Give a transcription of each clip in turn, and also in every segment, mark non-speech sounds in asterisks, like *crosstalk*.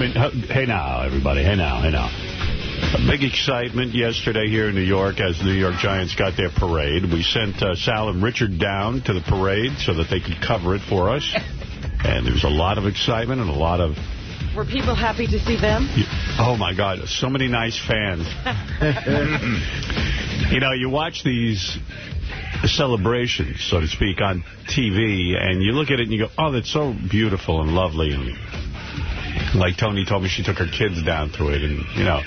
excitement. Hey now, everybody. Hey now, hey now. A big excitement yesterday here in New York as the New York Giants got their parade. We sent uh, Sal and Richard down to the parade so that they could cover it for us. *laughs* And there was a lot of excitement and a lot of... Were people happy to see them? Oh, my God. So many nice fans. *laughs* you know, you watch these celebrations, so to speak, on TV, and you look at it and you go, oh, that's so beautiful and lovely. And like Tony told me, she took her kids down through it, and, you know,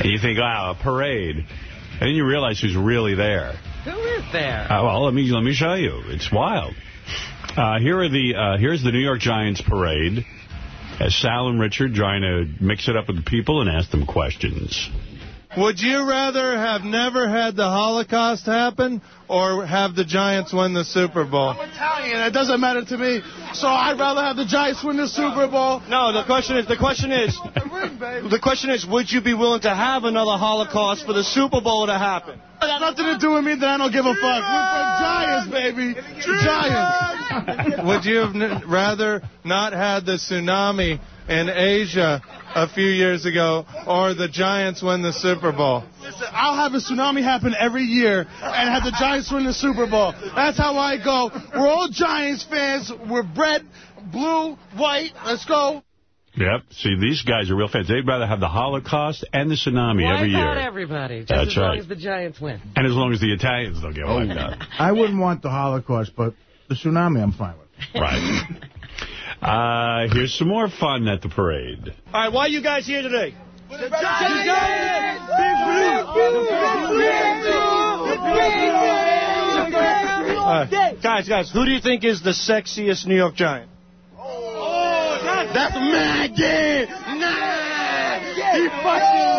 and you think, wow, a parade. And then you realize who's really there. Who is there? Uh, well, let me let me show you. It's wild. Uh, here are the uh, here's the New York Giants parade. As Sal and Richard trying to mix it up with the people and ask them questions. Would you rather have never had the Holocaust happen or have the Giants win the Super Bowl? I'm Italian. It doesn't matter to me. So I'd rather have the Giants win the Super Bowl. No, the question is, the question is, the question is, would you be willing to have another Holocaust for the Super Bowl to happen? It nothing to do with me that I don't give a fuck. We're for Giants, baby. Giants. Would you have rather not had the tsunami in Asia a few years ago or the Giants win the Super Bowl? Listen, I'll have a tsunami happen every year and have the Giants win the Super Bowl. That's how I go. We're all Giants fans. We're red, blue, white. Let's go. Yep. See, these guys are real fans. They'd rather have the Holocaust and the tsunami Why every not everybody? Just That's as long as the Giants win. And as long as the Italians don't get wiped out. *laughs* I wouldn't want the Holocaust, but the tsunami I'm fine with. Right. *laughs* Uh, here's some more fun at the parade. All right, why are you guys here today? The Giants! Uh, guys, guys, who do you think is the sexiest New York Giant? Oh, That's Maggie. Nah. He fucking.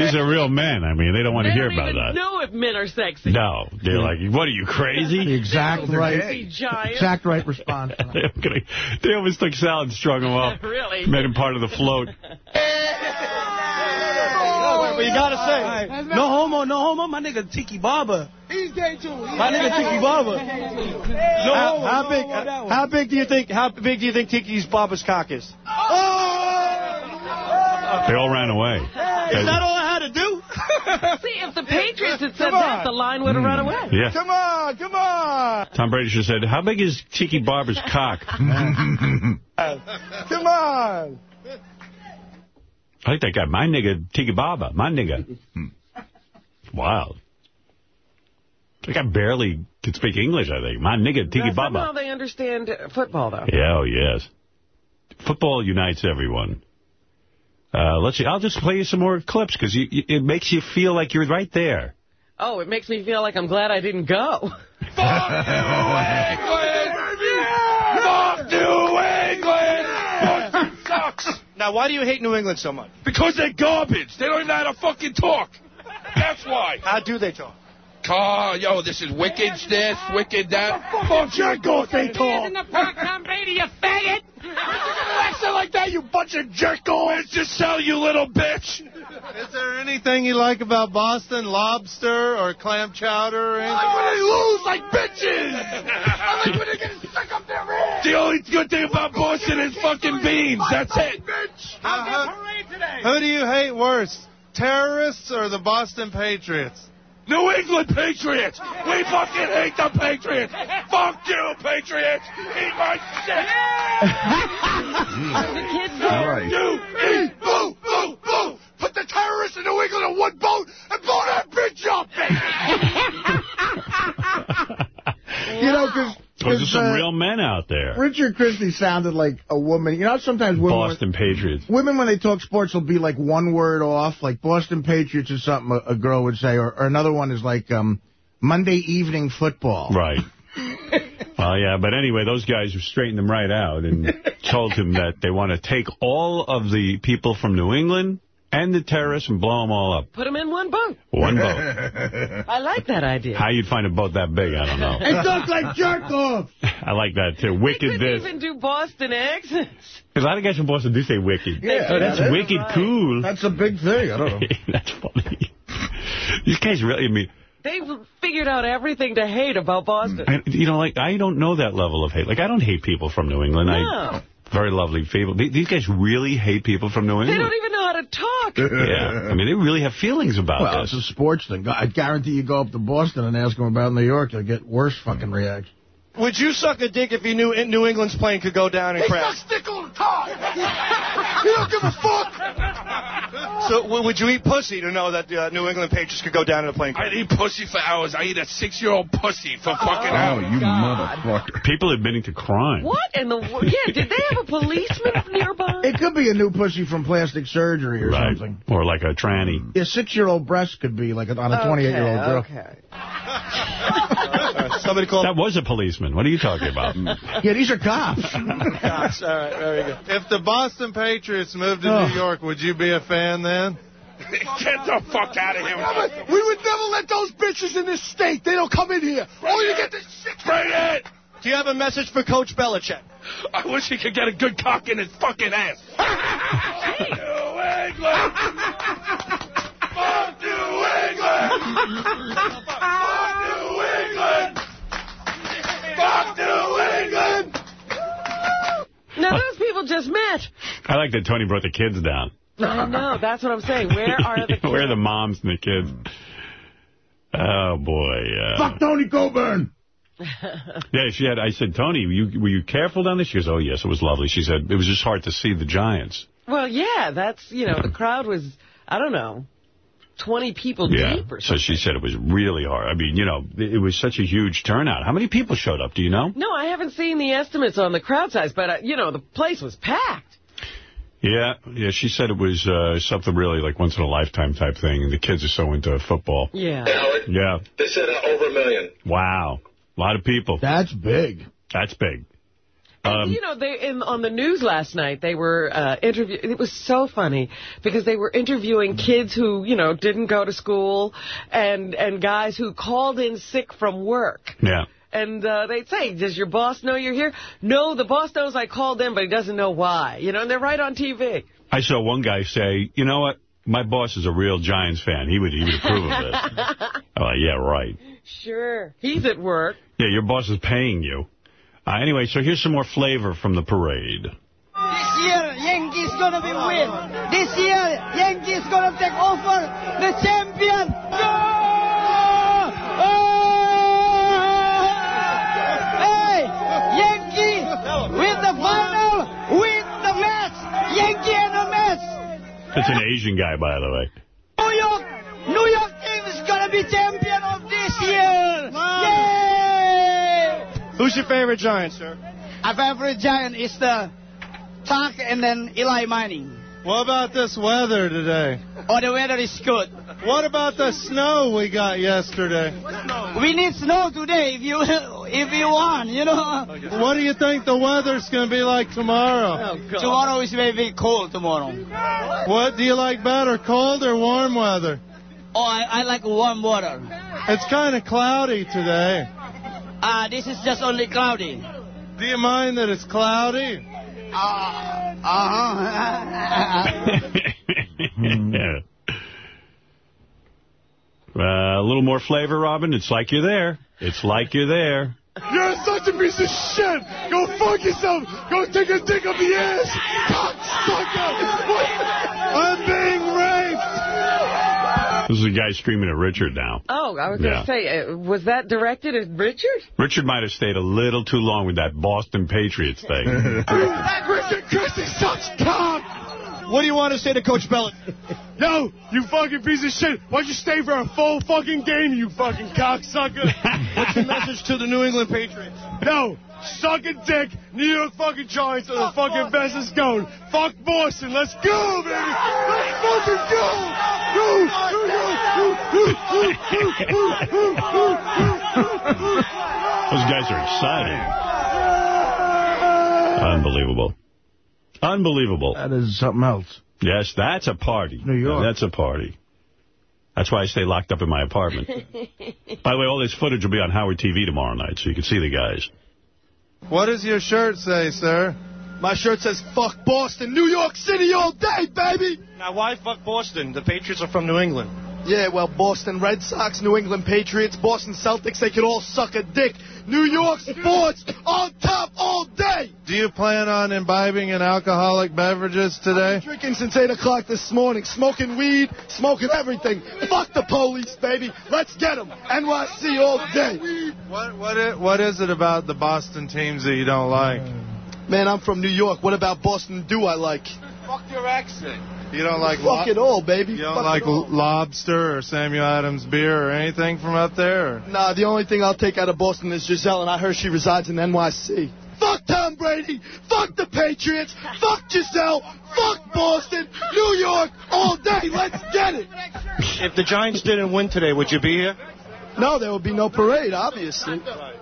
These are real men. I mean, they don't want to hear don't about even that. know if men are sexy. No. They're like, what are you, The crazy? *laughs* exact right, Sexy exact right response. They're *laughs* gonna- they almost took Sal and strung him up. *laughs* Really? Made him part of the float. But you gotta say, no homo, no homo, my nigga Tiki Baba. He's gay too. My nigga Tiki Baba. No, How, how big? How big do you think? How big do you think Tiki's Baba's cock is? Is They all ran away. Is that all I had to do? *laughs* See, if the Patriots had said that, the line would have run hmm. away. Yeah. Come on, come on. Tom Brady should have said, how big is Tiki Barber's *laughs* cock? *laughs* Come on. I like that guy. My nigga, Tiki Baba. My nigga. Hmm. Wild. That guy barely can speak English, I think. My nigga, Tiki Now, somehow they understand football, though. Yeah, oh, yes. Football unites everyone. Uh, let's see. I'll just play you some more clips because it makes you feel like you're right there. Oh, it makes me feel like I'm glad I didn't go. *laughs* Fuck New England. Fucking sucks. Now, why do you hate New England so much? Because they're garbage. They don't even know how to fucking talk. That's why. How do they talk? Car, yo, this is wicked this, wicked that. Fuck jerk off they talk. the park, Tom Brady, you faggot! Accent like that, you bunch of jerk offs. Just sell you little bitch. Is there anything you like about Boston? Lobster or clam chowder? Or I anything? like when they lose like bitches. I like when they get stuck up their ass. The only good thing about Boston is fucking beans. That's it. Uh, who, who do you hate worse, terrorists or the Boston Patriots? New England Patriots. We fucking hate the Patriots. Fuck you, Patriots. Eat my shit. the *laughs* kids there. You eat boo, boo, boo. Put the terrorists in New England in one boat and blow that bitch up, baby. *laughs* You know, because Those are some real men out there. Richard Christie sounded like a woman. You know, sometimes women, Boston Patriots. women when they talk sports will be like one word off, like Boston Patriots is something a, a girl would say, or, or another one is like um, Monday evening football. Right. *laughs* well, yeah, but anyway, those guys straightened him right out and told him that they want to take all of the people from New England and the terrorists and blow them all up. Put them in one boat. One boat. *laughs* I like that idea. How you'd find a boat that big, I don't know. It looks like jerk off. *laughs* I like that, too. They Wicked couldn't this. even do Boston accents. A lot of guys from Boston do say wicked. Yeah, oh, that's that's wicked right. cool. That's a big thing. I don't know. *laughs* that's funny. These guys really, I mean, They've figured out everything to hate about Boston. I, you know, like, I don't know that level of hate. Like, I don't hate people from New England. I No. Very lovely people. These guys really hate people from New England. They don't even know how to talk. *laughs* Yeah, I mean, they really have feelings about Well, this. it's a sports thing. I guarantee you go up to Boston and ask them about New York, you'll get worse fucking reaction. Would you suck a dick if you knew New England's plane could go down and crash? stick on the car. he *laughs* don't give a fuck. So w- would you eat pussy to know that the uh, New England Patriots could go down in a plane crash? I'd eat pussy for hours. I eat a six-year-old pussy for fucking Oh, hours. you motherfucker. People admitting to crime. What in the world? Yeah, did they have a policeman nearby? It could be a new pussy from plastic surgery or Right. something. Or like a tranny. A six-year-old breast could be like on a 28-year-old girl. Okay. *laughs* *laughs* Somebody called. That was a policeman. What are you talking about? *laughs* Yeah, these are cops. *laughs* Cops. All right, very good. If the Boston Patriots moved to Oh. New York, would you be a fan then? Get the fuck out of here. We would never let those bitches in this state. They don't come in here. Only to get this shit. Bring it. Do you have a message for Coach Belichick? I wish he could get a good cock in his fucking ass. Fuck New England. Fuck New England. Fuck New England. Fuck New England. Now, those people just met. I like that Tony brought the kids down. I know. That's what I'm saying. Where are the *laughs* Where are the moms and the kids? Oh, boy. Uh, Fuck Tony Coburn. *laughs* yeah, she had. I said, Tony, were you, were you careful down there? She goes, oh, yes, it was lovely. She said, it was just hard to see the Giants. Well, yeah, that's, you know, the crowd was, I don't know, 20 people Yeah. deep or So she said it was really hard. I mean, you know, it it was such a huge turnout. How many people showed up? Do you know? No, I haven't seen the estimates on the crowd size, but, uh, you know, the place was packed. Yeah, yeah. She said it was uh, something really like once in a lifetime type thing. And the kids are so into football. Yeah. Yeah. They said uh, over a million. Wow. A lot of people. That's big. That's big. Um, you know, they in on the news last night, they were uh, interview. It was so funny because they were interviewing kids who, you know, didn't go to school and and guys who called in sick from work. yeah. And uh, they'd say, does your boss know you're here? No, the boss knows I called in, but he doesn't know why. You know, and they're right on TV. I saw one guy say, you know what? My boss is a real Giants fan. He would he would approve of this. *laughs* Like, yeah, right. Sure. He's at work. Yeah, your boss is paying you. Uh, anyway, so here's some more flavor from the parade. This year, Yankees gonna be win. This year, Yankees gonna take over the champion. Go! Oh! Hey, Yankee win the final, win the match. Yankee and the match. That's an Asian guy, by the way. New York, New York team is gonna be champion of this year. Yay! Who's your favorite Giant, sir? Our favorite giant is the Tuck and then Eli Manning. What about this weather today? Oh, the weather is good. What about the snow we got yesterday? We need snow today if you *laughs* if you want, you know. What do you think the weather's going to be like tomorrow? Oh, tomorrow is very, very cold tomorrow. What do you like better, cold or warm weather? Oh, I, I like warm water. It's kind of cloudy today. Ah, this is just only cloudy. Do you mind that it's cloudy? Uh, uh-huh. *laughs* Uh, a little more flavor, Robin. It's like you're there. It's like you're there. You're such a piece of shit. Go fuck yourself. Go take a dick up the ass. Cocksucker. What? I'm being raped. This is a guy screaming at Richard now. Oh, I was going to Yeah. say, uh, was that directed at Richard? Richard might have stayed a little too long with that Boston Patriots thing. *laughs* that Richard Christie sucks cock. What do you want to say to Coach Belichick? Yo, you fucking piece of shit. Why'd you stay for a full fucking game, you fucking cocksucker? *laughs* What's your message to the New England Patriots? No, suck a dick. New York fucking Giants are the fucking best it's going. Fuck Boston. Let's go, baby. Let's fucking go. Go, Those guys are excited. Unbelievable. Unbelievable. That is something else. Yes, that's a party. New York. That's a party. That's why I stay locked up in my apartment. *laughs* By the way, all this footage will be on Howard TV tomorrow night, so you can see the guys. What does your shirt say, sir? My shirt says fuck Boston, New York City all day, baby. Now, why fuck Boston? The Patriots are from New England. Yeah, well, Boston Red Sox, New England Patriots, Boston Celtics, they could all suck a dick. New York sports on top all day. Do you plan on imbibing in alcoholic beverages today? Drinking since 8 o'clock this morning, smoking weed, smoking everything. Fuck the police, baby. Let's get them. NYC all day. What what is, what is it about the Boston teams that you don't like? Man, I'm from New York. What about Boston do I like? Fuck your accent. You don't like Fuck it all, baby. You don't Fuck like lobster or Samuel Adams beer or anything from up there? Or? Nah, the only thing I'll take out of Boston is Gisele, and I heard she resides in NYC. Fuck Tom Brady. Fuck the Patriots. Fuck Gisele. Fuck Boston. New York all day. Let's get it. If the Giants didn't win today, would you be here? No, there would be no parade, obviously. Ay,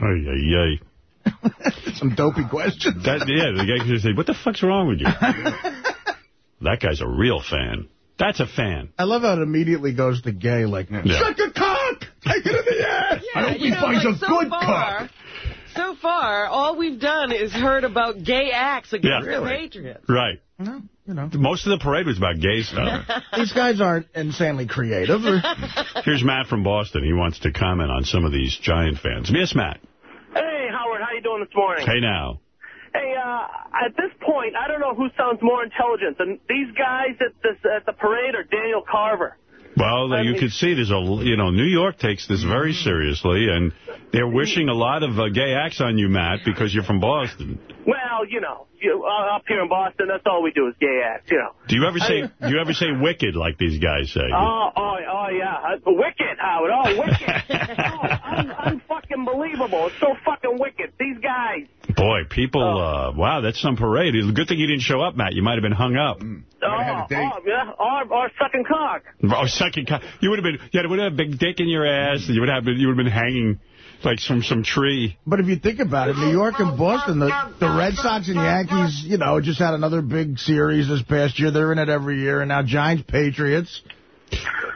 ay, ay. *laughs* Some dopey questions. That, yeah, the guy could say, what the fuck's wrong with you? *laughs* that guy's a real fan. That's a fan. I love how it immediately goes to gay, like, Yeah. suck a cock! Take it in the ass! I hope he you know, finds like, a so good far, cock. So far, all we've done is heard about gay acts against Yeah. the Patriots. Right. No, you know. Most of the parade was about gay stuff. *laughs* These guys aren't insanely creative. Here's Matt from Boston. He wants to comment on some of these Giant fans. Yes, Matt. Hey, Howard, how you doing this morning? Hey, now. Hey, uh, at this point, I don't know who sounds more intelligent. The, these guys at this at the parade or Daniel Carver. Well, I you mean- can see there's a, you know, New York takes this very seriously, and they're wishing a lot of uh, gay acts on you, Matt, because you're from Boston. Well, you know, you, uh, up here in Boston, that's all we do is gay acts, you know. Do you ever say *laughs* do you ever say wicked like these guys say? Oh, oh, oh, yeah. Uh, wicked, Howard. Oh, wicked. *laughs* oh, un, unfucking-believable. It's so fucking wicked. These guys. Boy, people, uh, wow, that's some parade. It's a good thing you didn't show up, Matt. You might have been hung up. Oh, oh, yeah. Or, or sucking cock. Oh, second, co- you would have been, yeah, it would have a big dick in your ass. and You would have been, you would have been hanging like from some tree. But if you think about it, New York and Boston, the, the Red Sox and Yankees, you know, just had another big series this past year. They're in it every year. And now Giants, Patriots.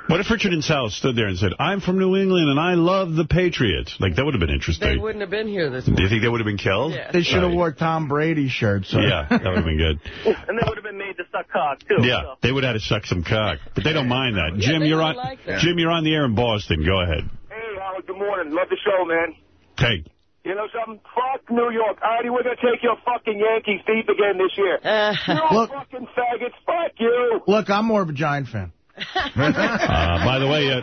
What if Richard and Sal stood there and said, I'm from New England and I love the Patriots? Like, that would have been interesting. They interesting. wouldn't have been here this Do you think they would have been killed? Yeah. They should have Right. wore Tom Brady shirts. So. Yeah, that would have been good. *laughs* And they would have been made to suck cock, too. Yeah, so. they would have had to suck some cock. But they don't mind that. Jim, you're on like that. Jim, you're on the air in Boston. Go ahead. Hey, Howard, good morning. Love the show, man. Hey, You know something? Fuck New York. Artie, we're going to take your fucking Yankees deep again this year. Uh, You *laughs* Look- fucking faggots. Fuck you. Look, I'm more of a Giant fan. *laughs* uh, by the way, uh,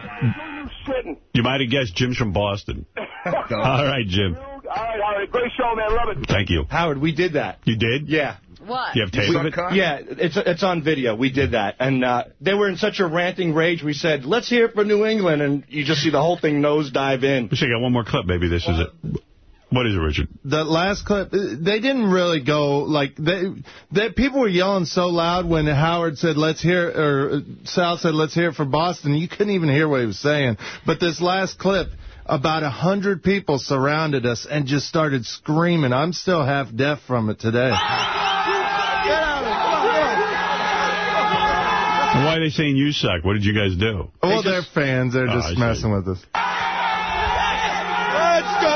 You you might have guessed Jim's from Boston. *laughs* All right, Jim. All right, Howard. Great show, man. Love it. Thank you. Howard, we did that. You did? Yeah. What? You have tape of it? Yeah, it's it's on video. We did that. And uh, they were in such a ranting rage, we said, let's hear it for New England. And you just see the whole thing nosedive in. We should get one more clip. Maybe this is it. What is it, Richard? The last clip, uh, they didn't really go, like, they, they, people were yelling so loud when Howard said, let's hear, or uh, Sal said, let's hear it for Boston. You couldn't even hear what he was saying. But this last clip, about a hundred people surrounded us and just started screaming. I'm still half deaf from it today. And why are they saying you suck? What did you guys do? Well, they're fans. They're Oh, I just see. messing with us. Let's go.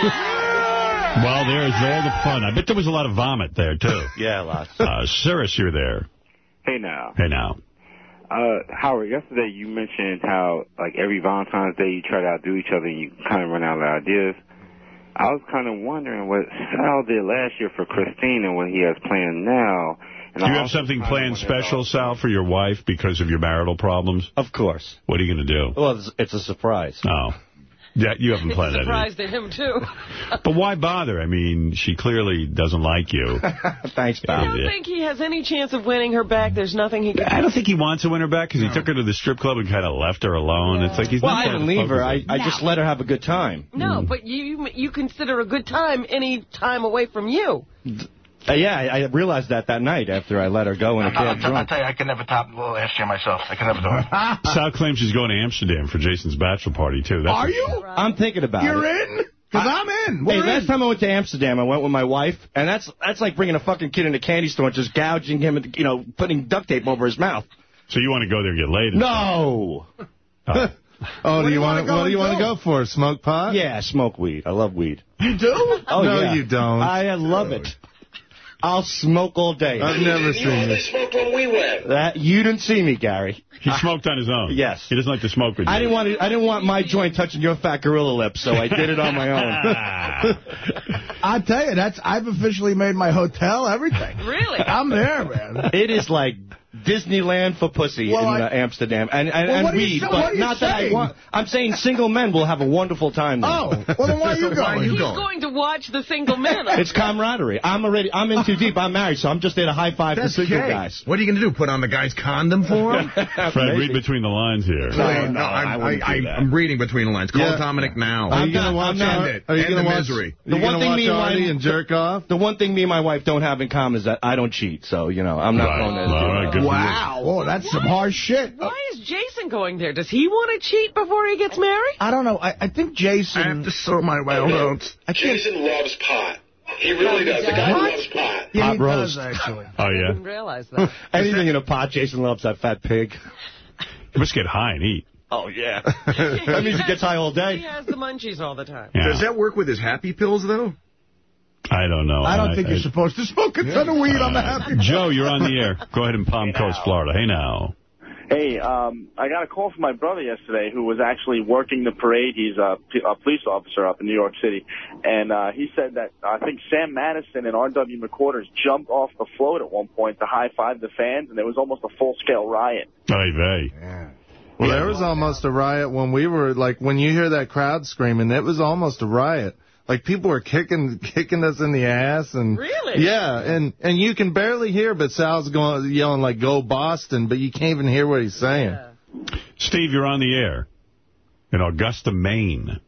*laughs* Well, there's all the fun. I bet there was a lot of vomit there, too. *laughs* Yeah, lots. Uh, Cyrus, you're there. Hey now, Hey, now. uh, Howard. Yesterday you mentioned how like every Valentine's Day you try to outdo each other and you kind of run out of ideas. I was kind of wondering what Sal did last year for Christine and what he has planned now. And Do you I have something planned special, Sal, for your wife because of your marital problems? Of course. What are you going to do? Well, it's, it's a surprise. Oh. Yeah, you haven't planned that. surprise to him, too. *laughs* But why bother? I mean, she clearly doesn't like you. *laughs* Thanks, Bob. I don't think he has any chance of winning her back. There's nothing he can I don't think he wants to win her back because he took her to the strip club and kind of left her alone. It's like he's Well, not I didn't leave her. I, focus I just let her have a good time. No, hmm. but you you consider a good time any time away from you. Uh, yeah, I, I realized that that night after I let her go in a I'll, cab I'll tell you, I can never top last year myself. I can never do it. *laughs* Sal claims she's going to Amsterdam for Jason's bachelor party, too. That's Are you? I'm thinking about it. You're in? Because I'm in. We're Hey, in. last time I went to Amsterdam, I went with my wife, and that's that's like bringing a fucking kid in a candy store and just gouging him, and you know, putting duct tape over his mouth. So you want to go there and get laid? No. stuff. *laughs* Oh, do you wanna what do you want to do? go for? Smoke pot? Yeah, smoke weed. I love weed. You do? Oh, no, yeah. you don't. I love it. I'll smoke all day. I've never seen this. smoked when we went. That you didn't see me, Gary. He smoked on his own. Yes. He doesn't like to smoke with you. I didn't want to, I didn't want my joint touching your fat gorilla lips, so I did it on my own. *laughs* I tell you, that's I've officially made my hotel everything. Really? I'm there, man. it is like Disneyland for pussy Well, in I- uh, Amsterdam, and and, Well, and what are weed, but what are you not that I want. I'm saying single men will have a wonderful time. There. Oh, well then why are you going? He's going to watch the single men. *laughs* It's camaraderie. I'm already. I'm in too deep. I'm married, so I'm just there to high five the single gay. guys. What are you going to do, put on the guy's condom for him? *laughs* Fred, read between the lines here. No, no, no, I I'm, I. I'm reading between the lines. Call Yeah. Dominic now. Are I'm you gonna watch? I'm not- it. Are you gonna the watch? misery. Are you The one gonna thing watch me and my- and jerk off? The one thing me and my wife don't have in common is that I don't cheat. So you know, I'm not going to. All right, good for you. Wow. Oh, that's some harsh shit. Why is Jason going there? Does he want to cheat before he gets married? I don't know. I, I think Jason. I have to sow my wild oats. I can't. Jason loves pot. He really does. The guy What? loves pot. Yeah, he Pot roast. does actually. *laughs* Oh, yeah. I yeah? didn't realize that. *laughs* Anything in a pot, Jason loves that fat pig. *laughs* You must get high and eat. Oh yeah, that means he gets high all day. he has the munchies all the time. Yeah. Does that work with his happy pills, though? I don't know. I don't think I- you're supposed to smoke a ton of weed on the happy. *laughs* Joe, you're on the air. Go ahead in Palm Coast, Florida. Hey, now. Hey, um, I got a call from my brother yesterday who was actually working the parade. He's a, a police officer up in New York City. And uh, he said that I think Sam Madison and R.W. McQuarters jumped off the float at one point to high-five the fans, and there was almost a full-scale riot. Hey, vey. Well, there was almost a riot when we were like when you hear that crowd screaming, it was almost a riot. Like people were kicking *laughs* kicking us in the ass and Really? yeah, and and you can barely hear, but Sal's going yelling like "Go Boston," but you can't even hear what he's saying. Steve, you're on the air in Augusta, Maine.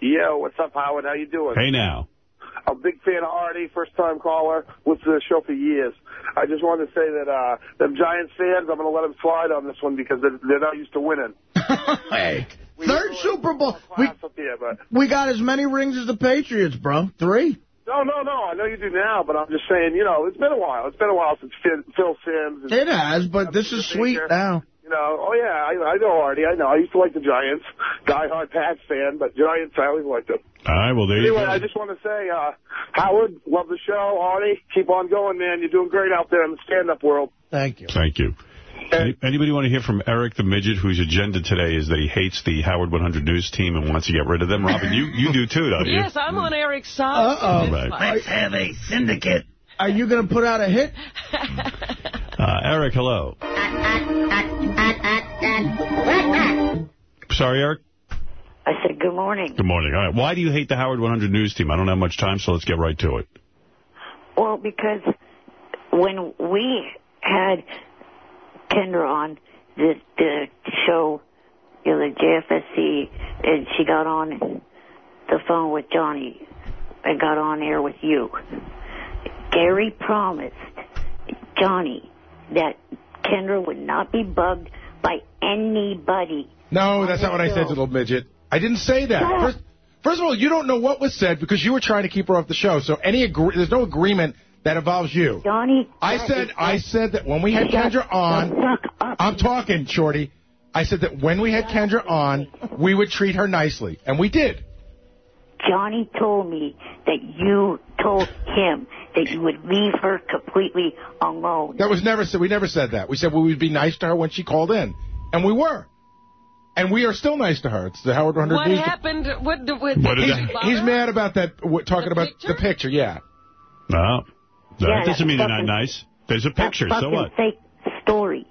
Yo, what's up, Howard? How you doing? Hey, now. I'm a big fan of Artie, first time caller, listened to the show for years. I just wanted to say that uh them Giants fans, I'm going to let them slide on this one because they're, they're not used to winning. *laughs* Hey, third Super Bowl. We here, but we got as many rings as the Patriots, bro. Three. no, no, no. I know you do now, but I'm just saying, you know, it's been a while. It's been a while since Phil, Phil Simms. and- It has, but this is sweet now. You know, oh yeah, I, I know Artie. I know. I used to like the Giants, diehard Pats fan, but Giants I always liked them. All right, well, there you Anyway, go. I just want to say, uh, Howard, love the show. Artie, keep on going, man. You're doing great out there in the stand-up world. Thank you. Thank you. Any, anybody want to hear from Eric the Midget, whose agenda today is that he hates the Howard 100 News team and wants to get rid of them? Robin, you, you do too, don't you? Yes, I'm on Eric's side. Uh-oh. Right. Let's have a syndicate. Are you going to put out a hit? *laughs* Uh, Eric, hello. Sorry, Eric? I said, good morning. Good morning. All right. Why do you hate the Howard 100 News team? I don't have much time, so let's get right to it. Well, because when we had Kendra on the, the show, you know, the JFSC, and she got on the phone with Johnny and got on air with you, Gary promised Johnny that Kendra would not be bugged by anybody. No, that's not what I said, to little midget. I didn't say that. First, first of all, you don't know what was said because you were trying to keep her off the show. So any agree there's no agreement that involves you. Johnny, I said I said that when we had Kendra on, I'm talking, Shorty. I said that when we had Kendra on, we would treat her nicely, and we did. Johnny told me that you told him that you would leave her completely alone. That was never said. We never said that. We said we would be nice to her when she called in, and we were. And we are still nice to her. It's the Howard 100 What News. happened? What, what, What he's, he's mad about that, what, talking about the picture, yeah. No. That Yeah, doesn't mean they're not nice. There's a picture, that so what? fake story.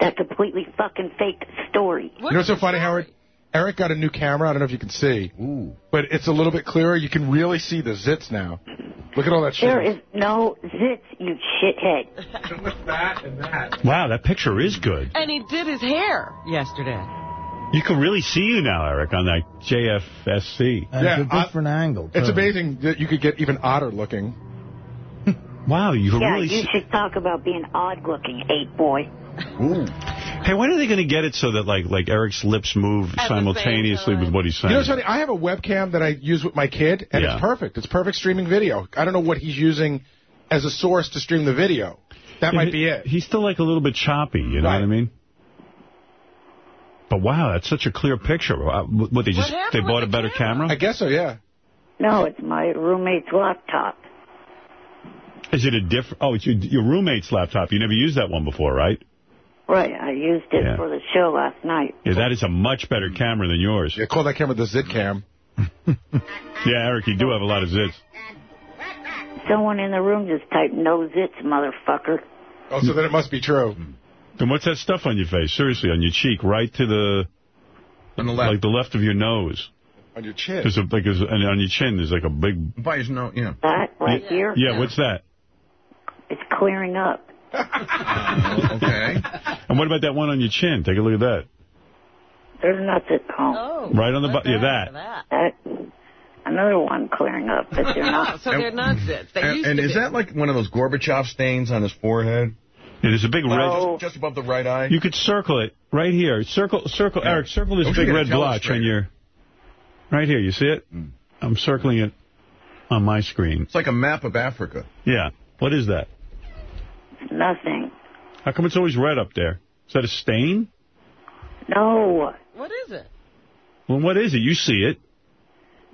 That completely fucking fake story. you know what's so funny, Howard? Eric got a new camera. I don't know if you can see. Ooh. But it's a little bit clearer. You can really see the zits now. Look at all that shit. There is no zits, you shithead. *laughs* that and that. Wow, that picture is good. And he did his hair yesterday. You can really see you now, Eric, on that JFSC. That's uh, a different angle. It's amazing that you could get even odder looking. Wow, you can yeah, really you should talk about being odd looking, ape boy. Ooh. Hey, when are they going to get it so that like like Eric's lips move At simultaneously with what he's saying? You saying? know what's funny? I have a webcam that I use with my kid, and Yeah. it's perfect. It's perfect streaming video. I don't know what he's using as a source to stream the video. That Yeah, might be it. He's still like a little bit choppy, you know what I mean? But wow, that's such a clear picture. What, they just, they bought with a better camera? I guess so, yeah. No, it's my roommate's laptop. *laughs* Is it a different, oh, it's your, your roommate's laptop. You never used that one before, right? Right, I used it Yeah. for the show last night. Yeah, that is a much better camera than yours. Yeah, call that camera the Zit Cam. *laughs* Yeah, Eric, you do have a lot of zits. Someone in the room just typed no zits, motherfucker. Oh, so then it must be true. Then what's that stuff on your face? Seriously, on your cheek, right to the, On the left. like the left of your nose. On your chin. There's a, like, there's, and on your chin, there's like a big... By his nose, yeah. That right yeah, here, Yeah, what's that? It's clearing up. *laughs* okay. And what about that one on your chin? Take a look at that. There's nothing home. Oh, right on the bottom. Yeah, that. That, another one clearing up, but they're not. *laughs* so they're not zits. They And, used and to is be. that like one of those Gorbachev stains on his forehead? It is a big red... Just, just above the right eye? You could circle it right here. Circle, circle, Eric, circle this Don't big red to tell us blotch on your... Right here, you see it? Hmm. I'm circling it on my screen. It's like a map of Africa. Yeah. What is that? Nothing. How come it's always red up there? Is that a stain? No, What is it? Well, what is it? You see it.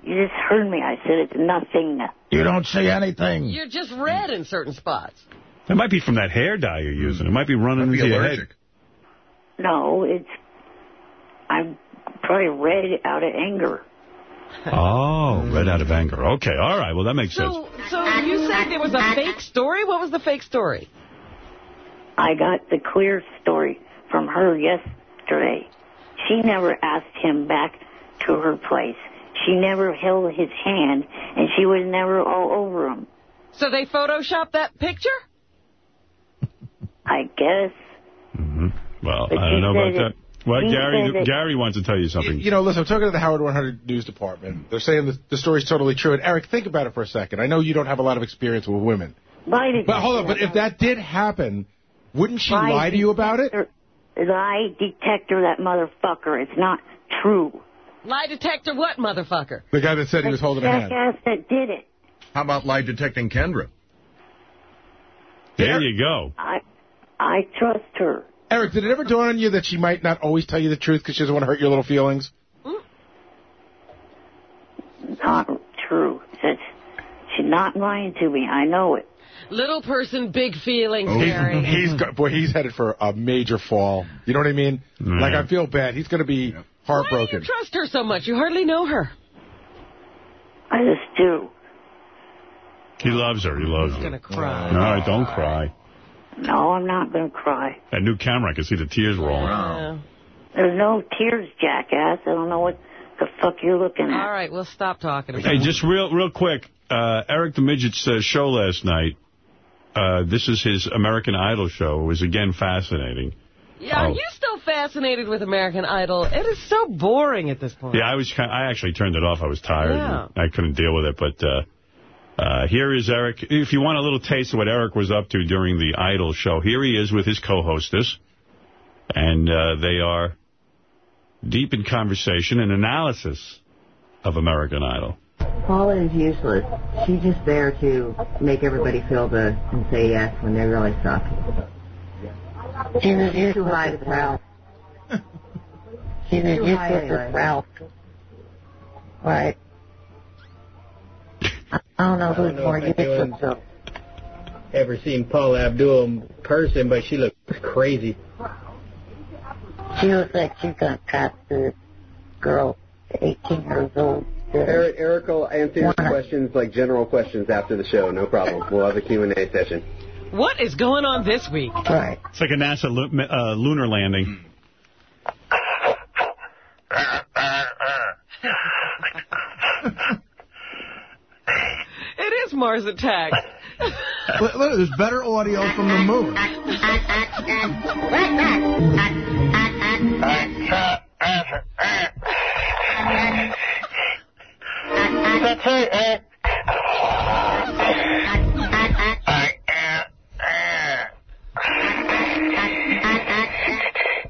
you just heard me. I said it's nothing. You don't see anything. You're just red in certain spots. It might be from that hair dye you're using. It might be running Be into your head. No, it's. I'm probably red out of anger. Oh, red out of anger. Okay, all right. Well, that makes sense. So, so you said there was a fake story? What was the fake story? I got the clear story from her yesterday. She never asked him back to her place. She never held his hand, and she was never all over him. So they photoshopped that picture? *laughs* I guess. Mm-hmm. Well, But I don't know about that. Well, Gary, Gary wants to tell you something. You know, listen, I'm talking to the Howard 100 News Department. They're saying the, the story's totally true. And, Eric, think about it for a second. I know you don't have a lot of experience with women. Why did But hold on, but if that did happen, wouldn't she Lie lie to you about it? Lie detector, that motherfucker. It's not true. Lie detector what, motherfucker? The guy that said he was holding a hand. Jackass that did it. How about lie detecting Kendra? There you go. I, I trust her. Eric, did it ever dawn on you that she might not always tell you the truth because she doesn't want to hurt your little feelings? Not true. She's not lying to me. I know it. Little person, big feelings, He's, Gary. he's got, boy, he's headed for a major fall. You know what I mean? Like I feel bad. He's going to be heartbroken. Trust her so much. You hardly know her. I just do. He loves her. He loves her. gonna cry. All right, don't cry. No, I'm not going to cry. That new camera, I can see the tears rolling. There's no tears, jackass. I don't know what the fuck you're looking at. All right, we'll stop talking about Hey, just real real quick, uh, Eric the Midget's uh, show last night, uh, this is his American Idol show. It was, again, fascinating. Yeah, are Oh. you still fascinated with American Idol? It is so boring at this point. Yeah, I was. Kind I actually turned it off. I was tired. Yeah. I couldn't deal with it. But uh, uh, here is Eric. If you want a little taste of what Eric was up to during the Idol show, here he is with his co-hostess, and uh, they are deep in conversation and analysis of American Idol. Paula is useless. She's just there to make everybody feel good and say yes when they really suck. She's a She's too high to proud. She's Too high anyway. Ralph. Right. I don't know who's more useless. though. ever seen Paula Abdul in person, but she looks crazy. She looks like she's gonna pass the girl, 18 years old. Eric, Eric will answer your questions like general questions after the show. No problem. We'll have a Q&A session. What is going on this week? Right. It's like a NASA lu uh, lunar landing. *laughs* It is Mars Attack. *laughs* Look, look, there's better audio from the moon. *laughs*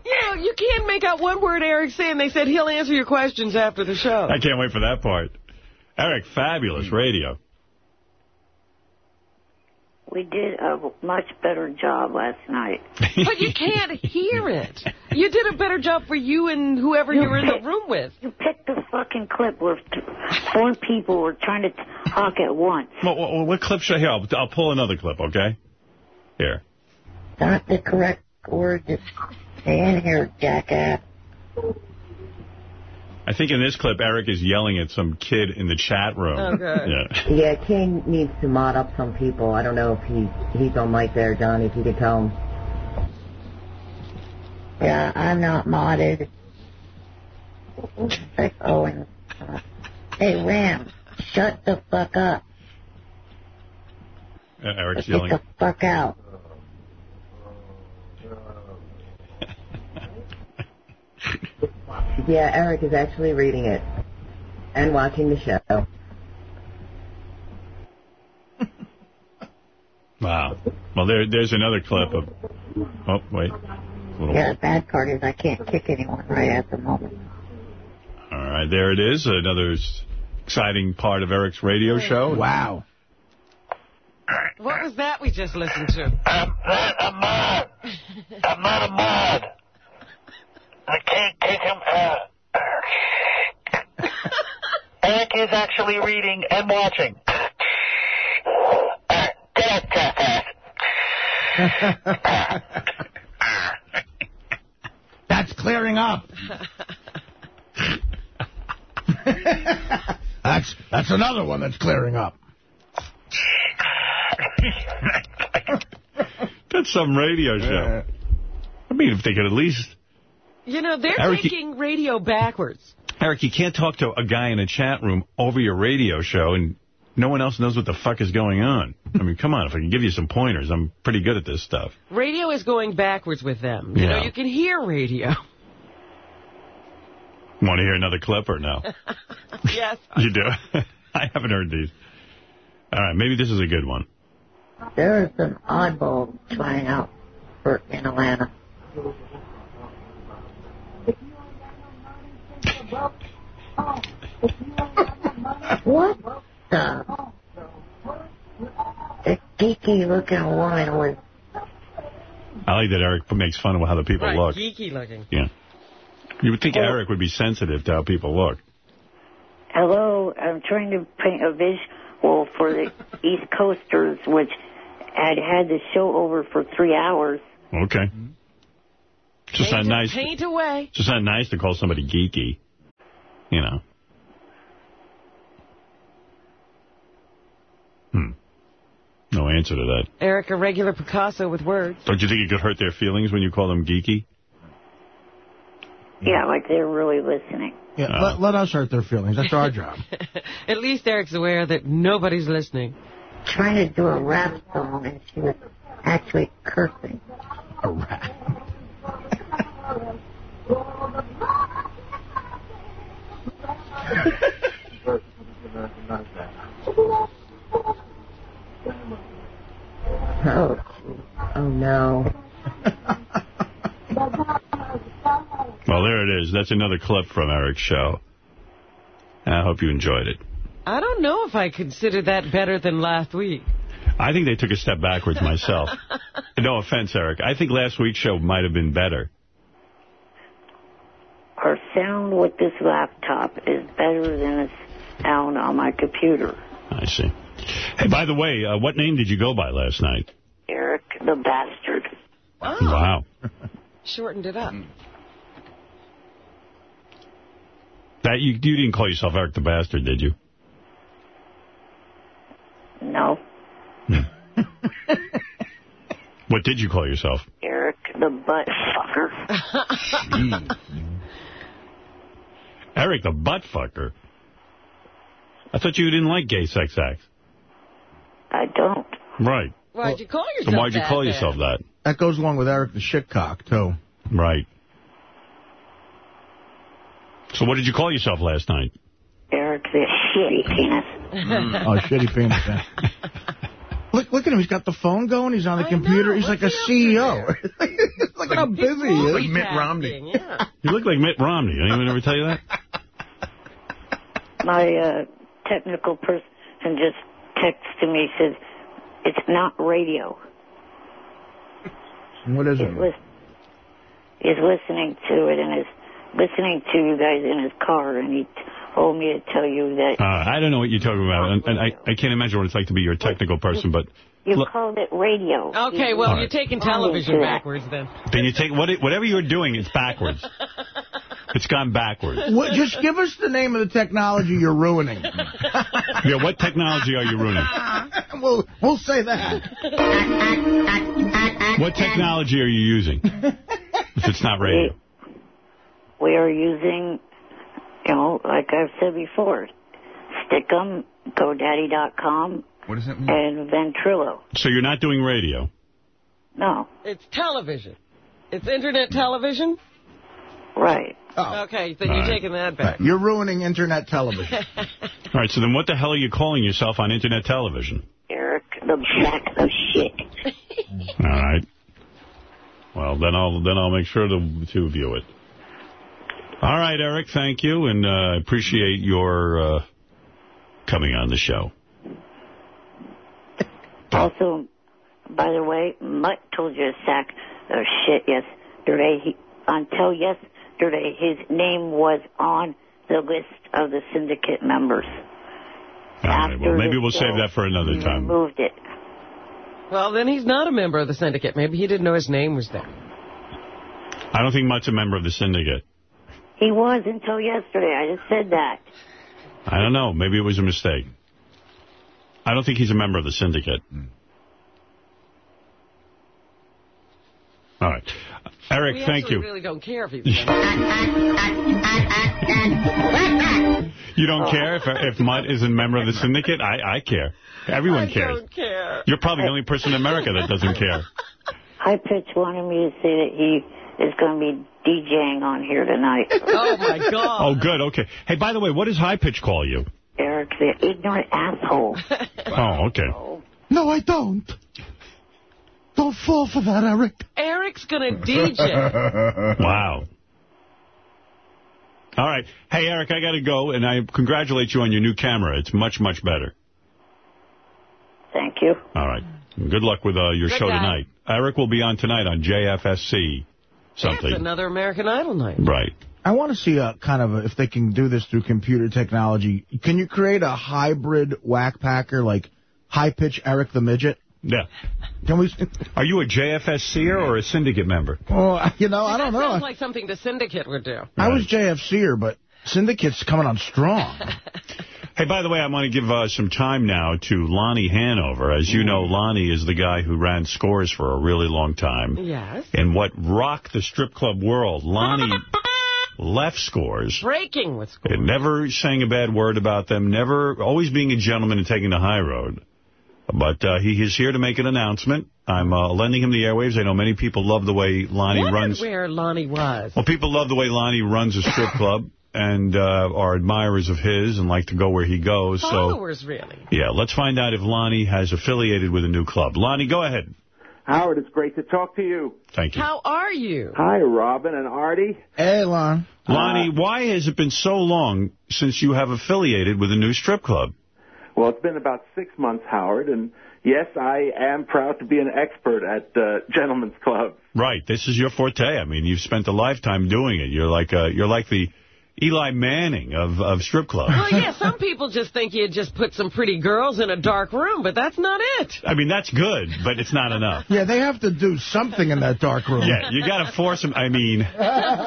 You know, you can't make out one word Eric's saying. They said he'll answer your questions after the show. I can't wait for that part. Eric, fabulous radio. We did a much better job last night. *laughs* But you can't hear it. You You did a better job for you and whoever you, You were in the room with. You picked the fucking clip where four people were trying to talk at once. What, what, what clip should I hear? I'll, I'll pull another clip, okay? Here. Not the correct word to say in here, jackass. I think in this clip, Eric is yelling at some kid in the chat room. Okay. Yeah. Yeah, King needs to mod up some people. I don't know if he he's on mic there, Johnny. If you could tell him. Yeah, I'm not modded. Like Owen. Hey, Ram, shut the fuck up. Uh, Eric's Get yelling. the fuck out. *laughs* Yeah, Eric is actually reading it and watching the show. *laughs* Wow. Well, there, there's another clip of... Oh, wait. Little- Yeah, the bad part is I can't kick anyone right at the moment. All right, there it is. Another exciting part of Eric's radio show. Wow. What was that we just listened to? I'm not a mod. I'm not a mod. I can't kick him out. Uh, *laughs* Eric is actually reading and watching. Uh, get up, jackass. *laughs* That's clearing up. *laughs* that's that's another one that's clearing up. That's some radio show. I mean, if they could at least... You know, they're Eric, taking radio backwards. Eric, you can't talk to a guy in a chat room over your radio show and no one else knows what the fuck is going on. I mean, come on, if I can give you some pointers, I'm pretty good at this stuff. Radio is going backwards with them. You know, Yeah. you can hear radio. Want to hear another clip or no? *laughs* yes. *laughs* You do? *laughs* I haven't heard these. All right, maybe this is a good one. There is an oddball trying out for in Atlanta. What the? A geeky looking woman with I like that Eric makes fun of how the people right, look. geeky looking. Yeah. You would think Eric would be sensitive to how people look. Hello, I'm trying to paint a visual for the East Coasters, which had had the show over for three hours. Okay. It's just not nice. paint away. It's just not nice to call somebody geeky. You know. Hmm. No answer to that. Eric, a regular Picasso with words. Don't you think it could hurt their feelings when you call them geeky? Yeah, like they're really listening. Yeah, Oh. let, let us hurt their feelings. That's our job. *laughs* At least Eric's aware that nobody's listening. Trying to do a rap song, and she was actually cursing. A rat. *laughs* Oh, oh no. Well, there it is. That's another clip from Eric's show. I hope you enjoyed it. I don't know if I consider that better than last week. I think they took a step backwards myself. *laughs* no offense, Eric. I think last week's show might have been better. Our sound with this laptop is better than the sound on my computer. I see. Hey, by the way, uh, what name did you go by last night? Eric the bastard. Wow. *laughs* Shortened it up. That you, you didn't call yourself Eric the Bastard, did you? No, *laughs* What did you call yourself? Eric the butt fucker. *laughs* Eric the Butt Fucker. I thought you didn't like gay sex acts. I don't. Right. Why'd you call yourself Then why'd you that call then? yourself that? That goes along with Eric the shitcock, too. Right. So what did you call yourself last night? Eric the shitty penis. *laughs* oh, shitty penis. *laughs* yeah. look, look at him. He's got the phone going. He's on the computer. He's like a CEO. *laughs* look at how busy he is. Like Mitt Romney. Yeah. You look like Mitt Romney. Anyone ever tell you that? My uh, technical person just texted me says it's not radio. What is it? It was is listening to it and is listening to you guys in his car, and he told me to tell you that Uh, I don't know what you're talking about, and, and I, I can't imagine what it's like to be your technical person, but you Look- called it radio. Okay, well, All you're taking television backwards then. then you take what it, whatever you're doing, it's backwards. *laughs* It's gone backwards. What, just give us the name of the technology you're ruining. Yeah, what technology are you ruining? *laughs* we'll, we'll say that. What technology are you using? If it's not radio. We are using, you know, like I've said before, Stickam, GoDaddy.com, What does that mean? and Ventrilo. So you're not doing radio. No, It's television. It's internet television? right. Oh. Okay, then All you're right. taking that back. You're ruining internet television. *laughs* All right, so then what the hell are you calling yourself on internet television? Eric, the sack of shit. All right. Well, then I'll then I'll make sure to to view it. All right, Eric, thank you, and uh, I appreciate your uh, coming on the show. *laughs* Also, by the way, Mutt told you a sack of shit yesterday. He, until yesterday, his name was on the list of the syndicate members. All right, well, After maybe we'll show, save that for another he time. Removed it. Well, then he's not a member of the syndicate. Maybe he didn't know his name was there. I don't think Mutt's a member of the syndicate. He was until yesterday. I just said that. I don't know. Maybe it was a mistake. I don't think he's a member of the syndicate. Hmm. All right. Eric, we thank you. really don't care if he's *laughs* You don't oh. care if if Mutt is a member of the syndicate? I, I care. Everyone I cares. don't care. You're probably the only person in America that doesn't care. High Pitch wanted me to say that he is going to be DJing on here tonight. *laughs* Oh, my God. Oh, good. Okay. Hey, by the way, what does High Pitch call you? Eric, the ignorant asshole. *laughs* Oh, okay. No, I don't. Don't fall for that, Eric. Eric's going to DJ. Wow. All right. Hey, Eric, I got to go, and I congratulate you on your new camera. It's much, much better. Thank you. All right. Good luck with uh, your Good show guy. tonight. Eric will be on tonight on JFSC something. It's another American Idol night. Right. I want to see a kind of a, if they can do this through computer technology. Can you create a hybrid whack packer like high pitch Eric the midget? Yeah. Can we? Are you a JFSCer or a syndicate member? Oh, you know, I don't that know. sounds like something the syndicate would do. I was JFCer, but Syndicate's coming on strong. *laughs* Hey, by the way, I want to give uh, some time now to Lonnie Hanover. As you know, Lonnie is the guy who ran scores for a really long time. Yes. And what rocked the strip club world, Lonnie *laughs* left scores. Breaking with scores. And never saying a bad word about them, never, always being a gentleman and taking the high road. But uh, he is here to make an announcement. I'm uh, lending him the airwaves. I know many people love the way Lonnie Wondered runs. where Lonnie was. Well, people love the way Lonnie runs a strip *laughs* club and uh, are admirers of his and like to go where he goes. So, Followers, really. yeah, let's find out if Lonnie has affiliated with a new club. Lonnie, go ahead. Howard, it's great to talk to you. Thank you. How are you? Hi, Robin and Artie. Hey, Lon. Lonnie, why has it been so long since you have affiliated with a new strip club? Well, it's been about six months, Howard, and yes, I am proud to be an expert at uh, Gentlemen's Club. Right. This is your forte. I mean, you've spent a lifetime doing it. You're like uh, you're like the Eli Manning of, of strip clubs. Well, yeah, some people just think you just put some pretty girls in a dark room, but that's not it. I mean, that's good, but it's not enough. Yeah, they have to do something in that dark room. Yeah, you got to force them, I mean,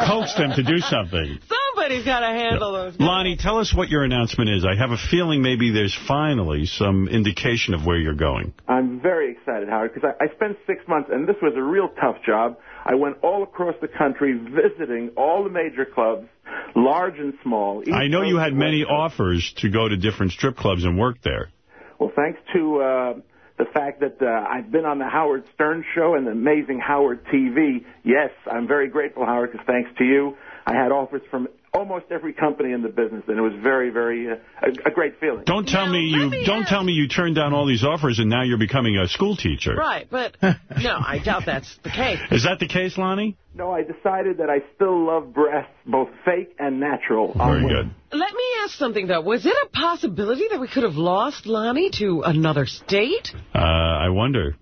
coax them to do something. Somebody's got to handle those. Lonnie, tell us what your announcement is. I have a feeling maybe there's finally some indication of where you're going. I'm very excited, Howard, because I, I spent six months, and this was a real tough job. I went all across the country visiting all the major clubs, large and small. I know you had many offers to go to different strip clubs and work there. Well, thanks to uh, the fact that uh, I've been on the Howard Stern Show and the amazing Howard TV, yes, I'm very grateful, Howard, because thanks to you, I had offers from almost every company in the business, and it was very, very uh, a, a great feeling. Don't tell me you don't tell me you turned down all these offers and now you're becoming a school teacher. Right, but *laughs* no, I doubt that's the case. Is that the case, Lonnie? No, I decided that I still love breasts, both fake and natural. on Very women. good. Let me ask something, though. Was it a possibility that we could have lost Lonnie to another state? Uh, I wonder.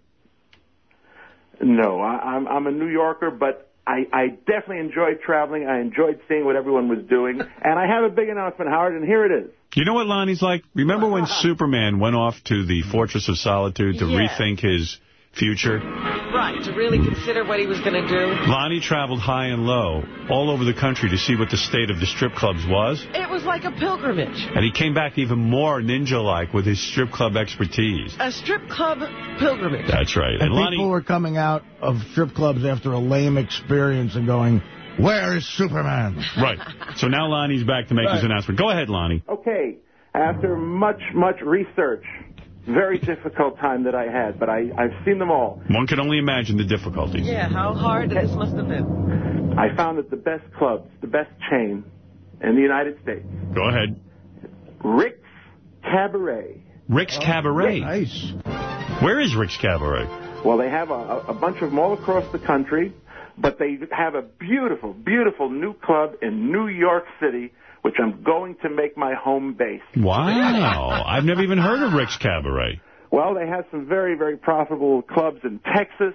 No, I, I'm I'm a New Yorker, but I, I definitely enjoyed traveling. I enjoyed seeing what everyone was doing. *laughs* And I have a big announcement, Howard, and here it is. You know what Lonnie's like? Remember when *laughs* Superman went off to the Fortress of Solitude to Yeah. rethink his future? Right, to really consider what he was going to do. Lonnie traveled high and low all over the country to see what the state of the strip clubs was. It was like a pilgrimage. And he came back even more ninja-like with his strip club expertise. A strip club pilgrimage. That's right. And And Lonnie, people were coming out of strip clubs after a lame experience and going, where is Superman? *laughs* right. So now Lonnie's back to make his announcement. Go ahead, Lonnie. Okay, after much, much research, very difficult time that I had, but I, I've seen them all. One can only imagine the difficulties. Yeah, how hard this must have been. I found that the best clubs, the best chain in the United States, Go ahead. Rick's Cabaret. Rick's oh, Cabaret. Nice. Where is Rick's Cabaret? Well, they have a, a bunch of them all across the country, but they have a beautiful, beautiful new club in New York City, which I'm going to make my home base. Wow. *laughs* I've never even heard of Rick's Cabaret. Well, they have some very, very profitable clubs in Texas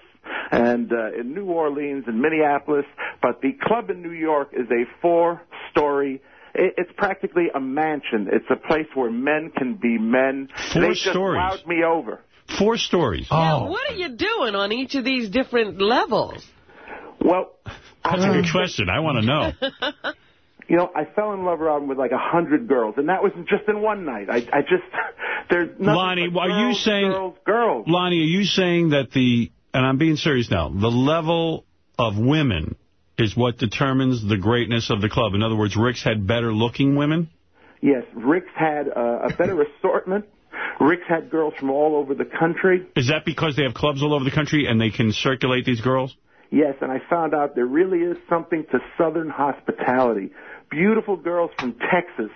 and uh, in New Orleans and Minneapolis, but the club in New York is a four-story. It's practically a mansion. It's a place where men can be men. Four they just stories. wowed me over. Four stories. Now, what are you doing on each of these different levels? Well, That's a good question. I want to know. *laughs* You know, I fell in love around with like a hundred girls, and that was just in one night. I, I just, *laughs* there's nothing Lonnie, are you saying... girls, girls. Lonnie, are you saying that the... And I'm being serious now. The level of women is what determines the greatness of the club. In other words, Rick's had better-looking women? Yes, Rick's had uh, a better *laughs* assortment. Rick's had girls from all over the country. Is that because they have clubs all over the country and they can circulate these girls? Yes, and I found out there really is something to Southern hospitality. Beautiful girls from Texas,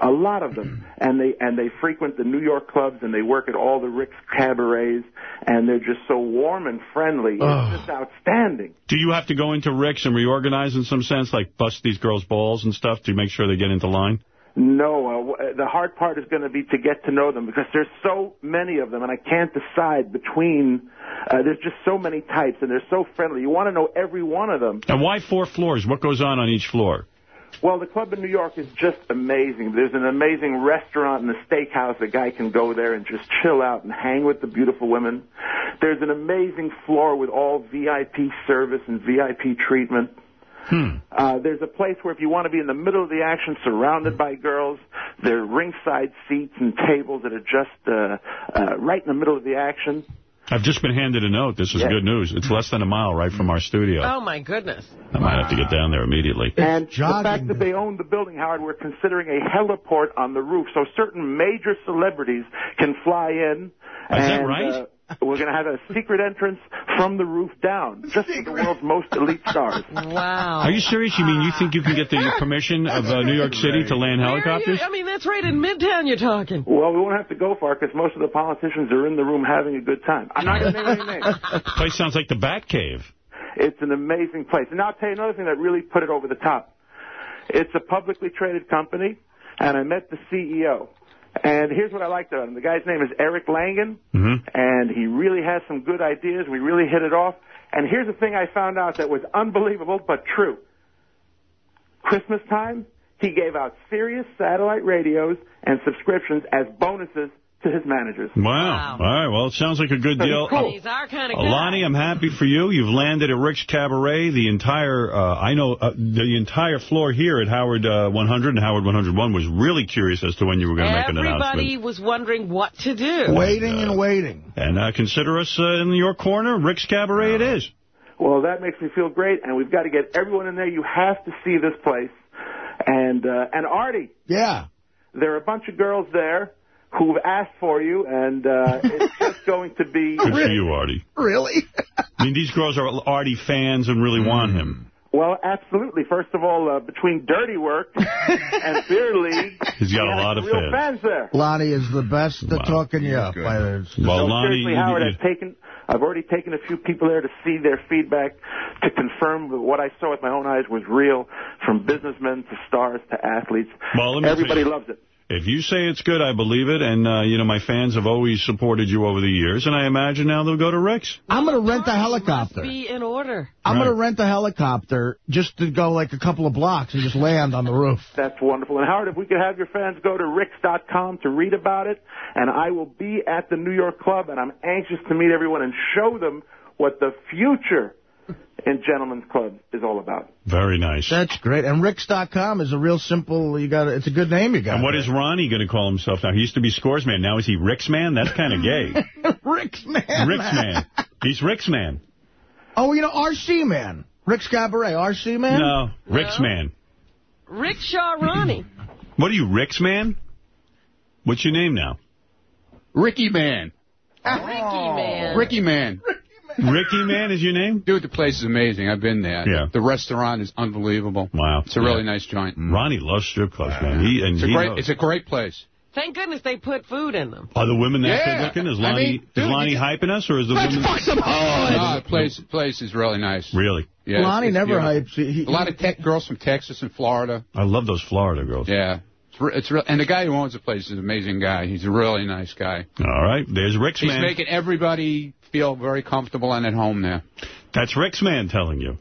a lot of them, *clears throat* and they and they frequent the New York clubs and they work at all the Rick's cabarets, and they're just so warm and friendly. It's just outstanding. Do you have to go into Rick's and reorganize in some sense, like bust these girls' balls and stuff to make sure they get into line? No, uh, the hard part is going to be to get to know them because there's so many of them, and I can't decide between. Uh, there's just so many types, and they're so friendly. You want to know every one of them. And why four floors? What goes on on each floor? Well, the club in New York is just amazing. There's an amazing restaurant and a steakhouse. A guy can go there and just chill out and hang with the beautiful women. There's an amazing floor with all VIP service and VIP treatment. Hmm. Uh, there's a place where if you want to be in the middle of the action, surrounded by girls, there are ringside seats and tables that are just uh, uh, right in the middle of the action. I've just been handed a note. This is Yeah. good news. It's less than a mile right from our studio. Oh, my goodness. I might have to get down there immediately. And the fact that they own the building, Howard, we're considering a heliport on the roof, so certain major celebrities can fly in. Is that and, right? Uh, we're going to have a secret entrance from the roof down, just for the world's most elite stars. Wow. Are you serious? You mean you think you can get the *laughs* permission of uh, New York City to land Where you? helicopters? I mean, that's right in Midtown you're talking. Well, we won't have to go far because most of the politicians are in the room having a good time. I'm not going to name any names. *laughs* place sounds like the Batcave. It's an amazing place. And I'll tell you another thing that really put it over the top. It's a publicly traded company, and I met the CEO. And here's what I liked about him. The guy's name is Eric Langan, Mm-hmm. and he really has some good ideas. We really hit it off. And here's the thing I found out that was unbelievable but true. Christmas time, he gave out Sirius satellite radios and subscriptions as bonuses to his managers. Wow. All right. Well, it sounds like a good deal. Cool. He's our kind of Uh, guy. Lonnie, I'm happy for you. You've landed at Rick's Cabaret. The entire, uh, I know, uh, the entire floor here at Howard uh, 100 and Howard 101 was really curious as to when you were going to make an announcement. Everybody was wondering what to do. Waiting and waiting. And uh, consider us uh, in your corner. Rick's Cabaret it is. Well, that makes me feel great, and we've got to get everyone in there. You have to see this place. And uh, and Artie, Yeah. there are a bunch of girls there who've asked for you, and uh, it's *laughs* just going to be. Good for you, Artie. Really? *laughs* I mean, these girls are Artie fans and really want him. Well, absolutely. First of all, uh, between Dirty Work *laughs* and Beer League, He's got he a lot of real fans. fans there. Lonnie is the best at talking you up. I- it's- Well, no, Lonnie, seriously, you- Howard, you- I've taken, I've already taken a few people there to see their feedback, to confirm that what I saw with my own eyes was real, from businessmen to stars to athletes. Well, Everybody loves it. If you say it's good, I believe it. And, uh, you know, my fans have always supported you over the years, and I imagine now they'll go to Rick's. I'm going to rent a helicopter. Be in order. I'm Right. going to rent a helicopter just to go like a couple of blocks and just land on the roof. *laughs* That's wonderful. And Howard, if we could have your fans go to Ricks.com to read about it, and I will be at the New York Club, and I'm anxious to meet everyone and show them what the future in Gentlemen's Club is all about. Very nice. That's great. And Ricks.com is a real simple, you got it's a good name you got. And what is Ronnie going to call himself now? He used to be Scoresman. Now is he Rick's Man? That's kind of gay. *laughs* Rick's Man. Rick's Man. He's Rick's Man. Oh, you know, RC Man. Rick's Cabaret. RC Man? No, Rick's Man. Rickshaw Ronnie. *laughs* What are you, Rick's Man? What's your name now? Ricky Man. Ricky man. Ricky Man. Ricky Man is your name? Dude, the place is amazing. I've been there. Yeah. The restaurant is unbelievable. Wow. It's a really nice joint. Mm. Ronnie loves strip clubs, man. He, and It's a he great, knows. it's a great place. Thank goodness they put food in them. Are the women that Yeah. good looking? Is I Lonnie, mean, is Lonnie hyping us, or is the Let's women... fuck some oh, hoes! No, ah, the place, place is really nice. Really? Yeah, it's- Lonnie it's never beautiful. hypes. He- he- a lot of tech girls from Texas and Florida. I love those Florida girls. Yeah. It's, re- it's real, and the guy who owns the place is an amazing guy. He's a really nice guy. All right, there's Rick's He's Man. making everybody feel very comfortable and at home there. That's Rick's Man telling you.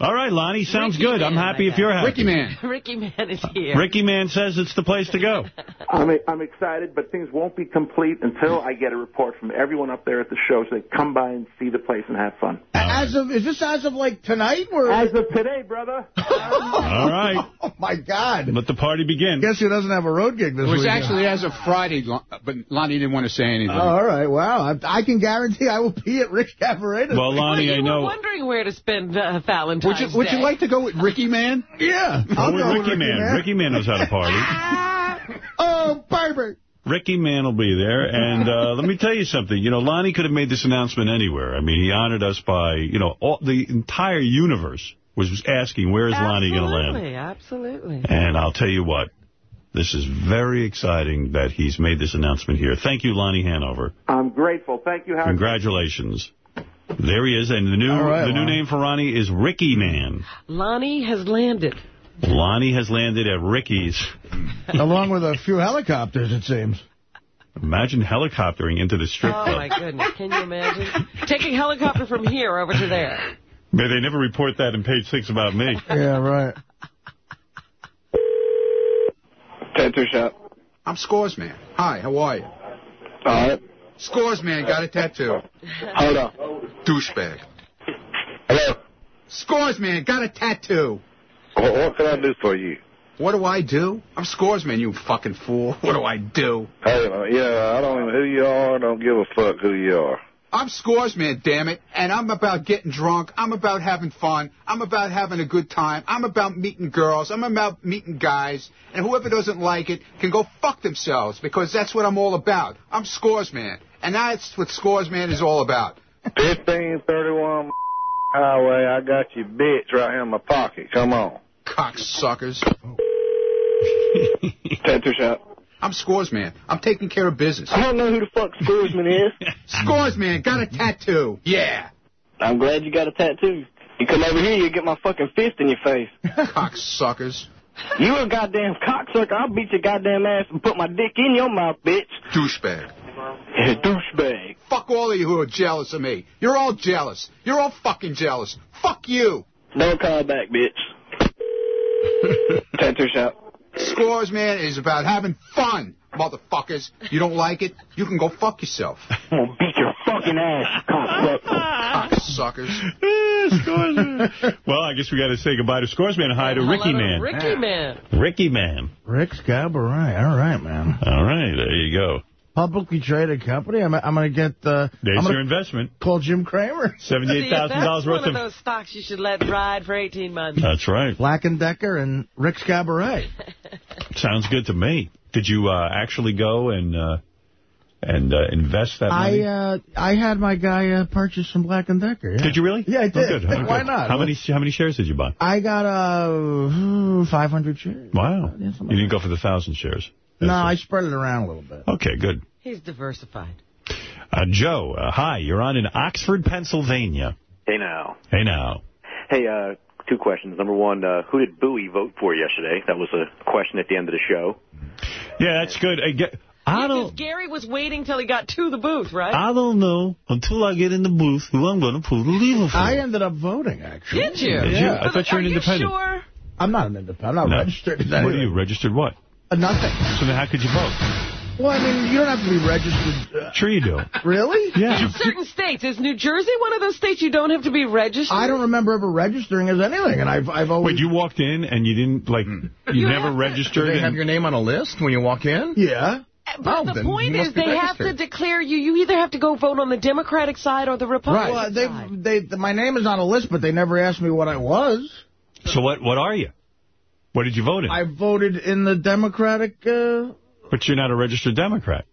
All right, Lonnie, sounds good. I'm happy if you're happy. Ricky Man. *laughs* Ricky man is here. Ricky Man says it's the place to go. *laughs* I'm I'm excited, but things won't be complete until I get a report from everyone up there at the show, so they come by and see the place and have fun. As of, is this as of like tonight? Or? As of today, brother. *laughs* All right. Oh, my God. Let the party begin. Guess who doesn't have a road gig this It was weekend? actually as of Friday, but Lonnie didn't want to say anything. Oh, all right. Wow. I, I can guarantee I will be at Rick's Cabaret. Well. Lonnie, you I were know. wondering where to spend uh, Valentine's Would you, would you like to go with Ricky Man? Yeah. Oh, I'll with go Ricky, with Man. Ricky Man knows how to party. *laughs* Oh, baby. Ricky Man will be there. And uh, let me tell you something. You know, Lonnie could have made this announcement anywhere. I mean, he honored us by, you know, all, the entire universe was asking, where is Lonnie going to land? Absolutely, absolutely. And I'll tell you what, this is very exciting that he's made this announcement here. Thank you, Lonnie Hanover. I'm grateful. Thank you, Howard. Congratulations. There he is. And the new All right, the new Lonnie. name for Ronnie is Ricky Man. Lonnie has landed. Lonnie has landed at Ricky's. Along with a few helicopters, it seems. Imagine helicoptering into the strip Oh, club. my goodness. Can you imagine? Taking helicopter from here over to there. May they never report that in page six about me. Yeah, right. Tattoo shop. I'm Scores Man. Hi, how are you? All right. Scores Man got a tattoo. Hold on. Douchebag. Hello. Scores Man got a tattoo. What, what can I do for you? What do I do? I'm Scores Man, you fucking fool. *laughs* What do I do? Hey, uh, yeah, I don't know who you are. I don't give a fuck who you are. I'm Scores Man, damn it. And I'm about getting drunk. I'm about having fun. I'm about having a good time. I'm about meeting girls. I'm about meeting guys. And whoever doesn't like it can go fuck themselves because that's what I'm all about. I'm Scores Man. And that's what Scores Man is all about. 1531 highway. I got you bitch right here in my pocket. Come on. Cocksuckers. Tattoo shop. I'm Scoresman. I'm taking care of business. I don't know who the fuck Scoresman is. *laughs* Scoresman, got a tattoo. Yeah. I'm glad you got a tattoo. You come over here, you get my fucking fist in your face. *laughs* Cocksuckers. You a goddamn cocksucker. I'll beat your goddamn ass and put my dick in your mouth, bitch. Douchebag. Yeah, *laughs* douchebag. Fuck all of you who are jealous of me. You're all jealous. You're all fucking jealous. Fuck you. Don't call back, bitch. Tattoo shop. Scores, man, is about having fun, motherfuckers. You don't like it? You can go fuck yourself. *laughs* I'm gonna beat your fucking ass, cocksucker. Cocksuckers. *laughs* well, I guess we got to say goodbye to Scoresman and hi to Ricky Hello, Man. Ricky Man. Ricky Man. Rick's Cabaret. All right, man. All right, there you go. Publicly traded company. I'm, I'm going to get... Uh, There's I'm your investment. call Jim Cramer. See, *laughs* $78,000 that's worth one of of... those stocks you should let ride for 18 months. That's right. Black & Decker and Rick's Cabaret. *laughs* Sounds good to me. Did you uh, actually go and uh, and uh, invest that money? I uh, I had my guy uh, purchase some Black & Decker. Yeah. Did you really? Yeah, I Oh, did. good. Oh, Why good. not? How many how many shares did you buy? I got uh, 500 shares. Wow. Yeah, You didn't go for the thousand shares. No, I spread it around a little bit. Okay, good. He's diversified. Uh, Joe, uh, hi. You're on in Oxford, Pennsylvania. Hey now. Hey now. Hey, uh, two questions. Number one, uh, who did Bowie vote for yesterday? That was a question at the end of the show. Yeah, that's good. I, get, I Because don't... Gary was waiting till he got to the booth, right? I don't know until I get in the booth who I'm going to pull the lever for. I ended up voting, actually. Did you? Did you? I thought you were an Are independent. sure? I'm not an independent. I'm not No. registered. What are you, registered what? Uh, nothing. So then how could you vote? Well, I mean, you don't have to be registered. Uh, Sure you do. really? Yeah. In certain states. Is New Jersey one of those states you don't have to be registered? I don't remember ever registering as anything, and I've I've always. Wait, you walked in and you didn't, like, you, You never have to- registered? Do they have your name on a list when you walk in? Yeah. But Oh, the then point you is must be they have to declare you. You either have to go vote on the Democratic side or the Republican Well, side. they they my name is on a list, but they never asked me what I was. So what, what are you? What did you vote in? I voted in the Democratic. Uh, but you're not a registered Democrat.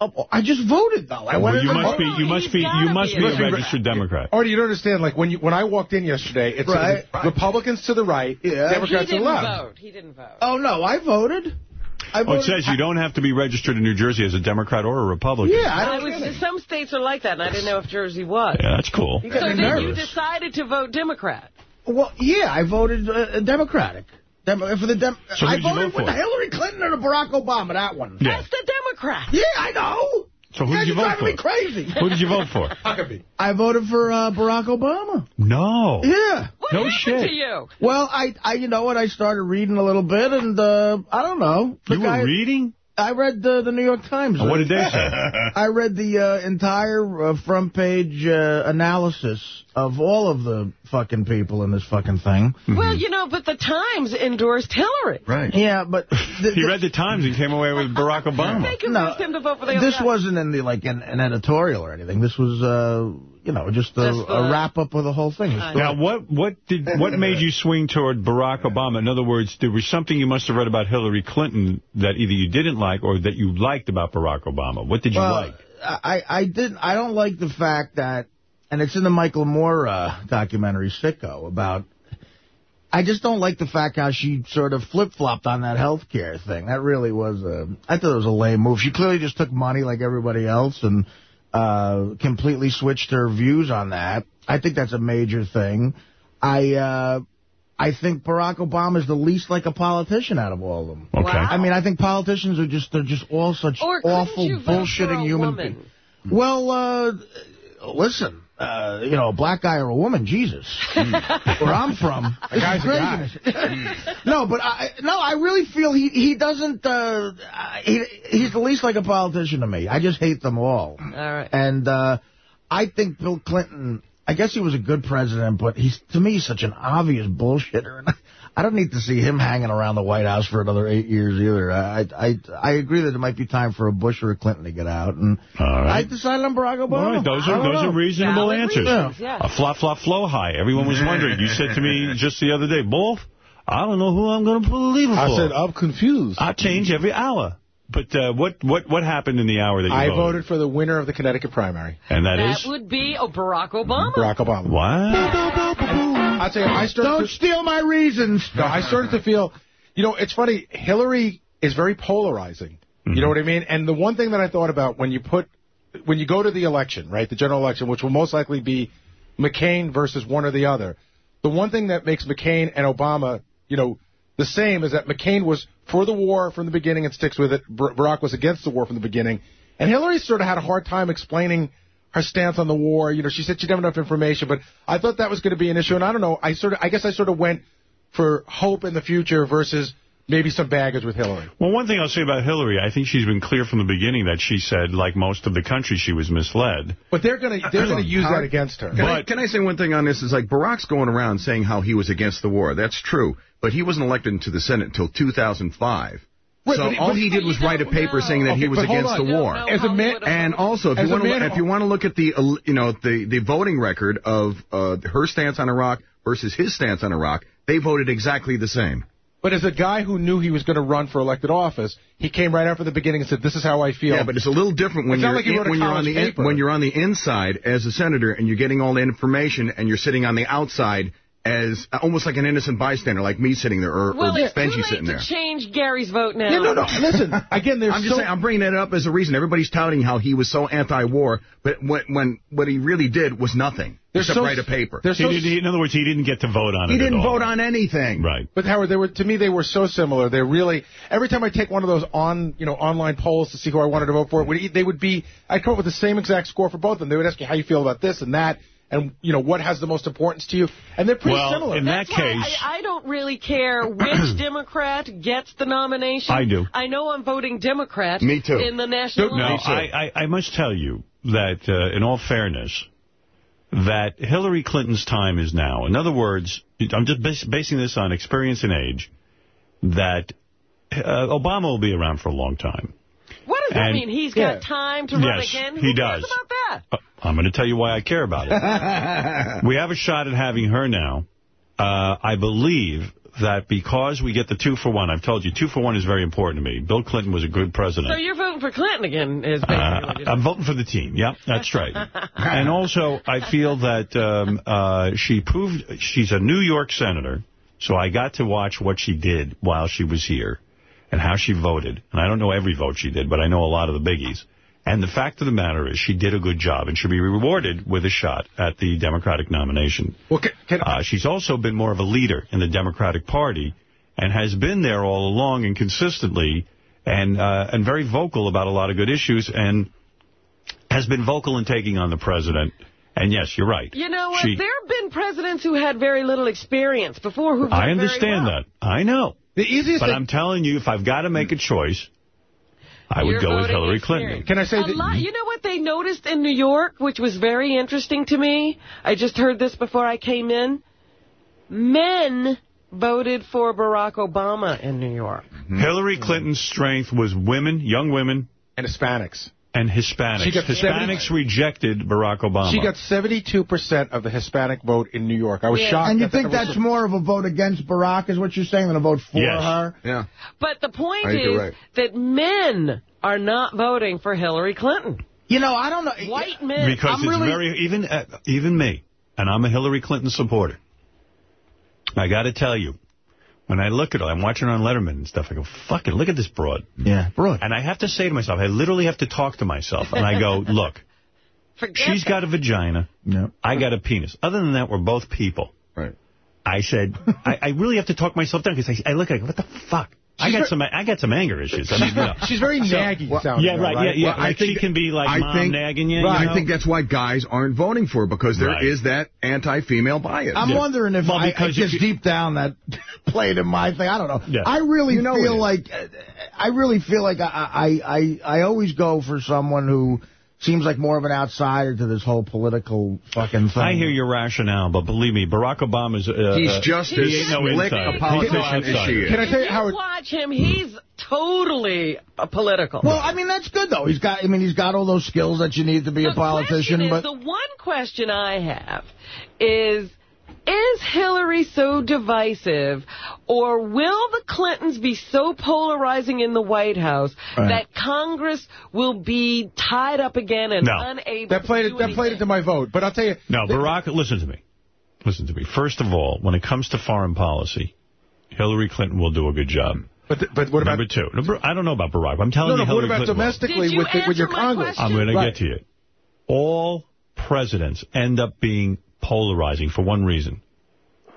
oh, I just voted though. I Well, went you in the must be, you must be, you must be a registered Democrat. Artie, you don't understand. Like when you when I walked in yesterday, it's Right. Republicans to the right, Yeah. Democrats he to the didn't left. vote. He didn't vote. Oh no, I voted. I Oh, it says you don't have to be registered in New Jersey as a Democrat or a Republican. Yeah, I I don't. was, some states are like that, and I didn't know if Jersey was. Yeah, that's cool. So got me then you decided to vote Democrat. Well, yeah, I voted uh, Democratic. Dem for the Dem So who I did you voted vote with for? Hillary Clinton or the Barack Obama. That one. Yeah. That's the Democrat. Yeah, I know. So who You did guys you are vote driving for? me crazy. Who did you vote for? *laughs* Huckabee. I voted for uh, Barack Obama. No. Yeah. What No happened shit. to you? Well, I, I, you know what? I started reading a little bit, and uh, I don't know. The You guy- were reading? I read the, the New York Times. What did they *laughs* say? I read the uh, entire uh, front page uh, analysis of all of the fucking people in this fucking thing. Well, you know, but the Times endorsed Hillary. Right. Yeah, but *laughs* the, He read the Times and came away with Barack *laughs* Obama. They convinced him to vote for the this guy. wasn't in the like an, an editorial or anything. This was, uh, you know, just a, Just a wrap up of the whole thing. a. Now, what what did *laughs* what made you swing toward Barack Obama? In other words, there was something you must have read about Hillary Clinton that either you didn't like or that you liked about Barack Obama. What did you Well, like? I, I didn't. I don't like the fact that, and it's in the Michael Moore uh, documentary Sicko about. I just don't like the fact how she sort of flip flopped on that health care thing. That really was a. I thought it was a lame move. She clearly just took money like everybody else and uh, completely switched her views on that. I think that's a major thing. I. Uh, I think Barack Obama is the least like a politician out of all of them. Okay. Wow. I mean, I think politicians are just they're just all such awful, you vote for a bullshitting human woman? beings. Well, uh, listen, uh, you know, a black guy or a woman, Jesus. Where I'm from, this guy's a guy. craziness. no, but I, no, I really feel he he doesn't. Uh, he, he's the least like a politician to me. I just hate them all. All right. And uh, I think Bill Clinton. I guess he was a good president, but he's to me such an obvious bullshitter. *laughs* And I don't need to see him hanging around the White House for another eight years either. I I I agree that it might be time for a Bush or a Clinton to get out, and All I right. decided on Barack Obama. All right, those are those know. are reasonable Valid answers. reasons, yeah. A flop, flop, flow high. Everyone was wondering. You said to me just the other day, Wolf, I don't know who I'm going to pull the for. I said I'm confused. I change every hour. But uh, what what what happened in the hour that you I voted? voted for the winner of the Connecticut primary, And that That is would be oh, Barack Obama. Barack Obama. Wow. I'll tell you, I started. Don't to- steal my reasons. No, I started to feel, you know, it's funny. Hillary is very polarizing. You know mm-hmm. what I mean? And the one thing that I thought about when you put, when you go to the election, right, the general election, which will most likely be McCain versus one or the other, the one thing that makes McCain and Obama, you know, the same is that McCain was for the war from the beginning and sticks with it. Barack was against the war from the beginning. And Hillary sort of had a hard time explaining her stance on the war. You know, she said she didn't have enough information, but I thought that was going to be an issue. And I don't know, I sort of, I guess I sort of went for hope in the future versus maybe some baggage with Hillary. Well, one thing I'll say about Hillary, I think she's been clear from the beginning that she said, like most of the country, she was misled. But they're going to they're going to use that against her. Can, I, can I say one thing on this? Is like Barack's going around saying how he was against the war. That's true. But he wasn't elected into the Senate until 2005. Wait, so he- all he did was write a paper saying that Okay, he was against on. the war. don't As a man- And also, if you want to man- look, if you want to look at the uh, you know the the voting record of uh, her stance on Iraq versus his stance on Iraq, they voted exactly the same. But as a guy who knew he was going to run for elected office, he came right out from the beginning and said, "This is how I feel." Yeah, but it's a little different when It's you're like he in- when you're on the in- when you're on the inside as a senator and you're getting all the information and you're sitting on the outside as almost like an innocent bystander, like me sitting there or, Well, or it's too Benji late sitting to there. change Gary's vote now. Yeah, no, no. *laughs* Listen, again, there's I'm just so- saying, I'm bringing that up as a reason. Everybody's touting how he was so anti-war, but when, when what he really did was nothing There's except so- write a paper. there's so- did- he- in other words, he didn't get to vote on He it at didn't all. vote on anything. Right. But Howard, they were to me they were so similar. They're really every time I take one of those on you know online polls to see who I wanted to vote for, it would, they would be I'd come up with the same exact score for both of them. They would ask you how you feel about this and that, and you know what has the most importance to you, and they're pretty Well, similar. in that That's why case, I, I don't really care which *clears throat* Democrat gets the nomination. I do. I know I'm voting Democrat. Me too. In the national. No, election. I, I, I must tell you that, uh, in all fairness, that Hillary Clinton's time is now. In other words, I'm just bas basing this on experience and age, that uh, Obama will be around for a long time. What does that mean? He's got time to run Yes, again? he does. cares about that? Uh, I'm going to tell you why I care about it. *laughs* we have a shot at having her now. Uh, I believe that because we get the two for one, I've told you, two for one is very important to me. Bill Clinton was a good president. So you're voting for Clinton again? Is Uh, I'm voting for the team. Yep, that's right. *laughs* and also, I feel that um, uh, she proved she's a New York senator, so I got to watch what she did while she was here and how she voted. And I don't know every vote she did, but I know a lot of the biggies. And the fact of the matter is she did a good job and should be rewarded with a shot at the Democratic nomination. Well, can, can uh, she's also been more of a leader in the Democratic Party and has been there all along and consistently and uh, and very vocal about a lot of good issues and has been vocal in taking on the president. And yes, you're right. You know what? She- there have been presidents who had very little experience before who I understand that. I know. The easiest But thing- I'm telling you, if I've got to make a choice, I would You're go with Hillary experience. Clinton. Can I say a that- lot, you know what they noticed in New York, which was very interesting to me? I just heard this before I came in. Men voted for Barack Obama in New York. Mm-hmm. Hillary Clinton's strength was women, young women. And Hispanics. And Hispanics. She got Hispanics rejected Barack Obama. She got 72% of the Hispanic vote in New York. I was shocked. And you that think that was that's more of a vote against Barack, is what you're saying, than a vote for Yes. her? Yeah. But the point is right. that men are not voting for Hillary Clinton. You know, I don't know. White men. Because I'm it's really, very, even uh, even me, and I'm a Hillary Clinton supporter. I got to tell you, when I look at her, I'm watching her on Letterman and stuff, I go, fuck it, look at this broad. Yeah, broad. And I have to say to myself, I literally have to talk to myself, and I go, *laughs* look, she's got a vagina, No. I got a penis. Other than that, we're both people. Right. I said, *laughs* I, I really have to talk myself down, because I, I look at it, what the fuck? I got some I got some anger issues. I mean, you know. She's very naggy Well, sounding, Yeah, right. right? Yeah, yeah. Well, I think she can be like I mom think, nagging you. Right, you know? I think that's why guys aren't voting for her, because there is Right. that anti-female bias. I'm wondering if Well, I, I just deep down that *laughs* played in my thing. I don't know. Yeah. I really You know feel like I really feel like I, I I I always go for someone who seems like more of an outsider to this whole political fucking thing. I hear your rationale, but believe me, Barack Obama's... Uh, He's uh, just he as ain't no slick insider. a politician He's no as she is. Can I tell you, you Howard? watch him, he's totally uh, political. Well, I mean that's good though. He's got I mean he's got all those skills that you need to be a politician. question is, But the one question I have is, is Hillary so divisive, or will the Clintons be so polarizing in the White House Right. that Congress will be tied up again and No. unable That played to it. do That played anything? into my vote. But I'll tell you. No, Barack, listen to me. Listen to me. First of all, when it comes to foreign policy, Hillary Clinton will do a good job. But th- but what about Number two. Number- I don't know about Barack. I'm telling no, you no? What about Clinton domestically Did you with the, with your Congress? question? I'm going to get to you. All presidents end up being polarizing for one reason.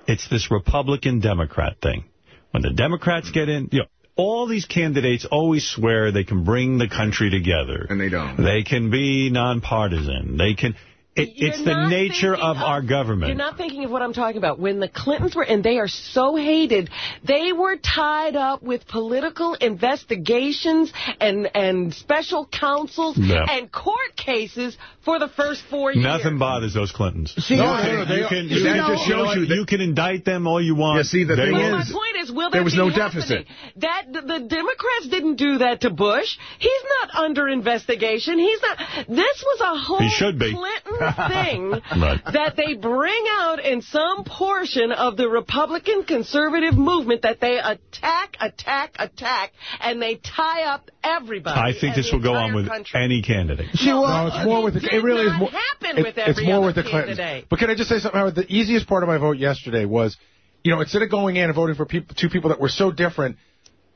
It's this Republican-Democrat thing. When the Democrats get in, you know, all these candidates always swear they can bring the country together. And they don't. They can be nonpartisan. They can... It, it's the nature thinking of our government. You're not thinking of what I'm talking about. When the Clintons were, and they are so hated, they were tied up with political investigations and, and special counsels Yeah. and court cases for the first four years. Nothing bothers those Clintons. See, you no, can, no, no, you they- can, you you can- just shows you you can indict them all you want. Yeah, see, the thing will- Well, my point is, is, will there, There was be no happening? deficit. That the, the Democrats didn't do that to Bush. He's not under investigation. He's not. This was a whole He should be. Clinton thing *laughs* Right. that they bring out in some portion of the Republican conservative movement that they attack, attack, attack, and they tie up everybody. I think this will go on with country. any candidate. no, it's more with the. It really is more. happen it- with it's more with the Clintons. candidate. But can I just say something? Howard? The easiest part of my vote yesterday was, you know, instead of going in and voting for people, two people that were so different,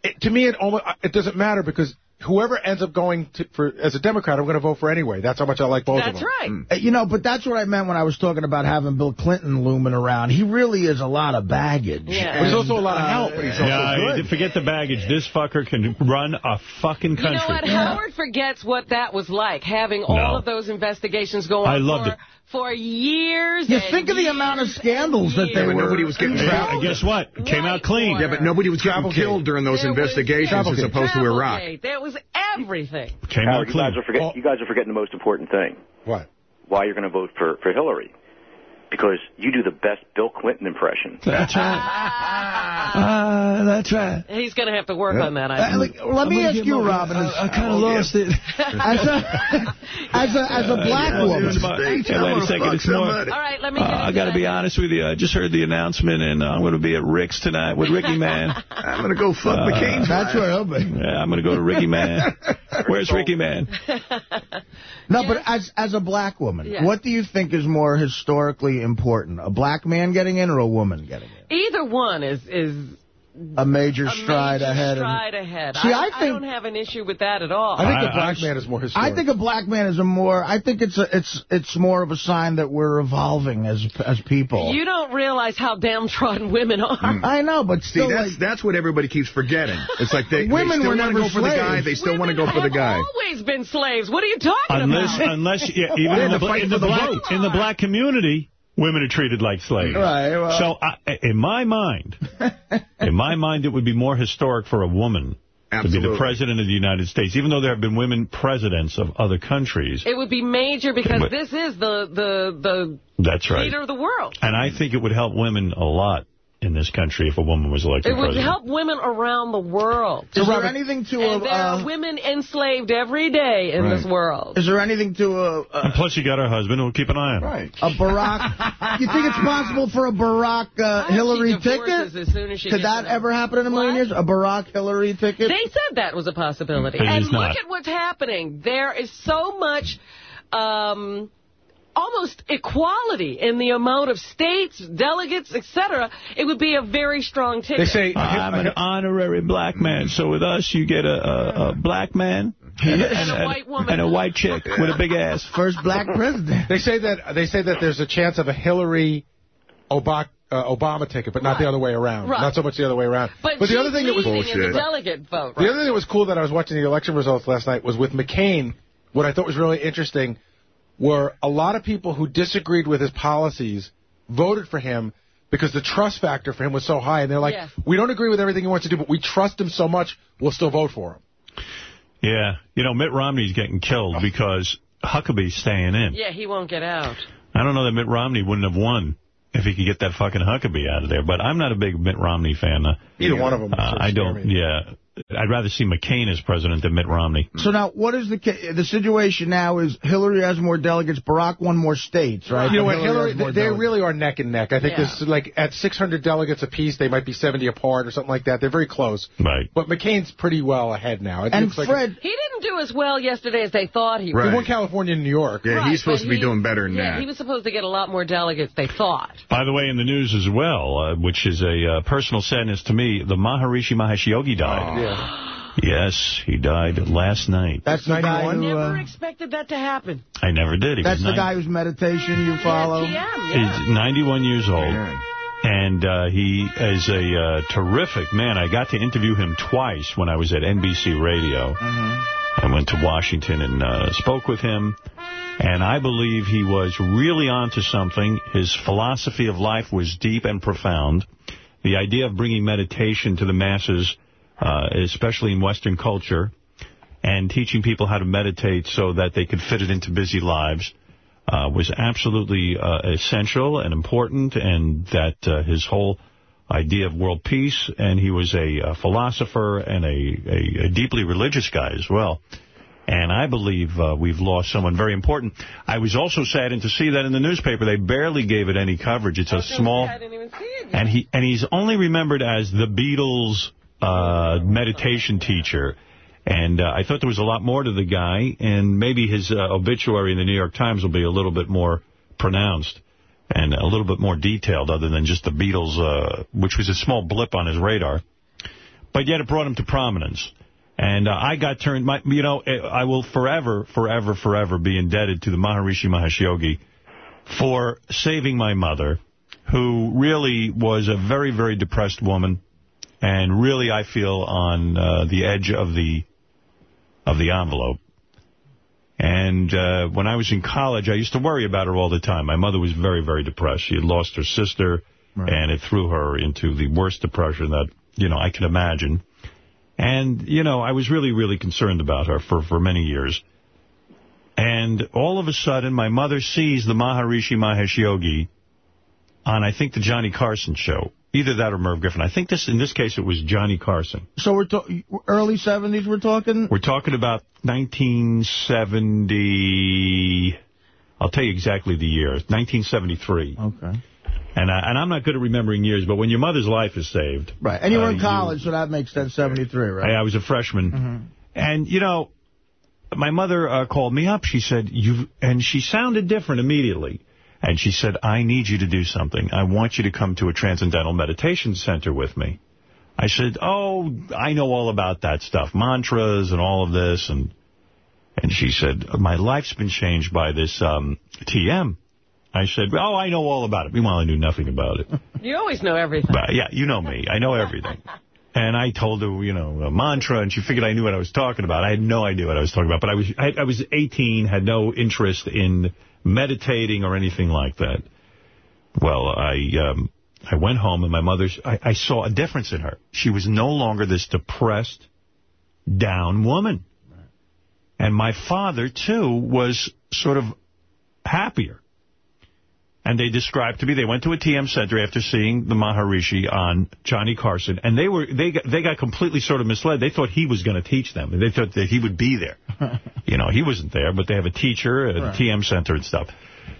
it, to me it almost it doesn't matter because whoever ends up going to, for as a Democrat, I'm going to vote for anyway. That's how much I like both of them. That's right. Uh, You know, but that's what I meant when I was talking about having Bill Clinton looming around. He really is a lot of baggage. Yeah. But he's also a lot of help, but he's also Yeah, good. forget the baggage. This fucker can run a fucking You country. know what? Howard forgets what that was like, having all No. of those investigations going on. I on loved for, it. For years. You and think of the amount of scandals that they Yeah, were. nobody was getting And trapped. guess what? It came out clean. Yeah, but nobody was getting Travelgate. killed during those There was investigations as Travelgate. opposed to Iraq. Travelgate. There was everything. Came Howard, out you clean. guys are forgetting. Oh. You guys are forgetting the most important thing. What? Why you're going to vote for for Hillary? Because you do the best Bill Clinton impression. That's right. Uh, *laughs* that's right. He's going to have to work on that. I Uh, like, let me ask you, Robin. as- I kind of lost it. *laughs* As a, as a, as *laughs* a black woman. Hey, wait a second. It's more. All right, let me Uh, I into got to be honest with you. I just heard the announcement, and uh, I'm going to be at Rick's tonight with Ricky Man. I'm going to go fuck Uh, McCain's That's where he'll be. Yeah, I'm going to go to Ricky Man. Where's Ricky Man? No, but as as a black woman, Yeah. what do you think is more historically important? A black man getting in or a woman getting in? Either one is is A major a stride major ahead. stride ahead. See, I I think- don't have an issue with that at all. I think I- the black I- man is more historic. I think a black man is a more. I think it's a, it's it's more of a sign that we're evolving as as people. You don't realize how downtrodden women are. Hmm. I know, but See, still, that's like, that's what everybody keeps forgetting. It's like they, Women they still were want to never go for the guy. They still want to go for the Have guy. always been slaves. What are you talking Unless, about? unless, yeah, even Yeah, in, the, to in the the black in the black community, women are treated like slaves. Right, well- so, I, in my mind, *laughs* in my mind, it would be more historic for a woman to be the president of the United States, even though there have been women presidents of other countries. It would be major because But- this is the the the That's right. leader of the world. And I think it would help women a lot in this country if a woman was elected It would president. help women around the world. is there anything to a And there uh, are women enslaved every day in this world. is there anything to a, a And plus, you got her husband who'll keep an eye on her. Right. a Barack? *laughs* you think it's possible for a Barack uh, Hillary divorces ticket? As soon as she Could that in. ever happen in a million years? A Barack Hillary ticket? They said that was a possibility. It and look not. at what's happening. There is so much um, almost equality in the amount of states, delegates, etc. It would be a very strong ticket. They say I'm an honorary black man, so with us, you get a, a, a black man and, And a white woman. and a white chick with a big ass. *laughs* First black president. They say that they say that there's a chance of a Hillary Obama, uh, Obama ticket, but not the other way around. Right. Not so much the other way around. but the other thing that was leading in the Bullshit. delegate vote. the other thing that was cool that I was watching the election results last night was with McCain. What I thought was really interesting were a lot of people who disagreed with his policies voted for him because the trust factor for him was so high, and they're like, Yeah. we don't agree with everything he wants to do, but we trust him so much, we'll still vote for him. Yeah. You know, Mitt Romney's getting killed because Huckabee's staying in. Yeah, he won't get out. I don't know that Mitt Romney wouldn't have won if he could get that fucking Huckabee out of there, but I'm not a big Mitt Romney fan. Uh, Either one of them. Uh, I don't, yeah. I'd rather see McCain as president than Mitt Romney. So now, what is the the situation now? Is Hillary has more delegates, Barack won more states, right? You know what, Hillary, has more they really are neck and neck. I think Yeah. there's like at 600 delegates apiece, they might be 70 apart or something like that. They're very close. Right. But McCain's pretty well ahead now. It And looks like Fred, He didn't do as well yesterday as they thought he would. Right. he won California and New York. Yeah, Right, he's supposed to be he- doing better than yeah, that. he was supposed to get a lot more delegates, they thought. By the way, in the news as well, uh, which is a uh, personal sadness to me, the Maharishi Mahesh Yogi died. Yes, he died last night. that's the guy who. Never Uh, expected that to happen. I never did. He that's the guy whose meditation you follow. Yeah, yeah. He's 91 years old. And uh, he is a uh, terrific man. I got to interview him twice when I was at NBC Radio. I went to Washington and uh, spoke with him. And I believe he was really onto something. His philosophy of life was deep and profound. The idea of bringing meditation to the masses, uh, especially in Western culture, and teaching people how to meditate so that they could fit it into busy lives uh, was absolutely uh, essential and important, and that uh, his whole idea of world peace, and he was a, uh philosopher and a, a, a deeply religious guy as well. And I believe uh, we've lost someone very important. I was also saddened to see that in the newspaper. They barely gave it any coverage. It's a small... I didn't even see it. And he and he's only remembered as the Beatles uh, meditation teacher. And uh, I thought there was a lot more to the guy, and maybe his uh, obituary in the New York Times will be a little bit more pronounced and a little bit more detailed other than just the Beatles, uh, which was a small blip on his radar. But yet it brought him to prominence. And uh, I got turned, my, you know, I will forever, forever, forever be indebted to the Maharishi Mahesh Yogi for saving my mother, who really was a very, very depressed woman, and really, I feel, on uh, the edge of the of the envelope. And uh, when I was in college, I used to worry about her all the time. My mother was very, very depressed. She had lost her sister, and it threw her into the worst depression that, you know, I can imagine. And, you know, I was really, really concerned about her for, for many years. And all of a sudden, my mother sees the Maharishi Mahesh Yogi on, I think, the Johnny Carson show. Either that or Merv Griffin. I think this, in this case, it was Johnny Carson. So we're early 70s we're talking? We're talking about 1970... I'll tell you exactly the year. 1973. Okay. And, I, and I'm not good at remembering years, but when your mother's life is saved... Right. And you were uh, in college, so that makes sense, 73, right? I, I was a freshman. Mm-hmm. And, you know, my mother uh, called me up. She said, "You," and she sounded different immediately. And she said, I need you to do something. I want you to come to a Transcendental Meditation Center with me. I said, oh, I know all about that stuff, mantras and all of this. And and she said, my life's been changed by this um, TM. I said, oh, I know all about it. Meanwhile, I knew nothing about it. You always know everything. But, yeah, you know me. I know everything. And I told her, you know, a mantra, and she figured I knew what I was talking about. I had no idea what I was talking about. But I was I, I was 18, had no interest in meditating or anything like that. Well, I um, I went home, and my mother, I, I saw a difference in her. She was no longer this depressed, down woman. And my father, too, was sort of happier. And they described to me, they went to a TM center after seeing the Maharishi on Johnny Carson, and they were they got, they got completely sort of misled. They thought he was going to teach them. And they thought that he would be there. *laughs* you know, he wasn't there, but they have a teacher at Right. the TM center and stuff.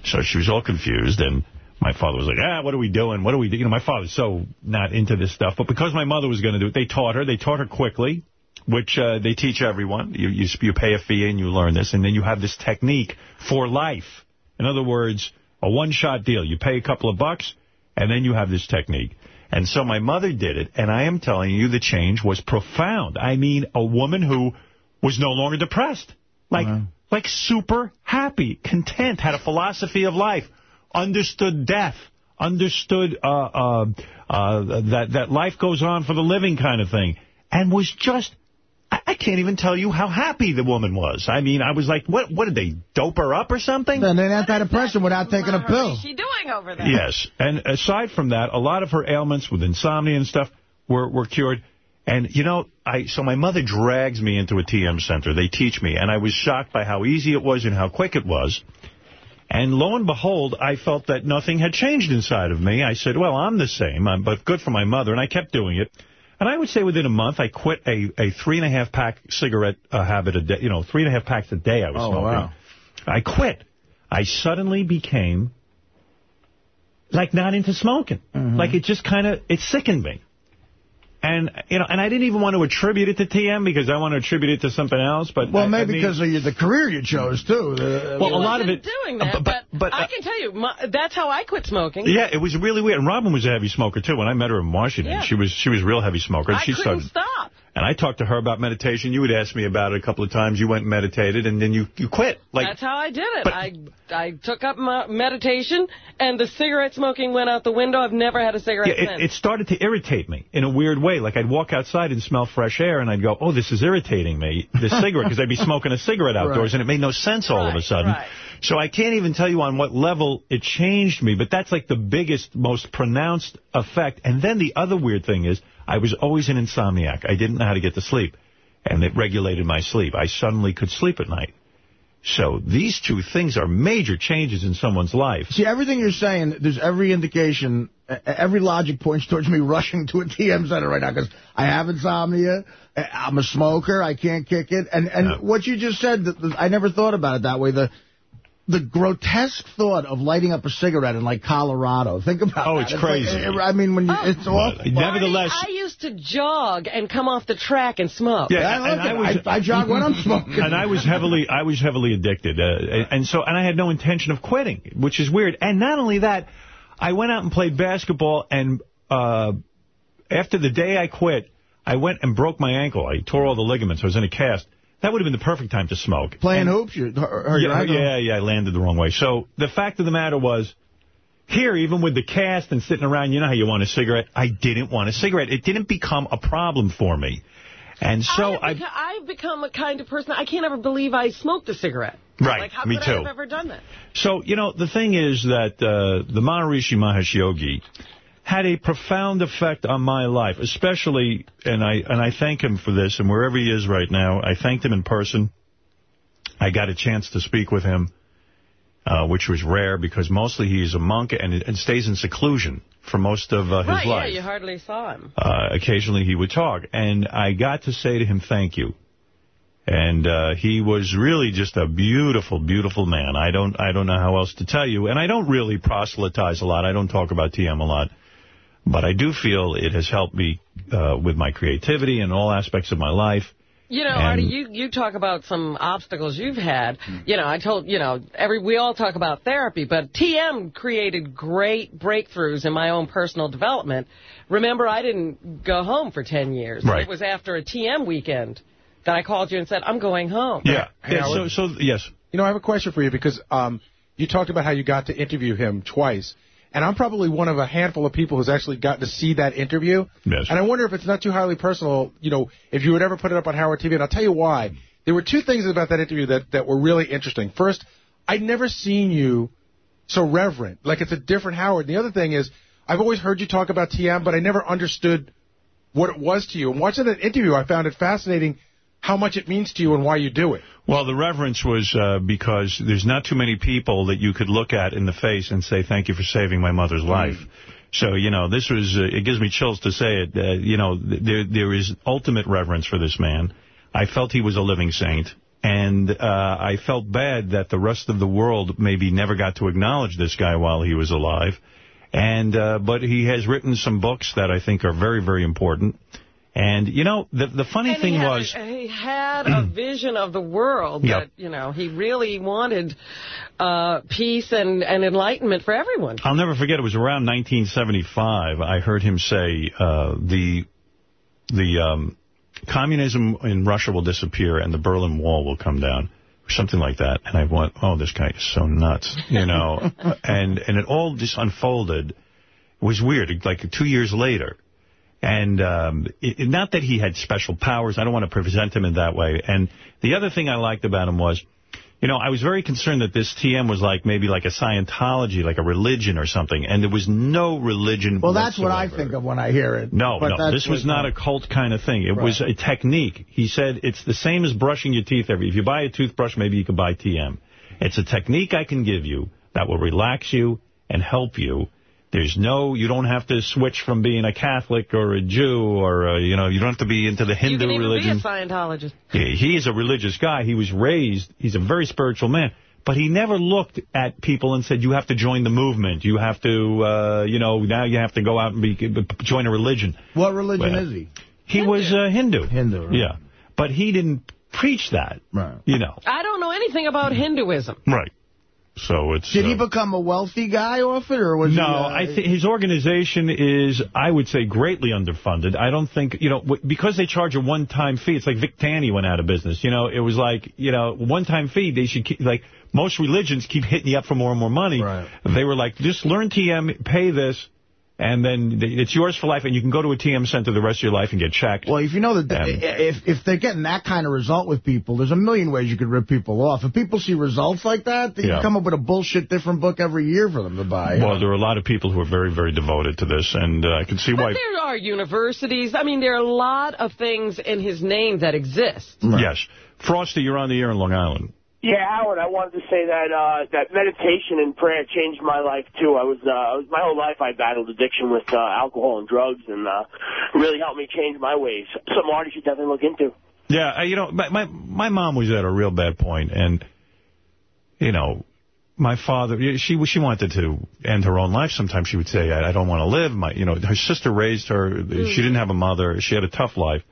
So she was all confused, and my father was like, ah, what are we doing? What are we doing? You know, my father's so not into this stuff, but because my mother was going to do it, they taught her. They taught her quickly, which uh, they teach everyone. You, you, you pay a fee and you learn this, and then you have this technique for life. In other words, a one-shot deal. You pay a couple of bucks, and then you have this technique. And so my mother did it, and I am telling you the change was profound. I mean, a woman who was no longer depressed. Like, like super happy, content, had a philosophy of life, understood death, understood uh, uh, uh, that, that life goes on for the living kind of thing, and was just I I can't even tell you how happy the woman was. I mean, I was like, what What did they, dope her up or something? And Then an antidepressant without taking a pill. What's she doing over there? Yes. And aside from that, a lot of her ailments with insomnia and stuff were, were cured. And, you know, I so my mother drags me into a TM center. They teach me. And I was shocked by how easy it was and how quick it was. And lo and behold, I felt that nothing had changed inside of me. I said, well, I'm the same, I'm- but good for my mother. And I kept doing it. And I would say within a month, I quit a, a three-and-a-half-pack cigarette uh, habit a day. You know, three-and-a-half packs a day I was Oh, smoking. wow. I quit. I suddenly became, like, not into smoking. Mm-hmm. Like, it just kind of, it sickened me. And, you know, and I didn't even want to attribute it to TM because I want to attribute it to something else. But Well, I- I maybe mean- because of the career you chose, too. The- Well, a lot of it- doing that, but, but, I uh, can tell you, my, that's how I quit smoking. Yeah, it was really weird. And Robin was a heavy smoker, too. When I met her in Washington, Yeah. she was she was a real heavy smoker. I she couldn't started, stop. And I talked to her about meditation. You would ask me about it a couple of times. You went and meditated, and then you, you quit. Like, That's how I did it. I I took up my meditation, and the cigarette smoking went out the window. I've never had a cigarette Yeah, since. it, it started to irritate me in a weird way. Like, I'd walk outside and smell fresh air, and I'd go, oh, this is irritating me, this *laughs* cigarette, because I'd be smoking a cigarette outdoors, Right. and it made no sense all of a sudden. right. So I can't even tell you on what level it changed me, but that's like the biggest, most pronounced effect. And then the other weird thing is, I was always an insomniac. I didn't know how to get to sleep, and it regulated my sleep. I suddenly could sleep at night. So these two things are major changes in someone's life. See, everything you're saying, there's every indication, every logic points towards me *laughs* rushing to a TM center right now because I have insomnia, I'm a smoker, I can't kick it. And and what you just said, I never thought about it that way. The the grotesque thought of lighting up a cigarette in, like, Colorado. Think about Oh, that. it's like- crazy. I mean, when you, it's awful. Nevertheless, I used to jog and come off the track and smoke. Yeah, and I was I jog when I'm smoking. and I was heavily I was heavily addicted, uh, and- and so and I had no intention of quitting, which is weird. And not only that, I went out and played basketball, and uh, after the day I quit, I went and broke my ankle. I tore all the ligaments. I was in a cast. That would have been the perfect time to smoke. Playing hoops, you hurt hurt your yeah, ankle. yeah, yeah, I landed the wrong way. So the fact of the matter was, here, even with the cast and sitting around, you know how you want a cigarette? I didn't want a cigarette. It didn't become a problem for me. And so I... Beca- I've become a kind of person, I can't ever believe I smoked a cigarette. Right, Like, how me could too. I have ever done that? So, you know, the thing is that uh, the Maharishi Mahesh Yogi had a profound effect on my life, especially, and I and I thank him for this, and wherever he is right now, I thanked him in person. I got a chance to speak with him, uh, which was rare because mostly he's a monk and, and stays in seclusion for most of uh, his right, life. yeah, you hardly saw him. Uh, occasionally he would talk, and I got to say to him, thank you. And uh, he was really just a beautiful, beautiful man. I don't I don't know how else to tell you. And I don't really proselytize a lot. I don't talk about TM a lot. But I do feel it has helped me uh, with my creativity and all aspects of my life. You know, And- Artie, you, you talk about some obstacles you've had. You know, I told, you know, every we all talk about therapy, but TM created great breakthroughs in my own personal development. Remember, I didn't go home for 10 years. Right. It was after a TM weekend that I called you and said, I'm going home. Yeah. Hey, yeah so, so, yes. You know, I have a question for you because um, you talked about how you got to interview him twice. And I'm probably one of a handful of people who's actually gotten to see that interview. Yes. And I wonder if it's not too highly personal, you know, if you would ever put it up on Howard TV. And I'll tell you why. There were two things about that interview that, that were really interesting. First, I'd never seen you so reverent. Like it's a different Howard. And the other thing is, I've always heard you talk about TM, but I never understood what it was to you. And watching that interview, I found it fascinating how much it means to you and why you do it. Well, the reverence was uh, because there's not too many people that you could look at in the face and say, thank you for saving my mother's life. So, you know, this was, uh, it gives me chills to say it. Uh, you know, there there is ultimate reverence for this man. I felt he was a living saint. And uh, I felt bad that the rest of the world maybe never got to acknowledge this guy while he was alive. And uh, But he has written some books that I think are very, very important. And, you know, the, the funny And thing he was... he had a *clears throat* vision of the world Yep. that, you know, he really wanted uh, peace and, and enlightenment for everyone. I'll never forget, it was around 1975, I heard him say uh, the the um, communism in Russia will disappear and the Berlin Wall will come down, or something like that. And I went, oh, this guy is so nuts, you know. *laughs* and and it all just unfolded. It was weird, like two years later. And um, it, not that he had special powers. I don't want to present him in that way. And the other thing I liked about him was, you know, I was very concerned that this TM was like maybe like a Scientology, like a religion or something. And there was no religion Well, that's what I think of when I hear it. No, But no, this was not a cult kind of thing. It Right. was a technique. He said it's the same as brushing your teeth every. If you buy a toothbrush, maybe you could buy TM. It's a technique I can give you that will relax you and help you. There's no, you don't have to switch from being a Catholic or a Jew or, uh, you know, you don't have to be into the You Hindu can even religion. be a Scientologist. He he is a religious guy. He was raised, he's a very spiritual man. But he never looked at people and said, you have to join the movement. You have to, uh, you know, now you have to go out and be, join a religion. What religion Well, is he? He was uh, Hindu. Hindu, right. Yeah. But he didn't preach that. Right. You know. I don't know anything about Hinduism. Right. So it's... Did he uh, become a wealthy guy off it, or was no, he, uh, I think his organization is, I would say, greatly underfunded. I don't think, you know, w- because they charge a one-time fee, it's like Vic Tanny went out of business. You know, it was like, you know, one-time fee, they should keep, like, most religions keep hitting you up for more and more money. They were like, just learn TM, pay this, and then it's yours for life, and you can go to a TM center the rest of your life and get checked. Well, if you know that if if they're getting that kind of result with people, there's a million ways you could rip people off. If people see results like that, they Yeah. can come up with a bullshit different book every year for them to buy. Well, there are a lot of people who are very, very devoted to this, and uh, I can see why. There are universities. I mean, there are a lot of things in his name that exist. Yes. Frosty, you're on the air in Long Island. Yeah, Howard, I wanted to say that uh, that meditation and prayer changed my life too. I was, uh, I was my whole life I battled addiction with uh, alcohol and drugs, and uh, really helped me change my ways. Something artists should definitely look into. Yeah, uh, you know, my, my my mom was at a real bad point, and you know, my father, she she wanted to end her own life. Sometimes she would say, "I, I don't want to live." My, you know, her sister raised her. She didn't have a mother. She had a tough life.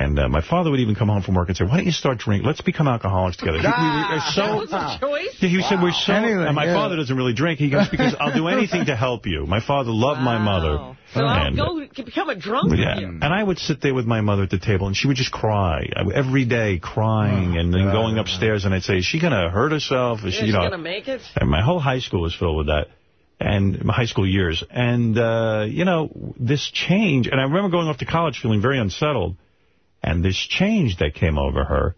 And uh, my father would even come home from work and say, why don't you start drinking? Let's become alcoholics together. He- we were so, That was a choice? Yeah, he said, we're so... Anyway, and my yeah. father doesn't really drink. He goes, *laughs* because I'll do anything to help you. My father loved my mother. So I'll And, go become a drunk yeah. with you. And I would sit there with my mother at the table, and she would just cry I- every day, crying, and then going upstairs, and I'd say, is she going to hurt herself? Is Yeah, she, she's you know, going to make it? and my whole high school was filled with that. And my high school years. And, uh, you know, this change, and I remember going off to college feeling very unsettled. And this change that came over her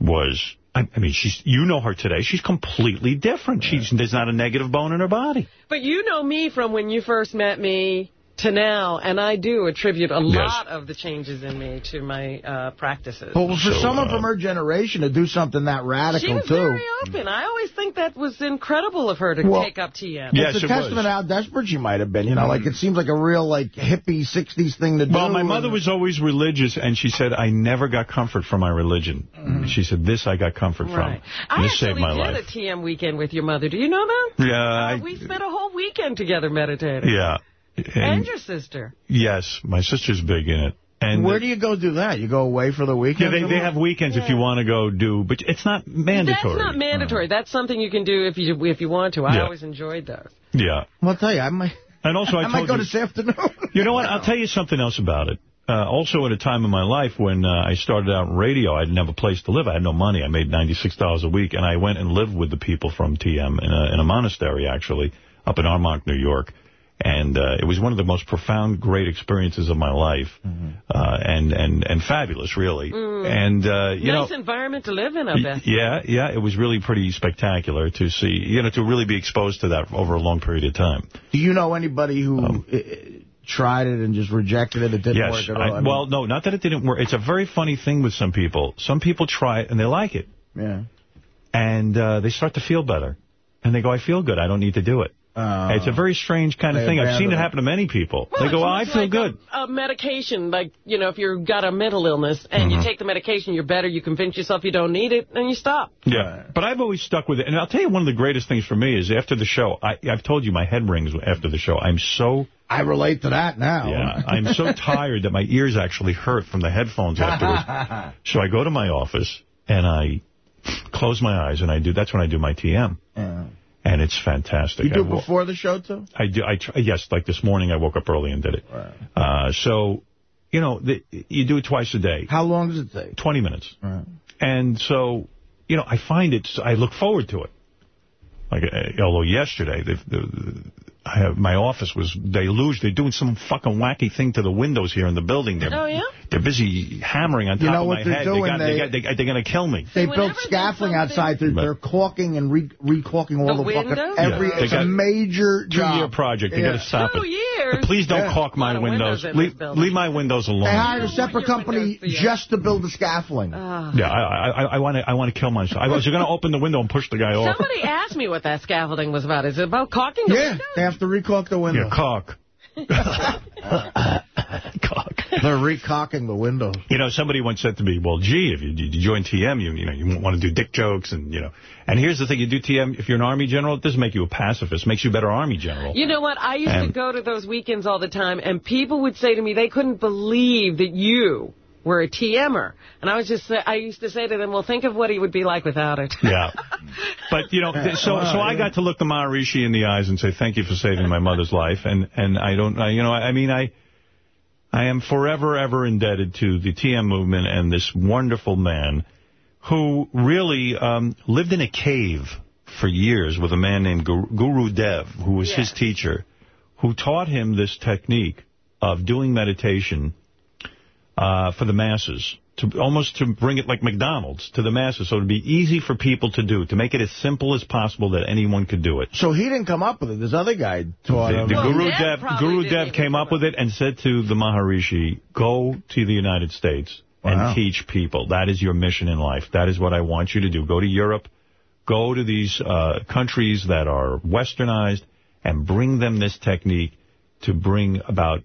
was, I, I mean, she's, you know her today. She's completely different. She's, there's not a negative bone in her body. But you know me from when you first met me to now, and I do attribute a Yes. lot of the changes in me to my uh, practices. Well, for So, someone uh, from her generation to do something that radical, she radical, was too. very open. I always think that was incredible of her to Well, take up TM. Yes, it's a it testament to how desperate she might have been. You know, like it seems like a real like hippie '60s thing to do. Well, my mother was always religious, and she said, I never got comfort from my religion. She said, this I got comfort. Right. from. I This actually saved my did life. a TM weekend with your mother. Do you know that? Yeah, Uh, I, we spent a whole weekend together meditating. yeah. And, your sister. Yes, my sister's big in it. And Where do you go do that? You go away for the weekend? Yeah, weekend? they, they have weekends if you want to go do, but it's not mandatory. That's not mandatory. That's something you can do if you if you want to. I Yeah. always enjoyed those. Yeah. Well, I'll tell you, I might. And also, I, I might go you, this afternoon. *laughs* You know what? I'll tell you something else about it. Uh, also, at a time in my life when uh, I started out in radio, I didn't have a place to live. I had no money. I made $96 a week, and I went and lived with the people from TM in a, in a monastery, actually, up in Armonk, New York. And uh, it was one of the most profound, great experiences of my life, uh, and, and, and fabulous, really. And, uh, you nice know... environment to live in, I bet. Yeah, yeah, it was really pretty spectacular to see, you know, to really be exposed to that over a long period of time. Do you know anybody who Um, uh, tried it and just rejected it? It didn't yes, work at all. I, well, no, not that it didn't work. It's a very funny thing with some people. Some people try it and they like it, yeah. and uh, they start to feel better, and they go, "I feel good. I don't need to do it." Uh, it's a very strange kind of thing. I've seen it it. happen to many people. Well, they go, well, "I feel like good." A, a medication, like, you know, if you've got a mental illness and you Mhm. take the medication, you're better, you convince yourself you don't need it, and you stop. Yeah, but I've always stuck with it. And I'll tell you one of the greatest things for me is after the show, I, I've told you my head rings after the show. I'm so... I relate to that now. Yeah, I'm so *laughs* tired that my ears actually hurt from the headphones afterwards. *laughs* So I go to my office and I close my eyes and I do, that's when I do my TM. Yeah. And it's fantastic. You do it before the show, too? I do. I tr yes, like this morning, I woke up early and did it. Uh, so, you know, the, you do it twice a day. How long does it take? 20 minutes. Right. And so, you know, I find it, I look forward to it. Like, uh, although yesterday, the, the, I have, my office was deluged. They're doing some fucking wacky thing to the windows here in the building. They're, Oh, yeah? they're busy hammering on You top know of what my they're head. doing? They got, they They- got, they, they're going to kill me. They built scaffolding outside. They're, they're caulking and re recaulking all The the, fucking windows? every. Yeah. They It's got a major Two-year project. They Yeah. got to stop Two it. years? Please don't Yeah. caulk my Lot windows. windows Leave, leave my windows alone. They hired a separate company just to build the scaffolding. Ah. Yeah, I I I want to I want to kill myself. I was going to open the window and push the guy off. Somebody asked me what that scaffolding was about. Is it about caulking the yeah, windows? they have to recaulk the window. Yeah, cock. *laughs* cock. They're recocking the window. You know, somebody once said to me, "Well, gee, if you, you join TM, you you know you want to do dick jokes and you know." And here's the thing: you do TM if you're an army general, it doesn't make you a pacifist. It makes you a better army general. You know what? I used to go to those weekends all the time, and people would say to me they couldn't believe that you were a TMer. And I was just, I used to say to them, well, think of what he would be like without it. Yeah. *laughs* But, you know, th- so so I got to look the Maharishi in the eyes and say, thank you for saving my mother's life. And, and I don't, I, you know, I mean, I I am forever, ever indebted to the TM movement and this wonderful man who really um, lived in a cave for years with a man named Guru Guru Dev, who was his teacher, who taught him this technique of doing meditation uh, for the masses, to almost to bring it like McDonald's to the masses, so it'd be easy for people to do, to make it as simple as possible that anyone could do it. So he didn't come up with it. This other guy taught The, him. the Guru Dev, Guru Dev came up with it and said to the Maharishi, go to the United States Wow. and teach people. That is your mission in life. That is what I want you to do. Go to Europe go to these uh, countries that are westernized and bring them this technique to bring about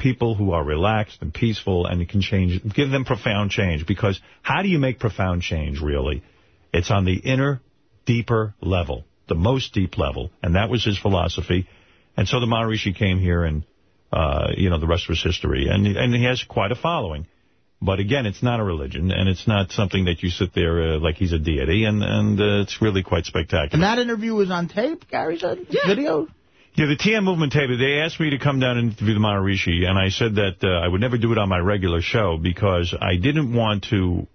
people who are relaxed and peaceful and you can change, give them profound change. Because how do you make profound change, really? It's on the inner, deeper level, the most deep level. And that was his philosophy. And so the Maharishi came here and, uh, you know, the rest was history. And, and he has quite a following. But again, it's not a religion, and it's not something that you sit there uh, like he's a deity, and, and uh, it's really quite spectacular. And that interview was on tape, Gary said? Video? Yeah, the TM Movement tape, they asked me to come down and interview the Maharishi, and I said that uh, I would never do it on my regular show because I didn't want to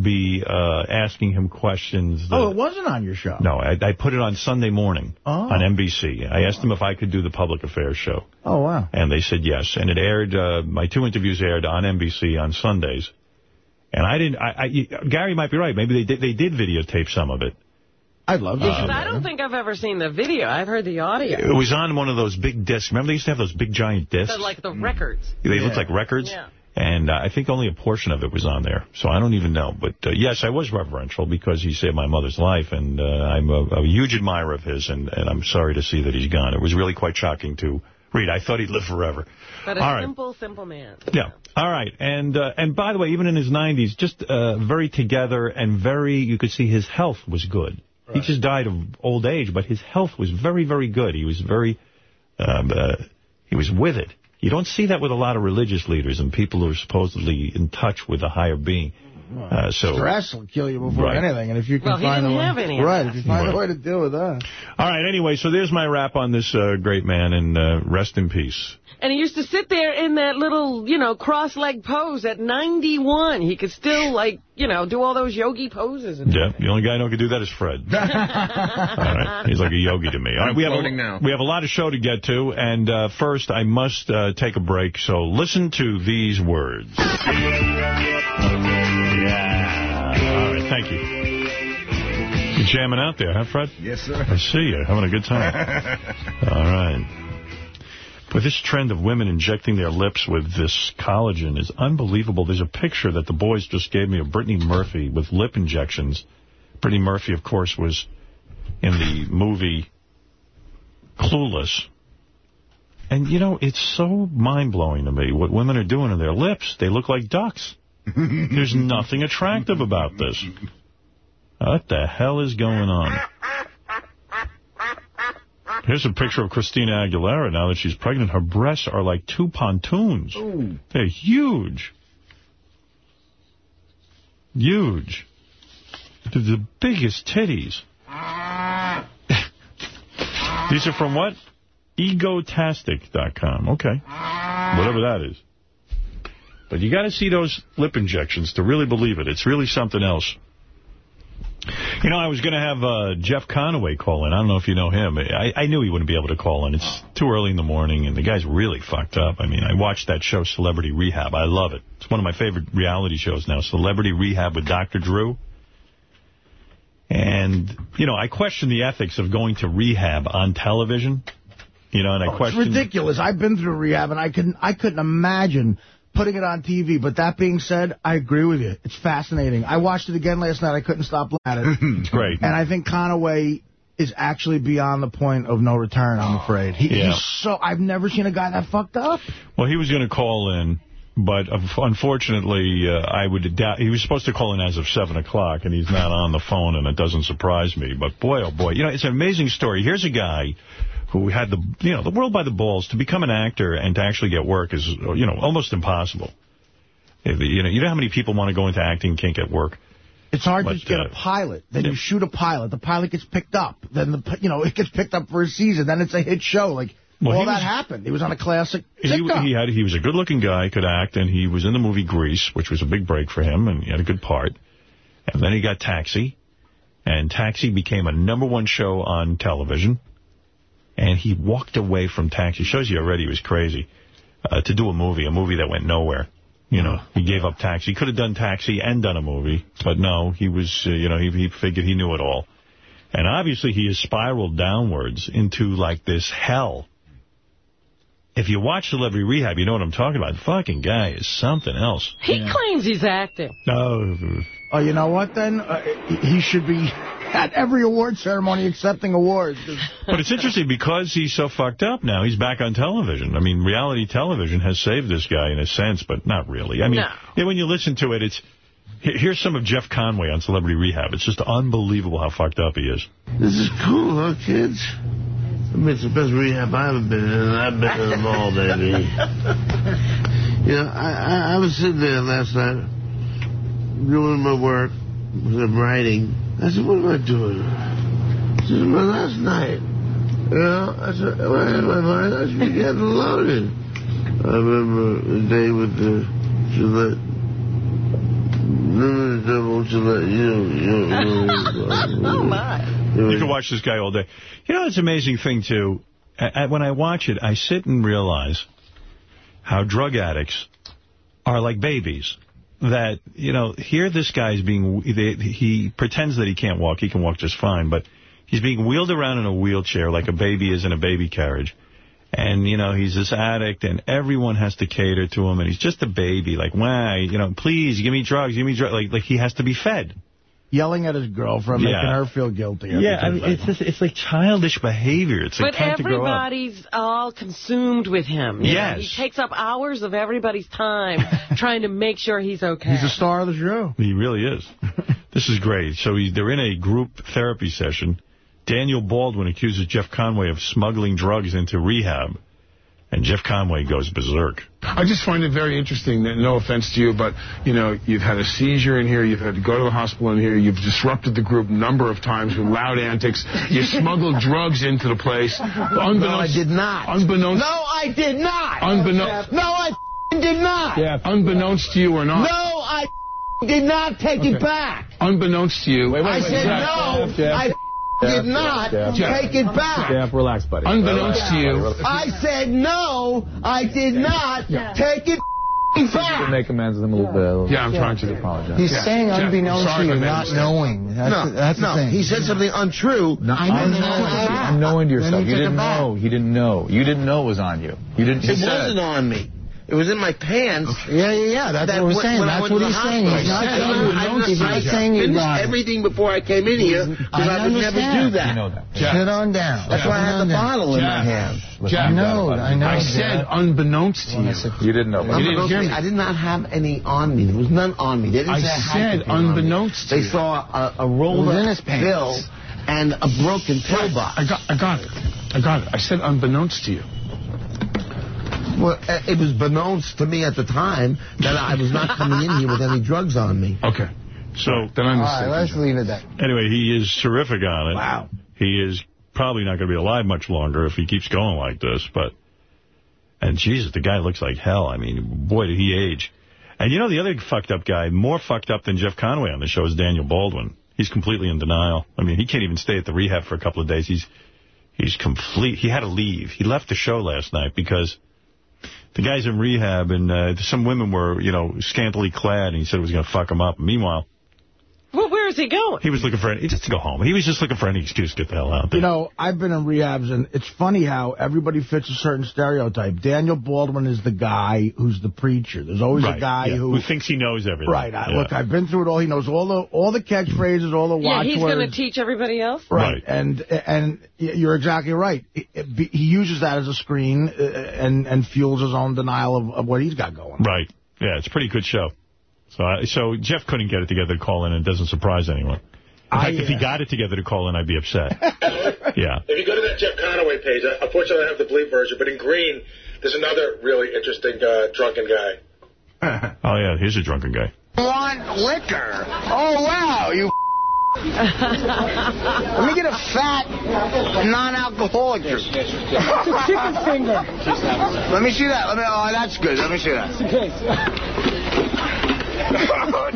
be uh, asking him questions. That, Oh, it wasn't on your show. No, I, I put it on Sunday morning Oh. on NBC. I asked them if I could do the public affairs show, Oh, wow. and they said yes. And it aired, uh, my two interviews aired on NBC on Sundays. And I didn't, I, I, Gary might be right. Maybe they did, they did videotape some of it. I'd love to. Because I don't think I've ever seen the video. I've heard the audio. It was on one of those big discs. Remember they used to have those big giant discs? Like the records. They looked like records. Yeah. And uh, I think only a portion of it was on there. So I don't even know. But uh, yes, I was reverential because he saved my mother's life. And uh, I'm a, a huge admirer of his. And, and I'm sorry to see that he's gone. It was really quite shocking to read. I thought he'd live forever. But a All right. simple, simple man. Yeah. All right. And uh, and by the way, even in his 90s, just uh, very together and very, you could see his health was good. He just died of old age, but his health was very, very good. He was very, um, uh, he was with it. You don't see that with a lot of religious leaders and people who are supposedly in touch with a higher being. Uh, so Stress will kill you before Right. anything, and if you can Well, find a didn't way, have any of right? If you find Right. a way to deal with that, All right, anyway, so there's my wrap on this uh, great man, and uh, rest in peace. And he used to sit there in that little, you know, cross-leg pose at 91. He could still, like, you know, do all those yogi poses. And Yeah, the only guy I know who can do that is Fred. *laughs* All right, he's like a yogi to me. All right, we have a, now. we have a lot of show to get to, and uh, first I must uh, take a break. So listen to these words. Yeah. All right, thank you. You're jamming out there, huh, Fred? Yes, sir. I see you having a good time. *laughs* All right. But this trend of women injecting their lips with this collagen is unbelievable. There's a picture that the boys just gave me of Brittany Murphy with lip injections. Brittany Murphy, of course, was in the movie Clueless. And, you know, it's so mind-blowing to me what women are doing to their lips. They look like ducks. There's nothing attractive about this. What the hell is going on? Here's a picture of Christina Aguilera now that she's pregnant. Her breasts are like two pontoons. They're huge. Huge. They're the biggest titties. *laughs* These are from what? Egotastic.com. Okay. Whatever that is. But you got to see those lip injections to really believe it. It's really something else. You know, I was going to have uh, Jeff Conaway call in. I don't know if you know him. I, I knew he wouldn't be able to call in. It's too early in the morning, and the guy's really fucked up. I mean, I watched that show, Celebrity Rehab. I love it. It's one of my favorite reality shows now, Celebrity Rehab with Dr. Drew. And, you know, I question the ethics of going to rehab on television. You know, and I Oh, it's question... ridiculous. I've been through rehab, and I couldn't, I couldn't imagine putting it on TV. But that being said, I agree with you. It's fascinating. I watched it again last night. I couldn't stop looking at it. *laughs* It's great. And I think Conaway is actually beyond the point of no return, I'm afraid. He, Yeah. He's so... I've never seen a guy that fucked up. Well, he was going to call in, but unfortunately, uh, I would doubt... He was supposed to call in as of 7 o'clock, and he's not on the phone, and it doesn't surprise me. But boy, oh boy, you know, it's an amazing story. Here's a guy who had the, you know, the world by the balls. To become an actor and to actually get work is, you know, almost impossible. You know, you know how many people want to go into acting and can't get work? It's hard But, to get uh, a pilot. Then you shoot a pilot. The pilot gets picked up. Then, the you know, *laughs* it gets picked up for a season. Then it's a hit show. Like, Well, all that was- happened. He was on a classic He, he had he was a good-looking guy, could act, and he was in the movie Grease, which was a big break for him, and he had a good part. And then he got Taxi, and Taxi became a number one show on television. And he walked away from Taxi. Shows you already he was crazy uh, to do a movie, a movie that went nowhere. You know, he gave up Taxi. He could have done Taxi and done a movie, but no, he was, uh, you know, he, he figured he knew it all. And obviously he has spiraled downwards into like this hell. If you watch Celebrity Rehab, you know what I'm talking about. The fucking guy is something else. He claims he's acting. No. Oh, you know what, then? Uh, he- he should be at every award ceremony accepting awards. *laughs* But it's interesting because he's so fucked up now. He's back on television. I mean, reality television has saved this guy in a sense, but not really. I mean, No. yeah, when you listen to it, it's here's some of Jeff Conaway on Celebrity Rehab. It's just unbelievable how fucked up he is. This is cool, huh, kids? I mean, it's the best rehab I've ever been in, and I've been in them all, baby. *laughs* you know, I, I, I was sitting there last night doing my work, I'm writing. I said, what am I doing? This is my last night. You know, I said, when I had my mind, I should be getting loaded. I remember the day with the Gillette. No, no, no, Gillette, you know, you know. *laughs* oh, my. You can watch this guy all day. You know, it's an amazing thing, too. I, I, when I watch it, I sit and realize how drug addicts are like babies. That, you know, here this guy's being, they, he pretends that he can't walk. He can walk just fine, but he's being wheeled around in a wheelchair like a baby is in a baby carriage. And, you know, he's this addict, and everyone has to cater to him, and he's just a baby. Like, why, you know, please, give me drugs, give me drugs. Like, like he has to be fed. Yelling at his girlfriend, Yeah. making her feel guilty. Yeah, I mean, it's just, it's like childish behavior. It's like But time to grow up. everybody's all consumed with him. you know? Yes. He takes up hours of everybody's time *laughs* trying to make sure he's okay. He's a star of the show. He really is. *laughs* this is great. So he, they're in a group therapy session. Daniel Baldwin accuses Jeff Conaway of smuggling drugs into rehab. And Jeff Conaway goes berserk. I just find it very interesting that, no offense to you, but, you know, you've had a seizure in here, you've had to go to the hospital in here, you've disrupted the group a number of times with loud antics, you *laughs* smuggled drugs into the place. Unbeknownst, No, I did not. Unbeknownst, No, I did not. Unbeknownst- No, I did not. Yeah. unbeknownst to you or not. No. I did not take it back. Unbeknownst to you. I said no, I f***ing did not take it back. Jeff, relax, buddy. Unbeknownst to you. I said no, I did not take it f***ing back. make amends with him a little bit. Yeah, I'm trying to apologize. He's Yeah. saying Jeff, unbeknownst to you, if I made a not knowing. That's, no, the, that's no, the thing. he said something untrue. I know. Unknowing to Then yourself. You didn't know. He didn't know. You didn't know it was on you. You didn't. It wasn't on me. It was in my pants. Yeah, yeah, yeah. That's That what we're saying. when That's what he's saying. He's not I said, saying you I don't. He's not finished saying you got it. everything before I came in here because I, would never do that. You know that. Sit on down. That's why I had the bottle in my hand. Jeff, I know, I know. I said unbeknownst to you. You didn't know. You didn't hear me. me, I did not have any on me. There was none on me. They didn't I say said anything on me. unbeknownst to They you. saw a, a rolled It up bill and a broken pillbox. I got, I got it. I got it. I said unbeknownst to you. Well, uh, it was beknownst to me at the time that I was not coming in here with any drugs on me. Okay. So Then I'm All right, let's leave it there. Anyway, he is terrific on it. Wow. He is probably not going to be alive much longer if he keeps going like this. But And Jesus, the guy looks like hell. I mean, boy, did he age. And you know the other fucked up guy, more fucked up than Jeff Conaway on the show, is Daniel Baldwin. He's completely in denial. I mean, he can't even stay at the rehab for a couple of days. He's he's complete. He had to leave. He left the show last night because the guy's in rehab and uh, some women were, you know, scantily clad, and he said it was going to fuck him up. Meanwhile, Well, where is he going? he was looking for any, just to go home. He was just looking for any excuse to get the hell out there. You know, I've been in rehabs, and it's funny how everybody fits a certain stereotype. Daniel Baldwin is the guy who's the preacher. There's always Right, a guy yeah, who... who thinks he knows everything. Right. I, Yeah. Look, I've been through it all. He knows all the all the catchphrases, all the watchwords. Yeah, he's going to teach everybody else? Right. And and you're exactly right. It- it- He uses that as a screen uh, and and fuels his own denial of, of what he's got going. Right. Yeah, it's a pretty good show. So I, so Jeff couldn't get it together to call in, and it doesn't surprise anyone. In fact, if he got it together to call in, I'd be upset. *laughs* yeah. If you go to that Jeff Conaway page, uh, unfortunately I have the bleep version, but in green, there's another really interesting uh, drunken guy. *laughs* Oh, yeah, here's a drunken guy. Want liquor? Oh, wow, you *laughs* Let me get a fat, non-alcoholic drink. It's a chicken finger. Let me see that. Let me. Oh, that's good. Let me see that. Oh,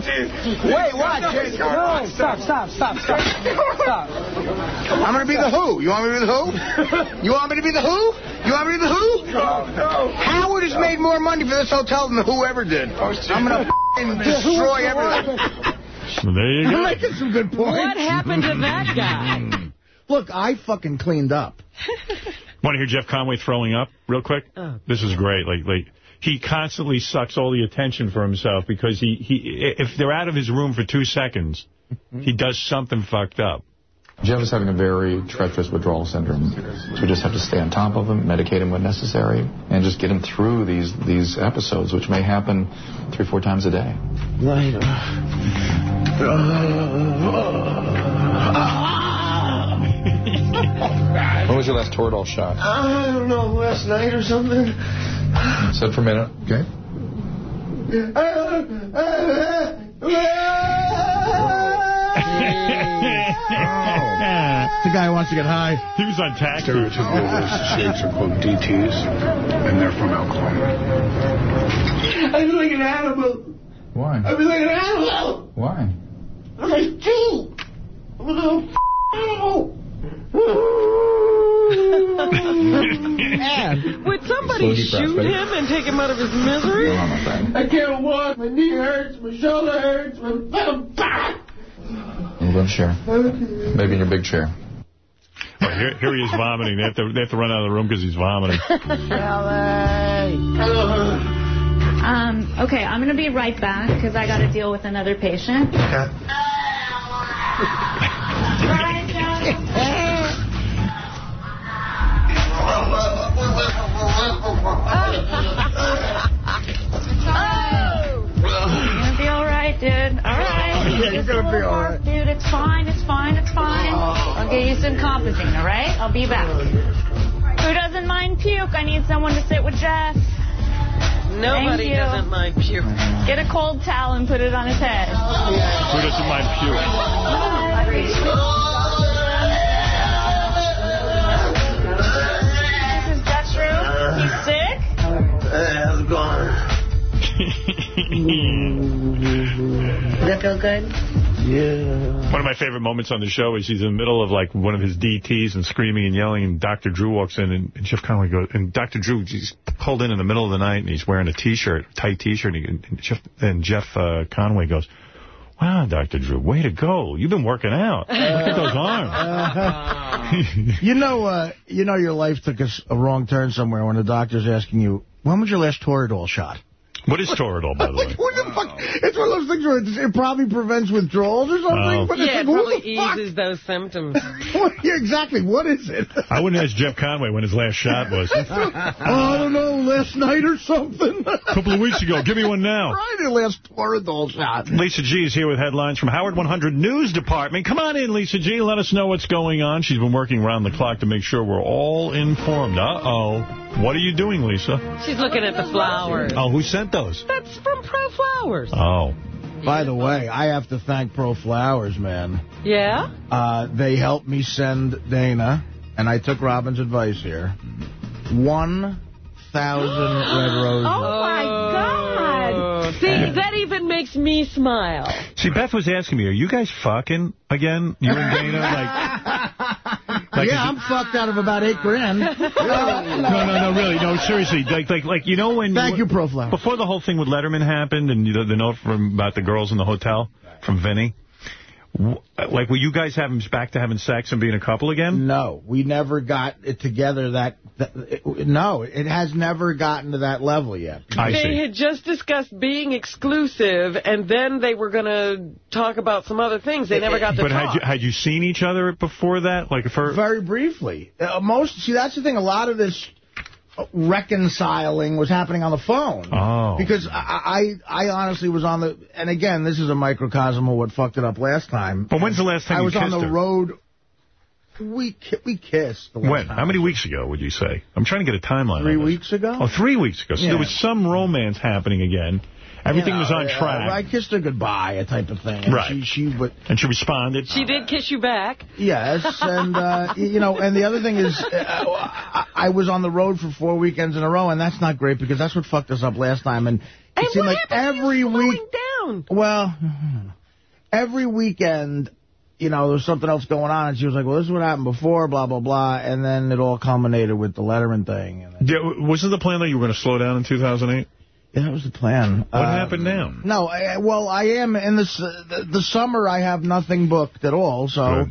Wait, what? No, stop, stop, stop, stop. Stop. I'm gonna be the Who. You want me to be the Who? You want me to be the Who? You want me to be the Who? No, no. Howard has made more money for this hotel than the Who ever did. Oh, I'm gonna *laughs* destroy everything. Well, there you You're go. making some good points. What happened to that guy? *laughs* Look, I fucking cleaned up. Want to hear Jeff Conaway throwing up real quick? Oh. This is great. Like, like he constantly sucks all the attention for himself because he, he if they're out of his room for two seconds, he does something fucked up. Jeff is having a very treacherous withdrawal syndrome. So we just have to stay on top of him, medicate him when necessary, and just get him through these these episodes, which may happen three, four times a day. When was your last Toradol shot? I don't know, last night or something. Sit for a minute. Okay. *laughs* The guy who wants to get high. He was on tax. Stereotypical worst shapes are called DTs, and they're from alcohol. I feel like an animal. Why? I feel like an animal. Why? I'm like two. I'm a little f- animal. *laughs* Would somebody Slow deep breath, shoot ready? him and take him out of his misery? Hold on, my friend. I can't walk. My knee hurts. My shoulder hurts. My bottom back. In your chair. Maybe in your big chair. Oh, here, here he is vomiting. They have to, they have to run out of the room because he's vomiting. Um, okay, I'm going to be right back because I got to deal with another patient. You're going *laughs* dude. All right. *laughs* Yeah, you're gonna be little all work, Dude, it's fine. It's fine. It's fine. I'll get you some Compazine, all right? I'll be back. Who doesn't mind puke? I need someone to sit with Jeff. Nobody doesn't mind puke. Get a cold towel and put it on his head. Who doesn't mind puke? How's it going? Does that feel good? Yeah. One of my favorite moments on the show is he's in the middle of like one of his DTs and screaming and yelling, and Dr. Drew walks in, and, and Jeff Conaway goes, and Dr. Drew, he's pulled in in the middle of the night, and he's wearing a T-shirt, tight T-shirt, and, and Jeff, and Jeff uh, Conaway goes, wow, Dr. Drew, way to go. You've been working out. Look at those arms. *laughs* you know, uh, you know, your life took a wrong turn somewhere when the doctor's asking you, when was your last Toradol shot? What is Toradol, by the *laughs* way? What the fuck? It's one of those things where it, it probably prevents withdrawals or something. Oh. But it's Yeah, like, it who probably eases those symptoms. *laughs* yeah, exactly. What is it? I wouldn't ask Jeff Conaway when his last shot was. oh, *laughs* I don't know, last night or something. A couple of weeks ago. Give me one now. Right, your last Toradol shot. Lisa G is here with headlines from Howard 100 News Department. Come on in, Lisa G. Let us know what's going on. She's been working around the clock to make sure we're all informed. Uh-oh. What are you doing, Lisa? She's looking at the flowers. Oh, who sent those? That's from ProFlowers. Oh. By the way, I have to thank Pro Flowers, man. Yeah? Uh, they helped me send Dana, and I took Robin's advice here, 1,000 red roses. Oh, my God. Oh. See, that even makes me smile. See, Beth was asking me, are you guys fucking again? You and Dana? Like, *laughs* like yeah, I'm fucked out of about eight grand. *laughs* No, no, no, really. No, seriously. Like, like, like you know when... Thank you, ProFlower. Before the whole thing with Letterman happened and the, the note from about the girls in the hotel from Vinny, w- like, were you guys having back to having sex and being a couple again? No, we never got it together that... that it, no, it has never gotten to that level yet. they had just discussed being exclusive, and then they were going to talk about some other things. They never got to But talk. had you, had you seen each other before that? Like, for... Very briefly. Uh, most See, that's the thing. A lot of this Uh, reconciling was happening on the phone. Oh. Because I, I I honestly was on the... And again, this is a microcosm of what fucked it up last time. But when's the last time I was on the her? road... We we kissed. When? time. How many weeks ago would you say? I'm trying to get a timeline Three weeks ago? Oh, three weeks ago. So Yeah. there was some romance happening again. Everything You was on track. I kissed her goodbye, a type of thing. And Right. She, she but And she responded. She did kiss you back. Yes, and, uh, *laughs* you know, and the other thing is, uh, I, I was on the road for four weekends in a row, and that's not great because that's what fucked us up last time. And it And seemed like every week, down? well, every weekend, you know, there was something else going on, and she was like, well, this is what happened before, blah, blah, blah, and then it all culminated with the Letterman thing. And Yeah, wasn't the plan that you were going to slow down in 2008? Yeah, that was the plan. What happened now? No, I, well, I am in this uh, the, the summer. I have nothing booked at all, so Right.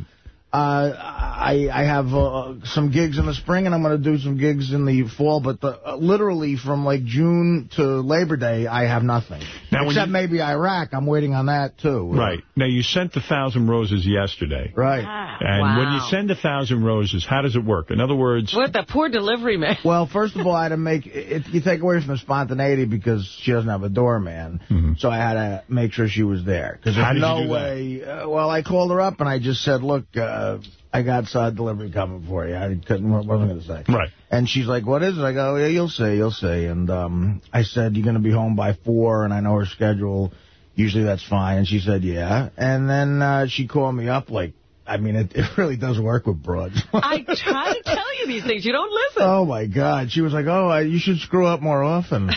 Uh, I I have uh, some gigs in the spring, and I'm going to do some gigs in the fall. But the, uh, literally from like June to Labor Day, I have nothing. Now, Except you- maybe Iraq. I'm waiting on that too. Right. Now, you sent the thousand roses yesterday. Right. And when you send a thousand roses, how does it work? In other words... What the poor delivery man. *laughs* Well, first of all, I had to make it. You take away from the spontaneity because she doesn't have a doorman, so I had to make sure she was there. Because. How there's did no you do way. Uh, well, I called her up and I just said, "Look, uh, I got side delivery coming for you." I couldn't. What was I going to say? Right. And she's like, "What is it?" I go, "Yeah, you'll see, you'll see." And um, I said, "You're going to be home by four, and I know her schedule. Usually that's fine." And she said, "Yeah." And then uh, she called me up like. I mean, it, it really does work with broads. *laughs* I try to tell you these things. You don't listen. Oh, my God. She was like, oh, I, you should screw up more often. and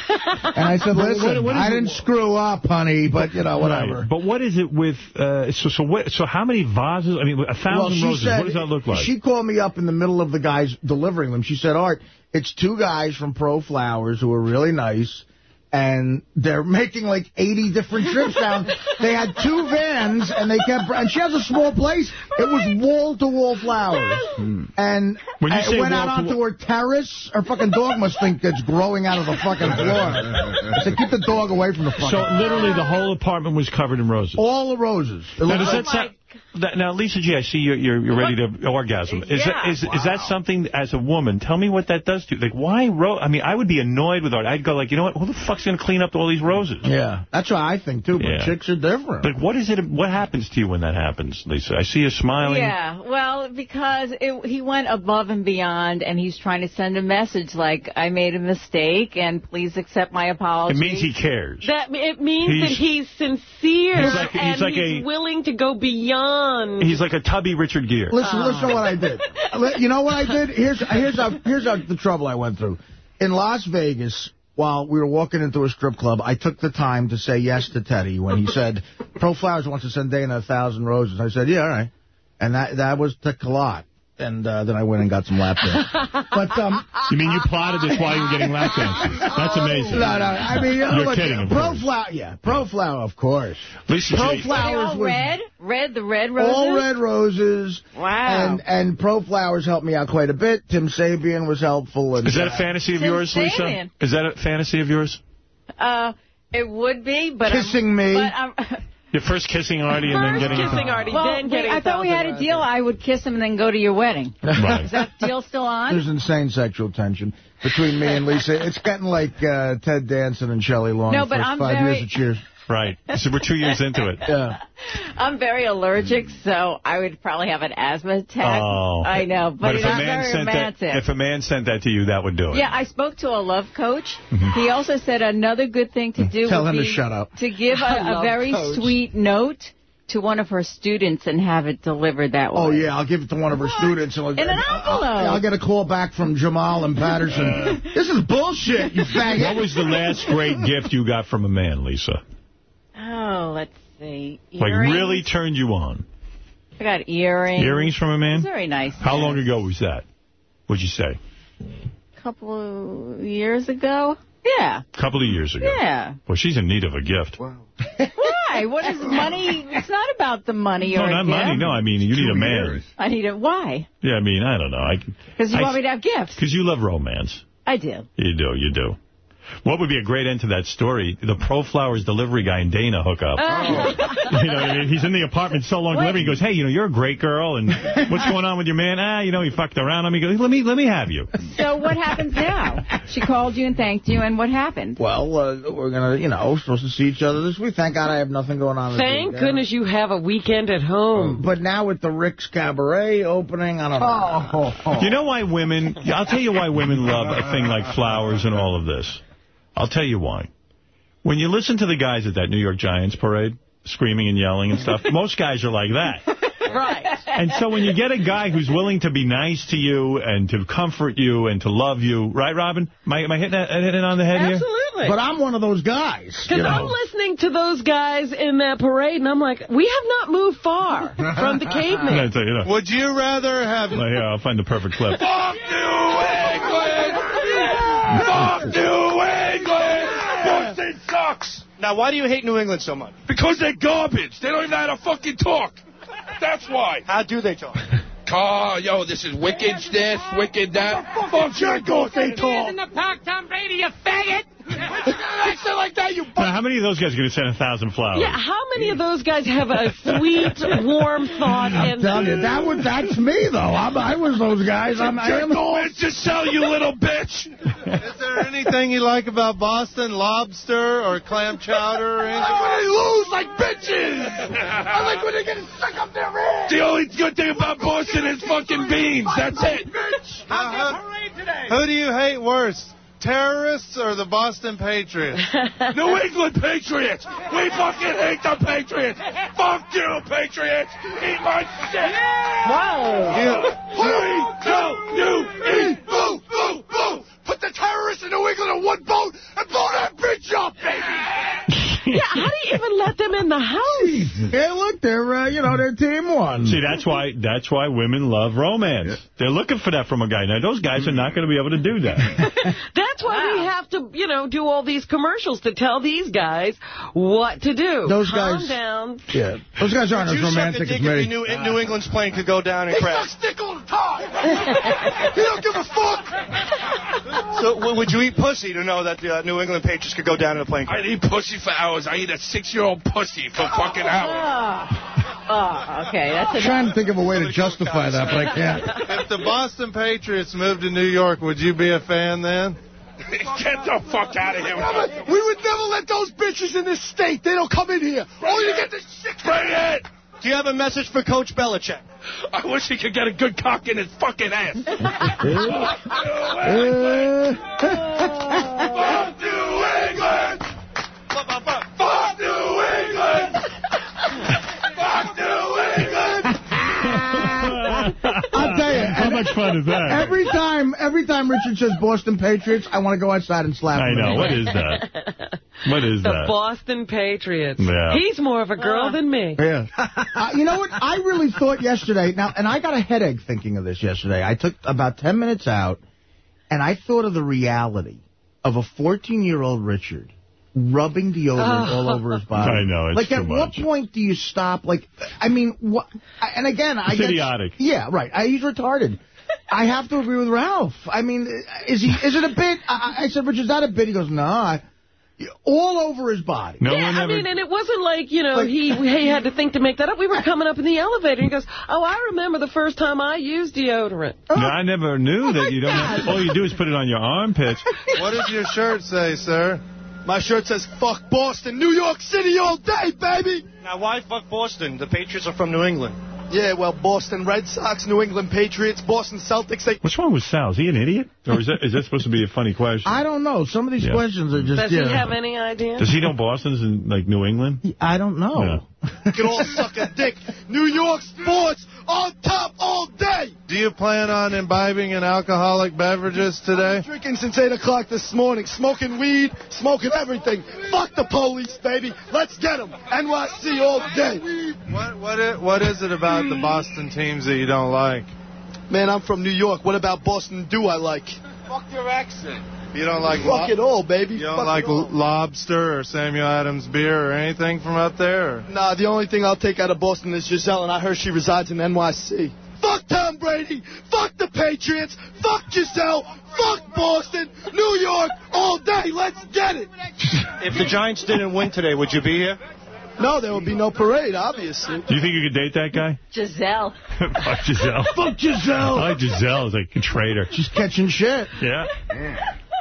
I said, *laughs* listen, what- what is I it- didn't screw up, honey, but, you know, whatever. Right. But what is it with... Uh, so so what? So how many vases? I mean, a thousand Well, she roses. said- what does that look like? She called me up in the middle of the guys delivering them. She said, Art, it's two guys from ProFlowers who are really nice, and they're making like 80 different trips down. *laughs* they had two vans, and they kept... And she has a small place. It was wall-to-wall flowers. Hmm. And When you I say went out onto her terrace. Her fucking dog must think it's growing out of the fucking floor. I said, keep the dog away from the fucking... So literally the whole apartment was covered in roses. All the roses. It Now, does like- that sound, oh that, now, Lisa G, I see you're, you're, you're ready to orgasm. Is, that, Yeah. is, is that something, as a woman, tell me what that does to you. Like, why ro I mean, I would be annoyed with art. I'd go like, you know what, who the fuck's going to clean up all these roses? Yeah, that's what I think, too, but Yeah. chicks are different. Like, what is it, what happens to you when that happens, Lisa? I see you smiling. Yeah, well, because it, he went above and beyond, and he's trying to send a message like, I made a mistake, and please accept my apology. It means he cares. That it means He's- that he's sincere He's like- he's and like he's a- willing to go beyond. He's like a tubby Richard Gere. Listen, oh. listen to what I did. You know what I did? Here's here's how here's how the trouble I went through. In Las Vegas, while we were walking into a strip club, I took the time to say yes to Teddy when he said, "ProFlowers wants to send Dana a thousand roses." I said, "Yeah, all right," and that that was took a lot. And uh, then I went and got some lap dance. *laughs* But um, You mean you plotted this while you were getting lap *laughs* dances? That's amazing. No, no. I mean, you know, You're look, kidding, of Pro. Flower, yeah, ProFlower, of course. Lisa Pro G. Flowers all red? Red, the red roses? All red roses. Wow. And and ProFlowers helped me out quite a bit. Tim Sabian was helpful. And, Is that a fantasy of Tim yours, Lisa? Sabian. Is that a fantasy of yours? Uh, it would be, but Kissing I'm, me. But I'm, *laughs* You're first kissing Artie and then First getting kissing Artie, well, then wait, getting I thought we had a deal. I would kiss him and then go to your wedding. Right. *laughs* Is that deal still on? There's insane sexual tension between me and Lisa. It's getting like uh, Ted Danson and Shelley Long. No, but I'm five very- years of Cheers. Right. So we're two years into it. Yeah. I'm very allergic, so I would probably have an asthma attack. Oh. I know, but, if a man very sent romantic. that, if a man sent that to you, that would do it. Yeah, I spoke to a love coach. Mhm. He also said another good thing to do Tell would him to shut up. to give *laughs* a, love very Coach. sweet note to one of her students and have it delivered that way. Oh, yeah, I'll give it to one of her students. And In an envelope. I'll, I'll get a call back from Jamal and Patterson. *laughs* this is bullshit, you faggot. What was the last great gift you got from a man, Lisa? Oh, let's see. Like really turned you on? I got earrings. Earrings from a man? Very nice. How long ago was that? What'd you say? A couple of years ago. Yeah. A couple of years ago. Yeah. Well, she's in need of a gift. Why? What is money? It's not about the money No, or a not money. gift. No, I mean, you need a man. I need it. Why? Yeah, I mean, I don't know. I Because you I- want me to have gifts. Because you love romance. I do. You do, you do. What would be a great end to that story? The ProFlowers delivery guy and Dana hook up. *laughs* you know I mean? He's in the apartment so long delivering. He goes, hey, you know, you're a great girl, and what's going on with your man? Ah, you know, he fucked around on me. He goes, let me, let me have you. So what happens now? She called you and thanked you, and what happened? Well, uh, we're going to, you know, supposed to see each other this week. Thank God I have nothing going on this Thank weekend. goodness you have a weekend at home. But now with the Rick's Cabaret opening, I don't know. You know why women, I'll tell you why women love a thing like flowers and all of this. I'll tell you why. When you listen to the guys at that New York Giants parade, screaming and yelling and stuff, *laughs* most guys are like that. *laughs* Right. And so when you get a guy who's willing to be nice to you and to comfort you and to love you, right, Robin? Am I, am I hitting, that, hitting it on the head here? Absolutely. But I'm one of those guys. Because you know. I'm listening to those guys in that parade, and I'm like, we have not moved far from the I'm caveman. going to tell you that. Would you rather have... Well, here, I'll find the perfect clip. Fuck you, England! Fuck you, England! Pussy sucks! Now, why do you hate New England so much? Because they're garbage. They don't even know how to fucking talk. That's why. *laughs* How do they talk? car. Yo, this is wicked this, wicked that. Fuck jerk off, they talk. in the park, Tom Brady, you faggot! Say like that, you Now, how many of those guys are going to send a thousand flowers? Yeah, how many of those guys have a sweet, warm thought? I'm and telling you, that was, that's me, though. I'm, I was those guys. I'm, I am. Just sell, you little bitch. Is there anything you like about Boston? Lobster or clam chowder or anything? when they lose like bitches. I like when they get stuck up their ass. The only good thing about Boston is fucking beans. That's it. Uh-huh. Who do you hate worse? Terrorists or the Boston Patriots? *laughs* New England Patriots. We fucking hate the Patriots. Fuck you, Patriots. Eat my shit. Wow. P-W-E. Boo, boo, boo. Put the terrorists in New England in one boat and blow that bitch up, baby. *laughs* Yeah, how do you even let them in the house? Hey, look, they're, uh, you know, they're team won. See, that's why that's why women love romance. They're looking for that from a guy. Now, those guys are not going to be able to do that. *laughs* That's why we have to, you know, do all these commercials to tell these guys what to do. Those Calm guys- down. Yeah. Those guys aren't Would as you suck a romantic dick as me. if you knew New England's plane could go down and crash? Stick all the time. *laughs* you don't give a fuck. So would you eat pussy to know that the uh, New England Patriots could go down in a plane crash? I'd eat pussy for hours. I eat a six-year-old pussy for fucking hours. Oh, okay. That's I'm trying to think of a way to justify that, but I can't. If the Boston Patriots moved to New York, would you be a fan then? *laughs* Get the fuck out of here. We would never let those bitches in this state. They don't come in here. Only to get this shit. Bring it. Do you have a message for Coach Belichick? I wish he could get a good cock in his fucking ass. *laughs* Uh, fuck New England! Fuck I'll tell you. How much fun is that? Every time, every time Richard says Boston Patriots, I want to go outside and slap I him. I know. What is that? What is The that? The Boston Patriots. Yeah. He's more of a girl than me. Yeah. Uh, you know what? I really thought yesterday, now, and I got a headache thinking of this yesterday. I took about 10 minutes out, and I thought of the reality of a 14-year-old Richard rubbing deodorant all over his body. I know, it's Like, too at what point do you stop? Like, I mean, what? And again, I It's get... idiotic. Yeah, right. I, he's retarded. *laughs* I have to agree with Ralph. I mean, is he? Is it a bit? I, I said, Richard, is that a bit? He goes, no. I, all over his body. No yeah, one I ever. mean, and it wasn't like, you know, he *laughs* he had to think to make that up. We were coming up in the elevator, and he goes, oh, I remember the first time I used deodorant. Oh. no, I never knew oh that you don't. Have, to, all you do is put it on your armpits. *laughs* What does your shirt say, sir? My shirt says, fuck Boston, New York City all day, baby. Now, why fuck Boston? The Patriots are from New England. Yeah, well, Boston Red Sox, New England Patriots, Boston Celtics, they... What's wrong with Sal? Is he an idiot? Or is that is that supposed to be a funny question? I don't know. Some of these Yeah. questions are just. Does yeah. he have any idea? Does he know Boston's in like New England? I don't know. Yeah. Can all suck a dick. New York sports on top all day. Do you plan on imbibing in alcoholic beverages today? Drinking since 8 o'clock this morning, smoking weed, smoking everything. Fuck the police, baby. Let's get them. NYC all day. What what what is it about the Boston teams that you don't like? Man, I'm from New York. What about Boston do I like? Fuck your accent. You don't like Fuck it all, baby. You don't Fuck like it all. l- lobster or Samuel Adams beer or anything from up there? Nah, the only thing I'll take out of Boston is Gisele, and I heard she resides in NYC. Fuck Tom Brady. Fuck the Patriots. Fuck Gisele. Fuck Boston. New York all day. Let's get it. If the Giants didn't win today, would you be here? No, there would be no parade, obviously. Do you think you could date that guy? *laughs* Gisele. *laughs* Fuck Gisele. *laughs* Fuck Gisele. I like Gisele as like a traitor. She's catching shit. Yeah.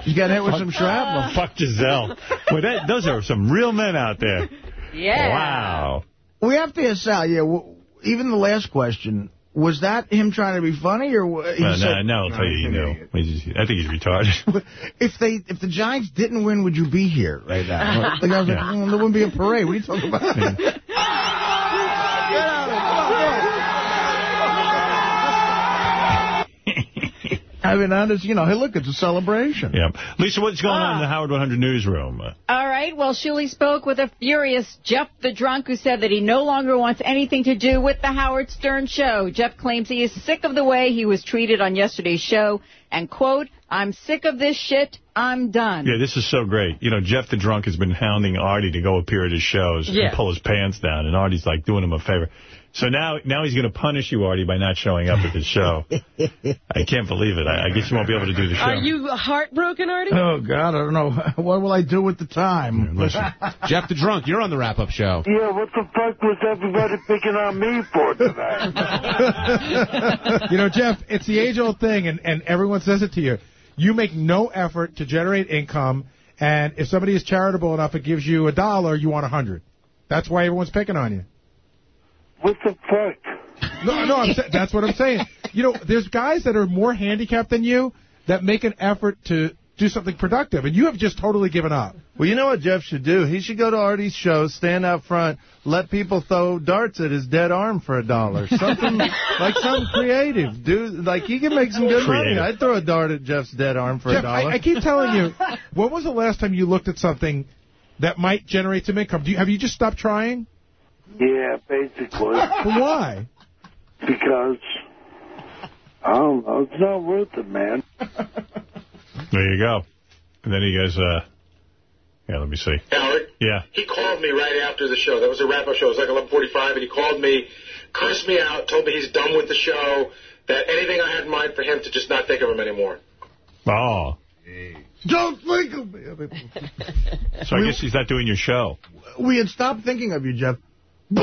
She's got hit with some shrapnel. Fuck Gisele. Well, that, those are some real men out there. Yeah. Wow. We have to ask Sal, yeah, w- even the last question, was that him trying to be funny or Uh, said, no, no, I'll tell you, you know. I think he's retarded. *laughs* if they if the Giants didn't win, would you be here right now? *laughs* the guy was like, Yeah. "Mm, there wouldn't be a parade. What are you talking about? *laughs* I mean, honest, you know, hey, look, it's a celebration. Yeah. Lisa, what's going on in the Howard 100 newsroom? Uh, All right. Well, Shuli spoke with a furious Jeff the Drunk who said that he no longer wants anything to do with the Howard Stern show. Jeff claims he is sick of the way he was treated on yesterday's show. and, quote, I'm sick of this shit. I'm done. Yeah, this is so great. You know, Jeff the Drunk has been hounding Artie to go appear at his shows Yeah. and pull his pants down, and Artie's like doing him a favor. So now now he's going to punish you, Artie, by not showing up at his show. *laughs* I can't believe it. I, I guess you won't be able to do the show. Are you heartbroken, Artie? Oh, God, I don't know. *laughs* What will I do with the time? Listen, *laughs* Jeff the Drunk, you're on the wrap-up show. Yeah, what the fuck was everybody picking on me for tonight? you know, Jeff, it's the age-old thing, and, and everyone says it to you. You make no effort to generate income, and if somebody is charitable enough, it gives you a dollar, you want a hundred. That's why everyone's picking on you. What the fuck? No, no, I'm sa- that's what I'm saying. You know, there's guys that are more handicapped than you that make an effort to do something productive, and you have just totally given up. Well, you know what Jeff should do? He should go to Artie's show, stand out front, let people throw darts at his dead arm for a dollar. Something *laughs* like something creative. Do like he can make some good Creative. money. I'd throw a dart at Jeff's dead arm for a dollar. I, I keep telling you, when was the last time you looked at something that might generate some income? Do you, have you just stopped trying? Yeah, basically. *laughs* Why? Because, I don't know, it's not worth it, man. There you go. And then he goes, uh, yeah, let me see. Howard, Yeah. he called me right after the show. That was a wrap-up show. It was like 11:45, and he called me, cursed me out, told me he's done with the show, that anything I had in mind for him to just not think of him anymore. Oh. Don't think of me. So I guess he's not doing your show. We had stopped thinking of you, Jeff. Do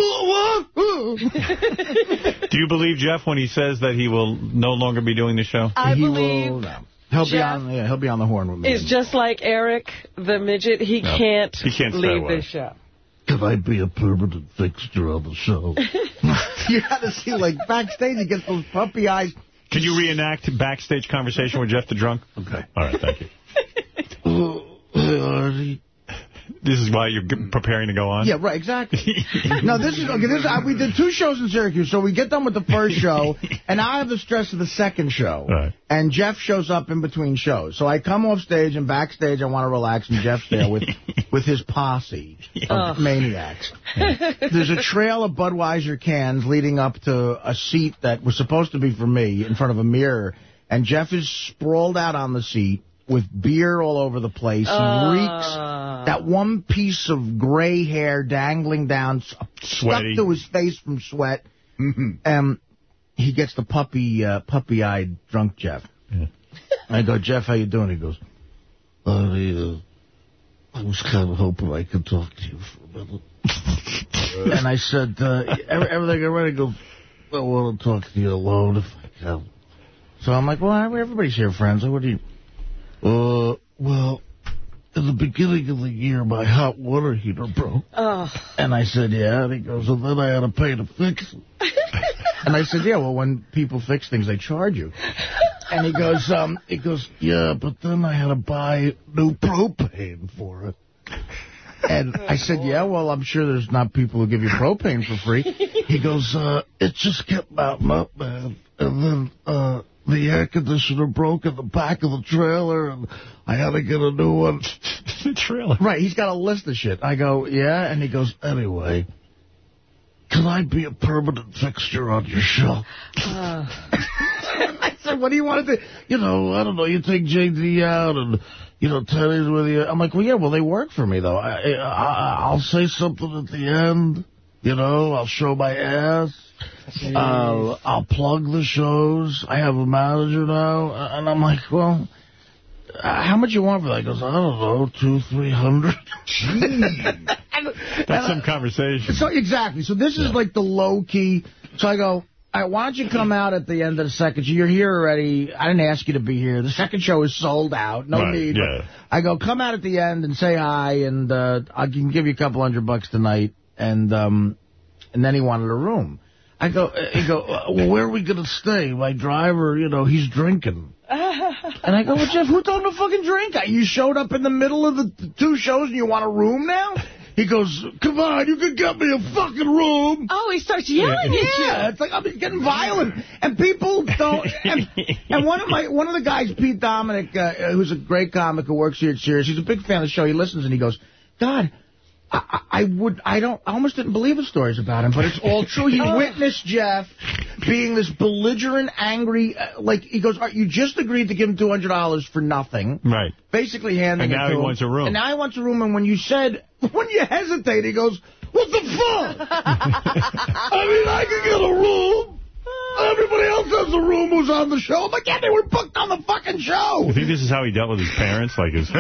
you believe Jeff when he says that he will no longer be doing the show? I he believe will, no. He'll be on. Yeah, he'll be on the horn with me. is just like Eric, the midget. He No, can't, he can't leave away. this show. Can I be a permanent fixture on the show? *laughs* *laughs* you got to see, like, backstage, he gets those puppy eyes. Can you reenact backstage conversation with Jeff the Drunk? Okay. All right, thank you. *laughs* Oh, This is why you're preparing to go on? Yeah, right, exactly. no, this is, okay, this is, uh, we did two shows in Syracuse, so we get done with the first show, *laughs* and I have the stress of the second show. Right. And Jeff shows up in between shows. So I come off stage, and backstage I want to relax, and Jeff's there with, *laughs* with his posse of Ugh. maniacs. *laughs* There's a trail of Budweiser cans leading up to a seat that was supposed to be for me in front of a mirror, and Jeff is sprawled out on the seat with beer all over the place. He Uh. reeks. That one piece of gray hair dangling down, s- Sweaty. stuck to his face from sweat. Um, he gets the puppy, uh, puppy-eyed drunk Jeff. I go, Jeff, how you doing? He goes, I, uh, I was kind of hoping I could talk to you for a minute. *laughs* and I said, uh, Every- Everything all right? I go, I want to talk to you alone if I can. so I'm like, well, everybody's here, friends. What do you? Uh, well, in the beginning of the year, my hot water heater broke. Oh. And I said, yeah. And he goes, And then I had to pay to fix it. *laughs* and I said, yeah. Well, when people fix things, they charge you. And he goes, um, He goes, yeah, but then I had to buy new propane for it. And I said, yeah, well, I'm sure there's not people who give you propane for free. He goes, uh, it just kept mounting up, man. And then, uh, the air conditioner broke in the back of the trailer, and I had to get a new one. *laughs* the trailer. Right, he's got a list of shit. I go, yeah, and he goes, Anyway, can I be a permanent fixture on your show? *laughs* I said, what do you want to do? You know, I don't know, you take JD out and, you know, Teddy's with you. I'm like, well, yeah, well, they work for me, though. I, I, I'll say something at the end. You know, I'll show my ass. Uh, I'll plug the shows. I have a manager now. and I'm like, well, uh, how much you want for that? He goes, I don't know, two, three hundred. *laughs* That's some conversation. So exactly. So this is like the low key. So I go, all right, why don't you come out at the end of the second show? You're here already. I didn't ask you to be here. The second show is sold out. No Right, need. yeah. I go, come out at the end and say hi, and uh, I can give you a couple hundred bucks tonight. And um, and then he wanted a room. I go, he go, uh, well, where are we going to stay? My driver, you know, he's drinking. And I go, well, Jeff, who told him to fucking drink? You showed up in the middle of the two shows and you want a room now? He goes, come on, you can get me a fucking room. Oh, he starts yelling at you. Yeah, it's like I'm getting violent, and people don't. And, and one of my one of the guys, Pete Dominick, uh, who's a great comic who works here at Sirius, he's a big fan of the show. He listens and he goes, God. I, I would, I don't, I almost didn't believe the stories about him, but it's all true. He *laughs* Oh. witnessed Jeff being this belligerent, angry, uh, like, he goes, "All right, you just agreed to give him $200 for nothing. Right. Basically handing And it now to he him. wants a room. And now he wants a room, and when you said, *laughs* when you hesitate, he goes, what the fuck? *laughs* I mean, I could get a room. Everybody else has a room who's on the show. I'm like, yeah, they were booked on the fucking show. You think this is how he dealt with his parents? Like his... *laughs*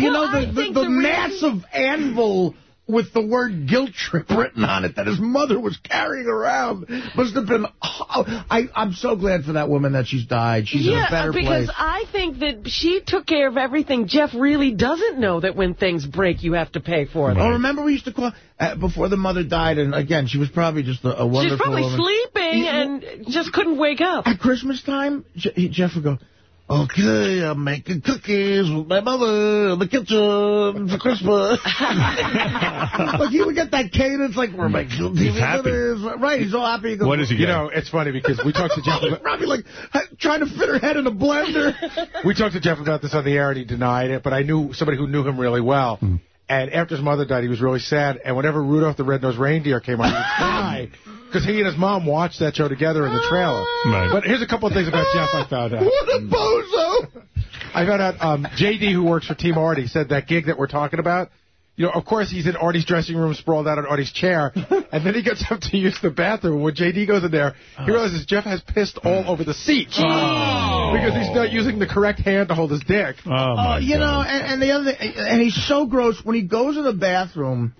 You know, the, the, the massive anvil with the word guilt trip written on it that his mother was carrying around must have been... Oh, I, I'm so glad for that woman that she's died. She's in yeah, a better because place. I think that she took care of everything. Jeff really doesn't know that when things break, you have to pay for them. Oh, remember we used to call... Uh, before the mother died, and again, she was probably just a, a wonderful She's probably woman. sleeping and just couldn't wake up. At Christmas time, Je Jeff would go, okay, I'm making cookies with my mother in the kitchen for Christmas. *laughs* like, he would get that cadence, like, we're making He's TV happy. dinners. Right, he's all happy. He goes, You know, it's funny because we talked to Jeff *laughs* about... Probably like trying to fit her head in a blender. we talked to Jeff about this on the air, and he denied it, but I knew somebody who knew him really well. Hmm. And after his mother died, he was really sad. And whenever Rudolph the Red-Nosed Reindeer came on, he would *laughs* cry. Because he and his mom watched that show together in the trailer. Right. But here's a couple of things about Jeff I found out. What a bozo! I found out um, J.D., who works for Team Artie, said that gig that we're talking about, you know, of course he's in Artie's dressing room, sprawled out on Artie's chair, *laughs* and then he gets up to use the bathroom. When J.D. goes in there, he realizes Jeff has pissed all over the seat. Because he's not using the correct hand to hold his dick. Oh, Uh, you know, and, and the other thing, and he's so gross. When he goes in the bathroom,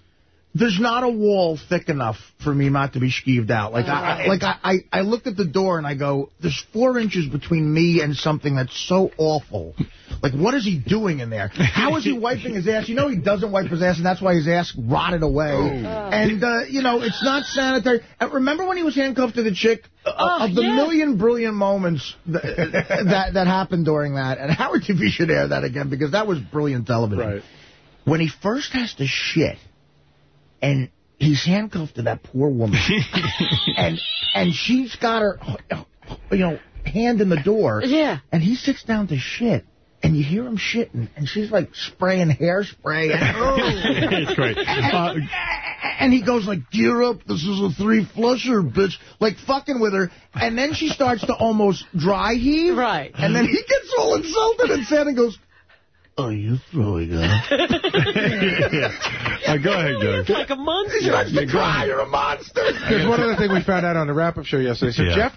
there's not a wall thick enough for me not to be skeeved out. Like I, I like I, I, I looked at the door and I go, there's four inches between me and something that's so awful. Like, what is he doing in there? How is he wiping his ass? You know he doesn't wipe his ass, and that's why his ass rotted away. And, uh, you know, it's not sanitary. And remember when he was handcuffed to the chick? Uh, of the million brilliant moments that, that that happened during that, and Howard TV should air that again, because that was brilliant television. Right. When he first has to shit, and he's handcuffed to that poor woman, *laughs* and and she's got her, you know, hand in the door. Yeah. And he sits down to shit. And you hear him shitting, and she's like spraying hairspray. *laughs* And, oh. it's great. Uh, and he goes like, gear up, this is a three-flusher, bitch. Like fucking with her. And then she starts to almost dry heave. Right. And then he gets all insulted and sad and goes, are you throwing up? Uh, go ahead, George. It's like a monster. He starts to go cry, you're a monster. There's one other thing we found out on the wrap-up show yesterday. So Yeah. Jeff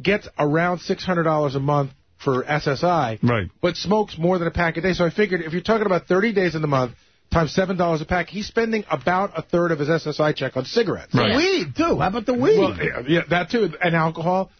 gets around $600 a month for SSI, Right. but smokes more than a pack a day. So I figured if you're talking about 30 days in the month, times $7 a pack, he's spending about a third of his SSI check on cigarettes. Right. Weed, too. How about the weed? Well, yeah, yeah, that too, and alcohol.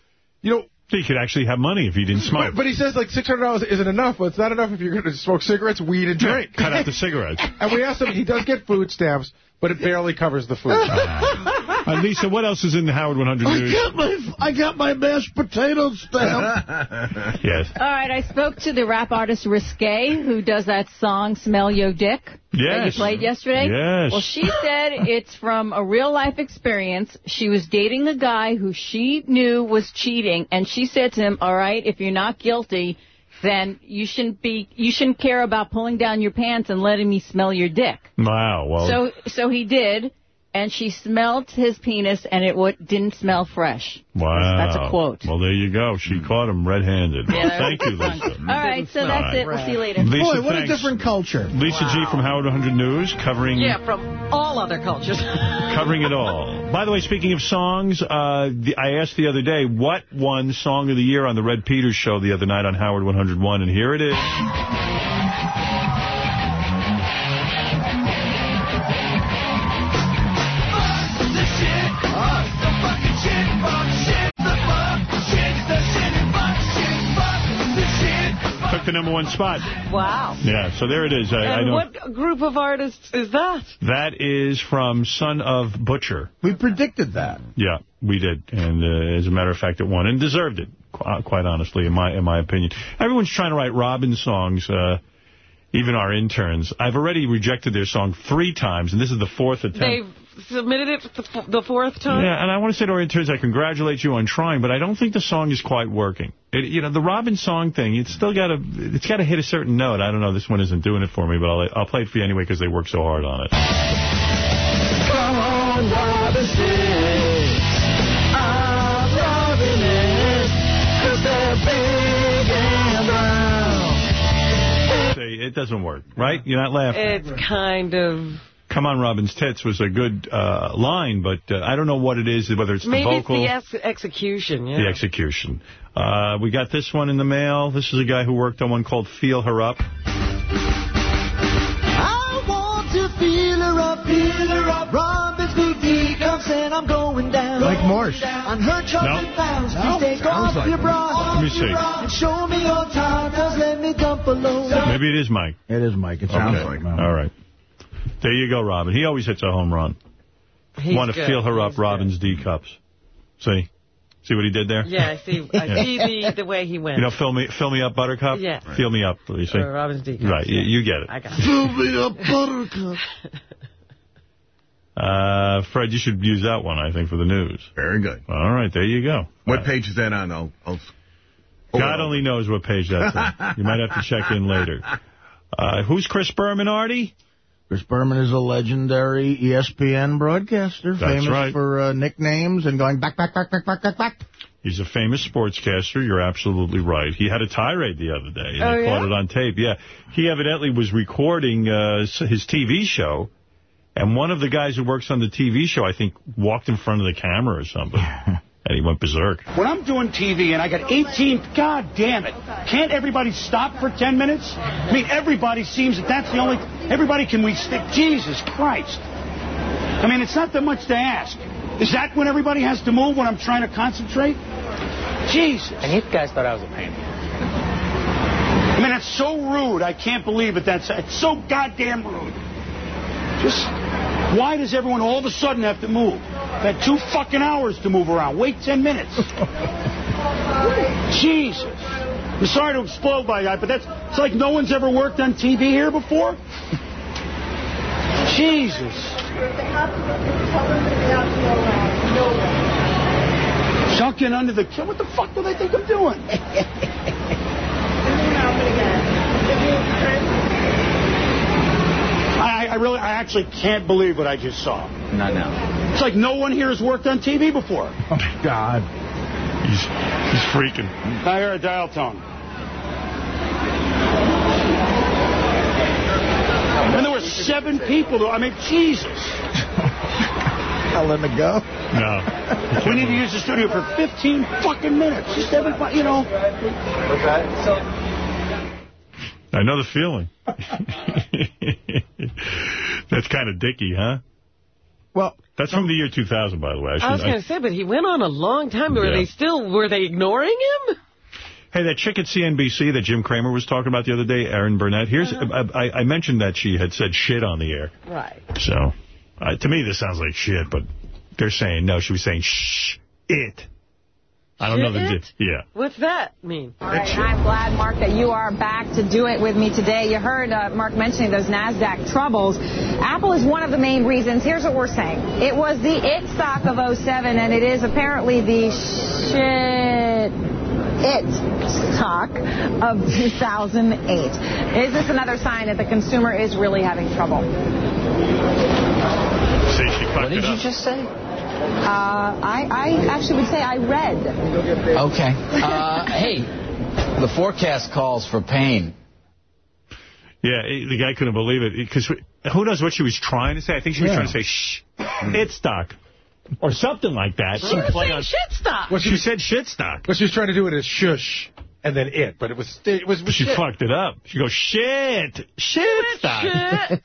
You know, He could actually have money if he didn't smoke. but, but he says like $600 isn't enough, but it's not enough if you're going to smoke cigarettes, weed, and drink. Cut out the *laughs* cigarettes. and we asked him, he does get food stamps, but it barely covers the food. *laughs* Uh, Lisa, what else is in the Howard 100 I News? got my, I got my mashed potato stamp. *laughs* Yes. All right, I spoke to the rap artist Riskay, who does that song "Smell Yo Dick" Yes. that you played yesterday. Yes. Well, she said it's from a real life experience. She was dating a guy who she knew was cheating, and she said to him, "All right, if you're not guilty." Then you shouldn't be. You shouldn't care about pulling down your pants and letting me smell your dick. Wow. Well, So, so he did, and she smelled his penis, and it w- didn't smell fresh. wow. That's a quote. Well, there you go. She caught him red-handed. Well, Yeah, thank you, Lisa. *laughs* All right, so that's it. right. We'll see you later. Lisa, Boy, what thanks. a different culture. Lisa G from Howard 100 News, covering Yeah, from all other cultures. *laughs* covering it all. By the way, speaking of songs, uh, the, I asked the other day what won Song of the Year on the Red Peters show the other night on Howard 101, and here it is. Took the number one spot. Wow. Yeah, so there it is. I, I And know what group of artists is that? that is from Son of Butcher. We predicted that. Yeah, we did, and uh, as a matter of fact, it won and deserved it. qu- uh, Quite honestly, in my in my opinion, everyone's trying to write Robin songs. Uh, even our interns. I've already rejected their song three times, and this is the fourth attempt. They've submitted it the fourth time? Yeah, and I want to say to our interns, I congratulate you on trying, but I don't think the song is quite working. It, you know, the Robin song thing, it's still got to it's got to hit a certain note. I don't know, this one isn't doing it for me, but I'll, I'll play it for you anyway because they work so hard on it. Come on, It doesn't work, right? You're not laughing. It's kind of... Come on, Robin's tits was a good uh, line, but uh, I don't know what it is, whether it's Maybe the vocal... Maybe it's the ex execution, yeah. The execution. Uh, we got this one in the mail. This is a guy who worked on one called Feel Her Up. I want to feel her up, feel her up. Robin's big D comes and I'm going down. Like Morse. On her chocolate No. pounds, No. please take Sounds off like your bra. Let me see. And show me your tatas, let me dump below. Maybe it is Mike. It is Mike. It sounds Okay. like it. All right. There you go, Robin. He always hits a home run. He's Want to good. feel her up, Robin's D cups. See? See what he did there? Yeah, I see. I *laughs* Yeah. see the, the way he went. You know, fill me, fill me up, Buttercup. Yeah. Feel me up, you see. Uh, Robin's D cups, Right, you, you get it. I got Fill me up, *laughs* buttercup. Uh, Fred, you should use that one, I think, for the news. Very good. All right, there you go. What page is that on? I'll, I'll God only knows what page that's on. You might have to check in later. Uh, who's Chris Berman, Artie? Chris Berman is a legendary ESPN broadcaster, That's famous right. for uh, nicknames and going back, back, back, back, back, back, back. He's a famous sportscaster. You're absolutely right. He had a tirade the other day. And Oh, they yeah? caught it on tape. Yeah. He evidently was recording uh, his TV show, and one of the guys who works on the TV show, I think, walked in front of the camera or something. *laughs* and he went berserk. When I'm doing TV and I got 18, god damn it, can't everybody stop for 10 minutes? I mean, everybody seems that that's the only, everybody can we stick, Jesus Christ. I mean, it's not that much to ask. Is that when everybody has to move when I'm trying to concentrate? Jesus. And you guys thought I was a pain. I mean, that's so rude. I can't believe it. That's it's so goddamn rude. Just why does everyone all of a sudden have to move? They had two fucking hours to move around. Wait ten minutes. Jesus. I'm sorry to explode by that, but that's it's like no one's ever worked on TV here before. Jesus. Sunken under the what the fuck do they think I'm doing? *laughs* I, I really, I actually can't believe what I just saw. Not now. It's like no one here has worked on TV before. Oh, my God. He's, he's freaking. I hear a dial tone. And there were seven people. Though. I mean, Jesus. *laughs* I'll let it go. No. *laughs* We need to use the studio for 15 fucking minutes. Just everybody, you know. Okay. I know the feeling. *laughs* *laughs* That's kind of dicky, huh? Well, that's from the year 2000, by the way. I was shouldn't- going to say, but he went on a long time. Were Yeah. they still, were they ignoring him? Hey, that chick at CNBC that Jim Cramer was talking about the other day, Erin Burnett, here's Uh-huh. I, I mentioned that she had said shit on the air. Right. So, uh, to me, this sounds like shit, but they're saying, no, she was saying shh, it. I don't know the... Shit? Yeah. What's that mean? All right, I'm glad, Mark, that you are back to do it with me today. You heard uh, Mark mentioning those NASDAQ troubles. Apple is one of the main reasons. Here's what we're saying. It was the it stock of 07, and it is apparently the shit it stock of 2008. Is this another sign that the consumer is really having trouble? See, she What did you up. just say? Uh, I, I actually would say I read. Okay. Uh, *laughs* hey, the forecast calls for pain. Yeah, eh, the guy couldn't believe it. Because who knows what she was trying to say? I think she was Yeah. trying to say shh, it stock. Or something like that. She was saying on- shit stop. Well, she said shit stock. What she was trying to do it as shush and then it, but it was it was, She shit. fucked it up. She goes, shit, shit stock. *laughs*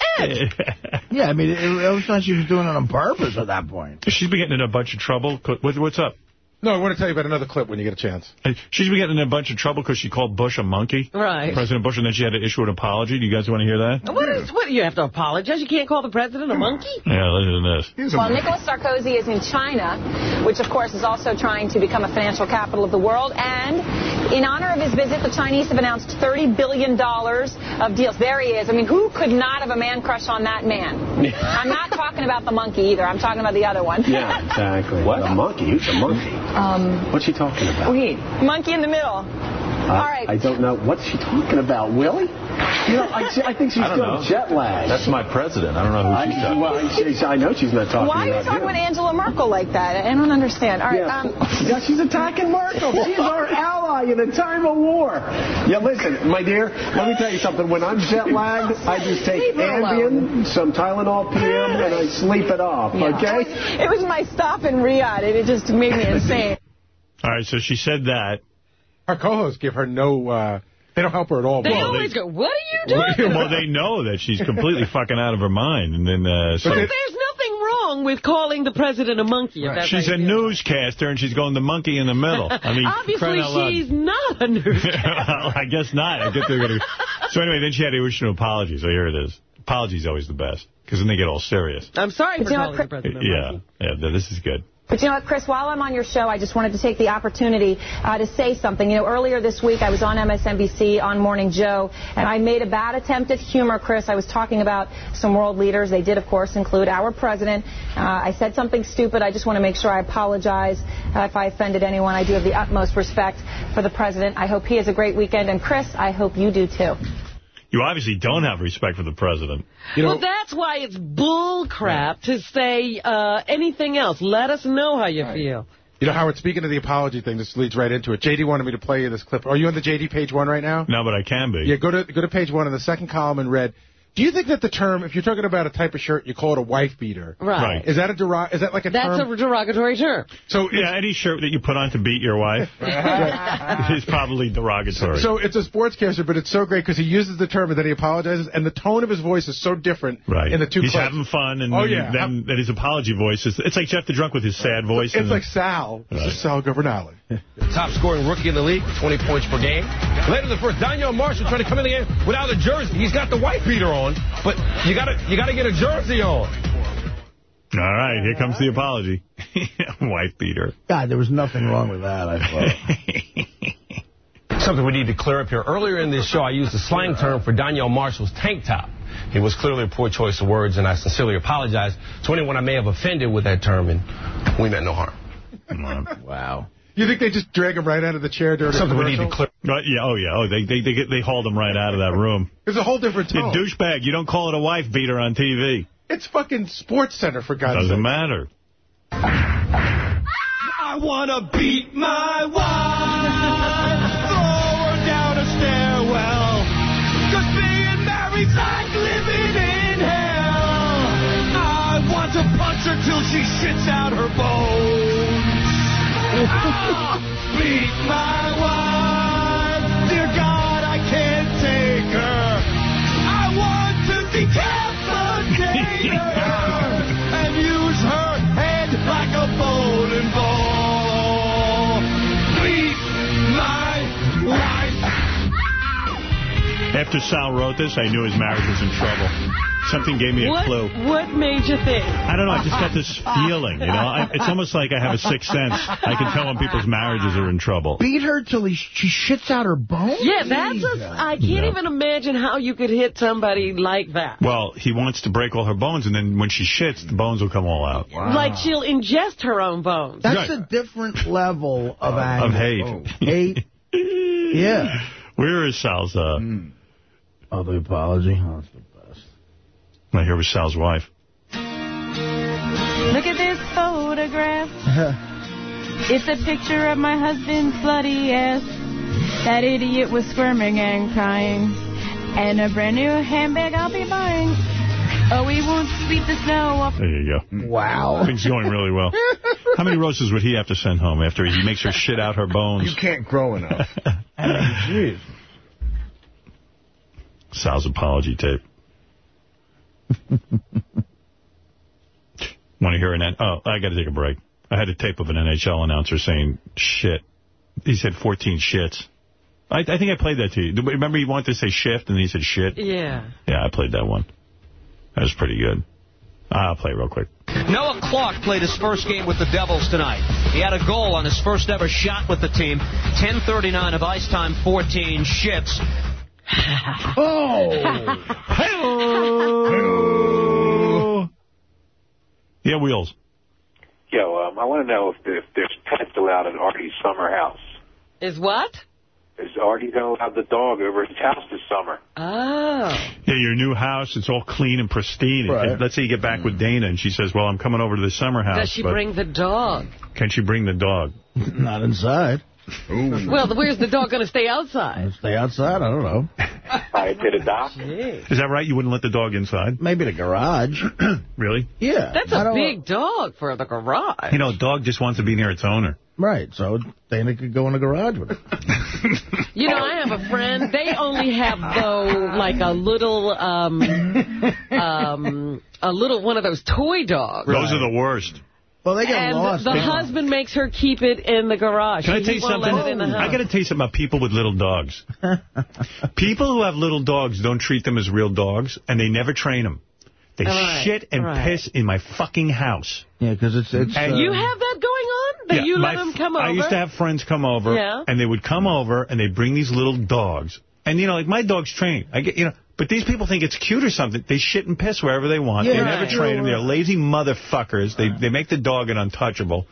Yeah, I mean, it, it was not she was doing it on purpose at that point. She's been getting in a bunch of trouble. What, what's up? No, I want to tell you about another clip when you get a chance. She's been getting in a bunch of trouble because she called Bush a monkey. Right. President Bush, and then she had to issue an apology. Do you guys want to hear that? What is, what, you have to apologize? You can't call the president a monkey? Yeah, listen to this. Well, Nicolas Sarkozy is in China, which, of course, is also trying to become a financial capital of the world. And in honor of his visit, the Chinese have announced $30 billion of deals. There he is. I mean, who could not have a man crush on that man? *laughs* I'm not talking about the monkey either. I'm talking about the other one. Yeah, exactly. *laughs* What? A monkey? Who's a monkey? Um, What's he talking about? Wait. Monkey in the middle. Right. I don't know. What's she talking about, Willie? You know, I, I think she's I still know. jet lagged. That's my president. I don't know who she's I, talking well, she's, I know she's not talking Why are you talking you. about Angela Merkel like that? I don't understand. All right. Yeah. Um, *laughs* yeah, she's attacking Merkel. *laughs* She's our ally in a time of war. Yeah, listen, my dear, let me tell you something. When I'm jet lagged, I *laughs* just take Leave her Ambien, some Tylenol PM, and I sleep it off, okay? It was my stop in Riyadh. It just made me insane. All right, so she said that. Her co-hosts give her no, uh, they don't help her at all. They Well, always they- go, what are you doing? *laughs* well, they know that she's completely *laughs* fucking out of her mind. And then, uh, so there's nothing wrong with calling the president a monkey. If that's she's a newscaster, and she's going the monkey in the middle. I mean, *laughs* Obviously, crying loud. she's not a newscaster. well, I guess not. I guess they're gonna. So anyway, then she had to issue an apology. So here it is. Apology's always the best because then they get all serious. I'm sorry for Do you know calling the president a Yeah, monkey. yeah. This is good. But you know what, Chris, while I'm on your show, I just wanted to take the opportunity uh, to say something. You know, earlier this week I was on MSNBC on Morning Joe, and I made a bad attempt at humor, Chris. I was talking about some world leaders. They did, of course, include our president. Uh, I said something stupid. I just want to make sure I apologize uh, if I offended anyone. I do have the utmost respect for the president. I hope he has a great weekend. And, Chris, I hope you do, too. You obviously don't have respect for the president. you well, that's why it's bull crap to say uh, anything else. Let us know how you feel. You know, Howard, speaking of the apology thing, this leads right into it. JD wanted me to play you this clip. Are you on the JD page one right now? No, but I can be. Yeah, go to go to page one in the second column in red. Do you think that the term, if you're talking about a type of shirt, you call it a wife beater? Right. Right. Is that a derog? Is that like a That's term? a derogatory term. So yeah, any shirt that you put on to beat your wife *laughs* is probably derogatory. So it's a sportscaster, but it's so great because he uses the term and then he apologizes, and the tone of his voice is so different Right. in the two He's clips. having fun, and Oh, then, yeah. then, then his apology voice is... It's like Jeff the Drunk with his sad voice. It's and like Sal. This Right. is Sal Governale. *laughs* Top scoring rookie in the league, 20 points per game. Later in the first, Daniel Marshall trying to come in the game without a jersey. He's got the wife beater on, but you got to you got to get a jersey on. All right, here comes the apology. *laughs* Wife beater. God, there was nothing wrong with that, I thought. *laughs* Something we need to clear up here. Earlier in this show, I used the slang term for Daniel Marshall's tank top. It was clearly a poor choice of words, and I sincerely apologize to anyone I may have offended with that term, and we meant no harm. *laughs* wow. You think they just drag him right out of the chair during Something a we need to clear. Right, yeah, oh, yeah. Oh, they they they, get, they hauled him right out of that room. There's a whole different You tone. douchebag, you don't call it a wife beater on TV. It's fucking SportsCenter, for God's sake. Doesn't matter. I wanna beat my wife, throw her down a stairwell. Cause being married's like living in hell. I want to punch her till she shits out her bones. Ah, beat my After Sal wrote this, I knew his marriage was in trouble. Something gave me a What, clue. what made you think? I don't know. I just got this feeling, you know. I, it's almost like I have a sixth sense. I can tell when people's marriages are in trouble. Beat her till he, she shits out her bones? Yeah, that's a, I can't Yeah. even imagine how you could hit somebody like that. Well, he wants to break all her bones, and then when she shits, the bones will come all out. Like she'll ingest her own bones. That's a different level of anger. Of hate. Hate. *laughs* Yeah. Where is Sal's, uh... Oh, the apology? Oh, that's the best. I hear was Sal's wife. Look at this photograph. *laughs* It's a picture of my husband's bloody ass. That idiot was squirming and crying. And a brand new handbag I'll be buying. Oh, we won't sweep the snow off. There you go. Wow. Things going really well. How many roses would he have to send home after he makes her shit out her bones? You can't grow enough. *laughs* Jeez. Sal's apology tape. *laughs* Want to hear an... Oh, I got to take a break. I had a tape of an NHL announcer saying shit. He said 14 shits. I, I think I played that to you. Remember he wanted to say shift and he said shit? Yeah. Yeah, I played that one. That was pretty good. I'll play it real quick. Noah Clarke played his first game with the Devils tonight. He had a goal on his first ever shot with the team. 10.39 of ice time, 14 shifts. Oh! Hello! Yeah, Wheels. Yo, um, I want to know if, there, if there's pets allowed at Artie's summer house. Is what? is Artie going to have the dog over his house this summer. Oh. Yeah, your new house, it's all clean and pristine. Right. Let's say you get back with Dana and she says, well, I'm coming over to the summer house. Does she bring the dog? Can she bring the dog? Not inside. Well, where's the dog going to stay outside? Stay outside? I don't know. *laughs* I to the dock. Is that right? You wouldn't let the dog inside? Maybe the garage. *clears throat* really? Yeah. That's I a don't- big dog for the garage. You know, a dog just wants to be near its owner. Right, so Dana could go in the garage with it. *laughs* You know, I have a friend. They only have though like a little, um, *laughs* um, a little one of those toy dogs. Those are the worst. Well, they and the husband makes her keep it in the garage. Can I tell you something? let it in the I got to tell you something about people with little dogs. *laughs* people who have little dogs don't treat them as real dogs, and they never train them. They Right, shit and right. piss in my fucking house. Yeah, because it's... it's And- uh, you have that going on? That Yeah, you let my him f- come over? I used to have friends come over, Yeah. and they would come over, and they'd bring these little dogs. And, you know, like, my dog's trained. I get, you know, but these people think it's cute or something. They shit and piss wherever they want. they Yeah, never right. train them. They're lazy motherfuckers. They they make the dog an untouchable.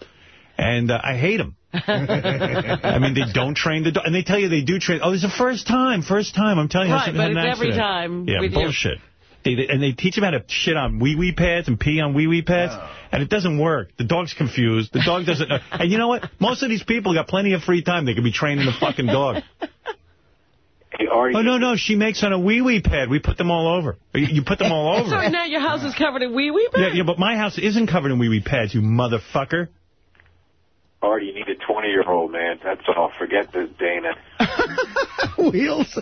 And uh, I hate them. *laughs* I mean, they don't train the dog. And they tell you they do train. Oh, it's the first time. First time. I'm telling you. Right, but it's every time Yeah, bullshit. They, they- and they teach them how to shit on wee-wee pads and pee on wee-wee pads, and it doesn't work. The dog's confused. The dog doesn't know. And you know what? Most of these people got plenty of free time. They could be training the fucking dog. *laughs* Hey, Artie, Oh, no, no, she makes on a wee-wee pad. We put them all over. You you put them all *laughs* over. So now your house is covered in wee wee pads? Yeah, yeah, but my house isn't covered in wee-wee pads, you motherfucker. Artie, you need a 20-year-old, man. That's all. Forget this, Dana. *laughs* Wheels.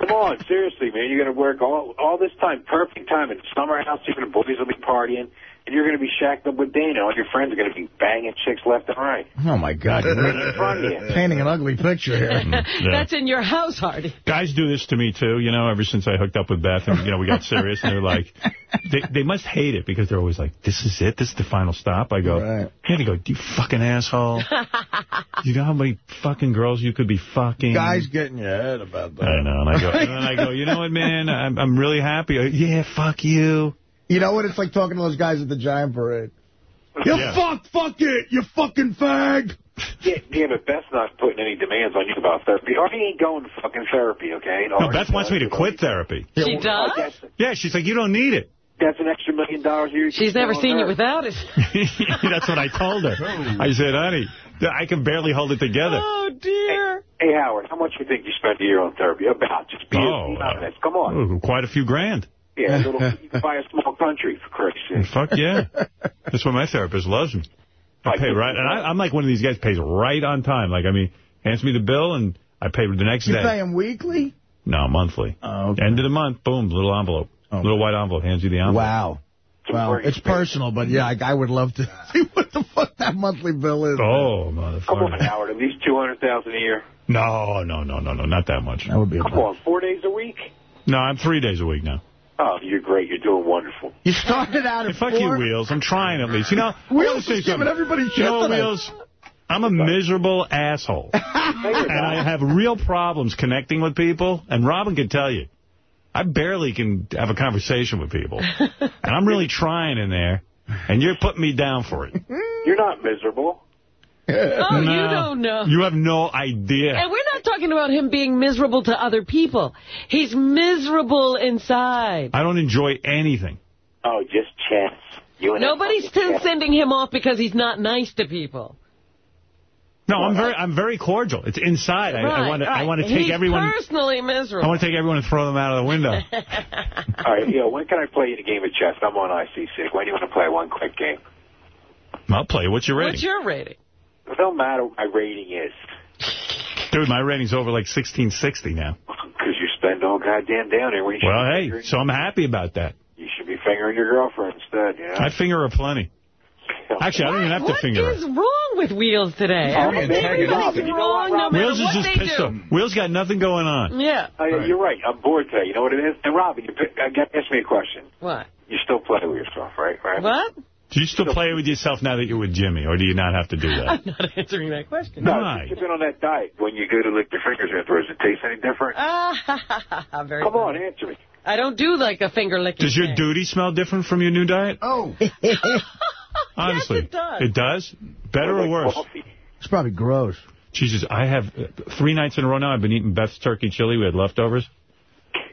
Come on, seriously, man. You're going to work all all this time, perfect time in the summer house. Even the boys will be partying, and you're going to be shacked up with Dana. All your friends are going to be banging chicks left and right. Oh, my God. You're in front of you. *laughs* painting an ugly picture here. Yeah. *laughs* That's in your house, Hardy. Guys do this to me, too, you know, ever since I hooked up with Beth and, you know, we got serious. And they're like, they, they must hate it because they're always like, this is it? This is the final stop? I go, Right. yeah, they go, you fucking asshole. you know how many fucking girls you could be fucking? Guys getting your head about that. I know. And I go, and I go, you know what, man? I'm, I'm really happy. Yeah, fuck you. You know what it's like talking to those guys at the Giant Parade? *laughs* You Yeah. fuck, fuck it, you fucking fag. Yeah, yeah, but Beth's not putting any demands on you about therapy. Artie ain't going to fucking therapy, okay? No, Artie Beth wants me to quit therapy. She does? That's, Yeah, she's like, you don't need it. that's an extra million dollars a year. She's never seen you without it. *laughs* That's what I told her. I said, honey, I can barely hold it together. Oh, dear. Hey, Howard, how much do you think you spent a year on therapy? About just be, Oh, be honest. Come on. Quite a few grand. Yeah, a little, *laughs* you can buy a small country for Christ's sake. *laughs* Fuck yeah. That's why my therapist loves me. I pay right. And I, I'm like one of these guys pays right on time. Like, I mean, hands me the bill and I pay the next You day. pay him weekly? No, monthly. Oh, okay. End of the month, boom, little envelope. Little white envelope, hands you the envelope. Wow. Well, it's personal, but yeah, I, I would love to *laughs* see what the fuck that monthly bill is. Oh, Come on, motherfucker. Howard, at least 200000 a year. No, no, no, no, no, not that much. That would be a Come on, four days a week? No, I'm three days a week now. Oh, you're great. You're doing wonderful. You started out Hey, at fuck four? you, Wheels. I'm trying at least. You know, Wheels I wanna say is giving something. everybody You know, today. Wheels, I'm a miserable asshole. *laughs* and I have real problems connecting with people, and Robin can tell you. I barely can have a conversation with people. *laughs* and I'm really trying in there, and you're putting me down for it. *laughs* You're not miserable. *laughs* Oh, you don't know. You have no idea. And we're not talking about him being miserable to other people. He's miserable inside. I don't enjoy anything. Oh, just chance. You and Nobody's that fucking still sending him off because he's not nice to people. No, I'm very, I'm very cordial. It's inside. I, I want to, I right. want to take He's everyone. personally miserable. I want to take everyone and throw them out of the window. *laughs* All right, yo, when can I play you a game of chess? I'm on IC6. When do you want to play one quick game? I'll play. What's your rating? What's your rating? It don't matter what my rating is, Dude, my rating's over like 1660 now. because you spend all goddamn down here. When you, Well, hey, so I'm happy about that. you should be fingering your girlfriend instead, you know? I finger her plenty. Actually, I don't even have to What finger is her. wrong with Wheels today? Oh, Every- Everybody's you wrong what, no Rob? matter Wheels is just pissed do. off. Wheels got nothing going on. Yeah. Oh, yeah, You're right. I'm bored today. You know what it is? And Robin, you pick, uh, get- ask me a question. What? You still play with yourself, right? Right. What? Do you still play with yourself now that you're with Jimmy, or do you not have to do that? *laughs* I'm not answering that question. No, Why? you've been on that diet. When you go to lick your fingers afterwards, it taste any different? Ah, *laughs* very Come on, answer me. I don't do like a finger licking. Does your thing. duty smell different from your new diet? Oh. *laughs* Honestly. it does. It does? Better or worse? Coffee. It's probably gross. Jesus, I have uh, three nights in a row now. I've been eating Beth's turkey chili. We had leftovers.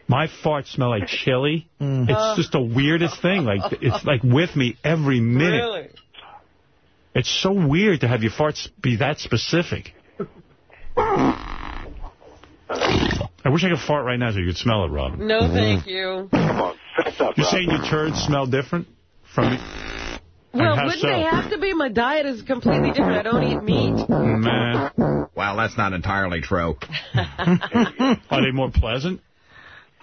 My farts smell like chili. Mm. It's just the weirdest thing. Like it's like with me every minute. Really? It's so weird to have your farts be that specific. I wish I could fart right now so you could smell it, Rob. No, thank you. Come on, fix up, You're saying your turds smell different from me? Well, wouldn't so? they have to be? My diet is completely different. I don't eat meat. Man. Well, that's not entirely true. *laughs* Are they more pleasant?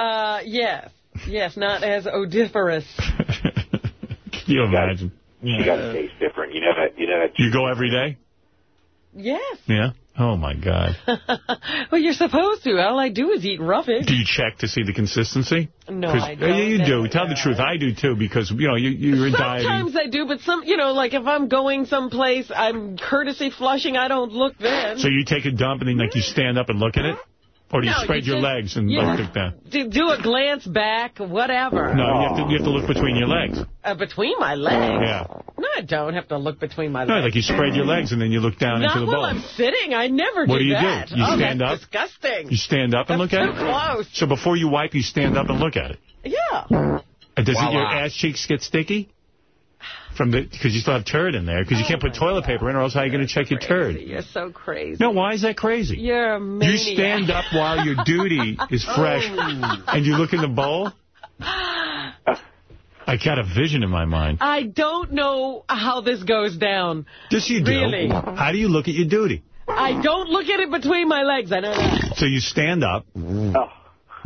Uh, yes. Yes, not as odoriferous. *laughs* Can you imagine? You got to taste different. You know that. You know that. You go every day? Yes. Yeah? Oh, my God. *laughs* well, you're supposed to. All I do is eat roughage. Do you check to see the consistency? No, 'Cause- I don't. you do. Tell the truth. I do, too, because, you know, you, you're in dieting. Sometimes I do, but some, you know, like if I'm going someplace, I'm courtesy flushing, I don't look then. So you take a dump and then, like, you stand up and look at it? Or do you No, spread you your just- legs and you- look at that? do, do a glance back, whatever. No, you have, to, you have to look between your legs. Uh, between my legs? Yeah. No, I don't have to look between my No, legs. like you spread your legs and then you look down Not into the bowl. Not while bowl. I'm sitting. I never do What do do you do? You oh, stand that's up? disgusting. You stand up and That's look at too it? close. So before you wipe, you stand up and look at it. Yeah. And does it, your ass cheeks get sticky? From the Because you still have turd in there. Because you oh can't put toilet paper in or else how are you going to check your turd? You're so crazy. No, why is that crazy? You're a maniac. You stand up while your *laughs* duty is fresh Oh. and you look in the bowl? *gasps* I got a vision in my mind. I don't know how this goes down. Yes, you do. Really? How do you look at your duty? I don't look at it between my legs. I know that. So you stand up oh.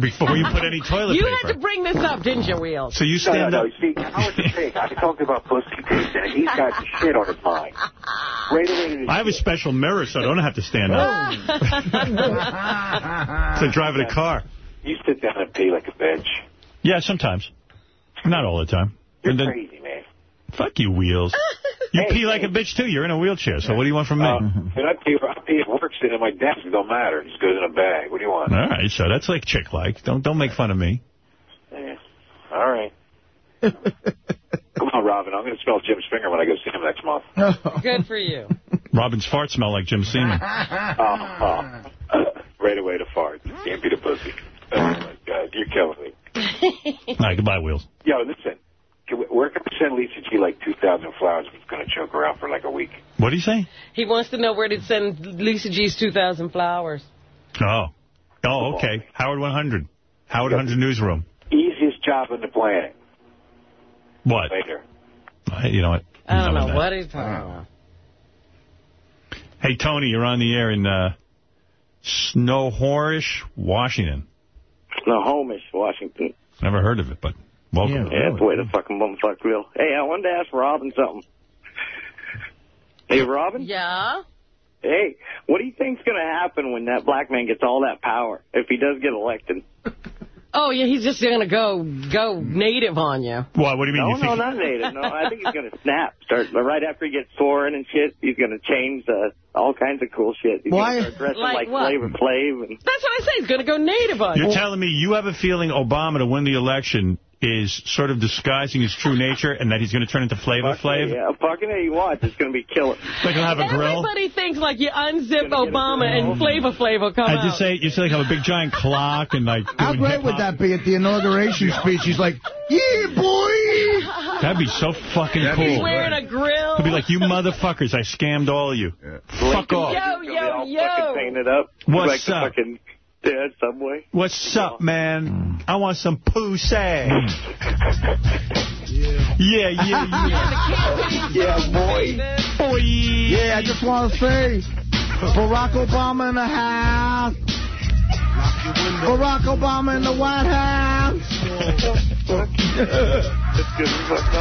Before you put any toilet you paper. You had to bring this up, didn't you, Wheels? So you stand no, up. no. See, how it's a pig. I talked about pussy pigs, and he's got shit on his mind. Right away to I have a special mirror, so I don't have to stand up. *laughs* It's like driving a car. You sit down and pee like a bitch. Yeah, sometimes. Not all the time. You're And then- crazy, man. Fuck you, Wheels. *laughs* You Hey, pee like a bitch, too. You're in a wheelchair, so what do you want from me? Uh, and I pee, I pee at work sitting at my desk. It don't matter. It just goes in a bag. What do you want? All right, so that's like chick-like. Don't don't make fun of me. Eh, all right. *laughs* Come on, Robin. I'm going to smell Jim's finger when I go see him next month. Good for you. Robin's farts smell like Jim Seaman. Oh, *laughs* oh. right away to fart. Can't be the pussy. Oh, my God. You're killing me. All right, goodbye, Wheels. Yo, listen. Can we, where can we send Lisa G like 2,000 flowers if it's going to choke her out for like a week? What do you say? He wants to know where to send Lisa G's 2,000 flowers. Oh. Oh, okay. Howard 100. Howard 100 Newsroom. Easiest job on the planet. What? Later. Hey, You know what? I don't know that. what he's talking about. Hey, Tony, you're on the air in uh, Snohomish, Washington. Snohomish, Washington. Never heard of it, but welcome. Yeah, that's the way the fucking bumfuck real. Hey, I wanted to ask Robin something. Hey, Robin? Yeah? Hey, what do you think's going to happen when that black man gets all that power, if he does get elected? Oh, yeah, he's just going to go go native on you. What, what do you No, mean? You no, think- not native. No, I think he's going to snap. Start right after he gets sworn and shit. He's going to change uh, all kinds of cool shit. He's Why? Dressing Like like, what? Flavor Flav and That's what I say. He's going to go native on You're telling me you have a feeling Obama to win the election is sort of disguising his true nature and that he's going to turn into Flavor Flav? yeah, fucking hey, you watch. It's going to be killer. Like he'll have a grill? Everybody thinks like you unzip Obama and Flavor Flav will come I out. just say, you say like have a big giant clock and like How great would that be at the inauguration speech? He's like, yeah, boy. That'd be so fucking He's cool. wearing a grill. He'd be like, you motherfuckers, I scammed all of you. Fuck off. Yo, yo, Fucking yo. painted up. What's like the up? Fucking, yeah, Subway. What's up, man? Mm. I want some pussy. *laughs* yeah, yeah, yeah. *laughs* Yeah, boy. Boy. Yeah, I just want to say, Barack Obama in the house. Barack Obama in the White House. *laughs*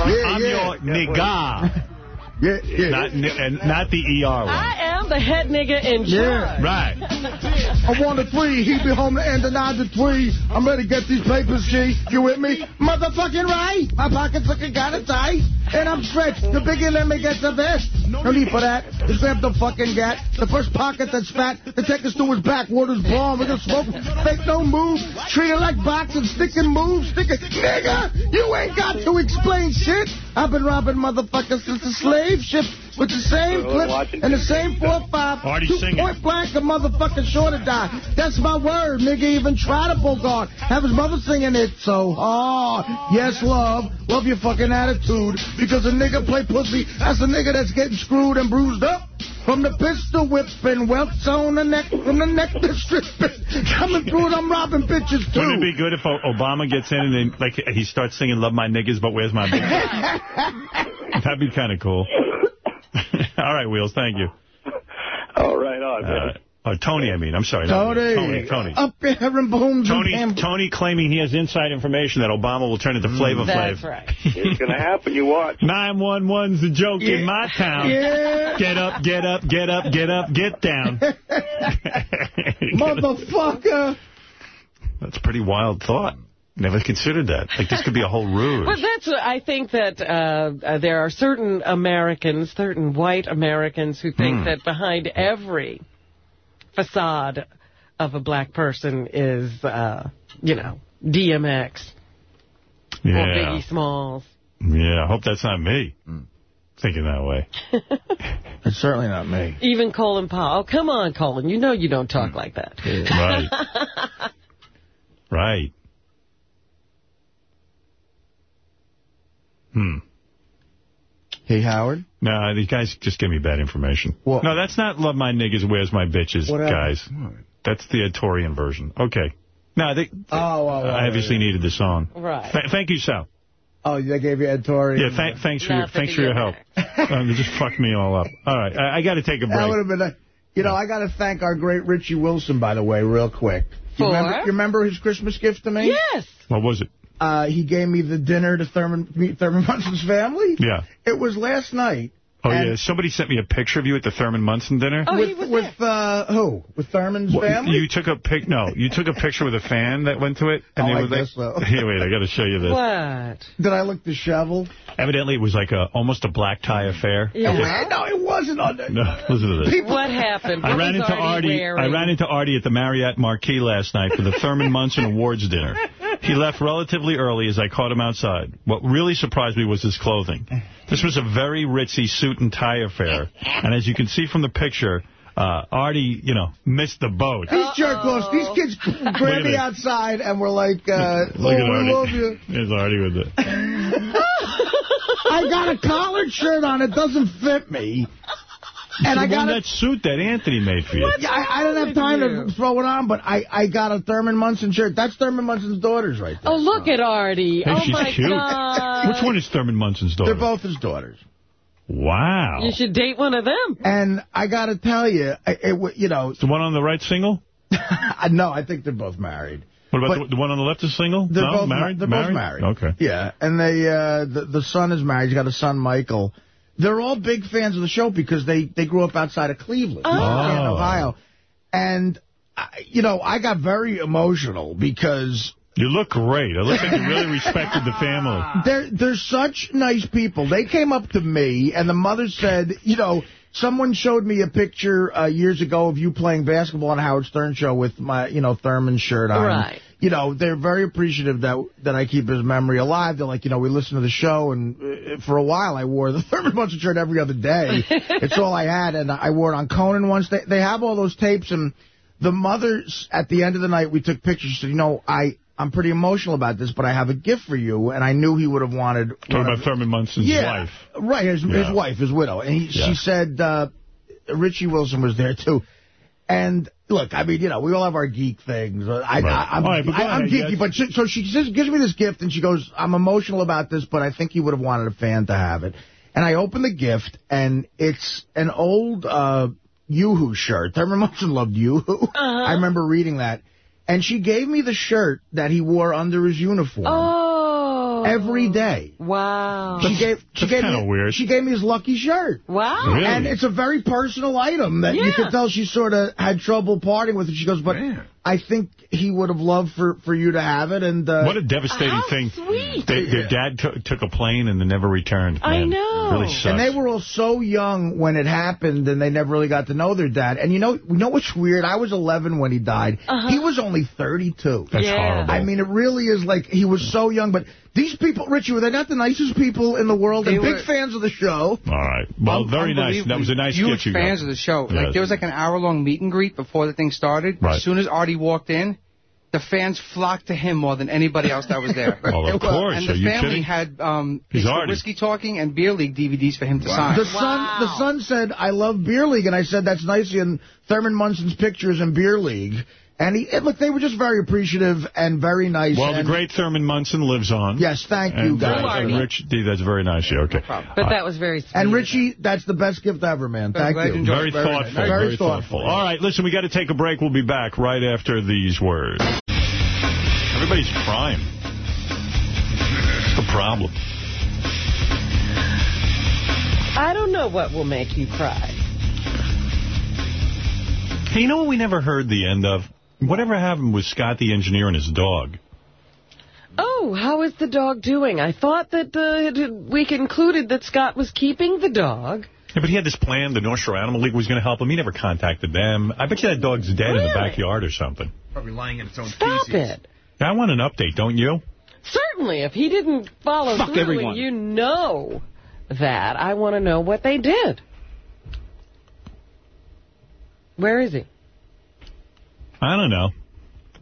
yeah, I'm yeah. your nigga. Yeah, yeah. Not, and not the ER one. I am the head nigga in charge. Yeah. Right. I want a three. He be home to end the nine to three. I'm ready to get these papers, G. You with me? Motherfucking right. My pockets looking kinda tight. And I'm stretched. The bigger let me get the vest. No need for that. Just grab the fucking gat. The first pocket that's fat. The take us to his backwaters bomb. We're gonna smoke. Make no move. Treat it like boxing. Stick and move. Stick it. Nigga, you ain't got to explain shit. I've been robbing motherfuckers since the slave ship with the same Well, clips and the same four five. Artie, two sing it. point blank, a motherfucker sure to die. That's my word. Nigga even try to Bogart. Have his mother singing it so hard. Yes, love. Love your fucking attitude. Because a nigga play pussy, that's a nigga that's getting screwed and bruised up. From the pistol whipping, welts on the neck, from the neck to stripping. Coming through it, I'm robbing bitches too. Wouldn't it be good if Obama gets in and then, like, he starts singing "Love My Niggas, but Where's My Bitches"? *laughs* That'd be kind of cool. *laughs* All right, Wheels, thank you. *laughs* All right on, man. Uh, uh, Tony, I mean, I'm sorry. not Tony, Tony, Tony. up there and booms Tony, Tony claiming he has inside information that Obama will turn into Flavor Flav. That's right. *laughs* It's going to happen. You watch. 911's a joke in my town. Yeah. Get up, get up, get up, get up, get down. Motherfucker. That's a pretty wild thought. Never considered that. Like, this could be a whole *laughs* ruse. But that's, I think that uh, uh, there are certain Americans, certain white Americans who think Hmm. that behind every facade of a black person is, uh, you know, DMX or Yeah. Biggie Smalls. Yeah, I hope that's not me. Thinking that way. *laughs* It's certainly not me. Even Colin Powell. Oh, come on, Colin. You know you don't talk like that. Right. *laughs* Right. Hmm. Hey, Howard. No, these guys just give me bad information. What? No, that's not Love My Niggas, Where's My Bitches, What happened? guys. That's the Torian version. Okay. No, they, Oh, oh, I obviously needed the song. Right. Th thank you, Sal. Oh, they gave you Ed Torrey. Yeah, th thanks for your, thanks for your help. *laughs* um, you just fucked me all up. All right, I, I got to take a That would break. have been a... You know, I got to thank our great Richie Wilson, by the way, real quick. You remember, you remember his Christmas gift to me? Yes. What was it? Uh, he gave me the dinner to Thurman, meet Thurman *laughs* Munson's family. Yeah. It was last night. Oh, And- yeah. Somebody sent me a picture of you at the Thurman Munson dinner. Oh, he with, was with uh, who? With Thurman's What, family? You took a pic. No, you took a picture with a fan that went to it. And Oh, they I were like, guess so. *laughs* Here, wait, I got to show you this. What? Did I look disheveled? Evidently, it was like a almost a black tie affair. Yeah. No, it wasn't. On the, No, listen to this. What happened? I ran into Artie Artie. I ran into Artie at the Marriott Marquis last night for the Thurman Munson Awards dinner. *laughs* He left relatively early as I caught him outside. What really surprised me was his clothing. This was a very ritzy suit and tie affair, and as you can see from the picture, uh, Artie, you know, missed the boat. These jerk-offs, these kids grabbed me outside and were like, uh, Look at oh, we Artie. love you. There's Artie with it. *laughs* I got a collared shirt on. It doesn't fit me. And I got a, that suit that Anthony made for you. Yeah, I, I didn't have time to throw it on, but I, I got a Thurman Munson shirt. That's Thurman Munson's daughters right there. Oh, look at Artie. Hey, oh, she's my cute. God. Which one is Thurman Munson's daughter? They're both his daughters. Wow. You should date one of them. And I got to tell you, it, it, you know... The one on the right single? *laughs* no, I think they're both married. What about But- the, the one on the left is single? They're no, both ma- married. They're married? both married. Okay. Yeah, and they uh, the the son is married. He's got a son, Michael. They're all big fans of the show because they they grew up outside of Cleveland, Oh. in Ohio, and I, you know I got very emotional because. You look great. It looks like you really respected the family. *laughs* They're, they're such nice people. They came up to me, and the mother said, you know, someone showed me a picture uh, years ago of you playing basketball on Howard Stern show with my, you know, Thurman shirt on. Right. You know, they're very appreciative that that I keep his memory alive. They're like, you know, we listen to the show, and uh, for a while I wore the *laughs* Thurman Munson shirt every other day. *laughs* it's all I had, and I wore it on Conan once. They, they have all those tapes, and the mothers, at the end of the night, we took pictures. She said, you know, I... I'm pretty emotional about this, but I have a gift for you, and I knew he would have wanted... Talking one about of- Thurman Munson's yeah, wife. Right, his, Yeah. his wife, his widow. And he, Yeah. she said, uh, Richie Wilson was there, too. And, look, I mean, you know, we all have our geek things. I, Right. I, I'm, All right, but go I, I'm geeky, yes. but she, so she says, gives me this gift, and she goes, I'm emotional about this, but I think he would have wanted a fan to have it. And I open the gift, and it's an old uh, Yoo-Hoo shirt. *laughs* Thurman Munson loved Yoo-Hoo. I remember reading that. And she gave me the shirt that he wore under his uniform. Oh. Every day. Wow. She gave she gave kinda me weird. she gave me his lucky shirt. Wow. Really? And it's a very personal item that you Yeah. could tell she sort of had trouble parting with it. She goes, but I think he would have loved for, for you to have it. And uh, What a devastating How thing. sweet. They, their dad took took a plane and then never returned. I know. Really sucks. And they were all so young when it happened, and they never really got to know their dad. And you know, you know what's weird? I was 11 when he died. Uh-huh. He was only 32. That's Yeah. horrible. I mean, it really is like he was so young. But these people, Richie, were they not the nicest people in the world? They and big fans of the show. All right. Well, Un- very nice. That was a nice Huge gift you fans got. of the show. Yes. Like there was like an hour long meet and greet before the thing started. Right. As soon as Artie walked in, the fans flocked to him more than anybody else that was there. *laughs* Well, of course. And the you family kidding? had um, He's Mr. Whiskey Talking and Beer League DVDs for him to sign. The son, the son said, "I love beer league," and I said, "That's nice." And Thurman Munson's pictures in beer league, and he and look, they were just very appreciative and very nice. Well, the great Thurman Munson lives on. Yes, thank you, guys. uh, and Rich, D, that's very nice. Yeah, okay. But that was very sweet. And Richie, that's the best gift ever, man. Thank glad you. you Very. Very thoughtful. nice. Very, Very thoughtful. thoughtful. All right, listen, we got to take a break. We'll be back right after these words. Everybody's crying. What's the problem? I don't know what will make you cry. Hey, you know what we never heard the end of? Whatever happened with Scott the engineer and his dog? Oh, how is the dog doing? I thought that uh, we concluded that Scott was keeping the dog. Yeah, but he had this plan. The North Shore Animal League was going to help him. He never contacted them. I bet you that dog's dead in the backyard or something. Probably lying in its own Stop feces. it. I want an update, don't you? Certainly, if he didn't follow Fuck through everyone. and you know that, I want to know what they did. Where is he? I don't know.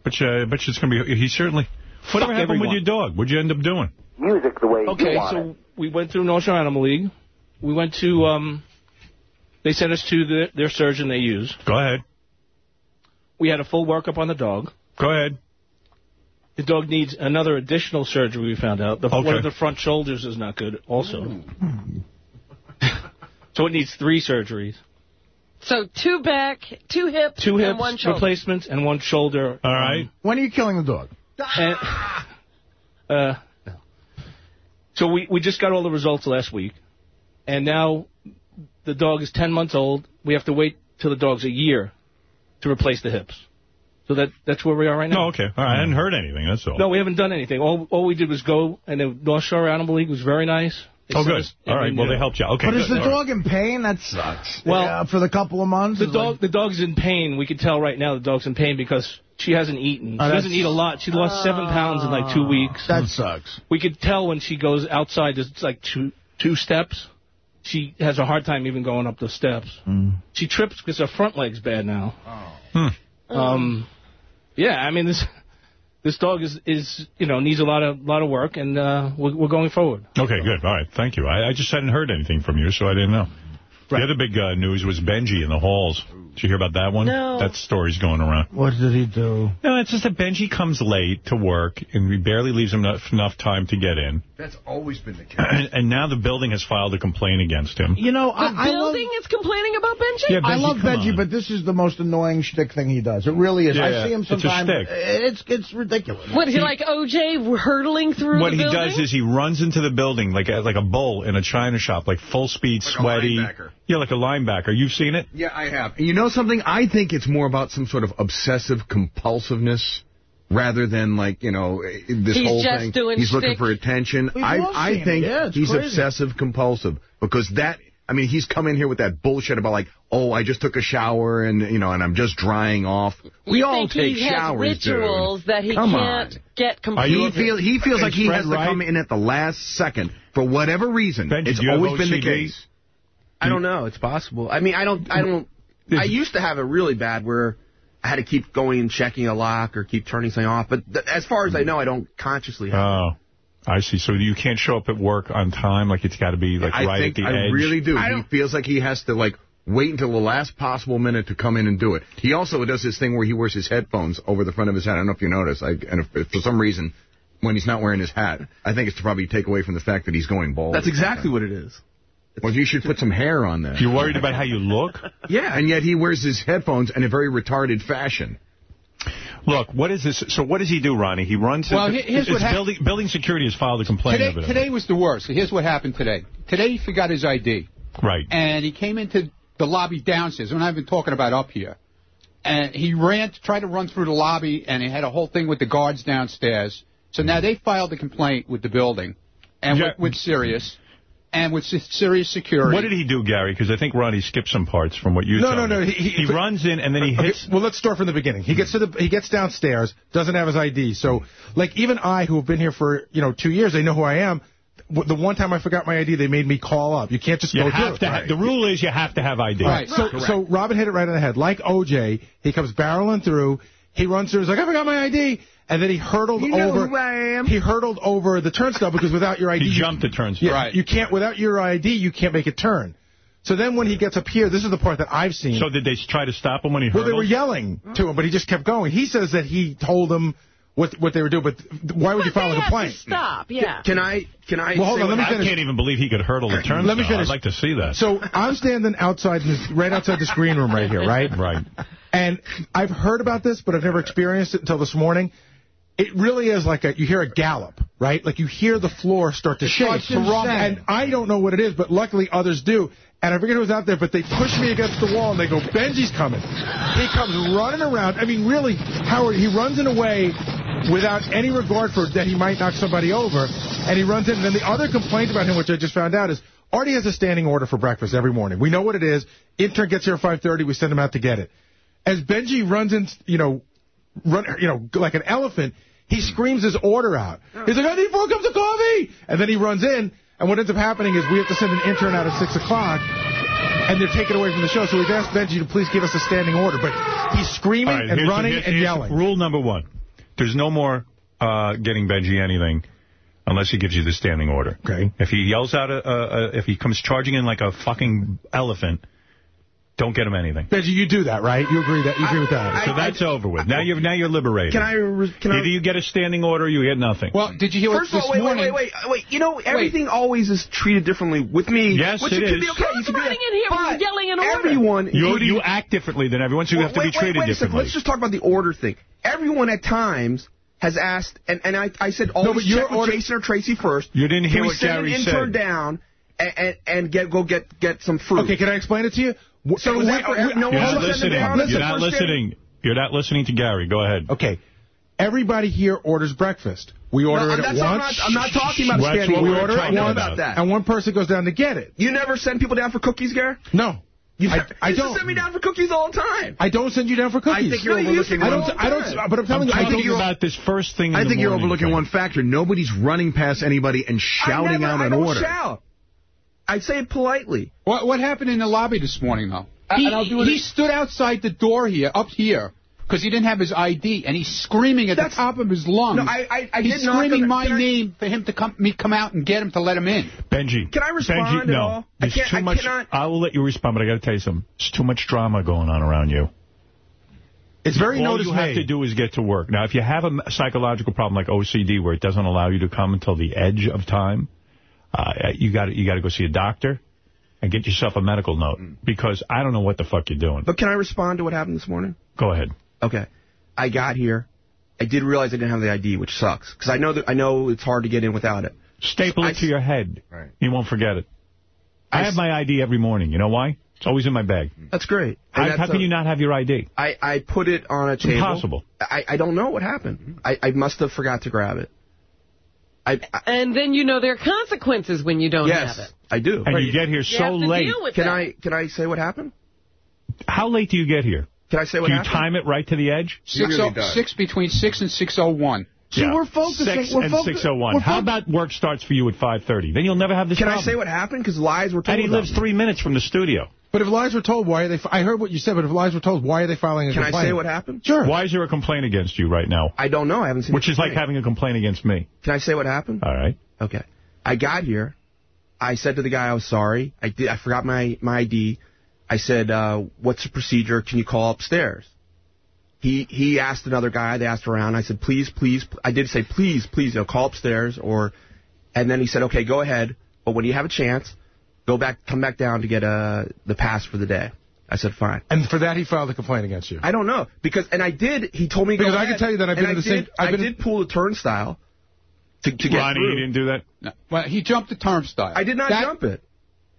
But you, I bet you it's going to be... He certainly... Whatever Fuck happened with your dog? What'd you end up doing? Music the way Okay, you want so it. we went through North Shore Animal League. We went to, um, they sent us to the, their surgeon they use. Go ahead. We had a full workup on the dog. Go ahead. The dog needs another additional surgery, we found out. The, One of the front shoulders is not good also. *laughs* so it needs three surgeries. So two back, two hips, Two and hips one shoulder. replacements and one shoulder. All right. When are you killing the dog? And, uh, no. So we, we just got all the results last week, and now the dog is 10 months old. We have to wait till the dog's a year to replace the hips. So that that's where we are right now. No, okay. All right. I hadn't heard anything. That's all. No, we haven't done anything. All all we did was go, and the North Shore Animal League was very nice. They Oh, good. All right. Well, uh, they helped you. Okay. but is good. the All right. dog in pain? That sucks. Well, Yeah, for the couple of months. The dog like- the dog's in pain. We can tell right now the dog's in pain because she hasn't eaten. Oh, She that's- doesn't eat a lot. She lost seven pounds in like two weeks. that sucks. We could tell when she goes outside. It's like two two steps. She has a hard time even going up the steps. She trips because her front leg's bad now. Oh. Hmm. Um, yeah, I mean this this dog is is you know needs a lot of lot of work, and uh, we're, we're going forward. Okay, good. All right. Thank you. I, I just hadn't heard anything from you, so I didn't know. The other big uh, news was Benji in the halls. Did you hear about that one? No. That story's going around. What did he do? No, it's just that Benji comes late to work, and we barely leaves him enough, enough time to get in. That's always been the *clears throat* case. And, and now the building has filed a complaint against him. You know, The I, I love, building is complaining about Benji? Yeah, I love Benji, on. but this is the most annoying shtick thing he does. It really is. Yeah, I see him it's a sometimes. shtick. It's it's ridiculous. What, he like OJ hurtling through What he building? does is he runs into the building like a, like a bull in a china shop, like full speed, Like sweaty. linebacker. Yeah, like a linebacker. You've seen it? Yeah, I have. You know something? I think it's more about some sort of obsessive compulsiveness rather than like, you know, this He's whole just thing. doing he's looking for attention. We've I I think. Yeah, he's crazy. obsessive compulsive because that I mean, he's come in here with that bullshit about like, oh, I just took a shower and you know, and I'm just drying off. We You all think take he has showers, dude. rituals that he Come can't on. get He feel he feels like he Fred has to come in at the last second for whatever reason. Benji, it's do you have always been the case. I don't know. It's possible. I mean, I don't. I don't. I used to have it really bad where I had to keep going and checking a lock or keep turning something off. But th- as far as I know, I don't consciously have. Oh, I see. So you can't show up at work on time, like it's got to be like I right at the I edge. really do. I He don't- feels like he has to like wait until the last possible minute to come in and do it. He also does this thing where he wears his headphones over the front of his head. I don't know if you notice. I, and if, if for some reason, when he's not wearing his hat, I think it's to probably take away from the fact that he's going bald. That's exactly what it is. Well, you should put some hair on that. You're worried about how you look? Yeah, and yet he wears his headphones in a very retarded fashion. Look, what is this? So what does he do, Ronnie? He runs. Well, into, here's what it's building, building security has filed a complaint Today, of it. today was the worst. So here's what happened today. Today he forgot his ID. Right. And he came into the lobby downstairs, and I've been talking about up here. And he ran, tried to run through the lobby, and he had a whole thing with the guards downstairs. So now they filed a complaint with the building, and with, with Sirius, and with Sirius Security. What did he do, Gary? Because I think Ronnie skipped some parts from what you No, told no, no, me. he- he- runs in and then he Okay, hits. well, let's start from the beginning. He gets to the he gets downstairs, doesn't have his ID. So, like, even I, who have been here for you know two years, they know who I am. The one time I forgot my ID, they made me call up. You can't just You go have through to. it. Ha- the rule is you have to have ID. Right. So, so Robin hit it right on the head. Like OJ, he comes barreling through. He runs through. He's like, I forgot my ID. And then he hurtled You know over. who I am. He hurtled over the turnstile because without your ID, He you- jumped the turnstile. Yeah, You can't without your ID. You can't make it turn. So then when he gets up here, this is the part that I've seen. So did they try to stop him when he Well, they were yelling to him, but he just kept going. He says that he told them what what they were doing, but why would you file a complaint? Stop, yeah. Can I? Can I? Well, hold say on, let me what- finish. I can't even believe he could hurdle the turnstile. Let me finish. I'd like to see that. So I'm standing outside, this, right outside the screen room right here, right? *laughs* Right. And I've heard about this, but I've never experienced it until this morning. It really is like a, you hear a gallop, right? Like you hear the floor start to shake. starts to rumble. And I don't know what it is, but luckily others do. And I forget who was out there, but they push me against the wall and they go, Benji's coming. He comes running around. I mean, really, Howard, he runs in a way without any regard for that he might knock somebody over. And he runs in. And then the other complaint about him, which I just found out, is Artie has a standing order for breakfast every morning. We know what it is. Intern gets here at 5.30. We send him out to get it. As Benji runs in, you know, run, you know, like an elephant, he screams his order out. He's like, I need four cups of coffee! And then he runs in, and what ends up happening is we have to send an intern out at 6 o'clock, and they're taken away from the show. So we've asked Benji to please give us a standing order. But he's screaming right, and running here's- and yelling. Rule number one. There's no more uh, getting Benji anything unless he gives you the standing order. Okay. If he yells out, a, a, a, if he comes charging in like a fucking elephant, don't get him anything. Benji, you do that, right? You agree that you agree with that? so that's over with. Now you're now you're liberated. Can I? re- Can I? Either you get a standing order or you get nothing. Well, did you hear First of what all, this wait, wait, morning? wait, wait, wait. You know, everything always is treated differently with me. Yes, which it could is. be okay. You could be running in here but yelling an order. Everyone, you including- you act differently than everyone, so you have to wait, be treated wait, wait a second. differently. Let's just talk about the order thing. Everyone at times has asked, and, and I, I said but always your check with order- Jason or Tracy first. You didn't hear Can we what send Gary an intern down and, and, and get go get get some fruit? Okay, can I explain it to you? Wh- So is that for- no You're not listening. them? You're not first listening. You're not listening to Gary. Go ahead. Okay. Everybody here orders breakfast. We order No, it at once. I'm not- I'm not talking about a That's standing we order it talking know once, about that. and one person goes down to get it. You never send people down for cookies, Gary? No. You, I- *laughs* I you don't. send me down for cookies all the time. I don't send you down for cookies. I think you're No, you used to overlooking do one. I don't. I don't. But I'm telling I'm you, I talking don't. about this first thing in I the think you're overlooking thing. one factor. Nobody's running past anybody and shouting never, out I an don't order. shout. I say it politely. What what happened in the lobby this morning, though? Uh, he, and I'll do he stood outside the door here, up here, because he didn't have his ID, and he's screaming at That's- the top of his lungs. No, I- I- I he's did knock on screaming my I- name for him to come me come out and get him to let him in. Benji. Can I respond Benji, at no. all? I There's can't- too I much. cannot- I will let you respond, but I got to tell you something. There's too much drama going on around you. It's very All notice you have made. to do is get to work. Now, if you have a psychological problem like OCD where it doesn't allow you to come until the edge of time, uh, you got you got to go see a doctor and get yourself a medical note hmm. because I don't know what the fuck you're doing. But can I respond to what happened this morning? Go ahead. Okay. I got here. I did realize I didn't have the ID, which sucks. Because I know that I know it's hard to get in without it. Staple it I- to your head. Right. You won't forget it. I, I have my ID every morning. You know why? It's always in my bag. Hmm. That's great. How, that's how can a- you not have your ID? I, I put it on a table. impossible. I, I don't know what happened. Hmm. I, I must have forgot to grab it. I, I And then you know there are consequences when you don't yes, have it. I do. And you get here You so late. Can that. I can I say what happened? How late do you get here? Can I say what happened? Do you time it right to the edge? Six oh six between six and six oh one. See, we're focusing. Six we're and focus- 601. How about work starts for you at 5.30? Then you'll never have this Can I say what happened? Because lies were told. And he lives me. three minutes from the studio. But if lies were told, why are they? f- I heard what you said, but if lies were told, why are they filing a Can I complaint? say what happened? Sure. Why is there a complaint against you right now? I don't know. I haven't seen. Which is like having a complaint against me. Can I say what happened? All right. Okay. I got here. I said to the guy I was sorry. I did. I forgot my my ID. I said, uh, "What's the procedure? Can you call upstairs?" He he asked another guy. They asked around. I said, "Please, please." I did say, "Please, please, you know, call upstairs." Or, and then he said, "Okay, go ahead, but when you have a chance, go back, come back down to get uh the pass for the day." I said, fine. And for that, he filed a complaint against you. I don't know because, and I did. He told me to go Because I ahead, can tell you that I've and been in I the same- did- I've I did pull the turnstile to, to get Ronnie, through. you didn't do that? No. Well, he jumped the turnstile. I did not That- jump it.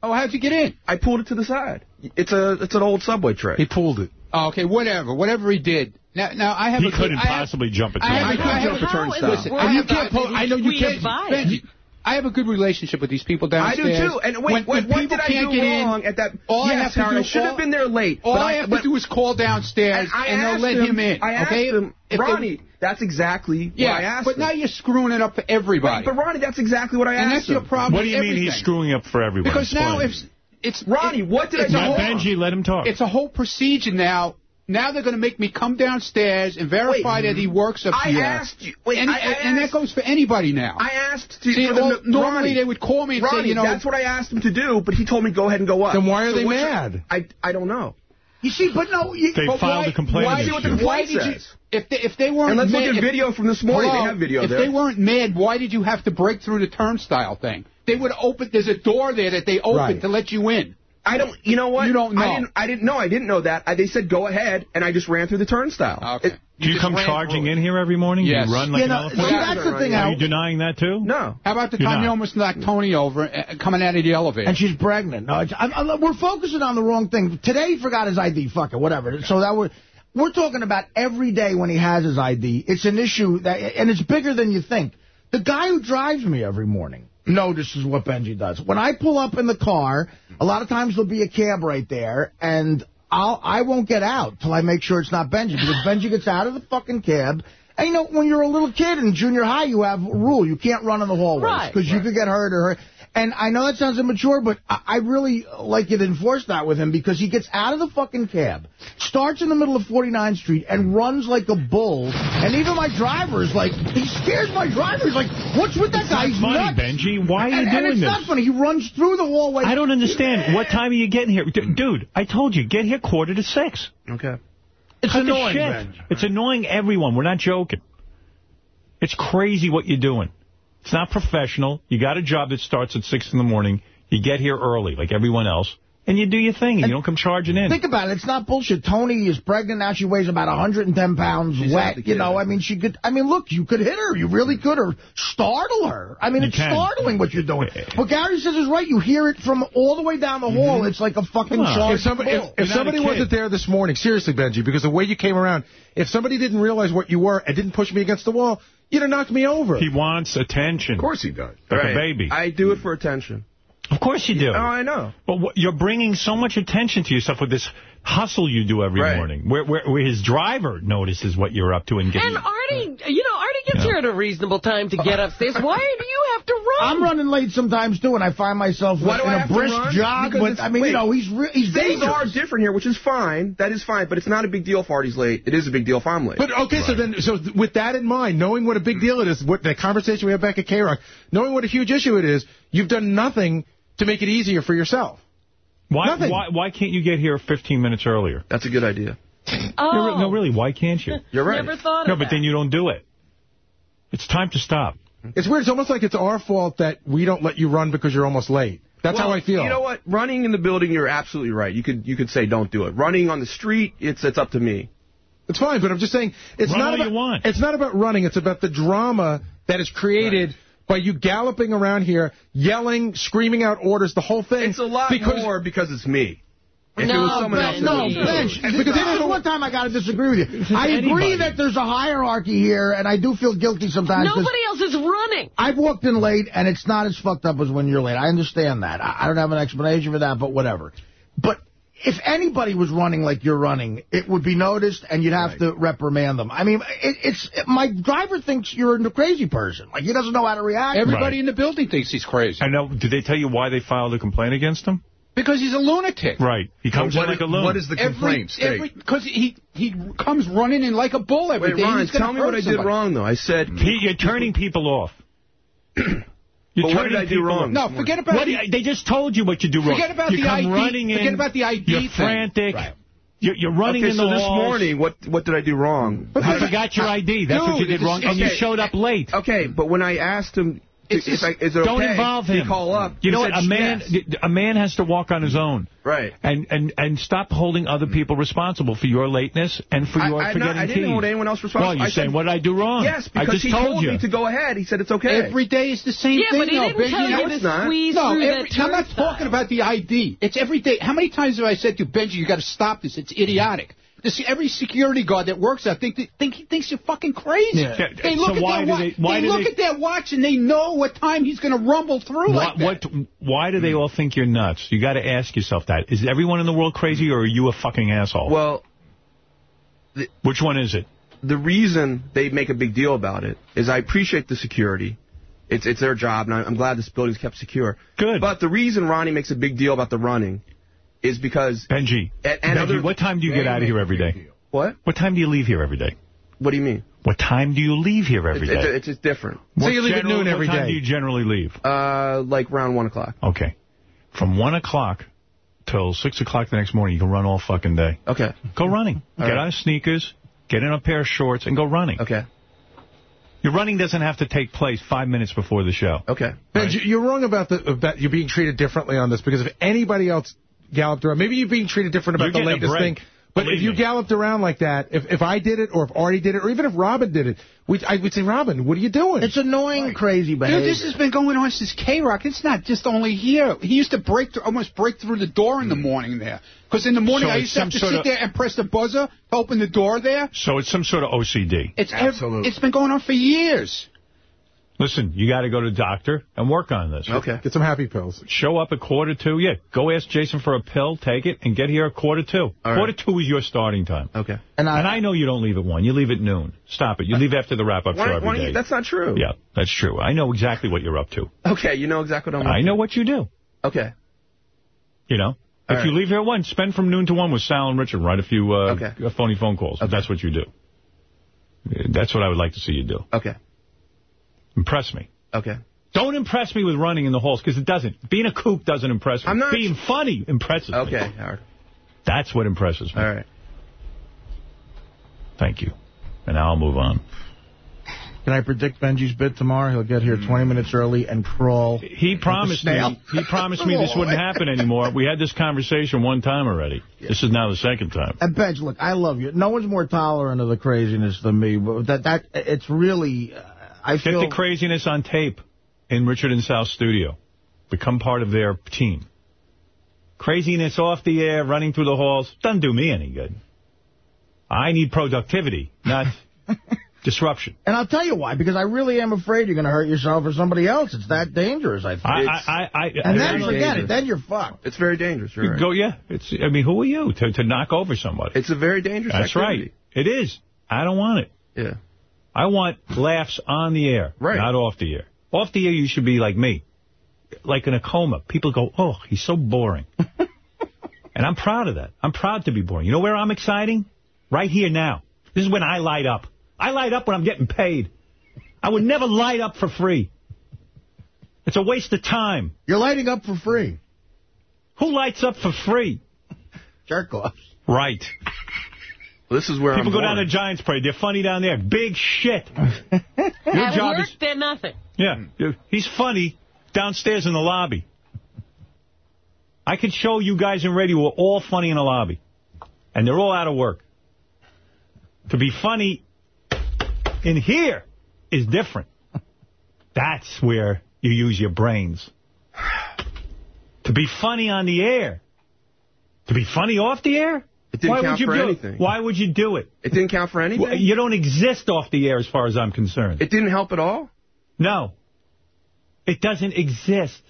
Oh, how'd you get in? I pulled it to the side. It's a it's an old subway trick. He pulled it. Oh, okay, whatever. Whatever he did. Now, now I have He a couldn't I have- possibly jump it. I have, to I him. have a turnstile. Listen, and you I- can't pull. I know you can't. by Benji, I have a good relationship with these people downstairs. I do too. And wait, when, what, when what people did I can't do get wrong in, at that? all I have to Howard, do, I should all- have been there late. All but I have to do is call downstairs, and, and they'll asked let him, in. I asked okay? him, If they- Ronnie, that's exactly yeah, what I asked but him. now you're screwing it up for everybody. But, but Ronnie, that's exactly what I and asked that's your problem. What do you with mean he's screwing up for everyone? Because now if it's Ronnie, what did I it's do a whole- wrong? Benji, let him talk. It's a whole procedure now. Now they're going to make me come downstairs and verify that he works up I here. asked you- wait, and, I- I and that goes for anybody now. I asked to, See, for them all- normally Ronnie, they would call me and Ronnie, say, you know, that's what I asked him to do, but he told me go ahead and go up. Then why are So they mad? I I don't know. You see, but no, you, They But filed why- a complaint why, against See what the you. Why complaint did you? says. If they, if they weren't And let's mad, look at if- video from this morning. Hello? They have video if there. they weren't mad, why did you have to break through the turnstile thing? They would open. There's a door there that they open Right. to let you in. I don't. You know what? You don't know. I didn't. I didn't know. I didn't know that. I, they said go ahead, and I just ran through the turnstile. Okay. It- Do you just come charging through in here every morning? Yes. Do you run like you an elephant? see, that's the thing. Are Al. you denying that too? no. How about the You're time you almost knocked Tony over uh, coming out of the elevator? And she's pregnant. No, it's, I'm, I'm, we're focusing on the wrong thing. Today he forgot his ID. Fuck it, whatever. So that we're we're talking about every day when he has his ID. It's an issue that, and it's bigger than you think. The guy who drives me every morning notices what Benji does. When I pull up in the car, a lot of times there'll be a cab right there, and I'll I won't get out till I make sure it's not Benji because *laughs* Benji gets out of the fucking cab. And you know, when you're a little kid in junior high, you have a rule. You can't run in the hallways Right. because you could get hurt or hurt. And I know that sounds immature, but I I really like you to enforce that with him because he gets out of the fucking cab, starts in the middle of 49th Street, and runs like a bull. And even my driver is like, he scares my driver. He's like, what's with that It's guy? not He's funny, nuts. Benji. Why are you and, doing and it's this? not funny. He runs through the hallway. I don't understand. What time are you getting here? D- Dude, I told you, get here quarter to six. Okay. It's Cut annoying. Benji. It's annoying everyone. We're not joking. It's crazy what you're doing. It's not professional. You got a job that starts at 6 in the morning. You get here early, like everyone else, and you do your thing, and, you don't come charging in. Think about it. It's not bullshit. Tony is pregnant now. She weighs about 110 pounds She's wet. You know, I mean, she could, I mean, look, you could hit her. You really could, or startle her. I mean, You it's can. startling what you're doing. But Gary says is right. You hear it from all the way down the hall. Mm-hmm. It's like a fucking Come on. If somebody, if, if somebody wasn't there this morning, seriously, Benji, because the way you came around, if somebody didn't realize what you were and didn't push me against the wall, you'd have knocked me over. He wants attention. Of course he does. Like Right. a baby. I do it for attention. Of course you do. Oh, I know. But what, you're bringing so much attention to yourself with this hustle you do every Right. morning, where, where, where his driver notices what you're up to and gets. And Artie, you know, Artie gets Yeah. here at a reasonable time to get upstairs. Why do you have to run? I'm running late sometimes, too, and I find myself Why do in I a have to brisk run? jog. But, I mean, wait. you know, he's re he's Things dangerous. are different here, which is fine. That is fine, but it's not a big deal if Artie's late. It is a big deal if I'm late. But okay, so then, so with that in mind, knowing what a big deal it is, what the conversation we had back at K Rock, knowing what a huge issue it is, you've done nothing to make it easier for yourself. Why, Nothing. why, why can't you get here 15 minutes earlier? That's a good idea. oh, No, re- no, oh. really, why can't you? *laughs* You're right. Never thought No, of but that. then you don't do it. It's time to stop. It's weird. It's almost like it's our fault that we don't let you run because you're almost late. That's Well, how I feel. You know what? Running in the building, you're absolutely right. You could you could say don't do it. Running on the street, it's it's up to me. It's fine, but I'm just saying it's Run not all about you want. it's not about running. It's about the drama that is created by you galloping around here, yelling, screaming out orders, the whole thing. It's a lot because more because it's me. If No, it was someone else, No, wouldn't do it. Bench, Because because this this is is one time I got to disagree with you. I agree anybody. that there's a hierarchy here, and I do feel guilty sometimes. Nobody else is running. I've walked in late, and it's not as fucked up as when you're late. I understand that. I I don't have an explanation for that, but whatever. But if anybody was running like you're running, it would be noticed, and you'd have to reprimand them. I mean, it, it's my driver thinks you're a crazy person. Like, he doesn't know how to react. Everybody Right. in the building thinks he's crazy. I know. Did they tell you why they filed a complaint against him? Because he's a lunatic. Right. He comes What in like a loon. what is the complaint state? Because he, he comes running in like a bull every Wait, day. Ron, He's gonna tell me hurt what I did wrong though. I said Pete, you're turning people off. *clears throat* You're But what did I do wrong? No, forget about What, the- they just told you what you do wrong. Forget about you the come ID running in. forget about the ID You're thing. frantic. Right. You're, you're running okay, in so this morning, what what did I do wrong? You forgot your ID. That's what you did wrong, and you showed up late. Okay, but when I asked him, It's It's like, is it don't okay? involve You him. call up. You know what? A man, yes. a man has to walk on his own. Right. And and and stop holding other mm-hmm. people responsible for your lateness and for your I, forgetting not, I didn't keys. hold anyone else responsible. Well, you're I saying, said, what did I do wrong? Yes, I because just he told you. me to go ahead. He said it's okay. Every day is the same Yeah, thing. but he though, didn't Benji. tell you to it's squeeze no, through the every, I'm not talking about the ID. It's every day. How many times have I said to Benji, you got to stop this? It's idiotic. This, every security guard that works there think, think he thinks you're fucking crazy. Yeah. Yeah, They so look at why their do wa- they- why do look they- at their watch and they know what time he's going to rumble through like What, that. what? Why do they all think you're nuts? You got to ask yourself that. Is everyone in the world crazy, or are you a fucking asshole? Well, which one is it? The reason they make a big deal about it is I appreciate the security. It's it's their job, and I- I'm glad this building's kept secure. Good. But the reason Ronnie makes a big deal about the running is because Benji. And, and Benji, other, what time do you get out of here every day? What? What time do you leave here every day? What do you mean? What time do you leave here every It's, day? it's, it's just different. What general- what time do you generally leave? Uh, like around one o'clock. Okay. From 1 o'clock till 6 o'clock the next morning, you can run all fucking day. Okay. Go running. All get right. out of sneakers, get in a pair of shorts, and go running. Okay. Your running doesn't have to take place five minutes before the show. Okay. Benji, you're wrong about the about you being treated differently on this because if anybody else galloped around, maybe you're being treated different about You're the getting a latest thing. But Believe if you me. galloped around like that, if if I did it or if Artie did it or even if Robin did it, we I would say, Robin, what are you doing? It's annoying, crazy behavior. Dude, this has been going on since K-Rock. It's not just only here. He used to break, through, almost break through the door in the hmm. morning there. Because in the morning So I used to have to sit of- there and press the buzzer to open the door there. So it's some sort of OCD. It's ev- it's been going on for years. Listen, you got to go to the doctor and work on this. Okay. Get some happy pills. Show up at quarter two. Yeah, go ask Jason for a pill, take it, and get here at quarter two. All quarter two is your starting time. Okay. And I, and I know you don't leave at 1. You leave at noon. Stop it. You leave after the wrap-up show every why day. you- that's not true. Yeah, that's true. I know exactly what you're up to. Okay, you know exactly what I'm. I know what you do. Okay. You know? All if you leave here at 1, spend from noon to 1 with Sal and Richard. Write a few uh, Okay. phony phone calls. That's what you do. That's what I would like to see you do. Okay. Impress me. Okay. Don't impress me with running in the halls, because it doesn't. Being a kook doesn't impress me. I'm not- Being funny impresses me. Okay, Howard. That's what impresses me. All right. Thank you. And now I'll move on. Can I predict Benji's bit tomorrow? He'll get here 20 minutes early and crawl. He promised me. He promised me this *laughs* wouldn't happen anymore. We had this conversation one time already. This is now the second time. And Benj, look, I love you. No one's more tolerant of the craziness than me. But that that it's really, uh, I Get the craziness on tape in Richard and Sal's studio. Become part of their team. Craziness off the air, running through the halls, doesn't do me any good. I need productivity, not *laughs* disruption. and I'll tell you why. Because I really am afraid you're going to hurt yourself or somebody else. It's that dangerous. I think. I, I, I, I, and I- then forget it. Then you're fucked. It's very dangerous. You're right. Go, yeah. It's. I mean, who are you to, to knock over somebody? It's a very dangerous. That's activity. right. It is. I don't want it. Yeah. I want laughs on the air, Right. not off the air. Off the air, you should be like me, like in a coma. People go, oh, he's so boring. *laughs* and I'm proud of that. I'm proud to be boring. You know where I'm exciting? Right here now. This is when I light up. I light up when I'm getting paid. I would never light up for free. It's a waste of time. You're lighting up for free. Who lights up for free? *laughs* Jerk offs. Right. This is where People I'm go down to. Giants Parade. They're funny down there. Big shit. *laughs* Your At job work, is they're nothing. Yeah, he's funny downstairs in the lobby. I could show you guys in radio who are all funny in the lobby. And they're all out of work. To be funny in here is different. That's where you use your brains. To be funny on the air. To be funny off the air? It didn't Why count would you for do anything. It? Why would you do it? It didn't count for anything. Well, You don't exist off the air as far as I'm concerned. It didn't help at all. No. It doesn't exist.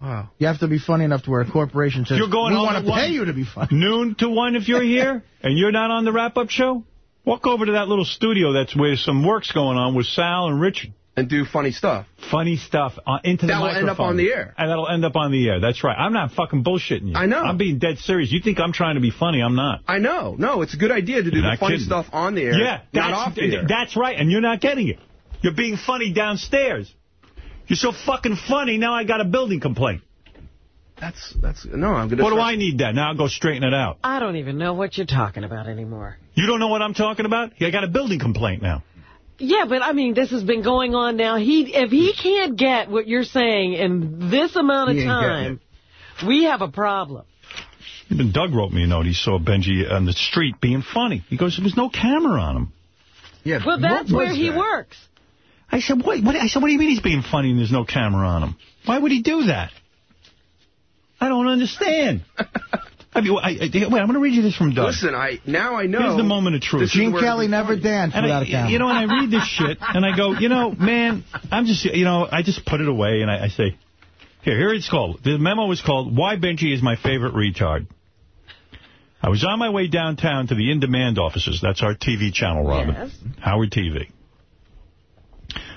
Wow. You have to be funny enough to where a corporation says, You're going we want to pay one. you to be funny. Noon to 1 if you're here, *laughs* and you're not on the wrap-up show? Walk over to that little studio that's where some work's going on with Sal and Richard. And do funny stuff. Funny stuff uh, into the microphone. That will end up on the air. And that'll end up on the air. That's right. I'm not fucking bullshitting you. I know. I'm being dead serious. You think I'm trying to be funny. I'm not. I know. No, it's a good idea to do You're the funny kidding. stuff on the air. Yeah, not that's, off the air. that's right. And you're not getting it. You're being funny downstairs. You're so fucking funny, now I got a building complaint. That's that's no. I'm gonna. What do I need that? Now I'll go straighten it out. I don't even know what you're talking about anymore. You don't know what I'm talking about? I got a building complaint now. Yeah, but I mean, this has been going on now. He, if he can't get what you're saying in this amount of time, we have a problem. Even Doug wrote me a note. He saw Benji on the street being funny. He goes, there was no camera on him. Yeah, Well, that's where he works. I said, what, what? I said, what do you mean he's being funny and there's no camera on him? Why would he do that? I don't understand. *laughs* I mean, I, I, wait, I'm going to read you this from Doug. Listen, I now I know. Here's the moment of truth. This Gene Kelly never danced And without I, a camera. You know, and I read this shit, *laughs* and I go, you know, man, I'm just, you know, I just put it away, and I, I say, here, here it's called. The memo is called, Why Benji is My Favorite Retard. I was on my way downtown to the In Demand offices. That's our TV channel, Robin. Yes. Howard TV.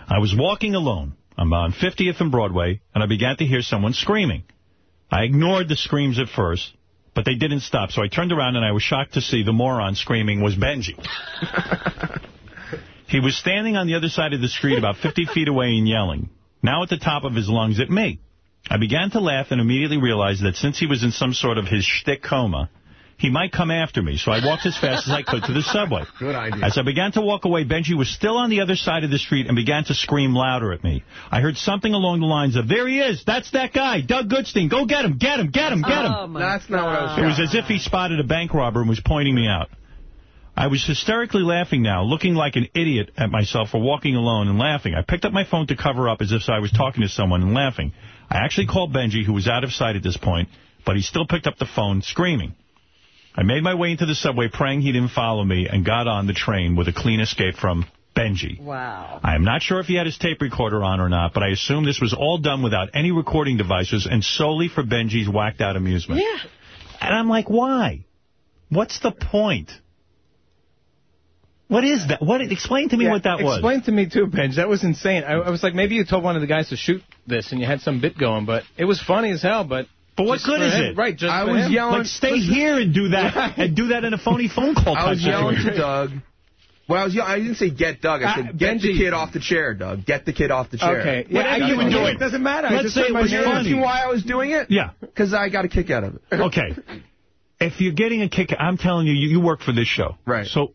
I was walking alone. I'm on 50th and Broadway, and I began to hear someone screaming. I ignored the screams at first, but they didn't stop. So I turned around, and I was shocked to see the moron screaming was Benji. *laughs* he was standing on the other side of the street about 50 *laughs* feet away and yelling, now at the top of his lungs at me. I began to laugh and immediately realized that since he was in some sort of his shtick coma, he might come after me, so I walked as fast as I could to the subway. *laughs* Good idea. As I began to walk away, Benji was still on the other side of the street and began to scream louder at me. I heard something along the lines of, there he is, that's that guy, Doug Goodstein, go get him, get him, get him, get him. Oh, my That's not what I was It was as if he spotted a bank robber and was pointing me out. I was hysterically laughing now, looking like an idiot at myself for walking alone and laughing. I picked up my phone to cover up as if I was talking to someone and laughing. I actually called Benji, who was out of sight at this point, but he still picked up the phone, screaming. I made my way into the subway, praying he didn't follow me, and got on the train with a clean escape from Benji. Wow. I am not sure if he had his tape recorder on or not, but I assume this was all done without any recording devices and solely for Benji's whacked-out amusement. Yeah. And I'm like, why? What's the point? What is that? What? Explain to me Yeah, what that was. Explain to me, too, Benj. That was insane. I, I was like, maybe you told one of the guys to shoot this and you had some bit going, but it was funny as hell, but... But what just good is him- it? Right, just I was him. yelling- Like, stay Listen. here and do that, and do that in a phony phone call I was yelling to Doug. Well, I was yelling, I didn't say get Doug. I said Uh, get the kid off the chair, Doug. Get the kid off the chair. Okay. Yeah, Whatever I- you were doing. It doesn't matter. Let's just say it was name. funny. You why I was doing it? Yeah. Because I got a kick out of it. *laughs* Okay. If you're getting a kick, I'm telling you, you, you work for this show. Right. So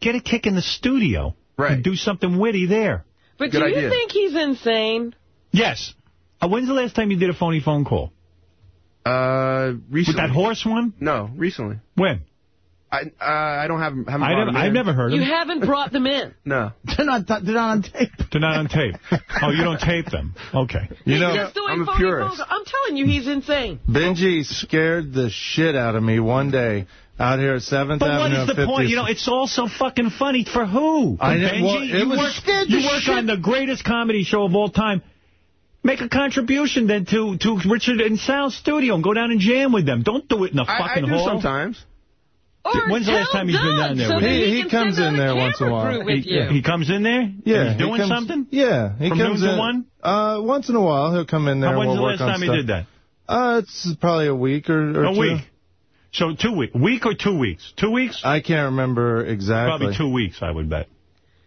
get a kick in the studio. Right. And do something witty there. But Good do you idea. think he's insane? Yes. Uh, when's the last time you did a phony phone call? Uh, With that horse one? No, recently. When? I uh, I don't have haven't I brought never, him I've never heard of You haven't brought them in. *laughs* No. They're not, they're not on tape. They're not on tape. *laughs* Oh, you don't tape them. Okay. You he's know, just doing I'm a phony purist. phone. I'm telling you, he's insane. Benji scared the shit out of me one day out here at 7th But Avenue. what is the 50th. point? You know, it's all so fucking funny. For who? I Benji? well, it you was work, you the work on the greatest comedy show of all time. Make a contribution then to, to Richard and Sal's studio and go down and jam with them. Don't do it in a I, I fucking do hall. sometimes. Or When's the last tell time he's been down there so with you? he, He- he comes in there once in a while. He, he comes in there? Yeah, He's doing he comes, something? Yeah, he From comes noon to in. one? Uh, once in a while he'll come in there. How, and when's we'll the last on time he did that? Uh, it's probably a week or, or A two. week. So two weeks. Week or two weeks? Two weeks? I can't remember exactly. Probably two weeks, I would bet.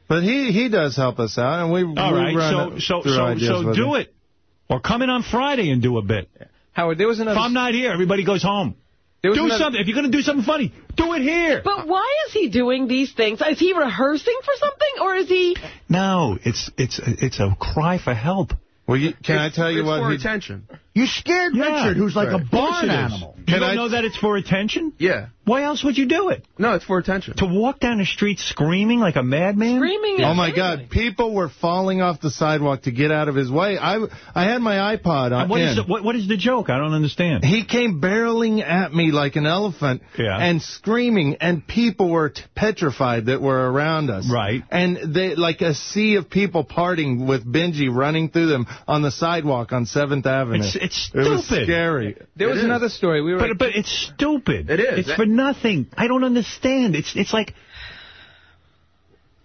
But he he does help us out, and we All we right, run so so through so ideas so with do him. it. Or come in on Friday and do a bit. Howard, there was another... If another... I'm not here, everybody goes home. Do another- something. If you're going to do something funny, do it here. But why is he doing these things? Is he rehearsing for something, or is he... No, it's it's it's a cry for help. Well, you, can I tell you it's what? for he- attention. You scared Yeah. Richard, who's like Right. a barn it is. animal. You Can don't I- know that it's for attention? Yeah. Why else would you do it? No, it's for attention. To walk down the street screaming like a madman? Screaming Oh my. God! People were falling off the sidewalk to get out of his way. I I had my iPod on. And What in. is, the, what, what is the joke? I don't understand. He came barreling at me like an elephant Yeah. and screaming, and people were t- petrified that were around us. Right. And they like a sea of people parting with Benji running through them on the sidewalk on 7th Avenue. It's, it's stupid. It was scary. There was It is. another story. We were... But but it's stupid. It is. It's for nothing. I don't understand. It's it's like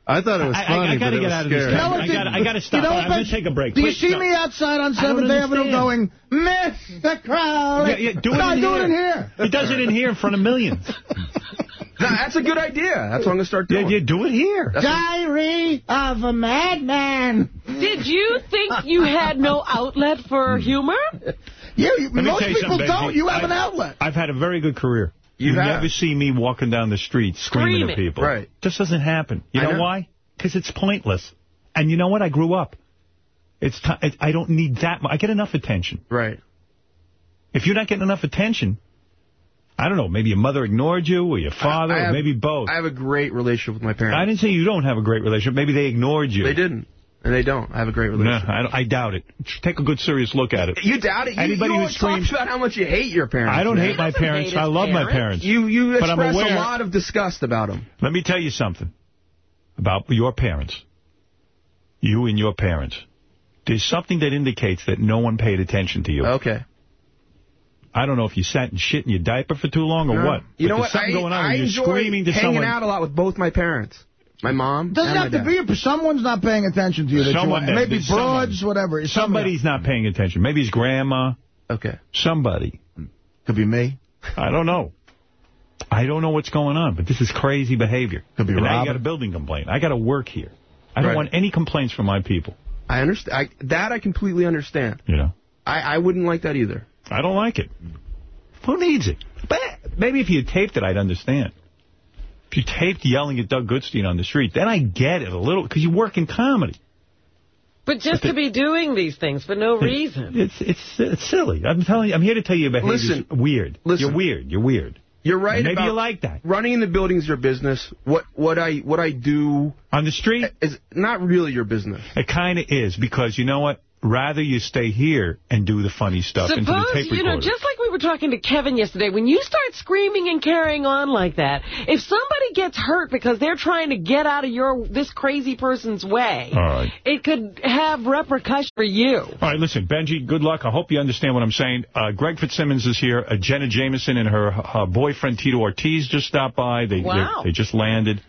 I thought it was funny, I, I got but to it get was out of this. scary. town. I it's- got I got to stop. You know, I'm going to take a break. Do you Please, see no. me outside on 7th Avenue going, Mr. Crowley? Yeah, yeah, do it no, in do here. it in here. He does it in here in front of millions. *laughs* No, that's a good idea. That's what I'm going to start doing. yeah, do it here. Diary of a Madman. Did you think you had no outlet for humor? *laughs* Yeah, you, most you people don't. You have I- an outlet. I've had a very good career. You have. never see me walking down the street screaming, Screaming. at people. Right. Just doesn't happen. You know, know. why? Because it's pointless. And you know what? I grew up. It's ti it, I don't need that much. I get enough attention. Right. If you're not getting enough attention, I don't know, maybe your mother ignored you or your father or maybe both. I have a great relationship with my parents. I didn't say you don't have a great relationship. Maybe they ignored you. They didn't. And they don't. I have a great No, relationship. I, I doubt it. Take a good serious look at it. You doubt it? You, Anybody you who screams- talk about how much you hate your parents. I don't man. hate my parents. I love my parents. You you But I'm express aware- a lot of disgust about them. Let me tell you something about your parents. You and your parents. There's something that indicates that no one paid attention to you. Okay. I don't know if you sat and shit in your diaper for too long or No. what. You but know there's what? something I, going on I when you're enjoy screaming to hanging someone. out a lot with both my parents. My mom Doesn't and my have to dad. be. Someone's not paying attention to you, that you Someone- want, maybe there's someone. whatever. It's Somebody's not paying attention. Maybe his grandma. Okay. Somebody. Could be me. I don't know. I don't know what's going on, but this is crazy behavior. Could be and now you got a building complaint. I got to work here. I don't Right. want any complaints from my people. I understand. I, that I completely understand. You know. I, I wouldn't like that either. I don't like it. Who needs it? But maybe if you taped it, I'd understand. If you taped yelling at Doug Goodstein on the street, then I get it a little, because you work in comedy. But just to be doing these things for no reason. It's it's it's silly. I'm telling you. I'm here to tell you about behavior's Listen, weird. listen. You're weird. You're weird. You're right And maybe about you like that. running in the building's your business. What what I what I do on the street is not really your business. It kind of is, because you know what? Rather you stay here and do the funny stuff into the Suppose, tape you know, just like we were talking to Kevin yesterday, when you start screaming and carrying on like that, if somebody gets hurt because they're trying to get out of your this crazy person's way, right. it could have repercussions for you. All right, listen, Benji, good luck. I hope you understand what I'm saying. Uh, Greg Fitzsimmons is here. Uh, Jenna Jameson and her, her boyfriend, Tito Ortiz, just stopped by. They, Wow. they, they just landed.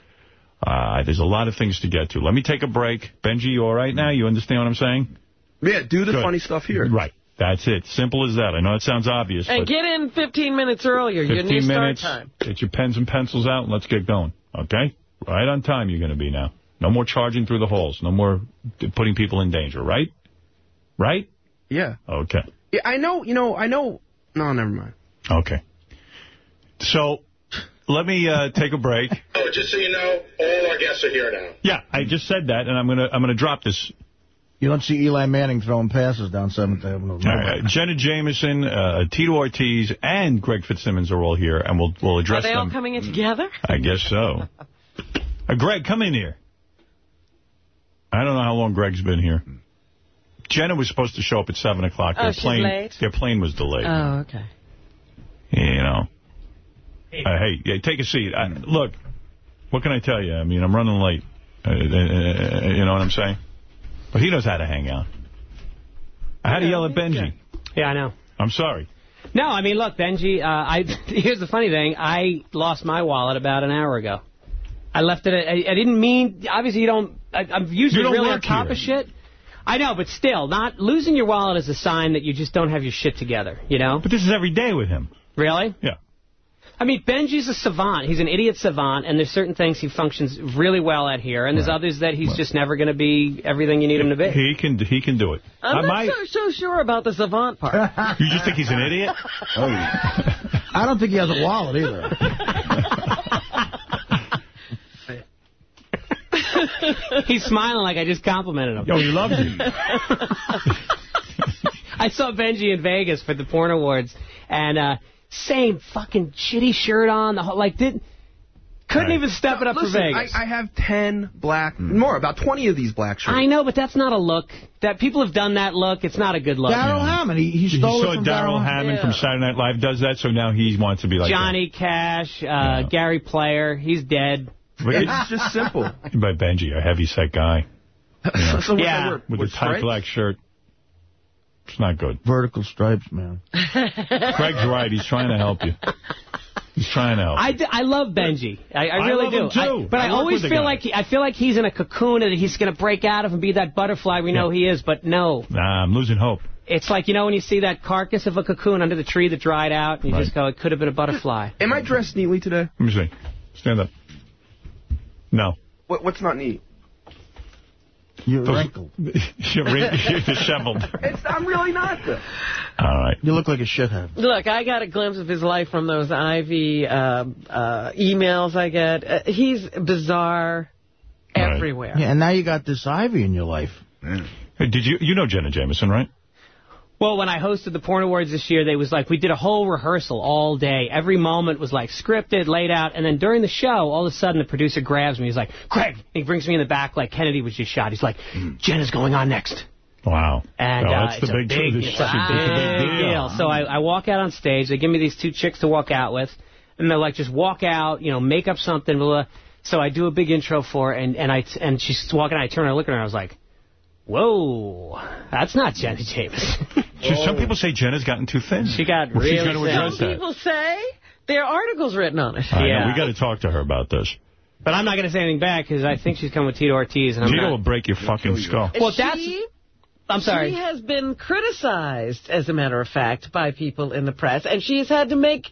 Uh, there's a lot of things to get to. Let me take a break. Benji, you all right now? You understand what I'm saying? Yeah, do the Good. funny stuff here. Right. That's it. Simple as that. I know it sounds obvious, And get in 15 minutes earlier, your 15 new start minutes, time. get your pens and pencils out, and let's get going. Okay? Right on time you're going to be now. No more charging through the halls. No more putting people in danger, right? Right? Yeah. Okay. Yeah, I know. You know. I know. No, never mind. Okay. So, let me uh, take a break. *laughs* Oh, just so you know, all our guests are here now. Yeah, I just said that, and I'm gonna I'm gonna drop this. You don't see Eli Manning throwing passes down 7th Avenue. All right, Jenna Jameson, uh, Tito Ortiz, and Greg Fitzsimmons are all here, and we'll we'll address. Are address they all coming in together? I guess so. *laughs* Uh, Greg, come in here. I don't know how long Greg's been here. Jenna was supposed to show up at 7 o'clock. Oh, Their she's plane, late? Their plane was delayed. Oh, okay. You know. Uh, hey, yeah, take a seat. I, look, what can I tell you? I mean, I'm running late. Uh, uh, uh, you know what I'm saying? But he knows how to hang out. I had to yell at Benji. Yeah, I know. I'm sorry. No, I mean, look, Benji, uh, I *laughs* here's the funny thing. I lost my wallet about an hour ago. I left it. I, I didn't mean, obviously, you don't, I, I'm usually don't really on top here. of shit. I know, but still, not losing your wallet is a sign that you just don't have your shit together, you know? But this is every day with him. Really? Yeah. I mean, Benji's a savant. He's an idiot savant, and there's certain things he functions really well at here, and there's others that he's just never going to be everything you need him to be. He can he can do it. I'm I not might- so, so sure about the savant part. *laughs* You just think he's an idiot? Oh, *laughs* I don't think he has a wallet either. *laughs* he's smiling like I just complimented him. Yo, he loves you. I saw Benji in Vegas for the porn awards, and uh, same fucking shitty shirt on. The whole, like did couldn't Right. even step it up Listen, for Vegas. I, I have 10 black, more, about 20 of these black shirts. I know, but that's not a look. That people have done that look. It's not a good look. Darrell Hammond, he, he He stole saw it from Darrell Hammond from Saturday Night Live does that, so now he wants to be like Johnny Cash, uh, Gary Player, he's dead. that. It's just simple. By Benji, a heavy-set guy. *laughs* You know, So Yeah. with a tight black shirt. It's not good. Vertical stripes, man. *laughs* Craig's right. He's trying to help you. He's trying to help. I love Benji. I, I I really love do. him, too. I- but I I, always feel like he, I feel like he's in a cocoon and he's going to break out of and be that butterfly we know he is. But no, Nah, I'm losing hope. it's like you know when you see that carcass of a cocoon under the tree that dried out, and you Right. just go, it could have been a butterfly. Am I dressed neatly today? Let me see. Stand up. No. What, what's not neat? You're Those- wrinkled. *laughs* You're, *laughs* you're disheveled. It's, I'm really not, though. All right. You look like a shithead. Look, I got a glimpse of his life from those Ivy uh, uh, emails I get. Uh, he's bizarre. everywhere. Yeah, and now you got this Ivy in your life. Hey, did you you know Jenna Jameson, right? Well, when I hosted the Porn Awards this year, they was like, we did a whole rehearsal all day. Every moment was like scripted, laid out. And then during the show, all of a sudden the producer grabs me. He's like, Craig. He brings me in the back like Kennedy was just shot. He's like, Jenna's going on next. Wow. And Oh, uh, that's it's, the big, big, it's a is a big deal. So I, I walk out on stage. They give me these two chicks to walk out with. And they're like, just walk out, you know, make up something. Blah, blah. So I do a big intro for her. And, and, I, and she's walking out. I turn and I look at her. And I was like, whoa, that's not Jenna Jameson. Just Some people say Jenna's gotten too thin. She got well, she's really going to thin. address Some that. people say there are articles written on it. I know. Yeah. We got to talk to her about this. But I'm not going to say anything back because I think she's coming with Tito Ortiz. And I'm Tito not. will break your fucking skull. Well, that's. She- I'm sorry. She has been criticized, as a matter of fact, by people in the press, and she has had to make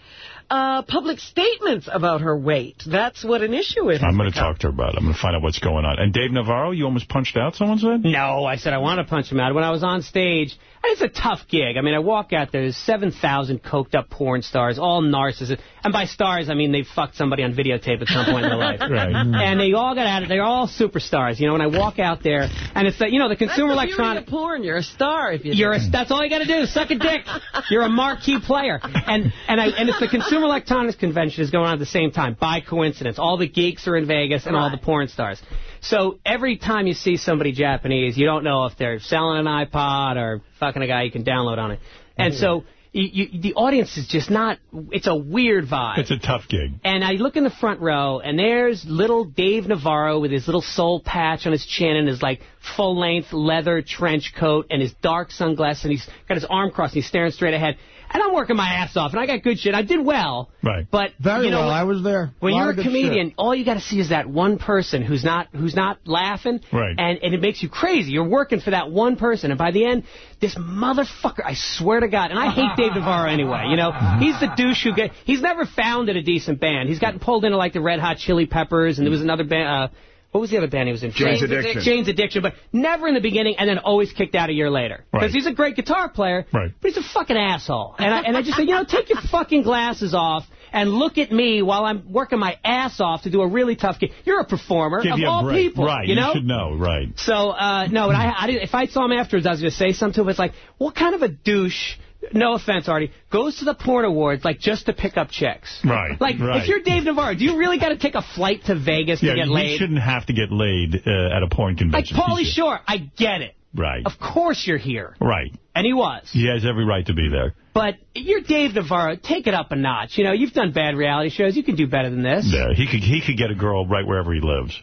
uh, public statements about her weight. That's what an issue is. I'm going to talk to her about it. I'm going to find out what's going on. And Dave Navarro, you almost punched out, someone said? No, I said I want to punch him out. When I was on stage, it's a tough gig. I mean, I walk out there, there's 7,000 coked up porn stars, all narcissists. And by stars, I mean they fucked somebody on videotape at some point in their life. *laughs* Right. Mm-hmm. And they all got at it. They're all superstars, you know, and I walk out there, and it's the, you know, the consumer That's the beauty electronic... porn. You're a star if you You're do. a, that's all you got to do. Suck a dick. You're a marquee player. And and I and it's the Consumer Electronics Convention is going on at the same time by coincidence. All the geeks are in Vegas and all the porn stars. So every time you see somebody Japanese, you don't know if they're selling an iPod or fucking a guy you can download on it. And so you, you, the audience is just not. It's a weird vibe. It's a tough gig. And I look in the front row, and there's little Dave Navarro with his little soul patch on his chin and his like full length leather trench coat and his dark sunglasses, and he's got his arm crossed, and he's staring straight ahead. And I'm working my ass off, and I got good shit. I did well. Right. But Very you know, well. when- I was there. When you're a comedian, shit. all you got to see is that one person who's not who's not laughing, Right. and and it makes you crazy. You're working for that one person, and by the end, this motherfucker, I swear to God, and I hate Dave Navarro anyway. You know, *laughs* he's the douche who get he's never founded a decent band. He's gotten pulled into like the Red Hot Chili Peppers, and there was another band. Uh, what was the other band he was in? Jane's Addiction. Jane's Addiction, but never in the beginning, and then always kicked out a year later. Because Right. he's a great guitar player, Right. but he's a fucking asshole. And I, and I just say, you know, take your fucking glasses off and look at me while I'm working my ass off to do a really tough gig. You're a performer Give of you all break. people, Right. you know. should know. Right. So uh, no, but I, I didn't, if I saw him afterwards, I was going to say something to him. But it's like, what kind of a douche? No offense, Artie. Goes to the porn awards like just to pick up chicks. Right. Like right. if you're Dave Navarro, do you really got to take a flight to Vegas yeah, to get you laid? shouldn't have to get laid uh, at a porn convention. Like. Pauly Shore, I get it. Right. Of course you're here, Right. and he was. He has every right to be there. But you're Dave Navarro. Take it up a notch. You know, you've done bad reality shows. You can do better than this. Yeah, he could he could get a girl right wherever he lives.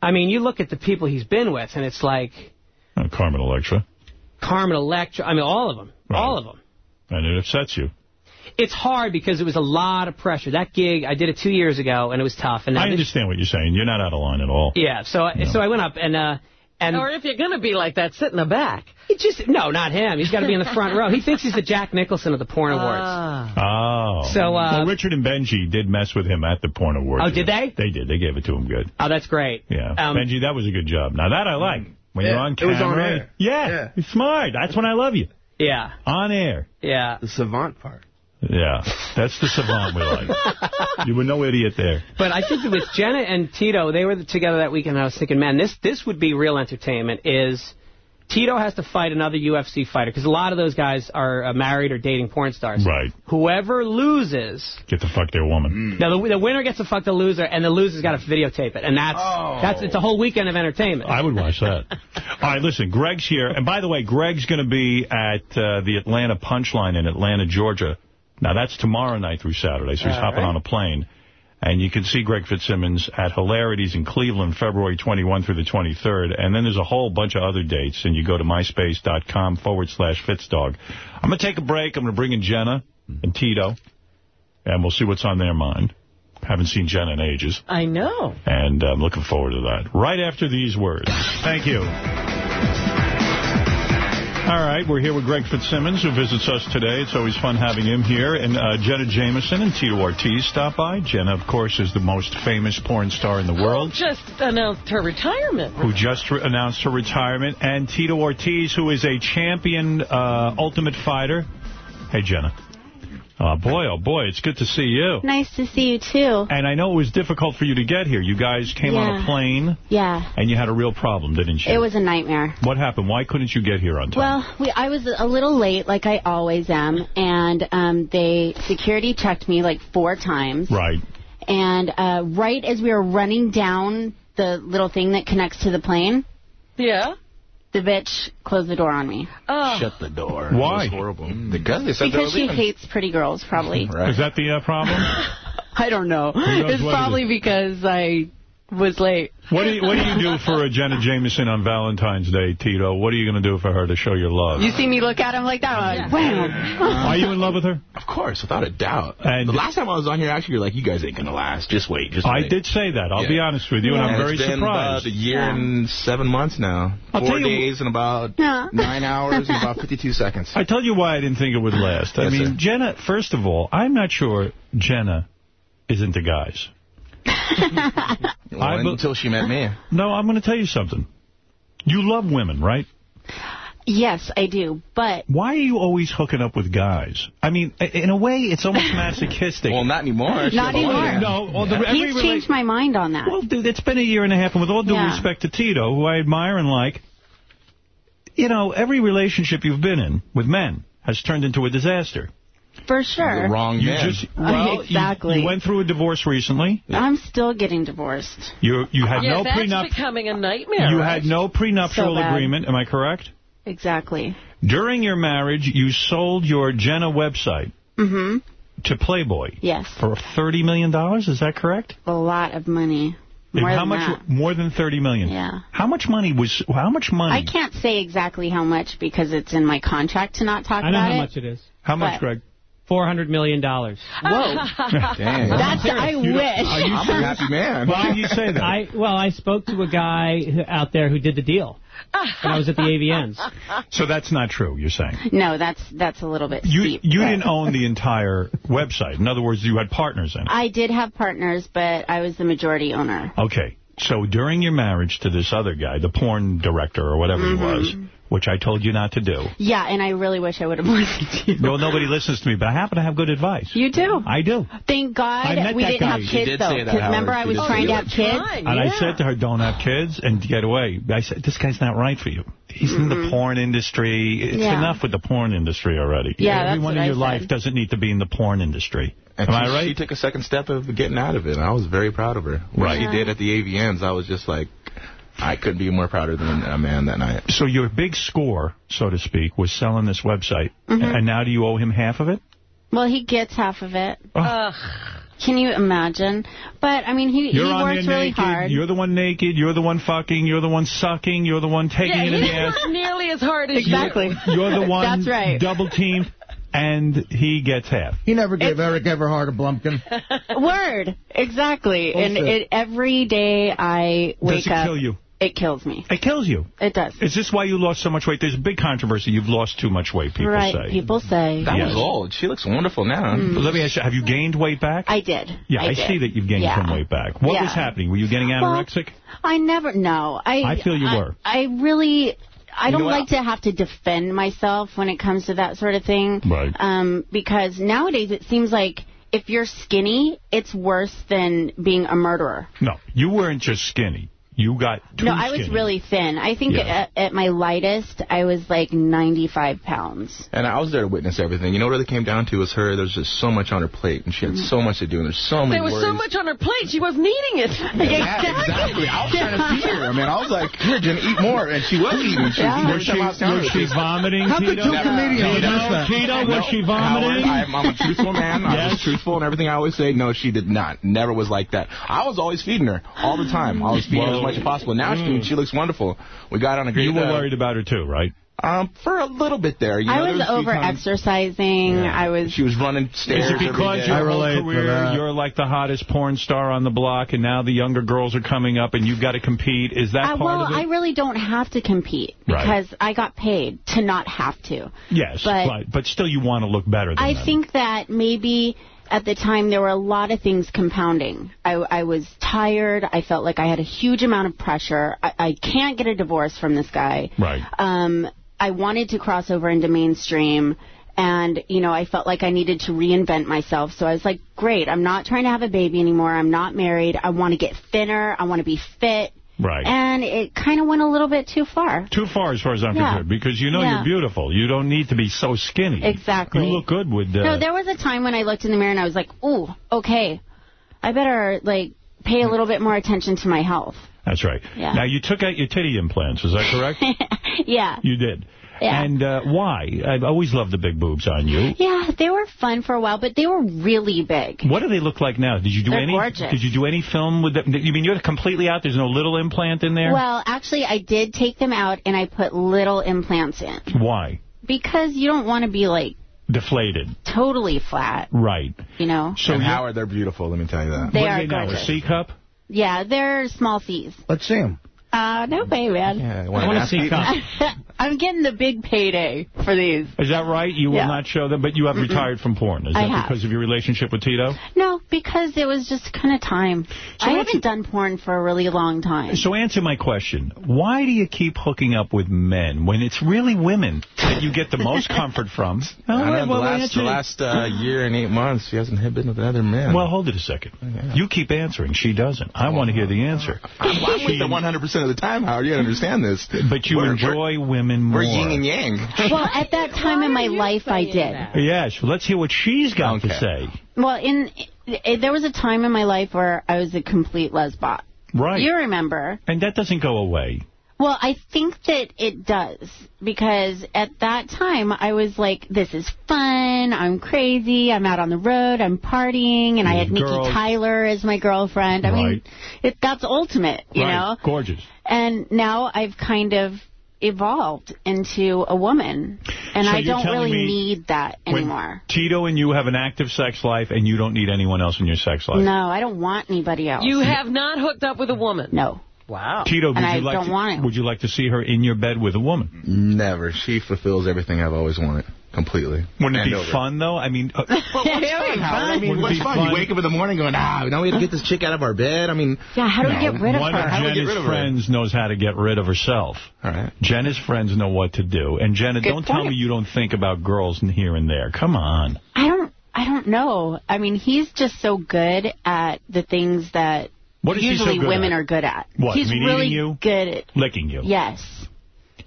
I mean, you look at the people he's been with, and it's like Uh, Carmen Electra. Carmen Electra. I mean, all of them. All of them. And it upsets you. It's hard because it was a lot of pressure. That gig, I did it two years ago, and it was tough. And I this- understand what you're saying. You're not out of line at all. Yeah, so I so I went up and uh and or if you're going to be like that, sit in the back. he just no, not him. He's got to be in the front row. He thinks he's the Jack Nicholson of the porn awards. Ah. Oh. So, uh, well, Richard and Benji did mess with him at the porn awards. Oh, did they? They did. They gave it to him good. Oh, that's great. Yeah. Um, Benji, that was a good job. Now, that I like. When you're Yeah, on it was on air. Yeah. Yeah. You're smart. That's when I love you. Yeah. On air. Yeah. The savant part. Yeah. That's the savant we like. *laughs* you were no idiot there. But I think with Jenna and Tito, they were together that weekend. And I was thinking, man, this this would be real entertainment. Is Tito has to fight another UFC fighter because a lot of those guys are uh, married or dating porn stars. Right. Whoever loses, Get to fuck their woman. now the, the winner gets to fuck the loser, and the loser's got to videotape it, and that's that's it's a whole weekend of entertainment. I would watch that. *laughs* All right, listen, Greg's here. And by the way, Greg's going to be at uh, the Atlanta Punchline in Atlanta, Georgia. Now, that's tomorrow night through Saturday, so he's All hopping right. on a plane. And you can see Greg Fitzsimmons at Hilarities in Cleveland, February 21 through the 23rd. And then there's a whole bunch of other dates, and you go to myspace.com forward slash Fitzdog. I'm going to take a break. I'm going to bring in Jenna and Tito, and we'll see what's on their mind. Haven't seen Jenna in ages. I know. And I'm looking forward to that. Right after these words. Thank you. All right, we're here with Greg Fitzsimmons, who visits us today. It's always fun having him here. And uh, Jenna Jameson and Tito Ortiz stop by. Jenna, of course, is the most famous porn star in the world, Just announced her retirement. who just re announced her retirement. And Tito Ortiz, who is a champion uh, ultimate fighter. Hey, Jenna. Oh, boy, oh, boy, it's good to see you. Nice to see you, too. And I know it was difficult for you to get here. You guys came on a plane, Yeah. and you had a real problem, didn't you? It was a nightmare. What happened? Why couldn't you get here on time? Well, we, I was a little late, like I always am, and um, they security checked me like four times. Right. And uh, right as we were running down the little thing that connects to the plane, yeah, the bitch closed the door on me. Oh. Shut the door. Why? It was horrible. Because they said they were Because she leaving. hates pretty girls, probably. *laughs* Is that the uh, problem? *laughs* I don't know. It's what it probably because I was late. What do you What do you do for uh, Jenna Jameson on Valentine's Day, Tito? What are you going to do for her to show your love? You see me look at him like that, I'm like, wham. Are you in love with her? Of course, without a doubt. And the last time I was on here, actually, you're like, you guys ain't going to last. Just wait. Just I wait. did say that. I'll Yeah. be honest with you, and I'm And very it's been surprised. about a year and seven months now. I'll Four days and about Yeah. nine hours and about *laughs* 52 seconds. I tell you why I didn't think it would last. I Yes, mean, sir. Jenna, first of all, I'm not sure Jenna is into guys. *laughs* Well, I be- until she met me. No, I'm going to tell you something. You love women, right? Yes, I do, but Why are you always hooking up with guys? I mean, in a way, it's almost *laughs* masochistic. well, not anymore. not anymore. No, well, the, He's changed my mind on that. Well, dude, it's been a year and a half, and with all due Yeah. respect to Tito, who I admire and like, you know, every relationship you've been in with men has turned into a disaster. For sure. The wrong You man. just well, *laughs* Exactly. You, went through a divorce recently. I'm still getting divorced. You you had yeah, no that's prenup. becoming a nightmare. You right? had no prenuptial So agreement. Am I correct? Exactly. During your marriage, you sold your Jenna website Mm-hmm. to Playboy Yes. for $30 million. Is that correct? A lot of money. And More how than much? that. More than 30 million. Yeah. How much money was? How much money? I can't say exactly how much because it's in my contract to not talk about it. I know how it. much it is. How much, Greg? 400 million. dollars. Whoa. *laughs* Damn. That's, I You don't- wish. are you I'm a *laughs* happy man. Why did you say that? I Well, I spoke to a guy out there who did the deal. when I was at the AVNs. *laughs* So that's not true, you're saying? No, that's that's a little bit You steep. you but- didn't own the entire website. In other words, you had partners in it. I did have partners, but I was the majority owner. Okay. So during your marriage to this other guy, the porn director or whatever Mm-hmm. he was, which I told you not to do. Yeah, and I really wish I would have *laughs* listened to you. Well, nobody listens to me, but I happen to have good advice. You do. I do. Thank God we didn't guy. have You kids, did though. say that, Because remember, I was You trying to have kids. Fine, And yeah. I said to her, don't have kids and get away. I said, this guy's not right for you. He's in the mm-hmm. porn industry. It's Yeah. enough with the porn industry already. Yeah, Everyone in your life doesn't need to be in the porn industry. And Am she, I right? She took a second step of getting out of it, and I was very proud of her. What Right. she did at the AVNs, I was just like, I couldn't be more prouder than a man that night. So your big score, so to speak, was selling this website. Mhm. And now do you owe him half of it? Well, he gets half of it. Ugh. Can you imagine? But, I mean, he, he You're works really naked. hard. You're the one naked. You're the one fucking. You're the one sucking. You're the one taking Yeah, it he in the didn't ass. work nearly as hard as Exactly. you. You're the *laughs* one That's right. double teamed, and he gets half. He never gave Eric Everhart a blumpkin. *laughs* Word. Exactly. And it, every day I wake Does it up, kill you? It kills me. It kills you. It does. Is this why you lost so much weight? There's a big controversy. You've lost too much weight, people right. say. People say. That Yes. was old. She looks wonderful now. But Let me ask you, have you gained weight back? I did. yeah, I, did. see that you've gained Yeah. some weight back. What Yeah. was happening? Were you getting Well, anorexic? I never know. I I feel you I, were. I really I You don't know like to have to defend myself when it comes to that sort of thing. Right. Um because nowadays it seems like if you're skinny, it's worse than being a murderer. no, you weren't just skinny. You got too no, I was skinny. really thin. I think Yeah. at, at my lightest, I was like 95 pounds. And I was there to witness everything. You know what it came down to was her. There's just so much on her plate, and she had mm-hmm. so much to do, and there's so many There was worries. so much on her plate, she wasn't eating it. *laughs* Yeah, exactly. I was trying to feed her. I mean, I was like, here, Jen, eat more. And she was eating. She Yeah. was, Was she, was she vomiting, How could Tito? two comedians Tito, miss that? Tito, was she vomiting? Howard, I'm, I'm a truthful man. I Yes. was truthful in everything I always say. No, she did not. Never was like that. I was always feeding her all the time. I was feeding her as much as possible. Now she, she looks wonderful. We got on a great. you were uh, worried about her, too, right? Um, for a little bit there. You know, I there was a over times- exercising. I was She was running stairs. Is it because your whole career, you're like the hottest porn star on the block, and now the younger girls are coming up, and you've got to compete? Is that I, part well, of it? Well, I really don't have to compete Right. because I got paid to not have to. yes, but- but, but still you want to look better than I them. think that maybe at the time there were a lot of things compounding. I, I was tired. I felt like I had a huge amount of pressure. I, I can't get a divorce from this guy. Right. Um, I wanted to cross over into mainstream. And, you know, I felt like I needed to reinvent myself. So I was like, great, I'm not trying to have a baby anymore. I'm not married. I want to get thinner. I want to be fit. Right. And it kind of went a little bit too far. Too far as far as I'm Yeah. concerned, because you know Yeah. you're beautiful. You don't need to be so skinny. Exactly. You look good with... Uh, No, there was a time when I looked in the mirror and I was like, ooh, okay, I better, like, pay a little bit more attention to my health. That's right. Yeah. Now, you took out your titty implants, is that correct? *laughs* yeah. you did. Yeah. And uh, why? I've always loved the big boobs on you. Yeah, they were fun for a while, but they were really big. What do they look like now? Did you do They're any? gorgeous. Did you do any film with them? You mean you're completely out? There's no little implant in there? Well, actually, I did take them out and I put little implants in why? because you don't want to be, like, Deflated. totally flat, Right. you know? So and Howard, they're beautiful. Let me tell you that. They what are are they now? A gorgeous. C cup? Yeah, they're small C's. Let's see them. Uh, no way, man. Yeah, I wanna see cup. *laughs* I'm getting the big payday for these. Is that right? You will Yeah. not show them, but you have Mm-mm. retired from porn. Is I that have. because of your relationship with Tito? No, because it was just kind of time. I haven't done porn for a really long time. So answer my question. Why do you keep hooking up with men when it's really women that you get the most *laughs* comfort from? I All know, right, the well, last, answer the last uh, year and eight months, she hasn't been with another man. Well, hold it a second. You keep answering. She doesn't. I want to hear the answer. I'm, I'm with her 100% of the time, Howard. You understand this. But you We're- enjoy women more. We're yin and yang. *laughs* well, at that time in my life, I did. Yes. Well, let's hear what she's got to say. Well, in i there was a time in my life where I was a complete lesbot. Right. You remember? And that doesn't go away. Well, I think that it does because at that time I was like, "This is fun. I'm crazy. I'm out on the road. I'm partying." And I had mm-hmm. Nikki Tyler as my girlfriend. I mean, it, that's ultimate, you right. know. Gorgeous. And now I've kind of evolved into a woman, and So I don't really need that anymore. Tito and you have an active sex life and you don't need anyone else in your sex life. No, I don't want anybody else. You have not hooked up with a woman? No. Wow. Tito, would And you I like don't to, want it. would you like to see her in your bed with a woman? Never. She fulfills everything I've always wanted. Completely. Wouldn't it And be over. fun though? I mean, uh, *laughs* Well, what's fun, Howard? I mean, Wouldn't what's be fun? fun? You wake up in the morning going, ah, now we have to get this chick out of our bed. I mean, Yeah, how do we get rid of one her? of How do we get Jenna's rid of her? friends knows how to get rid of herself. All right. Jenna's friends know what to do. And Jenna, Good don't tell me you don't think about girls here and there. Come on. I don't. I don't know. I mean, he's just so good at the things that What is he so usually good women at? are good at. What, He's mean, really you? good at. Licking you. Yes.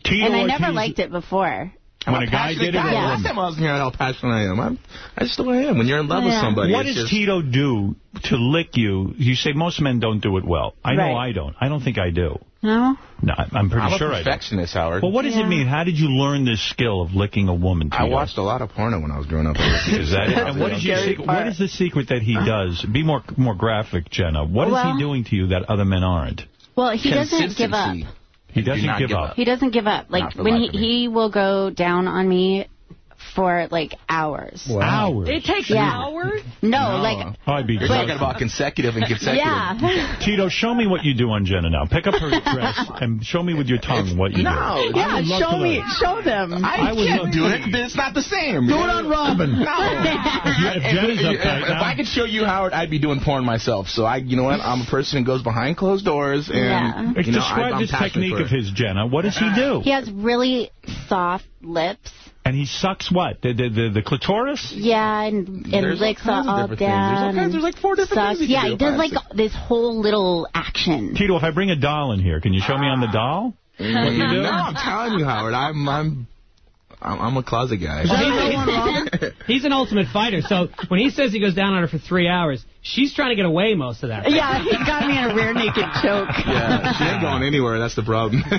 Tito and I Ortiz- never liked it before. When I'm a guy passionate did it, or a Last time I was here, how passionate I am. I'm, I just the way I am. When you're in love with somebody, What it's does just, Tito do to lick you? You say most men don't do it well. I know I don't. I don't think I do. No. No, I'm pretty sure I'm sure a I do. perfectionist, Howard. Well, what does Yeah. it mean? How did you learn this skill of licking a woman? I Tito? watched a lot of porno when I was growing up. *laughs* Is that it? And what is your secret, what is the secret that he does? Be more more graphic, Jenna. What is Well- he doing to you that other men aren't? Well, he doesn't give up. He doesn't not give, give up. up. He doesn't give up. Like when he life of me. he will go down on me for like hours. Hours. It takes Yeah. hours? No, like Oh, I'd be You're drunk. talking about consecutive and consecutive. yeah. Tito, show me what you do on Jenna now. Pick up her dress and show me with your tongue what you No, do. I yeah, would love show to me, learn. show them. I, I would can't do to- it. It's not the same. Do it on Robin. No. If you- if Jenna's if, uptight if now- I could show you Howard, I'd be doing porn myself. So I, you know what? I'm a person who goes behind closed doors and Yeah. you know, Describe I, I'm this technique for of his, Jenna. What does he do? He has really soft lips. And he sucks what? The the the, the clitoris? Yeah, and and There's all licks kinds all different things. There's all kinds- there's like four different sucks. things he Yeah, can he do. does like Plastic. this whole little action. Tito, if I bring a doll in here, can you show me on the doll? *laughs* What you do? No, I'm telling you, Howard. I'm I'm I'm, I'm a closet guy. *laughs* He's an ultimate fighter, so when he says he goes down on her for three hours, she's trying to get away most of that. Yeah, he got me in a rear naked *laughs* choke. yeah, she ain't going anywhere. That's the problem. *laughs*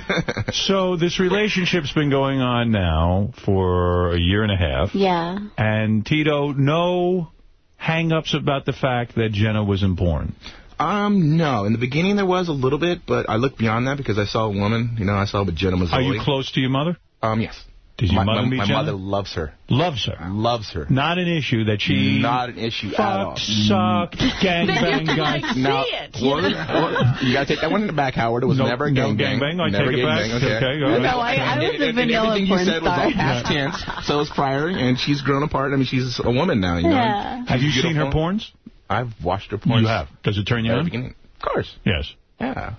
So this relationship's been going on now for a year and a half. Yeah. And Tito, no hang-ups about the fact that Jenna was in porn. um, no. In the beginning, there was a little bit, but I looked beyond that because I saw a woman. You know, I saw a Jenna Massoli. Are you close to your mother? Um, yes. Did your my, mother my, meet my Jenna? mother loves her. Loves her. Loves her. Not an issue that she Not an issue at all. fucked, sucked, gangbang guy. No, well, well, you gotta take that one in the back, Howard. It was No- never a no gangbang. gangbang. I Never take it back. gangbang, Okay. Okay, go ahead. No, I- I was And- a and vanilla everything porn you said was all star. past tense. So is prior, and she's grown apart. I mean, she's a woman now. You know. Yeah. Have you seen her porns? I've watched her porn. You have. Does it turn you on? Of course. Yes. Yeah.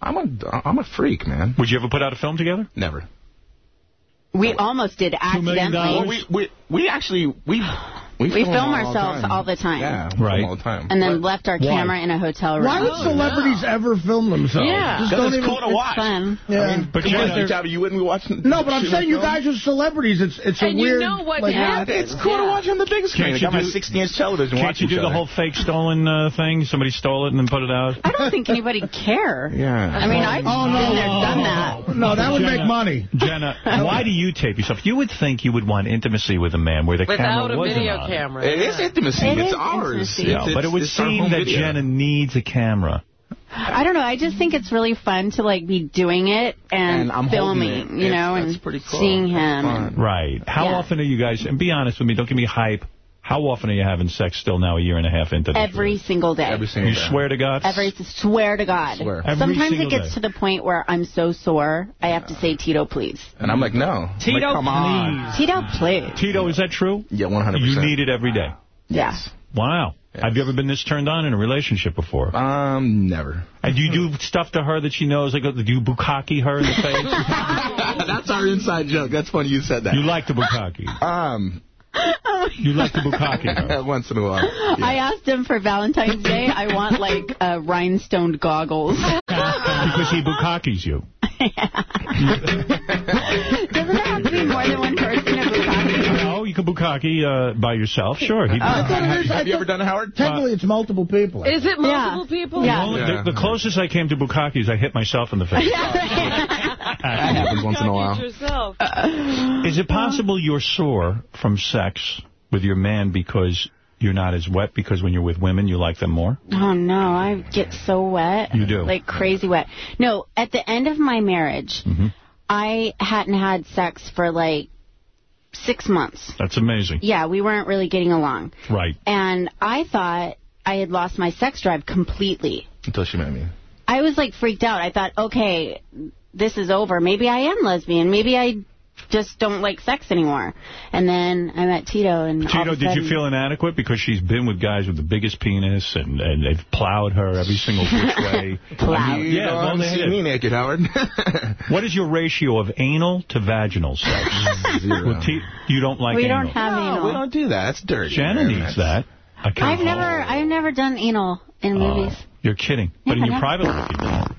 I'm a I'm a freak, man. Would you ever put out a film together? Never. We almost did accidentally. Well, we, we, we actually, we... We, We film, film all ourselves time. all the time. Yeah, Right. all the time. And then left our Why? camera in a hotel room. Why would celebrities ever film themselves? Yeah. Just Because don't it's even, cool to watch. fun. Yeah. I mean, but you Jenna- job, you wouldn't be watching. No, but I'm saying you guys are celebrities. It's it's a And you know what like, happens. it's cool to watch on the big screen. Can't I you got my do- 60-inch television. Can't watch you do the whole fake stolen uh, thing? Somebody stole it and then put it out? I don't think anybody *laughs* care. Yeah. I mean, I've Oh, been there, done that. No, that would make money. Jenna, why do you tape yourself? You would think you would want intimacy with a man where the Without camera a wasn't video on. Camera. It is intimacy. It it's is ours. intimacy. Yeah, It's- but it would seem that video. Jenna needs a camera. I don't know. I just think it's really fun to like be doing it and, And I'm filming, it. you know, It's- that's and cool. seeing him. And- Right. How Yeah. often are you guys, and be honest with me, don't give me hype. How often are you having sex still now, a year and a half into this? Every single day. Every single day. You day. swear to God? Every swear to God. Swear. Every Sometimes single it gets day. to the point where I'm so sore, I have to say Tito, please. And I'm like, no. Tito, like, come on. Tito, please. Tito, is that true? Yeah, 100%. You need it every day. Yeah. Wow. Have you ever been this turned on in a relationship before? Um, never. And do you do stuff to her that she knows? Like, do you bukkake her in the face? *laughs* That's our inside joke. That's funny you said that. you like the bukkake. Um, You like the bukkake her. *laughs* once in a while. I asked him for Valentine's Day, I want like uh, rhinestone goggles. *laughs* Because he bukkakes you. Doesn't *laughs* bukkake? No, bukkake uh, by yourself. Sure. He, *laughs* I thought it is- I Have you ever done it, Howard? Technically, it's multiple people. Is it multiple Yeah. people? The, Yeah. only, Yeah. the, the closest I came to bukkake is I hit myself in the face. *laughs* That happens once in a while. Yourself. Is it possible you're sore from sex with your man because you're not as wet? Because when you're with women, you like them more? Oh no, I get so wet. You do? Like crazy wet. No, at the end of my marriage, Mm-hmm. I hadn't had sex for like six months. That's amazing. Yeah, we weren't really getting along. Right. And I thought I had lost my sex drive completely. Until she met me. I was like freaked out. I thought, okay, this is over. Maybe I am lesbian. Maybe I just don't like sex anymore. And then I met Tito, and all Tito, of a did you feel inadequate because she's been with guys with the biggest penis and, and they've plowed her every single which *laughs* way? Plowed. You Yeah, don't well, they see me naked, Howard. *laughs* What is your ratio of anal to vaginal sex? Zero. With T- you don't like we anal? don't have no, anal. we don't do that. That's dirty. Jenna man. needs that. I can't- I've never, I've never done anal in Oh, movies. you're kidding. But in your private life, you do.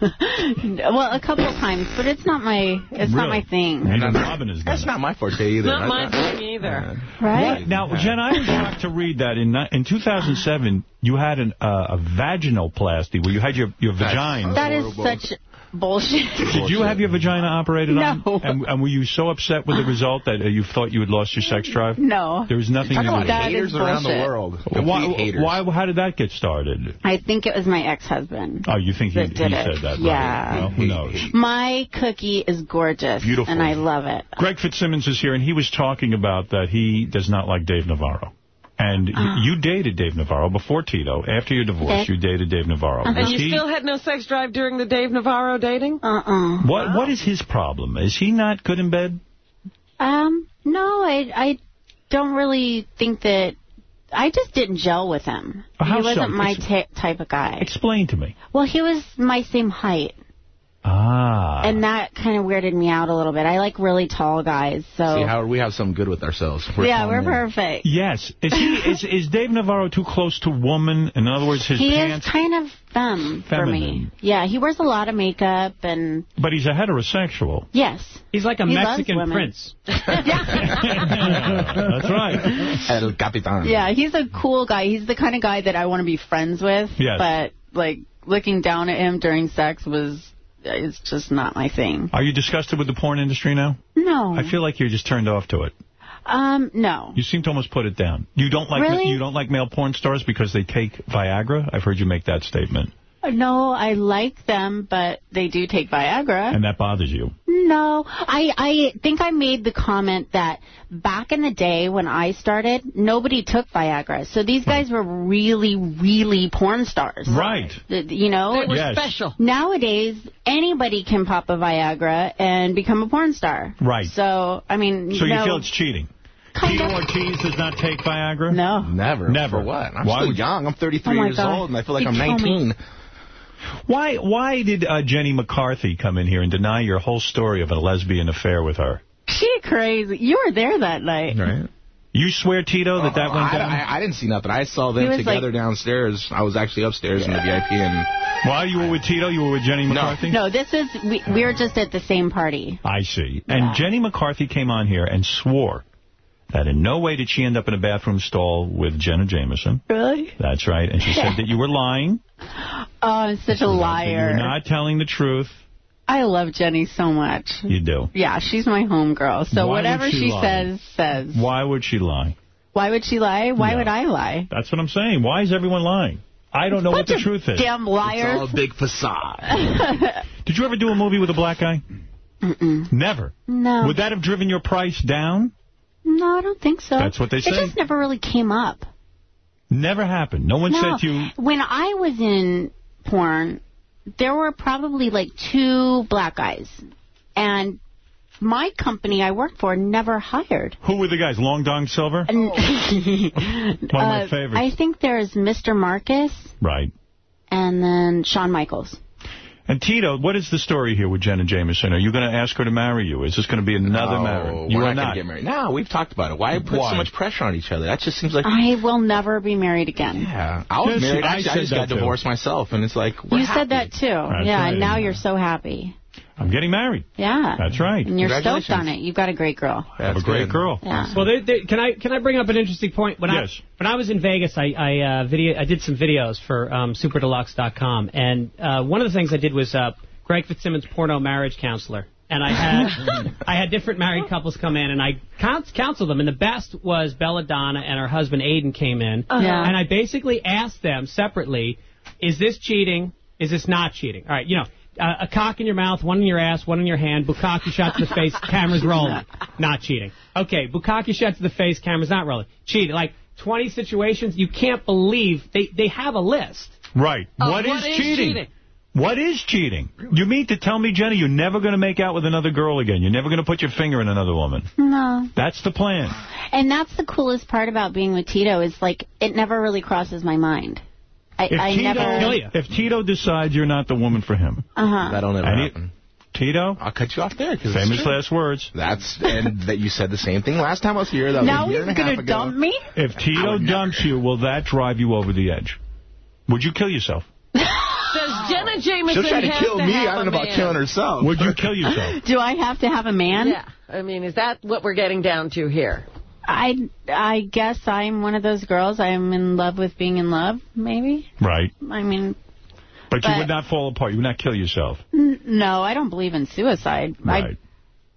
Well, a couple of times, but it's not my, it's not my thing. Neither Robin has done That's not my forte either. Not I- my I- thing either. Right? What? Now, Jen, I was shocked to read that in in 2007 you had an, uh, a vaginoplasty where you had your your vagina. That is such bullshit. Did you have your vagina operated on? No. And, and were you so upset with the result that uh, you thought you had lost your sex drive? No. There was nothing Talk you about. That haters is around the world. Complete Why, why? How did that get started? I think it was my ex-husband. Oh, you think he, That he did it. said that? Yeah. Well, who knows? My cookie is gorgeous. Beautiful. And I love it. Greg Fitzsimmons is here, and he was talking about that he does not like Dave Navarro. And y- Ah. you dated Dave Navarro before Tito. After your divorce, Okay. you dated Dave Navarro. Uh-huh. And you he- still had no sex drive during the Dave Navarro dating? Uh-uh. what What is his problem? Is he not good in bed? Um, no, I, I don't really think that... I just didn't gel with him. How he wasn't my ta type of guy. Explain to me. Well, he was my same height. Ah. And that kind of weirded me out a little bit. I like really tall guys, so... See, Howard, we have something good with ourselves. yeah, we're men. perfect. Yes. Is he *laughs* is is Dave Navarro too close to woman? In other words, his He pants. is kind of femme for me. Yeah, he wears a lot of makeup and... But he's a heterosexual. Yes. He's like a He Mexican women. prince. *laughs* That's right. El Capitan. Yeah, he's a cool guy. He's the kind of guy that I want to be friends with. Yes. But, like, looking down at him during sex was... It's just not my thing. Are you disgusted with the porn industry now? No. I feel like you're just turned off to it. Um, no. You seem to almost put it down. You don't like Really? you don't like male porn stars because they take Viagra. I've heard you make that statement, No, I like them, but they do take Viagra. and that bothers you. No, I I think I made the comment that back in the day when I started, nobody took Viagra. So these hmm. guys were really, really porn stars. Right. You know? They were Yes. special. Nowadays, anybody can pop a Viagra and become a porn star. Right. So, I mean, So you no, feel it's cheating. kind Tito of. Ortiz does not take Viagra. No. Never. Never. For what? I'm Why still would- young. I'm 33 Oh, years God. old, and I feel like He I'm told me. 19. Why Why did uh, Jenny McCarthy come in here and deny your whole story of a lesbian affair with her? She crazy. You were there that night. Right. You swear, Tito, that that went I, down? I, I didn't see nothing. I saw them together like- downstairs. I was actually upstairs in the VIP, and While you were with Tito, you were with Jenny McCarthy? No, this is we, we were just at the same party. I see. And Jenny McCarthy came on here and swore that in no way did she end up in a bathroom stall with Jenna Jameson. Really? That's right. And she said that you were lying. *laughs* Oh, I'm such a liar. You're liar. not telling the truth. I love Jenny so much. You do. Yeah, she's my homegirl. So Why whatever she she says, says. Why would she lie? Why would she lie? Why Yeah. would I lie? That's what I'm saying. Why is everyone lying? I don't know what the truth is. Damn liars. big facade. *laughs* Did you ever do a movie with a black guy? Mm-mm. Never. No. Would that have driven your price down? No, I don't think so. That's what they said. It just never really came up. Never happened. No one no. said to you, When I was in porn, there were probably like two black guys. And my company I worked for never hired. who were the guys? Long Dong Silver? *laughs* One of my favorites. Uh, I think there's Mr. Marcus Right. and then Sean Michaels. And Tito, what is the story here with Jenna Jameson? Are you going to ask her to marry you? Is this going to be another No, marriage? You we're are not not. going to get married. No, we've talked about it. Why put Why? so much pressure on each other? That just seems like... I will never be married again. Yeah, I was Yes, married. I I, just that got too. divorced myself, and it's like, we're You happy. said that too. That's yeah, right. and now you're so happy. I'm getting married. Yeah. That's right. And you're stoked on it. You've got a great girl. I have a great girl. Yeah. Well, they, they, can I can I bring up an interesting point? When Yes. I, when I was in Vegas, I I, uh, video I did some videos for um, SuperDeluxe.com, and uh, one of the things I did was uh, Greg Fitzsimmons porno marriage counselor, and I had *laughs* I had different married couples come in, and I counseled them, and the best was Belladonna and her husband Aiden came in, Uh-huh. Yeah. and I basically asked them separately, is this cheating? Is this not cheating? All right, you know. Uh, a cock in your mouth, one in your ass, one in your hand, bukkake shot to the face, *laughs* cameras rolling. Not cheating. Okay, bukkake shot to the face, cameras not rolling. Cheating. Like 20 situations, you can't believe they, they have a list. Right. Oh, what what is, is cheating? cheating? What is cheating? You mean to tell me, Jenny, you're never going to make out with another girl again? You're never going to put your finger in another woman? No. That's the plan. And that's the coolest part about being with Tito is like it never really crosses my mind. I, If I Tito, never. if Tito decides you're not the woman for him, Uh huh. That'll never And he- happen. Tito, I'll cut you off there. 'cause it's famous last words. That's and that you said the same thing last time I was here. That Now a year he's and a half gonna dump me. If Tito dumps you, will that drive you over the edge? Would you kill yourself? *laughs* Does Jenna Jameson She'll try to kill to me. I don't know about man? killing herself. Would you kill yourself? *laughs* Do I have to have a man? Yeah. I mean, is that what we're getting down to here? I I guess I'm one of those girls. I'm in love with being in love. Maybe. Right. I mean, But, you would not fall apart. You would not kill yourself. n- no, I don't believe in suicide. Right.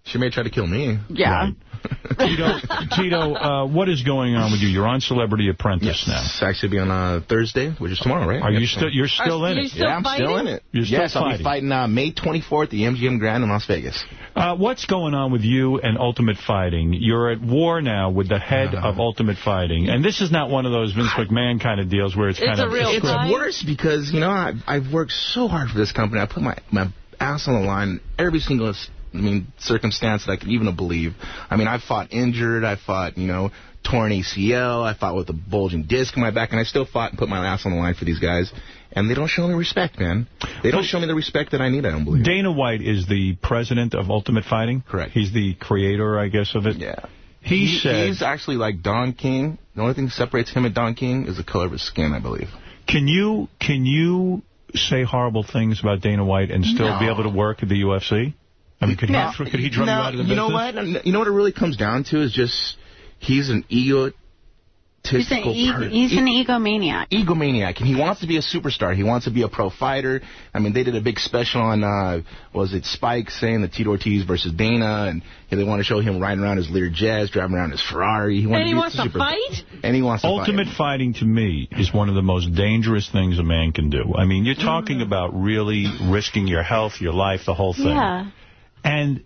She may try to kill me. Yeah. Right. *laughs* Tito, Tito uh, what is going on with you? You're on Celebrity Apprentice now. It's actually be on uh, Thursday, which is tomorrow, right? Are you still? You're still Are in you it. still yeah, I'm still in it. You're still yes, I'll fighting. be fighting uh, May 24th at the MGM Grand in Las Vegas. Uh, what's going on with you and Ultimate Fighting? You're at war now with the head Uh-huh. of Ultimate Fighting, and this is not one of those Vince McMahon kind of deals where it's, It's kind a of real It's fight? worse because, you know, I, I've worked so hard for this company. I put my, my ass on the line every single, I mean, circumstance that I can even believe. I mean, I fought injured. I fought, you know, torn ACL. I fought with a bulging disc in my back, and I still fought and put my ass on the line for these guys. And they don't show me respect, man. They don't show me the respect that I need, I don't believe. Dana White is the president of Ultimate Fighting. Correct. He's the creator, I guess, of it. Yeah. He, He- said, He's actually like Don King. The only thing that separates him and Don King is the color of his skin, I believe. "Can you can you say horrible things about Dana White and still No. be able to work at the UFC? I mean, could No, he could he drum no, you out of the you know what? You know what it really comes down to is just he's an He's an, e- person. he's an egomaniac. egomaniac, and he wants to be a superstar. He wants to be a pro fighter. I mean, they did a big special on, uh, was it Spike saying that Tito Ortiz versus Dana, and they want to show him riding around his Learjet, driving around his Ferrari. He And to he be wants to super- fight? And he wants to Ultimate fight. fighting to me is one of the most dangerous things a man can do. I mean, you're talking about really risking your health, your life, the whole thing. Yeah. And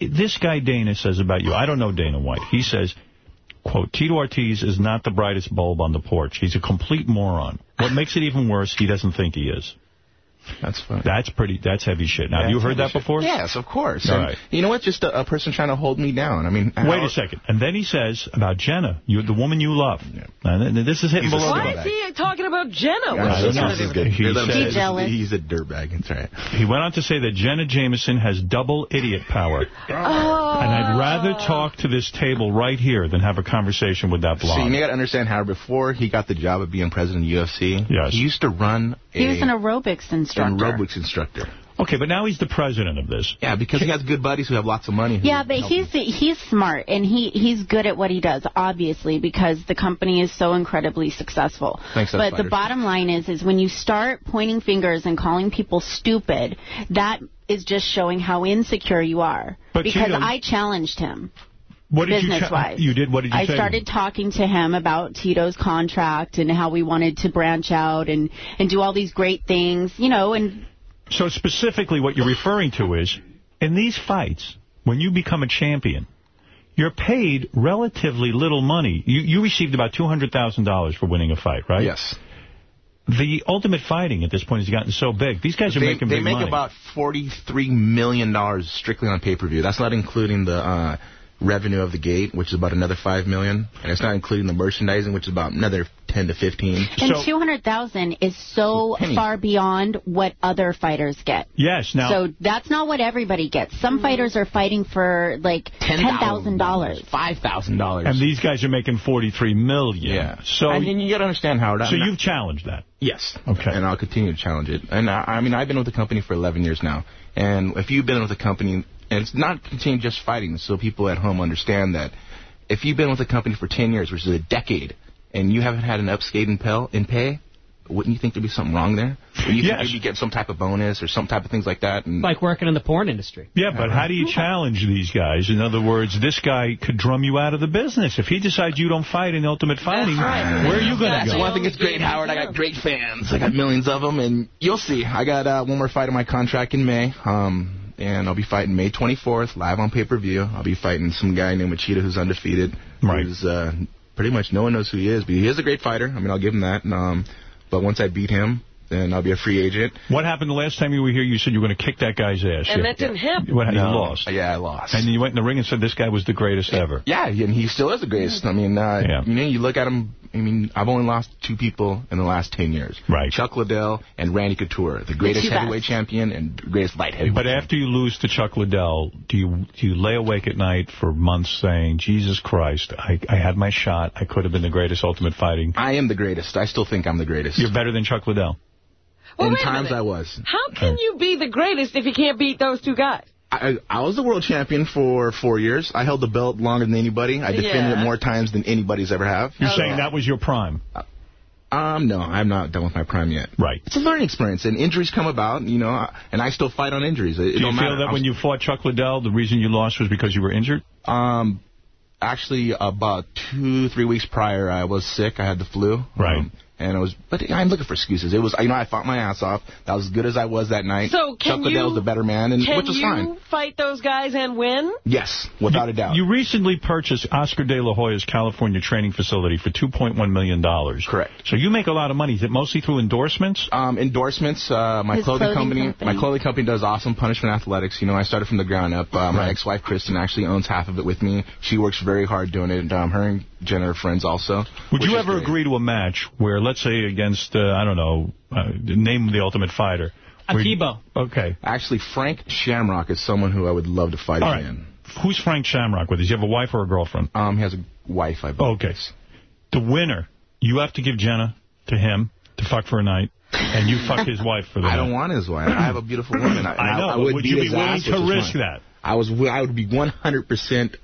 this guy Dana says about you, I don't know Dana White. He says, quote, Tito Ortiz is not the brightest bulb on the porch. He's a complete moron. What makes it even worse, he doesn't think he is. That's fine. That's pretty. That's heavy shit. Now, have you heard that before? Yes, of course. All And right. You know what? Just a, a person trying to hold me down. I mean, Wait how- a second. And then he says about Jenna, you the woman you love. And this is hitting below. Why is he talking about Jenna? Yeah, What's she this is good. He Let says- jealous. He's a dirtbag. That's right. He went on to say that Jenna Jameson has double idiot power. Oh. And I'd rather talk to this table right here than have a conversation with that So you blonde. got to understand how before he got the job of being president of UFC, Yes. he used to run a He was an aerobics an instructor. aerobics instructor. Okay, but now he's the president of this. Yeah, because he has good buddies who have lots of money. Yeah, but help he's he's smart and he he's good at what he does, obviously, because the company is so incredibly successful. Thanks, but the bottom line is, is when you start pointing fingers and calling people stupid, that is just showing how insecure you are. But because Tito- I challenged him. What did business cha- wise. You did. What did you I say? started talking to him about Tito's contract and how we wanted to branch out and and do all these great things, you know, and So specifically what you're referring to is, in these fights, when you become a champion, you're paid relatively little money. You, you received about $200,000 for winning a fight, right? Yes. The Ultimate Fighting at this point has gotten so big. These guys are they, making they big make money. about $43 million strictly on pay-per-view. That's not including the uh, revenue of the gate, which is about another $5 million. And it's not including the merchandising, which is about another 10 to 15. and two hundred thousand is so penny. far beyond what other fighters get. Yes, now... so that's not what everybody gets. Some hmm. fighters are fighting for like ten thousand dollars. $5,000. and these guys are making 43 million. Yeah. So, and then you got to understand, Howard. so I'm not- you've challenged that. Yes. Okay. And I'll continue to challenge it. And I, I mean, I've been with the company for 11 years now. And if you've been with the company, and it's not contained just fighting, so people at home understand that if you've been with a company for 10 years, which is a decade, and you haven't had an upskate in, pel- in pay, wouldn't you think there'd be something wrong there? Wouldn't you Yes. think maybe you get some type of bonus or some type of things like that? And Like working in the porn industry. Yeah, but how do you challenge these guys? In other words, this guy could drum you out of the business. If he decides you don't fight in Ultimate Fighting, where are you going to That's go? why I think it's great, Howard. I got great fans. I got millions of them, and you'll see. I got uh, one more fight in my contract in May, um, and I'll be fighting May 24th, live on pay-per-view. I'll be fighting some guy named Machida who's undefeated. Right. Who's, uh, pretty much no one knows who he is, but he is a great fighter. I mean, I'll give him that. And, um, but once I beat him, then I'll be a free agent. What happened the last time you were here? You said you were going to kick that guy's ass. And Yeah. that didn't happen. What, You No. lost. Yeah, I lost. And you went in the ring and said this guy was the greatest ever. Yeah, and he still is the greatest. I mean, uh, Yeah. you know, you look at him. I mean, I've only lost two people in the last ten years. Right. Chuck Liddell and Randy Couture, the greatest two best. heavyweight champion and greatest light heavyweight. But after you lose to Chuck Liddell, do you do you lay awake at night for months saying, Jesus Christ, I, I had my shot. I could have been the greatest Ultimate Fighting. I am the greatest. I still think I'm the greatest. You're better than Chuck Liddell. Well, in times. I was. How can you be the greatest if you can't beat those two guys? I, I was the world champion for four years. I held the belt longer than anybody. I defended Yeah. it more times than anybody's ever have. You're saying that was your prime. Um, no, I'm not done with my prime yet. Right. It's a learning experience, and injuries come about, you know, and I still fight on injuries. It, it Do you don't feel matter. that I'm when you fought Chuck Liddell, the reason you lost was because you were injured? Um, actually, about two, three weeks prior, I was sick. I had the flu. Right. Um, and it was, but I'm looking for excuses. It was, you know, I fought my ass off. That was as good as I was that night. So can Chuck Liddell's you- the better man, and Can which is you fight those guys and win? Yes, without a doubt. You recently purchased Oscar De La Hoya's California training facility for $2.1 million. Correct. So you make a lot of money. Is it mostly through endorsements? Um, endorsements. Uh, my His clothing, clothing company, company. My clothing company does awesome punishment athletics. You know, I started from the ground up. Uh, my ex-wife Kristen actually owns half of it with me. She works very hard doing it. And, um, her and Jenna are friends also. Would you ever great. agree to a match where, let's say, against, uh, I don't know, uh, name the Ultimate Fighter? where Akibo. Okay. Actually, Frank Shamrock is someone who I would love to fight All right. again. Who's Frank Shamrock with? Does he have a wife or a girlfriend? Um, he has a wife, I believe. Okay. The winner, you have to give Jenna to him to fuck for a night, and you fuck his wife for the *laughs* I night. don't want his wife. I have a beautiful woman. I, *clears throat* I know, I but would would beat you be willing to risk that? I was. I would be 100%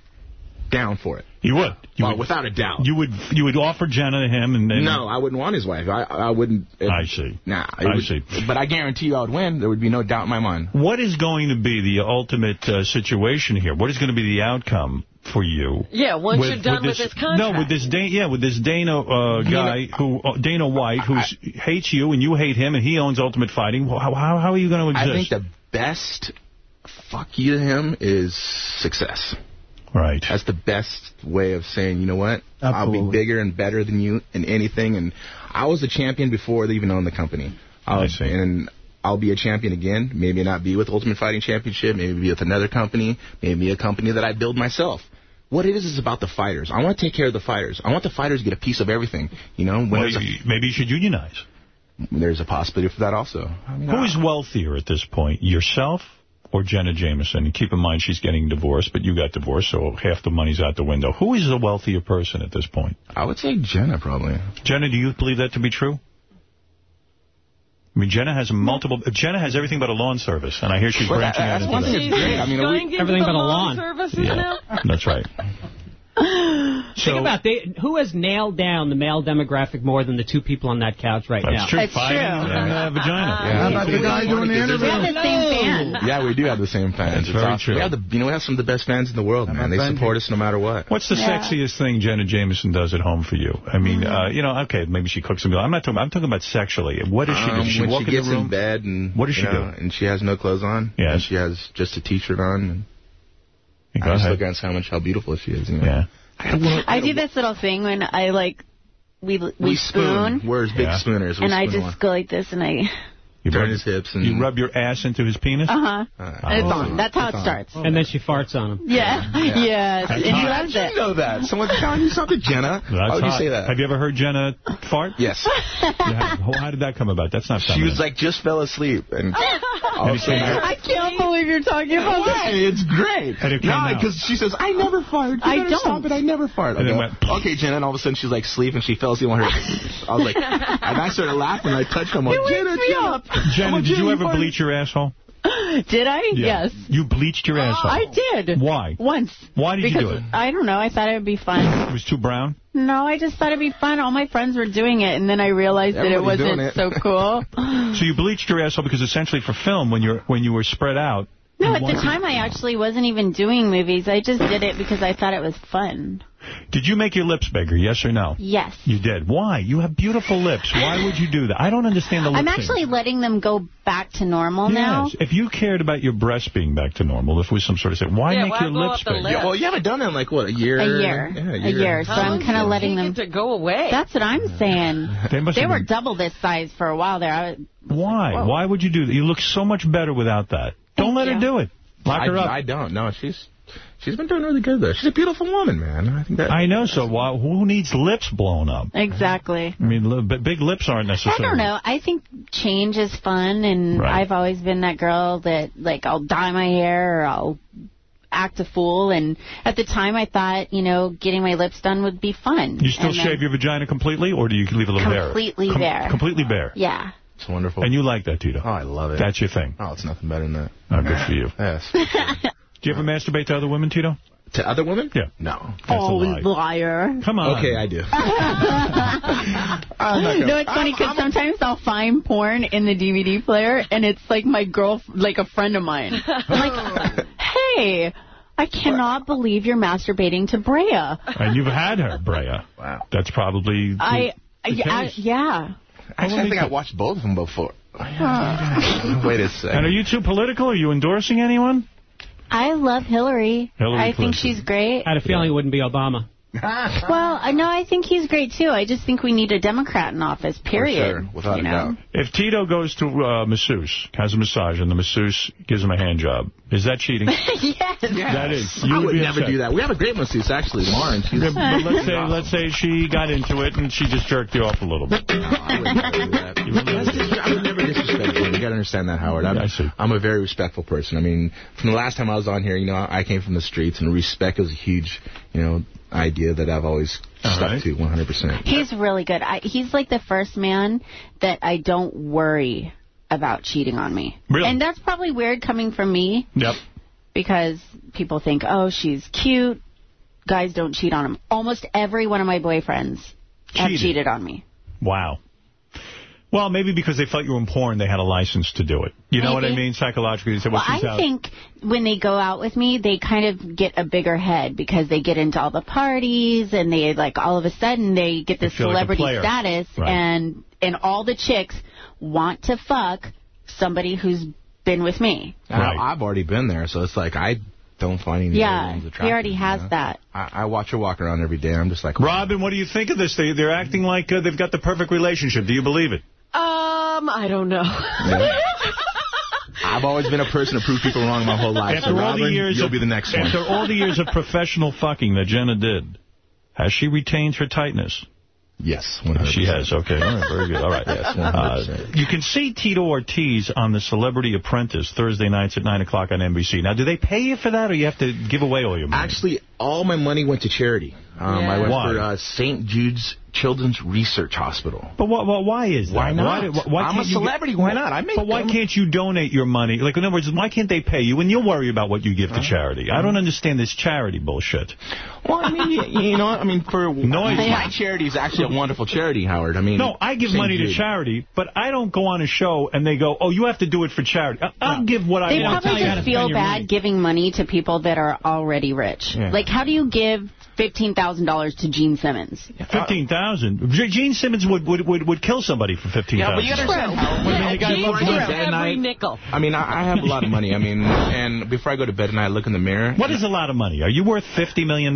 down for it. You would. You Uh, would, without a doubt. You would you would offer Jenna to him, and then no, I wouldn't want his wife. I I wouldn't. If, I see. Nah, I would- see. But I guarantee you I would win. There would be no doubt in my mind. What is going to be the ultimate uh, situation here? What is going to be the outcome for you? Yeah, once you're done with this contract. No, with this Da- yeah, with this Dana uh, guy who uh, Dana White who hates you and you hate him and he owns Ultimate Fighting. How how, how are you going to exist? I think the best fuck you to him is success. Right. That's the best way of saying, you know what? Absolutely. I'll be bigger and better than you in anything. And I was a champion before they even owned the company. I, was, see. And I'll be a champion again. Maybe not be with Ultimate Fighting Championship. Maybe be with another company. Maybe a company that I build myself. What it is is about the fighters. I want to take care of the fighters. I want the fighters to get a piece of everything. You know, when Well, you- maybe you should unionize. There's a possibility for that also. I mean, Who is wealthier at this point, yourself or Jenna Jameson? And keep in mind she's getting divorced, but you got divorced, so half the money's out the window. Who is the wealthier person at this point? I would say Jenna, probably. Jenna, do you believe that to be true? I mean, Jenna has multiple. Jenna has everything but a lawn service, and I hear she's Well, that- branching out that's into one that. thing that's great. I mean, we- everything but a lawn lawn. services Yeah, now? that's right. *laughs* Think about they, who has nailed down the male demographic more than the two people on that couch right That's now. true. It's Fighting true. and, uh, vagina. Yeah. How about the guy doing the interview? We have the same fan. Yeah, we do have the same fans. That's It's very awesome. true. We have the, you know, we have some of the best fans in the world, man. They support us no matter what. What's the Yeah. sexiest thing Jenna Jameson does at home for you? I mean, uh, you know, okay, maybe she cooks a meal. I'm not talking. I'm talking about sexually. What does she do? Um, Does she when walk she in gets the room? in bed and What does you she know, do? And she has no clothes on. Yes. And she has just a t-shirt on. And Go I just ahead. look at how much how beautiful she is. You know? Yeah. I do this little thing when I like we we, We spoon, spoon. We're big Yeah. spooners. We and I just one. go like this and I You turn rub, his hips and you rub your ass into his penis. uh huh. Uh, And it's Oh. on. That's how It's it on. starts. And then she farts on him. Yeah. *laughs* Yes. And he How loves did it. you know that? Someone's telling you something, Jenna. That's How would you say that? Have you ever heard Jenna fart? Yes. Yeah, how, how did that come about? That's not She was like, just fell asleep. And *laughs* all of a sudden, I- I can't believe you're talking about Why? this. It's great. And it came no, because she says, I never fart. You I don't. Stop it. I never fart. And then go, went- okay, Jenna. And all of a sudden, she's like sleeping. And she fell asleep on her. *laughs* I was like, and I started laughing. I touched her. I'm like, It Jenna, me Jenna. Up. *laughs* Jenna, did you ever bleach your asshole? *gasps* Did I? Yeah. Yes. You bleached your oh, asshole. I did. Why? Once. Why did because you do it? I don't know. I thought it would be fun. *clears throat* It was too brown. No, I just thought it'd be fun. All my friends were doing it, and then I realized that it wasn't it. so cool. *laughs* *laughs* So you bleached your asshole because essentially for film, when you're when you were spread out. No, at the wanted- time I actually wasn't even doing movies. I just did it because I thought it was fun. Did you make your lips bigger? Yes or no? Yes. You did. Why? You have beautiful lips. Why would you do that? I don't understand the lip I'm thing. actually letting them go back to normal now. Yes. If you cared about your breasts being back to normal, if it was some sort of thing, why Yeah, make why your lips up the big? lip? Yeah, well, you haven't done that in like, what, a year? A year. Yeah, a year. So I'm kind of letting them. to go away. That's what I'm saying. They must They were been- double this size for a while there. I, Why? Why would you do that? You look so much better without that. Don't let her do it. Lock I, her up. I don't. No, she's she's been doing really good, though. She's a beautiful woman, man. I think that. I know. So why, who needs lips blown up? exactly. I mean, li- big lips aren't necessary. I don't know. I think change is fun, and Right. I've always been that girl that, like, I'll dye my hair or I'll act a fool. And at the time, I thought, you know, getting my lips done would be fun. You still And then- shave your vagina completely, or do you leave it a little bare? Completely bare. Completely bare. Yeah. It's wonderful. And you like that, Tito? Oh, I love it. That's your thing. Oh, it's nothing better than that. Oh, good for you. *laughs* Yes. *laughs* Do you ever masturbate to other women, Tito? to other women? Yeah. No. That's oh, lie. liar. Come on. Okay, I do. *laughs* no, it's funny because sometimes I'll find porn in the DVD player, and it's like my girl, like a friend of mine. I'm like, *laughs* hey, I cannot believe you're masturbating to Brea. And you've had her, Brea. Wow. That's probably. I, the yeah, I, yeah. Actually, I think I watched both of them before. Wait a second. And are you too political? Are you endorsing anyone? I love Hillary. Hillary I think she's great. I had a feeling it wouldn't be Obama. *laughs* Well, no, I think he's great too. I just think we need a Democrat in office. Period. sure, without you a know? doubt. If Tito goes to uh, masseuse, has a massage, and the masseuse gives him a hand job, is that cheating? *laughs* yes. That is. I would be never upset. do that. We have a great masseuse, actually, Lauren. She's Yeah, but let's say *laughs* let's say she got into it and she just jerked you off a little bit. I would never do that. You wouldn't That's just- I would never disrespect you. You got to understand that, Howard. I'm, I see. I'm a very respectful person. I mean, from the last time I was on here, you know, I came from the streets, and respect is a huge, you know, idea that I've always All stuck right. to 100%. He's really good. I, he's like the first man that I don't worry about cheating on me. Really? And that's probably weird coming from me Yep. because people think, oh, she's cute. Guys don't cheat on him. Almost every one of my boyfriends have Cheated. cheated on me. Wow. Well, maybe because they felt you were in porn, they had a license to do it. You know what I mean? Psychologically, they said, well, Well, she's I out. think when they go out with me, they kind of get a bigger head because they get into all the parties and they like all of a sudden they get this They feel like celebrity status Right. and and all the chicks want to fuck somebody who's been with me. And Right. I, I've already been there, so it's like I don't find any other Yeah, he attractive. already you has know? that. I, I watch her walk around every day, and I'm just like, Robin, what do you think of this? They, they're acting like uh, they've got the perfect relationship. Do you believe it? Um, I don't know. *laughs* I've always been a person to prove people wrong my whole life. After so, all Robin, the years you'll of, be the next one. After all the years of *laughs* professional fucking that Jenna did, has she retained her tightness? Yes, She has, okay. All right, very good. All right. Yes, *laughs* Uh, 100%. you can see Tito Ortiz on The Celebrity Apprentice Thursday nights at 9 o'clock on NBC. Now, do they pay you for that, or you have to give away all your money? Actually, all my money went to charity. Um, Yeah. I went Why? for uh, St. Jude's Children's Research Hospital. But why, why, why is that? Why not? Why, why I'm can't a you get- celebrity. Why not? I make But why them. can't you donate your money? Like, in other words, why can't they pay you? And you'll worry about what you give to charity. I don't understand this charity bullshit. Well, I mean, you, you know? I mean, for *laughs* Noise. my charity is actually a wonderful charity, Howard. I mean, No, I give St. money to charity, but I don't go on a show and they go, oh, you have to do it for charity. I- I'll give what I want. They want. probably just feel bad giving money to people that are already rich. Yeah. Like, how do you give $15,000 to Gene Simmons? $15,000? Uh, Gene Simmons would, would would would kill somebody for fifteen Yeah, but you understand how when Yeah, the gotta bed every night, nickel. I mean, I, I have a lot of money. I mean, and before I go to bed at night, I look in the mirror. What is a lot of money? Are you worth $50 million?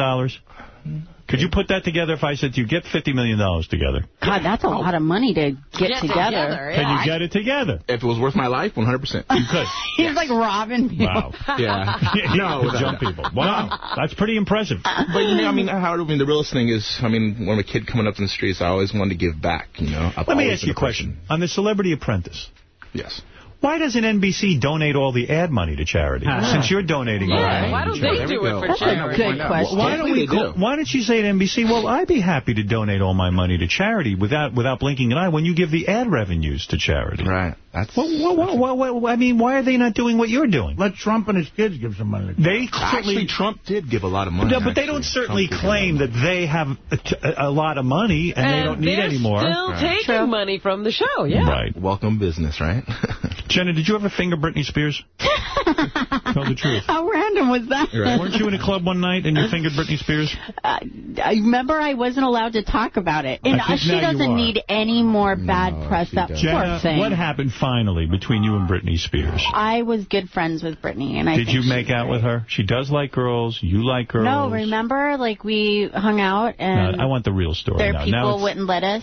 Dollars? Could you put that together if I said to you, get $50 million together? God, that's a oh. lot of money to get, Get together. together, Can you get it together? If it was worth my life, 100%. You could. *laughs* He's like robbing people. Wow. Yeah. *laughs* no, jump people. Wow. That's pretty impressive. But, you know, I mean, Howard, I mean, the realest thing is, I mean, when I'm a kid coming up in the streets, I always wanted to give back, you know. I've Let me ask you a question. On The Celebrity Apprentice. Yes. Why doesn't NBC donate all the ad money to charity? Ah. Since you're donating all Yeah, the money why don't they charity. do it for That's a charity? good question. Why don't we? They Call, do. why don't you say to NBC? Well, I'd be happy to donate all my money to charity without without blinking an eye when you give the ad revenues to charity. Right. That's. Well, well, well, well, well, I mean, why are they not doing what you're doing? Let Trump and his kids give some money. They Actually, certainly. Trump did give a lot of money. No, but they don't certainly Trump claim that they have a, t- a lot of money and, they don't need they're any more. still Right. taking money from the show, yeah. Right. Welcome business, right? *laughs* Jenna, did you ever finger Britney Spears? *laughs* Tell the truth. How random was that? Weren't you in a club one night and you fingered Britney Spears? Uh, I remember I wasn't allowed to talk about it. And I she doesn't need any more bad press. That poor thing. what happened finally between you and Britney Spears? I was good friends with Brittany, and I Did you make out with her? She does like girls. You like girls. No, remember, like we hung out No, and I want the real story their now. people now wouldn't let us.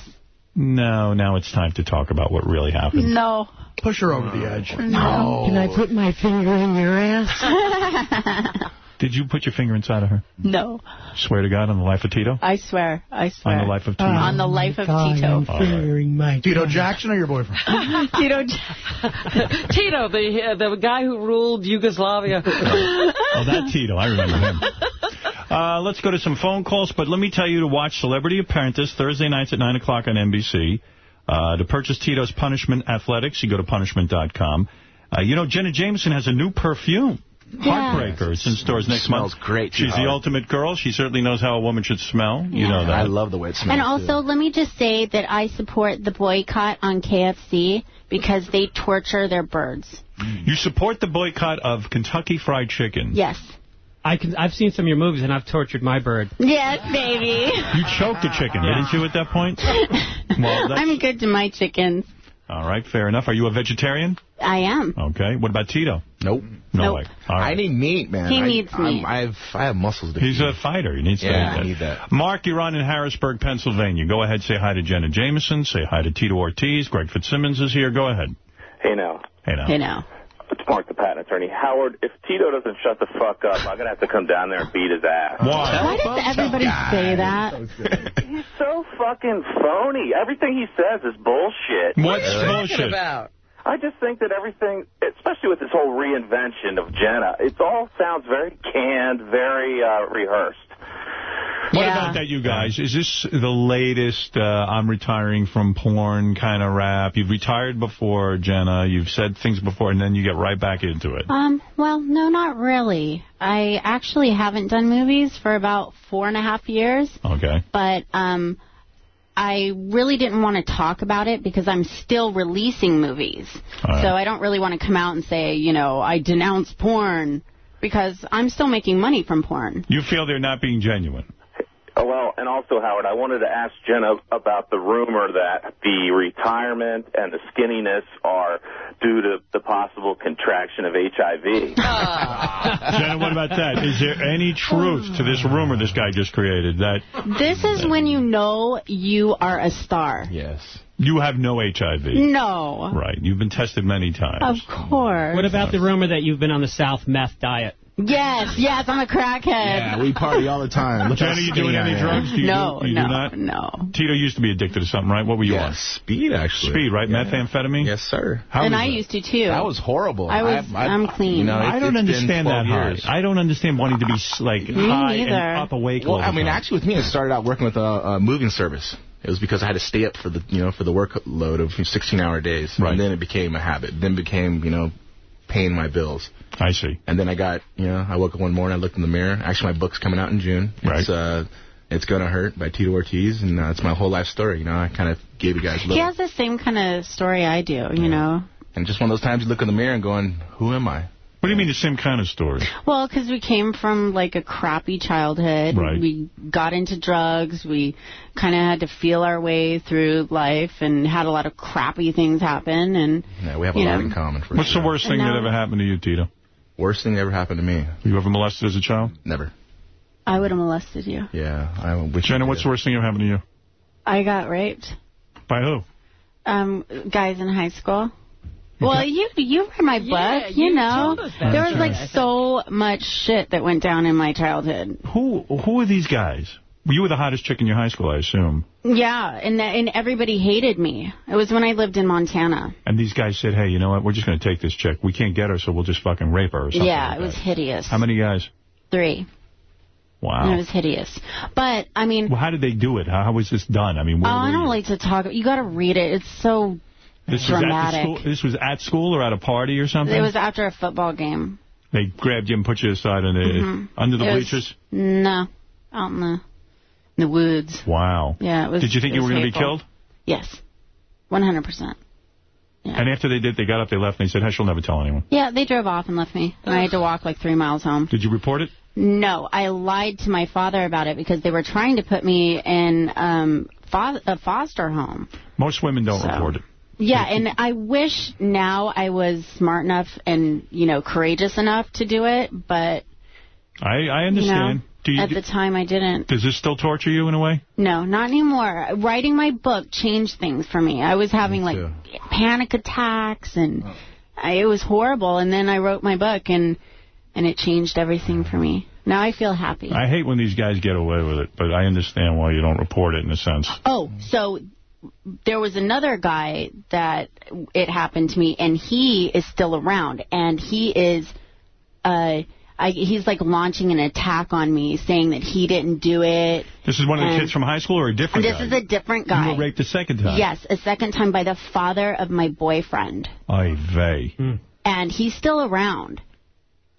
no, now it's time to talk about what really happened. No. Push her over the edge. No. Can I put my finger in your ass? *laughs* Did you put your finger inside of her? no. Swear to God on the life of Tito? I swear. I swear. On the life of Tito? On the life of Tito. fingering my Tito Jackson or your boyfriend? *laughs* Tito. *laughs* Tito, the uh, the guy who ruled Yugoslavia. *laughs* Oh, that Tito. I remember him. Uh, let's go to some phone calls, but let me tell you to watch Celebrity Apprentice Thursday nights at 9 o'clock on NBC. Uh, to purchase Tito's Punishment Athletics, you go to punishment.com. Uh, you know, Jenna Jameson has a new perfume. Heartbreaker. It's in stores next smells month. great, too, She's the Howard. ultimate girl. She certainly knows how a woman should smell. You know that. I love the way it smells. And also, let me just say that I support the boycott on KFC because they torture their birds. Mm. You support the boycott of Kentucky Fried Chicken. Yes. I can, I've seen some of your movies, and I've tortured my bird. Yes, baby. You choked a chicken, didn't you, at that point? *laughs* Well, I'm good to my chickens. All right, fair enough. Are you a vegetarian? I am. Okay. What about Tito? Nope. No Nope. way. All right. I need meat, man. He I, needs I'm- meat. I have I have muscles to He's feed. a fighter. He needs to Yeah, eat that. I need that. Mark, you're on in Harrisburg, Pennsylvania. Go ahead, say hi to Jenna Jameson. Say hi to Tito Ortiz. Greg Fitzsimmons is here. Go ahead. Hey now, Hey now. Hey, now. It's Mark the patent attorney. Howard, if Tito doesn't shut the fuck up, I'm gonna have to come down there and beat his ass. Why? Why does everybody say that? He's so fucking phony. Everything he says is bullshit. What's Talking bullshit? about? I just think that everything, especially with this whole reinvention of Jenna, it all sounds very canned, very uh, rehearsed. What Yeah. about that, you guys? Is this the latest uh, I'm retiring from porn kind of rap? You've retired before, Jenna. You've said things before, and then you get right back into it. Um, well, no, not really. I actually haven't done movies for about four and a half years, Okay. but um, I really didn't want to talk about it because I'm still releasing movies. Right. So I don't really want to come out and say, you know, I denounce porn because I'm still making money from porn. You feel they're not being genuine. Oh, well, and also, Howard, I wanted to ask Jenna about the rumor that the retirement and the skinniness are due to the possible contraction of HIV. Ah. Jenna, what about that? Is there any truth to this rumor this guy just created that This is when you know you are a star. yes you have no HIV? No. Right. You've been tested many times. Of course. What about the rumor that you've been on the South meth diet? Yes, yes, I'm a crackhead. Yeah, we party all the time. Look Jenna, how you doing I any am. drugs? Do you No, do, you no, do not? no. Tito used to be addicted to something, right? What were you on? Speed, actually. Speed, right? Methamphetamine? Yes, sir. How and I that? used to, too. That was horrible. I was, I- I- am clean. you know, I don't understand 12 that high. I don't understand wanting to be like Me high neither. and up awake. Well, all the I mean, time. actually, with me, it started out working with a, a moving service. It was because I had to stay up for the, you know, for the workload of 16-hour days, Right. and then it became a habit. Then became, you know, paying my bills. I see. And then I got, you know, I woke up one morning, I looked in the mirror. Actually, my book's coming out in June. Right. It's, uh, it's Gonna Hurt by Tito Ortiz, and uh, it's my whole life story. You know, I kind of gave you guys a little. He has the same kind of story I do, you know. And just one of those times you look in the mirror and going, who am I? What do you mean the same kind of story? Well, because we came from like a crappy childhood. Right. We got into drugs. We kind of had to feel our way through life and had a lot of crappy things happen. And Yeah, we have a you lot know. in common. For What's sure. the worst thing that ever happened to you, Tito? Worst thing that ever happened to me? You ever molested as a child? Never. I would have molested you. Yeah, I wish. Jenna, what's the worst thing that ever happened to you? I got raped. By who? Um, guys in high school. Well, you you read my book, you, you know. told us that. There was Sure. like so much shit that went down in my childhood. Who Who are these guys? You were the hottest chick in your high school, I assume. Yeah, and that, and everybody hated me. It was when I lived in Montana. And these guys said, hey, you know what? We're just going to take this chick. We can't get her, so we'll just fucking rape her or something. Yeah, like it was that. hideous. How many guys? Three. Wow. And it was hideous. But I mean, Well, how did they do it? How, how was this done? I mean, oh, I don't you? like to talk. You got to read it. It's so this was at the school. This was at school or at a party or something. It was after a football game. They grabbed you and put you aside in the, Mhm. under the It was- bleachers. No, out in the in the woods. Wow. Yeah, it was. Did you think you were going to be killed? Yes, one hundred percent. And after they did, they got up, they left, and they said, "Hey, she'll never tell anyone." Yeah, they drove off and left me, and I had to walk like three miles home. Did you report it? No, I lied to my father about it because they were trying to put me in um fo- a foster home. Most women don't So- report it. Yeah, and I wish now I was smart enough and you know courageous enough to do it, but I I you understand. know, do you? at the time I didn't. does this still torture you in a way? No, not anymore. Writing my book changed things for me. I was having like panic attacks and oh. I, it was horrible. And then I wrote my book and and it changed everything for me. Now I feel happy. I hate when these guys get away with it, but I understand why you don't report it in a sense. Oh, so there was another guy that it happened to me, and he is still around, and he is, uh, I, he's like launching an attack on me, saying that he didn't do it. This is one of the kids from high school or a different This guy? is a different guy. You were raped a second time. Yes, a second time by the father of my boyfriend, Ay vey. and he's still around.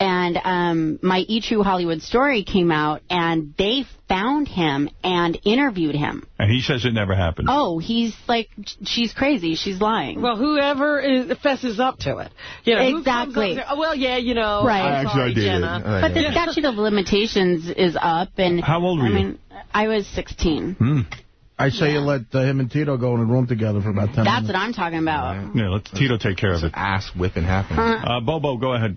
And um, my E True Hollywood story came out, and they found him and interviewed him. And he says it never happened. Oh, he's like, she's crazy. She's lying. Well, whoever is, fesses up to it. You know, who comes Exactly. up to- oh, well, yeah, you know. Right. I'm I actually sorry, did. Jenna. But the statute of limitations is up, and How old were I you? mean, I was 16. Hmm. I say you let uh, him and Tito go in a room together for about 10 That's minutes. what I'm talking about. Yeah, let Tito take care of it. Ass whipping happening. Uh, Bobo, go ahead.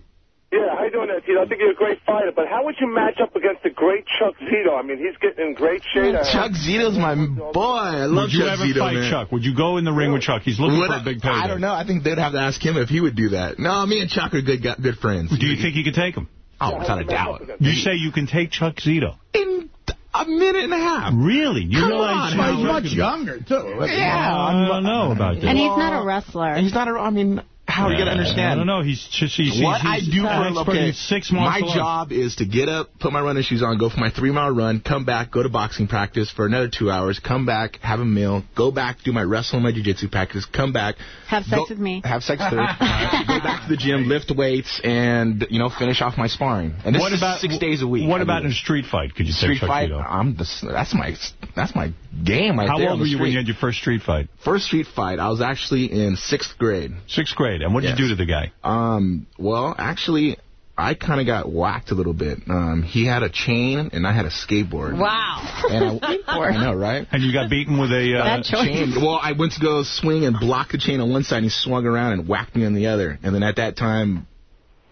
Yeah, how you doing there, Tito? I think you're a great fighter, but how would you match up against the great Chuck Zito? I mean, he's getting in great shape. Chuck Zito's my boy. I love Would you Chuck ever Zito, fight man. Chuck? Would you go in the ring with Chuck? He's looking Would for I- a big payday. I don't know. I think they'd have to ask him if he would do that. No, me and Chuck are good good friends. Do you think you could take him? Oh, without a doubt. You say you can take Chuck Zito. In a minute and a half. Really? You Come realize on, he's much younger, too. Yeah, I don't know about that. And he's not a wrestler. He's not a. I mean, how are you gonna understand? I don't know. He's just he's, he's, what he's I do an for expert. okay, He's six my martial job is to get up, put my running shoes on, go for my three mile run, come back, go to boxing practice for another two hours, come back, have a meal, go back, do my wrestling, my jiu-jitsu practice, come back, Have sex go- with me. have sex with her, *laughs* go back to the gym, lift weights, and you know finish off my sparring. And this What is about- six days a week. What I about do in a street fight? Could you street take fight? I'm the, that's my that's my game right How there. old were you when you had your first street fight? First street fight, I was actually in sixth grade. Sixth grade. And what did Yes. you do to the guy? Um, well, actually, I kind of got whacked a little bit. Um, he had a chain, and I had a skateboard. Wow. And I, *laughs* I know, right? And you got beaten with a uh, chain. Well, I went to go swing and block the chain on one side, and he swung around and whacked me on the other. And then at that time,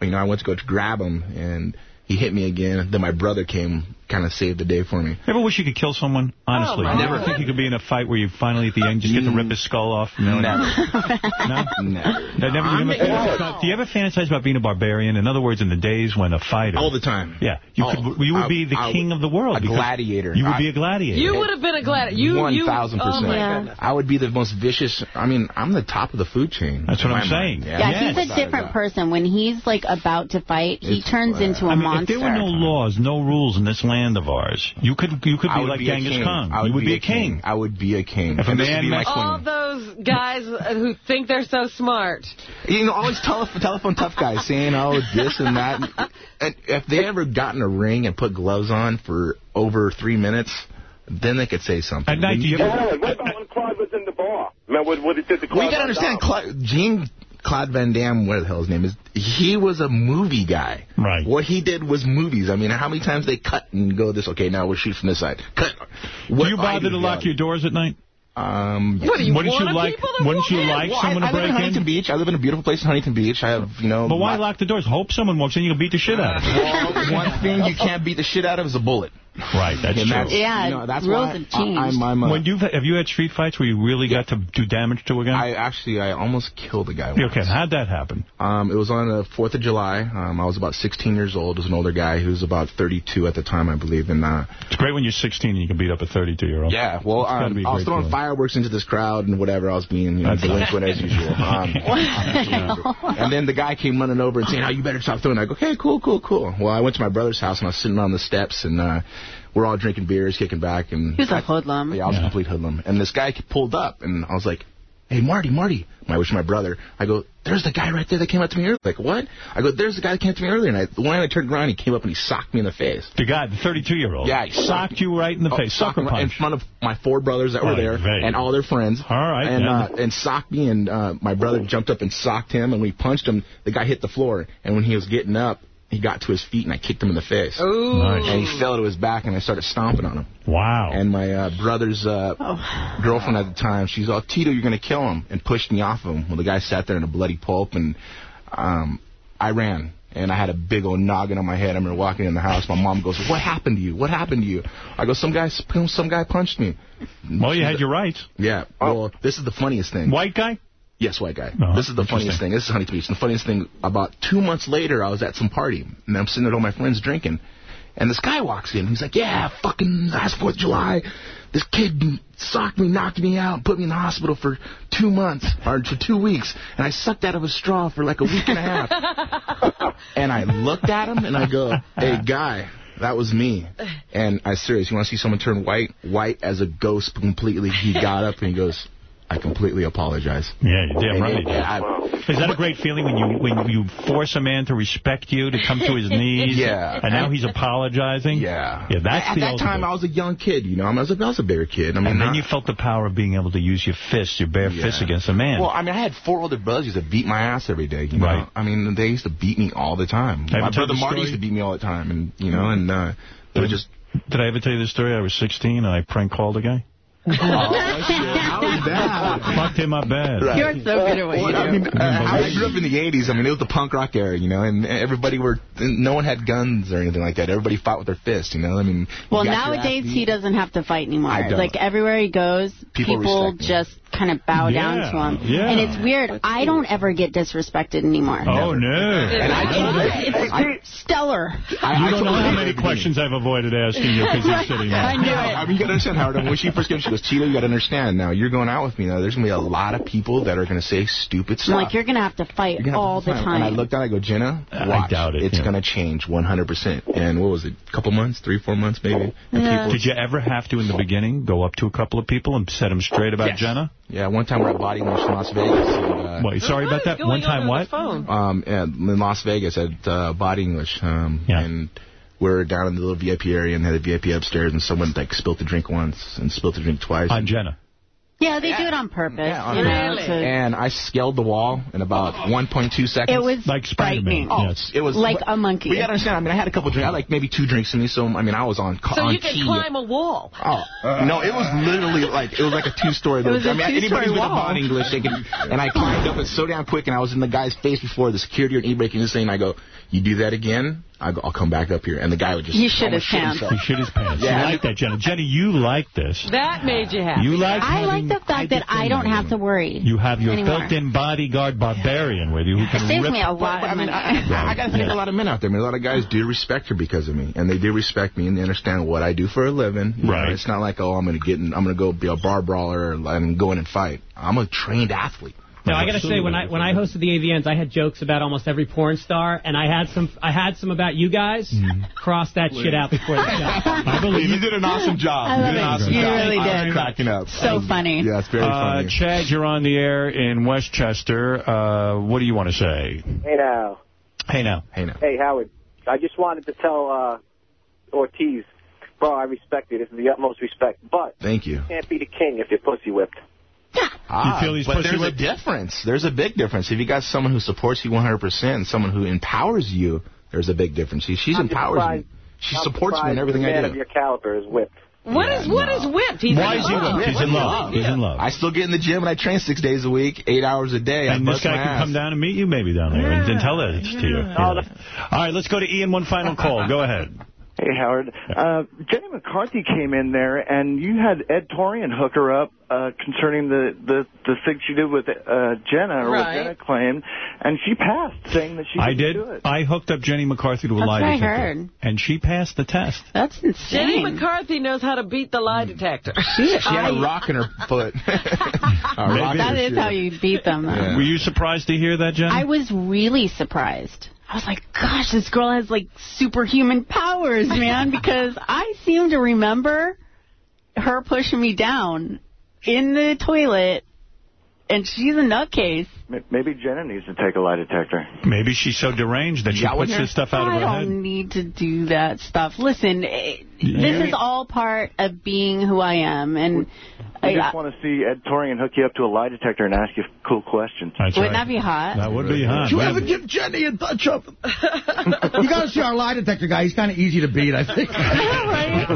you know, I went to go to grab him, and he hit me again. Then my brother came, kind of saved the day for me. Ever wish you could kill someone? Honestly, my never think you could be in a fight where you finally at the end just get to rip his skull off. No, Never. no, Never. *laughs* That never, you never fantasize- do you ever fantasize about being a barbarian? In other words, in the days when a fighter All the time. Yeah, you Oh, could. You would be the I- king of the world. A gladiator. You would I- be a gladiator. You would have been a gladiator. You, oh One you, thousand Oh percent. my goodness. I would be the most vicious. I mean, I'm the top of the food chain. That's what I'm my mind. saying. Yeah, he's a different person. When he's like about to fight, he It's- turns into a I mean, monster. if there were no laws, no rules in this land of ours, you could you could be like be a Genghis. Khan. I would you would be be a a king. I would be a king. If a And this man would be my queen. All those guys who think they're so smart. You know, all these telephone, telephone tough guys saying, oh, this and that. And if they ever got in a ring and put gloves on for over three minutes, then they could say something. At night, do you Hey, ever... Howard, what about when Clyde was in the bar? Remember what, what he did to Clyde? Well, you gotta understand, Damme? Cla- Jean Claude Van Damme, what the hell his name is, he was a movie guy. Right. What he did was movies. I mean, how many times they cut and go this, okay, now we'll shoot from this side. Cut. Do you bother do, to lock your doors at night? Um, What do you Wouldn't you like? people to Wouldn't you in? like Well, someone I, to I live break in Huntington in? Beach. I live in a beautiful place in Huntington Beach. I have, you know. But why lock the doors? Hope someone walks in, you can beat the shit out of them. Well, one thing you can't beat the shit out of is a bullet. Right, that's And true. that's, Yeah, you know, that's rules why have I, changed. I'm, I'm a, when you've have you had street fights where you really got to do damage to a guy? I actually, I almost killed a guy. Yeah, Once. okay, how'd that happen? Um, it was on the 4th of July. Um, I was about 16 years old. It was an older guy who was about 32 at the time, I believe. And uh, It's great when you're 16 and you can beat up a 32 year old. yeah, well, It's um, be a I was throwing feeling. fireworks into this crowd and whatever. I was being you know, delinquent as usual. *laughs* Um, *laughs* *laughs* and then the guy came running over and saying, "Oh, you better stop throwing." I go, "Okay, cool, cool, cool." Well, I went to my brother's house and I was sitting on the steps and uh, we're all drinking beers, kicking back, and He was a hoodlum. Yeah, I was a complete hoodlum. And this guy pulled up, and I was like, hey, Marty, Marty. My, which is my brother. I go, there's the guy right there that came up to me earlier. Like, what? I go, there's the guy that came up to me earlier. And I, when I turned around, he came up and he socked me in the face. The guy, the 32 year old. Yeah, he socked you right in the Oh, face. socked Sucker punch. In front of my four brothers that were there right. and all their friends. All right, And, yeah. uh, and socked me, and uh, my brother jumped up and socked him, and we punched him. The guy hit the floor, and when he was getting up, he got to his feet, and I kicked him in the face. Ooh. Nice. And he fell to his back, and I started stomping on him. Wow. And my uh, brother's uh, girlfriend at the time, she's all, Tito, you're going to kill him, and pushed me off of him. Well, the guy sat there in a bloody pulp, and um, I ran. And I had a big old noggin on my head. I remember walking in the house. My mom goes, "What happened to you? What happened to you?" I go, "Some guy, some guy punched me." well, you had your rights. Yeah. Well, this is the funniest thing. White guy? Yes, white guy. Oh, this is the funniest thing. This is Huntington Beach. The funniest thing, about two months later, I was at some party, and I'm sitting there with all my friends drinking, and this guy walks in. He's like, yeah, fucking last 4th of July, this kid socked me, knocked me out, put me in the hospital for two months, or for two weeks, and I sucked out of a straw for like a week and a half. *laughs* and I looked at him, and I go, hey, guy, that was me. And I serious, you want to see someone turn white? White as a ghost completely. He got up and he goes, I completely apologize. Yeah, you're damn right. it- I- Is that a great feeling when you when you force a man to respect you, to come to his *laughs* knees? Yeah. And now he's apologizing? Yeah. Yeah, that's At the that time, I was a young kid, you know. I, mean, I, was, a, I was a bigger kid. I mean, and then not- you felt the power of being able to use your fists, your bare Yeah. fists against a man. Well, I mean, I had four older brothers used to beat my ass every day. You know? Right. I mean, they used to beat me all the time. Have my brother the Marty used to beat me all the time, and you know, and uh, it was just. Did I ever tell you this story? I was 16 and I prank called a guy. Oh, how was that? Fucked him up bad. Right. You're so good at what you Well, I mean, uh, I, I grew up in the '80s. I mean, it was the punk rock era, you know, and everybody were, no one had guns or anything like that. Everybody fought with their fists, you know. I mean, Well, got your ass nowadays he doesn't have to fight anymore. I don't. Like everywhere he goes, People people, respect him. just kind of bow down to him. yeah. And it's weird. I don't ever get disrespected anymore. Oh, no. And I, It's stellar. I, You I don't know how many questions I've avoided asking you because you're *laughs* sitting there. I knew it. I mean, you gotta understand, Howard. When she first came, she goes, Cheeto, you gotta understand. Now, you're going out with me. Now, there's gonna be a lot of people that are gonna say stupid stuff. like, you're going to have to fight have all to the time. And I looked down, I go, Jenna, I watch. doubt it, It's yeah. gonna change 100%. And what was it? A couple months? Three, four months, maybe? And Yeah. Did you ever have to, in the beginning, go up to a couple of people and set them straight about Yes. Jenna? Yeah, one time we're at Body Lunch in Las Vegas. And, uh, What, sorry about that? One time on what? Phone? um, yeah, in Las Vegas at uh, Body English. Um, Yeah. And we're down in the little VIP area and had a VIP upstairs, and someone like spilled the drink once and spilled the drink twice. On Jenna. Yeah, they do it on purpose. Yeah, you on- know, to- And I scaled the wall in about 1.2 seconds. It was Like Spider-Man, frightening. Oh, yes. it was Like a monkey. We gotta understand. I mean, I had a couple drinks. I had like maybe two drinks in me, so I mean, I was on So on you could key. climb a wall. Oh no! It was literally like it was like a two-story. It was building. a I mean, anybody two-story with a wall. English, they can. And I climbed up it so damn quick, and I was in the guy's face before the security or e-breaking this thing. I go, "You do that again, I go, I'll come back up here." And the guy would just He shit almost his pants. himself. He shit his pants. Yeah. You like that, Jenna. Jenny, you like this. That made you happy. You like I like the fact that I don't have to worry. You have your built-in bodyguard barbarian with you who It can saves me a lot I mean, money. I, I got to thank Yeah. a lot of men out there. I mean, a lot of guys do respect her because of me, and they do respect me, and they understand what I do for a living. You know, Right. it's not like, oh, I'm going to get, in, I'm going to go be a bar brawler and go in and fight. I'm a trained athlete. No, I got to say, when I when I hosted the AVNs, I had jokes about almost every porn star, and I had some I had some about you guys. Cross that shit out before the show. *laughs* I believe you did an awesome job. I you love did an awesome You job. really I did. was cracking up. So funny. Yeah, it's very Uh, funny. Chad, you're on the air in Westchester. Uh, what do you want to say? Hey now. Hey now. Hey now. Hey Howard. I just wanted to tell uh, Ortiz, bro, I respect you. This is the utmost respect, but Thank you. you can't be the king if you're pussy whipped. Ah, feel he's but pussy there's a difference. There's a big difference. If you got someone who supports you 100% and someone who empowers you, there's a big difference. She, she's I'm just surprised- empowers me. She I'm supports me surprised in everything a man I of do. your caliber is whipped. What is what is whipped? He's Why in is he love. whipped? He's in love. He's in love. I still get in the gym and I train six days a week, eight hours a day. I And this guy can come down and meet you maybe down there and, and tell that to you. Yeah. All right, let's go to Ian. One final call. Go ahead. Hey, Howard. Uh, Jenny McCarthy came in there, and you had Ed Torian hook her up uh, concerning the, the, the thing she did with uh, Jenna, or what Right. Jenna claimed, and she passed, saying that she I didn't do it. I hooked up Jenny McCarthy to a That's lie what I detector. heard. And she passed the test. That's insane. Jenny McCarthy knows how to beat the lie detector. *laughs* She, *laughs* she had a rock in her foot. *laughs* a rock in That her is shoe. how you beat them. though. Were you surprised to hear that, Jenny? I was really surprised. I was like, gosh, this girl has like superhuman powers, man, *laughs* because I seem to remember her pushing me down in the toilet, and she's a nutcase. M- Maybe Jenna needs to take a lie detector. Maybe she's so deranged that she Yeah, puts this stuff out I of her don't need to do that stuff. Listen, eh, Yeah. This is all part of being who I am, and I I, just want to see Ed Torian hook you up to a lie detector and ask you cool questions. That's wouldn't that be hot? That would be hot. You man. ever give Jenny a touch up? *laughs* you got to see our lie detector guy. He's kind of easy to beat, I think. *laughs*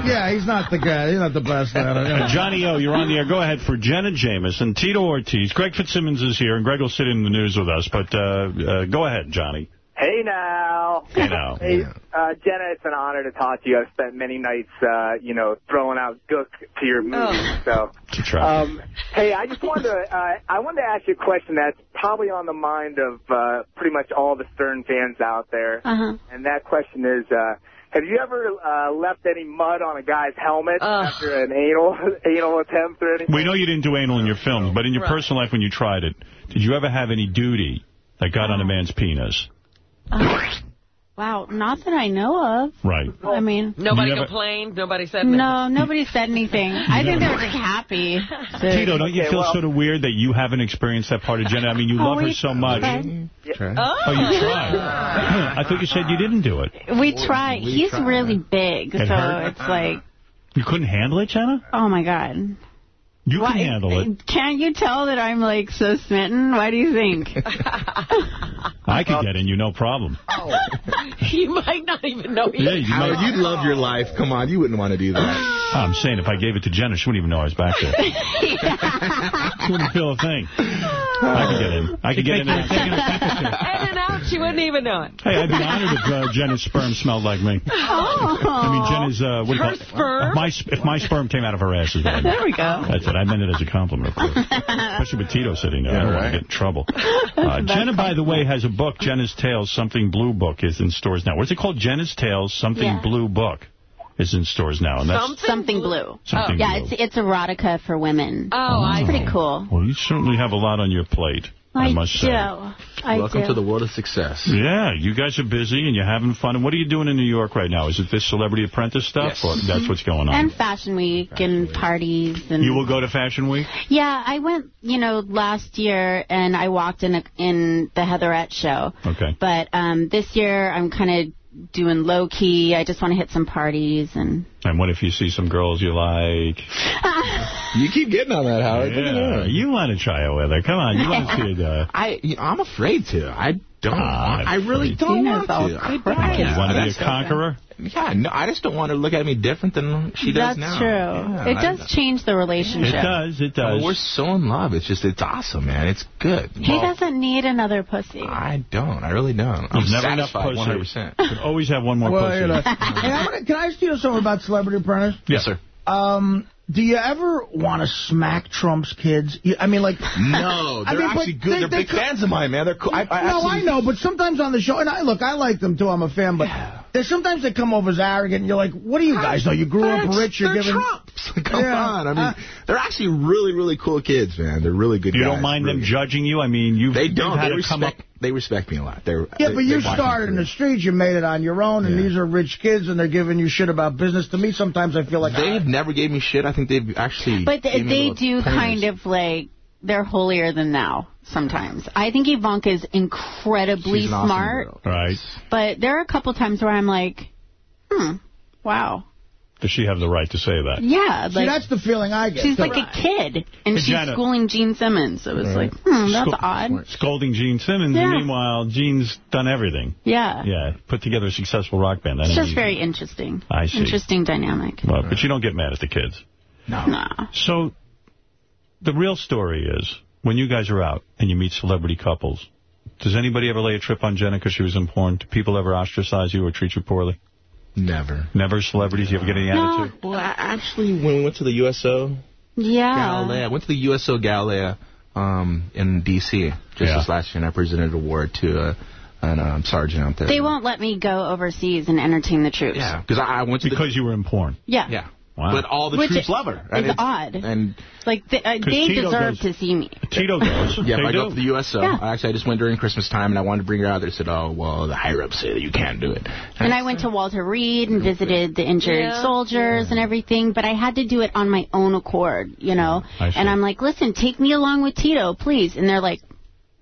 Yeah, he's not the guy. He's not the best at it. *laughs* Johnny O, you're on the air. Go ahead for Jenna Jameson, Tito Ortiz. Greg Fitzsimmons is here, and Greg will sit in the news with us. But uh, uh, go ahead, Johnny. Hey now. Hey now. Hey, uh, Jenna, it's an honor to talk to you. I've spent many nights, uh, you know, throwing out gook to your movies. So, To try. um, hey, I just wanted to, uh, I wanted to ask you a question that's probably on the mind of uh, pretty much all the Stern fans out there. Uh-huh. And that question is, uh, have you ever uh, left any mud on a guy's helmet after an anal *laughs* anal attempt or anything? We know you didn't do anal in your films, but in your personal life when you tried it, did you ever have any duty that got on a man's penis? Uh, wow, not that I know of. Right. I mean, Nobody You never- complained. Nobody said anything. no, nobody said anything. *laughs* I think they were just happy. to- Tito, don't you Okay, feel well- sort of weird that you haven't experienced that part of Jenna? I mean, you Oh, love her so much. tried. Oh. oh, you tried. *laughs* I thought you said you didn't do it. We try. we He's tried. really big, It so hurt? it's like, You couldn't handle it, Jenna? oh my god. You Why- can handle it. Can't you tell that I'm like so smitten? Why do you think? *laughs* I could get in you, no problem. *laughs* *laughs* you might not even know. Yeah, you Howard, might- you'd love your life. Come on, you wouldn't want to do that. Oh, I'm saying if I gave it to Jenna, she wouldn't even know I was back there. she wouldn't feel a thing. I could get in. I could get in. In and out, she wouldn't even know it. Hey, I'd be honored if uh, Jenna's sperm smelled like me. I mean, Jenna's, uh, what Her sperm? If my, if my sperm came out of her ass is what I meant. There we go. That's it. I meant it as a compliment, of course. *laughs* Especially with Tito sitting there. I don't want to get in trouble. *laughs* Uh, Jenna, by the way, has a book, Jenna's Tales, Something Blue book is in stores now. What's it called? Jenna's Tales, Something Yeah. Blue book is in stores now. And that's Something blue. Something yeah, blue. it's it's erotica for women. Oh, I it's pretty cool. Well, you certainly have a lot on your plate, I, I must do. say. I Welcome do. to the world of success. Yeah, you guys are busy and you're having fun. And what are you doing in New York right now? Is it this Celebrity Apprentice stuff? Yes. Or that's what's going on? and Fashion Week and parties and you will go to Fashion Week? yeah, I went you know last year and I walked in a, in the Heatherette show. Okay. But um, this year I'm kind of doing low key. I just want to hit some parties and. And what if you see some girls you like? *laughs* You keep getting on that, Howard. Yeah, you want to try it with her. Come on, you want to see it. Uh, *laughs* I, you know, I'm afraid to. I don't. I really don't want know, to. I Velcro. don't. you want to be a That's okay. conqueror? Yeah, no, I just don't want her to look at me different than she does That's now. true. Yeah, it I- does change the relationship. It does. It I does. mean, we're so in love. It's just, it's awesome, man. It's good. He Well, doesn't need another pussy. I don't. I really don't. I'm There's never enough satisfied pussy. 100%. Could always have one more Well, pussy. you know. hey, I'm gonna, can I ask you something about Celebrity Apprentice? Yes, sir. Um, do you ever want to smack Trump's kids? You- I mean, like... *laughs* No, *laughs* they're mean, actually good. they- They're they big fans of mine, man. They're cool. I, I no, I know, but sometimes on the show, and I look, I like them too. I'm a fan, but there's sometimes they come over as arrogant, and you're like, "What do you guys know? You grew up rich. You're giving." Trumps. *laughs* Come Yeah. on. I mean, Uh, they're actually really, really cool kids, man. They're really good You guys. don't mind them really. judging you? I mean, you've, They you've don't. had They to come up... respect, they respect me a lot. They're, Yeah, they- but you started in the streets. You made it on your own, and Yeah. these are rich kids, and they're giving you shit about business. To me, sometimes I feel like They've never gave me shit. I think they've actually. But th- given me they do pointers. kind of like they're holier than thou sometimes. I think Ivanka is incredibly She's an awesome smart, girl. Right. but there are a couple times where I'm like, hmm, wow, Does she have the right to say that? yeah, See, that's the feeling I get. she's too. like a kid, and Hey, she's Janet. schooling Gene Simmons. So was Right. like, hmm, that's Sco- odd. Scolding Gene Simmons, Yeah. and meanwhile, Gene's done everything. Yeah, Yeah, put together a successful rock band. That it's just easy. very interesting. I see. Interesting dynamic. Well, but you don't get mad at the kids. No. Nah. So, the real story is, when you guys are out and you meet celebrity couples, does anybody ever lay a trip on Jenna because she was in porn? Do people ever ostracize you or treat you poorly? Never. Never celebrities? You ever get any No. attitude? Well, I, actually, when we went to the USO Yeah. Gala, I went to the USO Gala um, in D.C. just Yeah. this last year, and I presented an award to a, an um, sergeant out there. They won't let me go overseas and entertain the troops. Yeah, because I, I went to Because you were in porn. Yeah. yeah. Wow. But all the Which troops i- love her. And it's- odd. And Like they, uh, 'Cause they Tito deserve goes- to see me. Tito goes. *laughs* yeah, they I do. go to the USO, Yeah. actually I just went during Christmas time, and I wanted to bring her out there. Said, oh well, the higher ups say that you can't do it. And I went to Walter Reed and visited the injured Yeah. soldiers and everything, but I had to do it on my own accord, you know. I. And I'm like, listen, take me along with Tito, please. And they're like,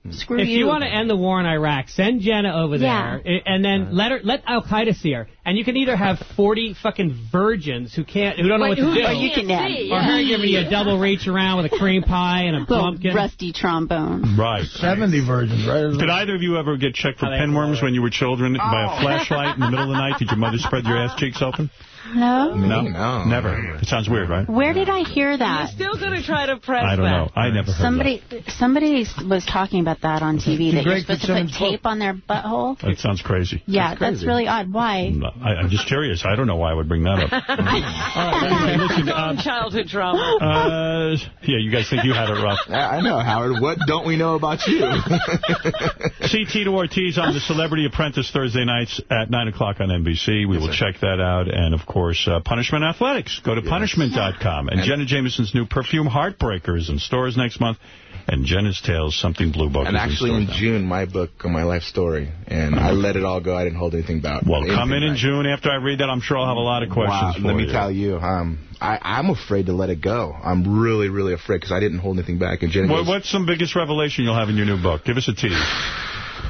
Mm. screw If you. you want to end the war in Iraq, send Jenna over Yeah. there, eh, and then let her let Al Qaeda see her, and you can either have 40 fucking virgins who can't who don't know Wait, what to do, or you can have see, or her giving you a double reach around with a cream pie and a little pumpkin. rusty trombone. Right. 70 virgins, right? Did either of you ever get checked for pinworms when you were children by a oh. flashlight in the middle of the night? Did your mother spread your ass cheeks open? No? No, no. never. It sounds weird, right? Where did I hear You're that? still going to try to press I don't that. know. I never heard Somebody somebody was talking about that on TV, that you're Greg supposed to put tape on their butthole. that. That sounds crazy. Yeah, That's that's, really odd. Why? I, I'm just curious. I don't know why I would bring that up. *laughs* All right, anyway, listen. Own Um, childhood trauma. uh, yeah, you guys think you had it rough. *laughs* Yeah, I know, Howard. What don't we know about you? *laughs* See Tito Ortiz on the Celebrity Apprentice Thursday nights at 9 o'clock on NBC. We will check that out. And, of course, uh, Punishment Athletics. Go to punishment.com. And Jenna Jameson's new perfume, Heartbreaker, is in stores next month. And Jenna's Tales, Something Blue Book and actually, in in. June, my book, my life story, and I let it all go. I didn't hold anything back. Well, come in in. June after I read that. I'm sure I'll have a lot of questions Wow, let me you. tell you, um, I, I'm afraid to let it go. I'm really, really afraid because I didn't hold anything back. And What, goes, what's some biggest revelation you'll have in your new book? Give us a tease.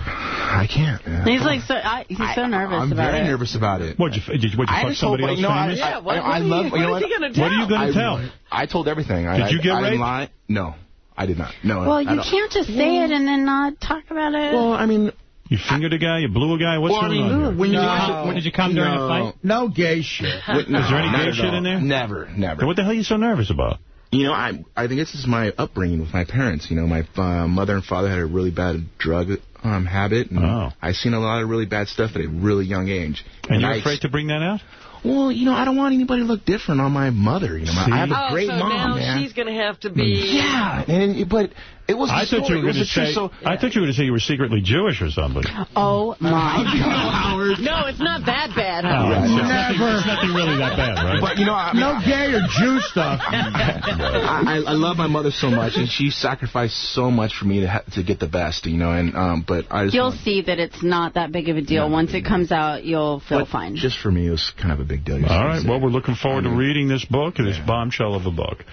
I can't. man. He's like so I, he's so nervous I'm about very it. nervous about it. What'd you, did you, what'd you I fuck just told, somebody else you know, famous? I, Yeah, what- I, what I are love. you- you know what is he gonna What are you going I, to tell? I told everything. I, Did you get I didn't raped? lie. No, I did not. No. Well, I you don't- can't just say it and then not talk about it. Well, I mean, You fingered a guy? You blew a guy? What's well, I going mean, on here? when you No. watch it- Did you come during no, a fight? No gay shit. Wait, no, Is there any gay shit in there? Never, never. What the hell are you so nervous about? You know, I I think it's just my upbringing with my parents. You know, my uh, mother and father had a really bad drug um, habit, and Oh. I seen a lot of really bad stuff at a really young age. And you're I, afraid to bring that out? Well, you know, I don't want anybody to look different on my mother. You know, my, I have a Oh, great so mom, now man. she's going to have to be... Yeah, and but it was. I thought you story. were It was going to the truth, say. So, I thought you were going to say you were secretly Jewish or something. oh my *laughs* Howard. No, it's not that bad, Oh, Howard. it's, it's nothing, it's nothing really that bad, right? But you know, I, mean, No gay or Jew stuff. I, *laughs* I I love my mother so much, and she sacrificed so much for me to ha- to get the best. You know, and um, but I just You'll want- see that it's not that big of a deal. Once it comes out, you'll feel but fine. Just for me, it was kind of a big deal. All right. Well, we're looking forward to reading this book, this bombshell of a book.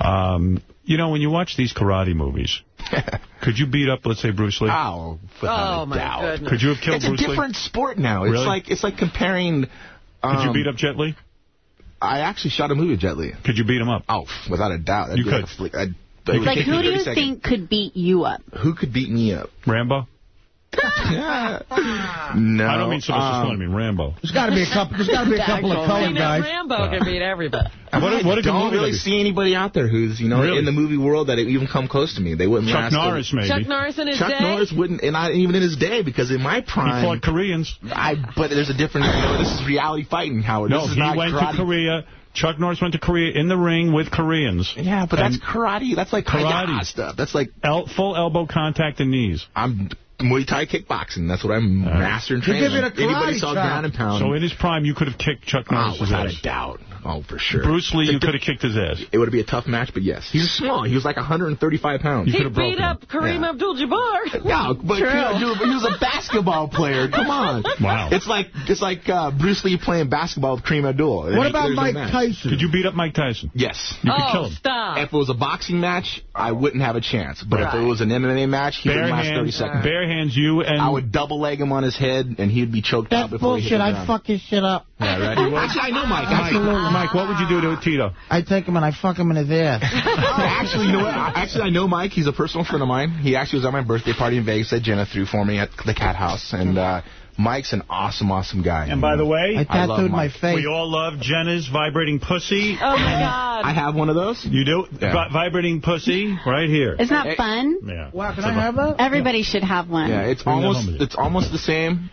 Um, you know, when you watch these karate movies, *laughs* Could you beat up, let's say, Bruce Lee? Oh, without Oh, my doubt. goodness. Could you have killed it's Bruce a different Lee? sport now. It's Really? like it's like comparing. Could you um, beat up Jet Li? I actually shot a movie with Jet Li. Could you beat him up? Oh, without a doubt. That'd You could. Like, a flick. I'd, it would Like, who do you seconds. think could beat you up? Who could beat me up? Rambo? No. I don't mean Sylvester um, Stallone. I mean Rambo. There's got to be a couple. There's got to be a couple of I colored guys. Rambo can beat everybody. What a, what a don't really that is. see anybody out there who's, you know, Really? in the movie world that even come close to me. They wouldn't Chuck last. Norris, maybe. Chuck Norris in his Chuck day? Norris wouldn't, and not even in his day, because in my prime. He fought Koreans. I. But there's a different. You know, this is reality fighting, Howard. No, this is he not went karate. to Korea. Chuck Norris went to Korea in the ring with Koreans. Yeah, but And that's karate. That's like Karate. karate stuff. That's like El, full elbow contact and knees. I'm Muay Thai kickboxing. That's what I'm master and He trained. gives it a in. Anybody saw chop. ground and pound? So in his prime, you could have kicked Chuck oh, Norris' without ass. a doubt. Oh, for sure. Bruce Lee, The- you could have kicked his ass. It would be a tough match, but yes, he's small. He was like 135 pounds. You He could have broken beat him. up Kareem Yeah. Abdul-Jabbar. Yeah, but True. dude, he was a basketball player. Come on. *laughs* Wow. It's like it's like uh, Bruce Lee playing basketball with Kareem Abdul. It What ain't- about there's no Mike. Tyson? Could you beat up Mike Tyson? Yes. You could oh, kill him. stop. If it was a boxing match, I wouldn't have a chance. But if it was an MMA match, he Bare would last 30 seconds. bare hands, you and I would double leg him on his head, and he'd be choked out That's before he hit bullshit. the I'd fuck his shit up. Yeah, right. Actually, I know Mike. Mike, Absolutely. Mike, what would you do to Tito? I take him and I fuck him in his ass. *laughs* actually, you know what? Actually, I know Mike. He's a personal friend of mine. He actually was at my birthday party in Vegas that Jenna threw for me at the Cat House, and uh, Mike's an awesome, awesome guy. And by the way, I I love tattooed my face. we all love Jenna's vibrating pussy. Oh, my God. I have one of those. You do? Yeah. Vibrating pussy right here. Isn't that fun? Yeah. Wow, can So I have that? Everybody should have one. Yeah, it's almost home with you. it's almost the same.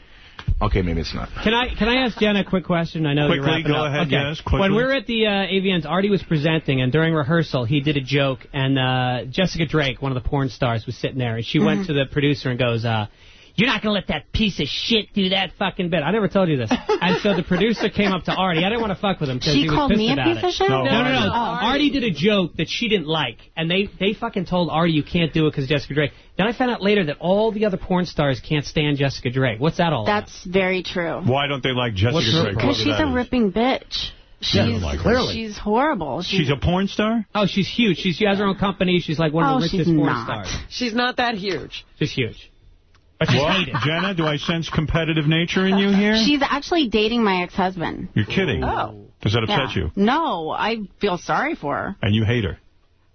Okay, maybe it's not. Can I can I ask Jen a quick question? I know you're Quickly, wrapping go up. ahead, Okay. yes, quickly. When we were at the uh, AVNs, Artie was presenting, and during rehearsal, he did a joke, and uh, Jessica Drake, one of the porn stars, was sitting there, and she went to the producer and goes, uh, "You're not gonna let that piece of shit do that fucking bit." I never told you this. *laughs* and so the producer came up to Artie. I didn't want to fuck with him because She he was called pissed me a about piece it. of shit? No, No, no, no. Oh, Artie. Artie. did a joke that she didn't like, and they, they fucking told Artie you can't do it because Jessica Drake. Then I found out later that all the other porn stars can't stand Jessica Drake. What's that all about? That's very true. Why don't they like Jessica What's Drake? Because she's a that is. ripping bitch. She's, Yeah, I don't like. Clearly. she's horrible. She's a porn star? Oh, she's huge. She's, she has her own company. She's like one of Oh, the richest porn not. stars. She's not that huge. She's huge. But she's What? hated. Jenna, do I sense competitive nature in you here? She's actually dating my ex-husband. You're kidding. Oh. Does that upset Yeah. you? No, I feel sorry for her. And you hate her?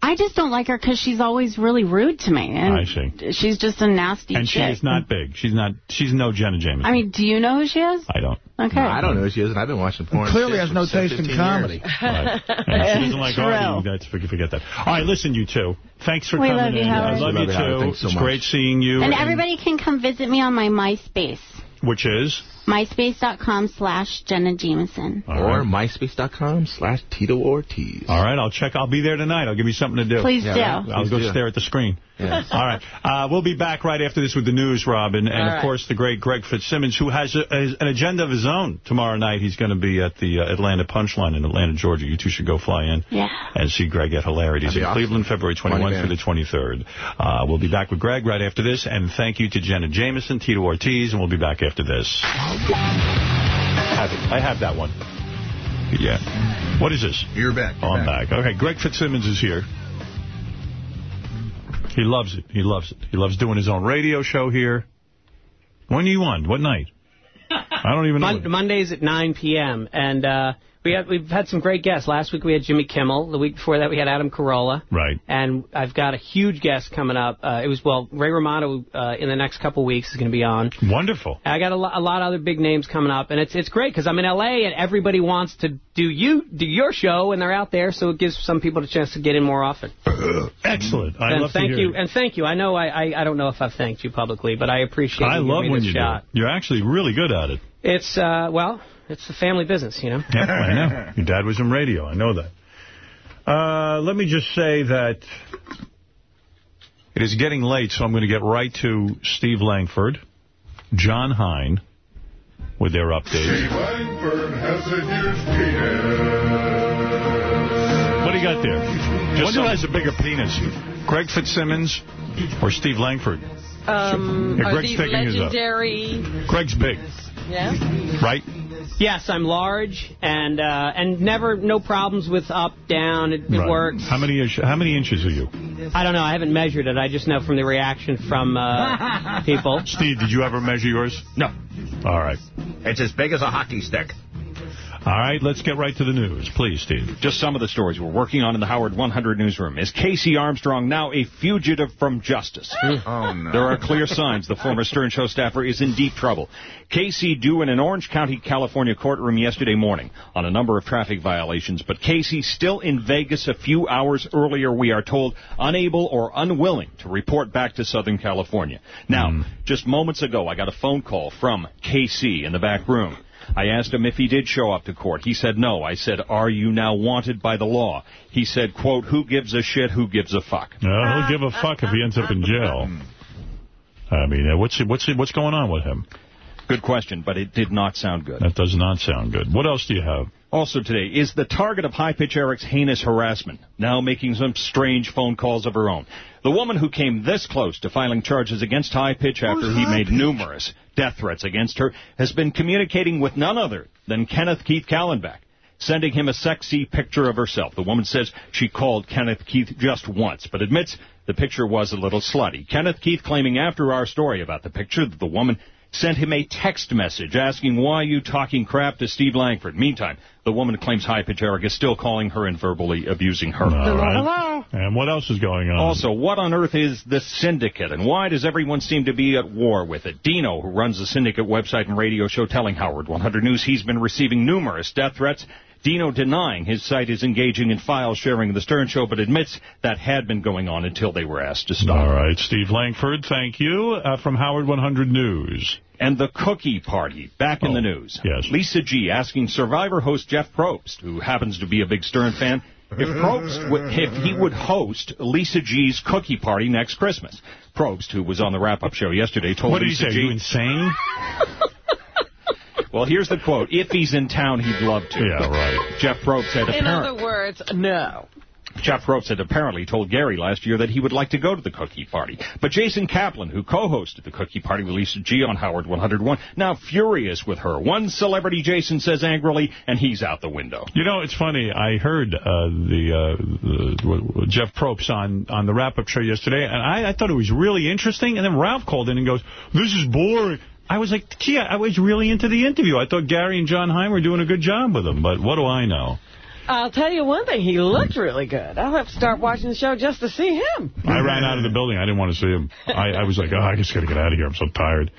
I just don't like her because she's always really rude to me. And I see. She's just a nasty And she chick. is not big. She's not. She's no Jenna Jameson. I mean, do you know who she is? I don't. Okay. I don't know who she is, and I've been watching porn. Clearly has no taste in comedy. Right. And she doesn't like *laughs* True. Artie. That's forget, forget that. All right, listen, you two. Thanks for We coming love you, in. Howard. I love you love you, too. So it's much. great seeing you. And everybody can come visit me on my MySpace. Which is? MySpace.com slash Jenna Jameson. All Or right. myspace.com slash Tito Ortiz. All right, I'll check. I'll be there tonight. I'll give you something to do. Please Yeah, do. right. I'll Please go do. stare at the screen. Yeah. *laughs* All right. Uh, we'll be back right after this with the news, Robin. And, All of right. course, the great Greg Fitzsimmons, who has a, a- an agenda of his own. Tomorrow night, he's going to be at the uh, Atlanta Punchline in Atlanta, Georgia. You two should go fly in Yeah. and see Greg at Hilarity. He's in awesome. Cleveland, February 21 through the 23rd. Uh, we'll be back with Greg right after this. And thank you to Jenna Jameson, Tito Ortiz, and we'll be back after this. Have it. I have that one. Yeah. What is this? You're back. Oh, I'm back. Okay, Greg Fitzsimmons is here. He loves it. He loves it. He loves doing his own radio show here. When do you want? What night? *laughs* I don't even know. Mon- Mondays at 9 p.m. And uh, we have, we've had some great guests. Last week we had Jimmy Kimmel. The week before that we had Adam Carolla. Right. And I've got a huge guest coming up. Uh, it was, well, Ray Romano uh, in the next couple weeks is going to be on. Wonderful. I got a, lo- a lot of other big names coming up, and it's it's great because I'm in L.A. and everybody wants to do you do your show, and they're out there, so it gives some people the chance to get in more often. *clears throat* Excellent. I and love thank to hear you, it. and thank you. I know I, I I don't know if I've thanked you publicly, but I appreciate. I you love when you shot. do. You're actually really good at it. It's uh well, it's the family business, you know. Yeah, I know. Your dad was in radio. I know that. Uh, let me just say that it is getting late, so I'm going to get right to Steve Langford, John Hein, with their update. Langford has a huge penis. What do you got there? Just who has a bigger penis, Greg Fitzsimmons or Steve Langford? Um, Yeah, are Greg's these picking his up. legendary... Greg's big, Yeah? right? Yes, I'm large and uh, and never no problems with up down. It, it Right. works. How many inch- How many inches are you? I don't know. I haven't measured it. I just know from the reaction from uh, *laughs* people. Steve, did you ever measure yours? No. All right. It's as big as a hockey stick. All right, let's get right to the news. Please, Steve. Just some of the stories we're working on in the Howard 100 newsroom. Is Casey Armstrong now a fugitive from justice? *laughs* Oh, no. There are clear signs the former Stern Show staffer is in deep trouble. Casey due in an Orange County, California courtroom yesterday morning on a number of traffic violations, but Casey still in Vegas a few hours earlier, we are told, unable or unwilling to report back to Southern California. Now, hmm. just moments ago, I got a phone call from Casey in the back room. I asked him if he did show up to court. He said no. I said, are you now wanted by the law? He said, quote, who gives a shit, who gives a fuck? No, he'll uh, give a uh, fuck if he ends up in jail. Uh, hmm. I mean, uh, what's what's what's going on with him? Good question, but it did not sound good. That does not sound good. What else do you have? Also today, is the target of High Pitch Eric's heinous harassment, now making some strange phone calls of her own. The woman who came this close to filing charges against High Pitch after he made numerous death threats against her has been communicating with none other than Kenneth Keith Kallenbach, sending him a sexy picture of herself. The woman says she called Kenneth Keith just once, but admits the picture was a little slutty. Kenneth Keith claiming after our story about the picture that the woman sent him a text message asking why you talking crap to Steve Langford. Meantime, the woman claims High Pitch Eric is still calling her and verbally abusing her. All right. And what else is going on? Also, what on earth is the syndicate, and why does everyone seem to be at war with it? Dino, who runs the syndicate website and radio show, telling Howard 100 News he's been receiving numerous death threats. Dino denying his site is engaging in file sharing of the Stern Show, but admits that had been going on until they were asked to stop. All right, Steve Langford, thank you. Uh, from Howard 100 News. And the cookie party, back in the news. yes. Lisa G. asking Survivor host Jeff Probst, who happens to be a big Stern fan, if Probst, *laughs* would, if he would host Lisa G's cookie party next Christmas. Probst, who was on the wrap-up show yesterday, told What did he Lisa say? G. You insane? *laughs* well, here's the quote. If he's in town, he'd love to. Yeah, right. Jeff Probst said In other words, no. Jeff Probst had apparently told Gary last year that he would like to go to the cookie party. But Jason Kaplan, who co-hosted the cookie party released Lisa G on Howard 101, now furious with her. One celebrity, Jason says angrily, and he's out the window. You know, it's funny. I heard uh, the, uh, the Jeff Probst on, on the wrap-up show yesterday, and I, I thought it was really interesting. And then Ralph called in and goes, this is boring. I was like, gee, I was really into the interview. I thought Gary and John Hein were doing a good job with him, but what do I know? I'll tell you one thing. He looked really good. I'll have to start watching the show just to see him. I ran out of the building. I didn't want to see him. I, I was like, oh, I just got to get out of here. I'm so tired.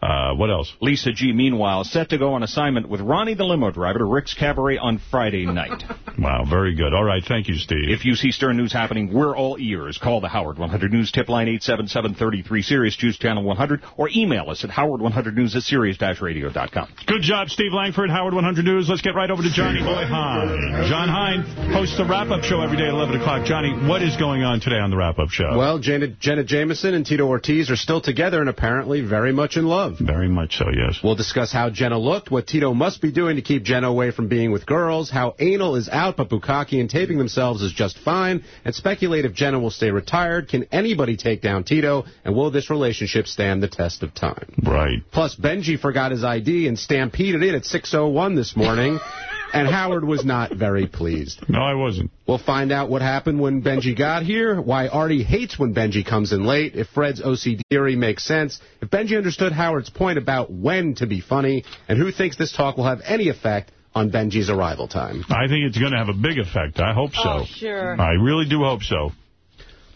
Uh, what else? Lisa G, meanwhile, set to go on assignment with Ronnie the limo driver to Rick's Cabaret on Friday night. *laughs* Wow, very good. All right, thank you, Steve. If you see Stern News happening, we're all ears. Call the Howard 100 News tip line 877-33 Sirius Choose Channel 100 or email us at howard100news at sirius-radio.com. Good job, Steve Langford, Howard 100 News. Let's get right over to Johnny Boy Hein. John Hein hosts the wrap-up show every day at 11 o'clock. Johnny, what is going on today on the wrap-up show? Well, Jenna, Jenna Jameson and Tito Ortiz are still together and apparently very much in love. Very much so, yes. We'll discuss how Jenna looked, what Tito must be doing to keep Jenna away from being with girls, how anal is out but bukkake and taping themselves is just fine, and speculate if Jenna will stay retired. Can anybody take down Tito, and will this relationship stand the test of time? Right. Plus, Benji forgot his ID and stampeded in at 6.01 this morning. *laughs* And Howard was not very pleased. No, I wasn't. We'll find out what happened when Benji got here, why Artie hates when Benji comes in late, if Fred's OCD theory makes sense, if Benji understood Howard's point about when to be funny, and who thinks this talk will have any effect on Benji's arrival time. I think it's going to have a big effect. I hope so. Oh, sure. I really do hope so.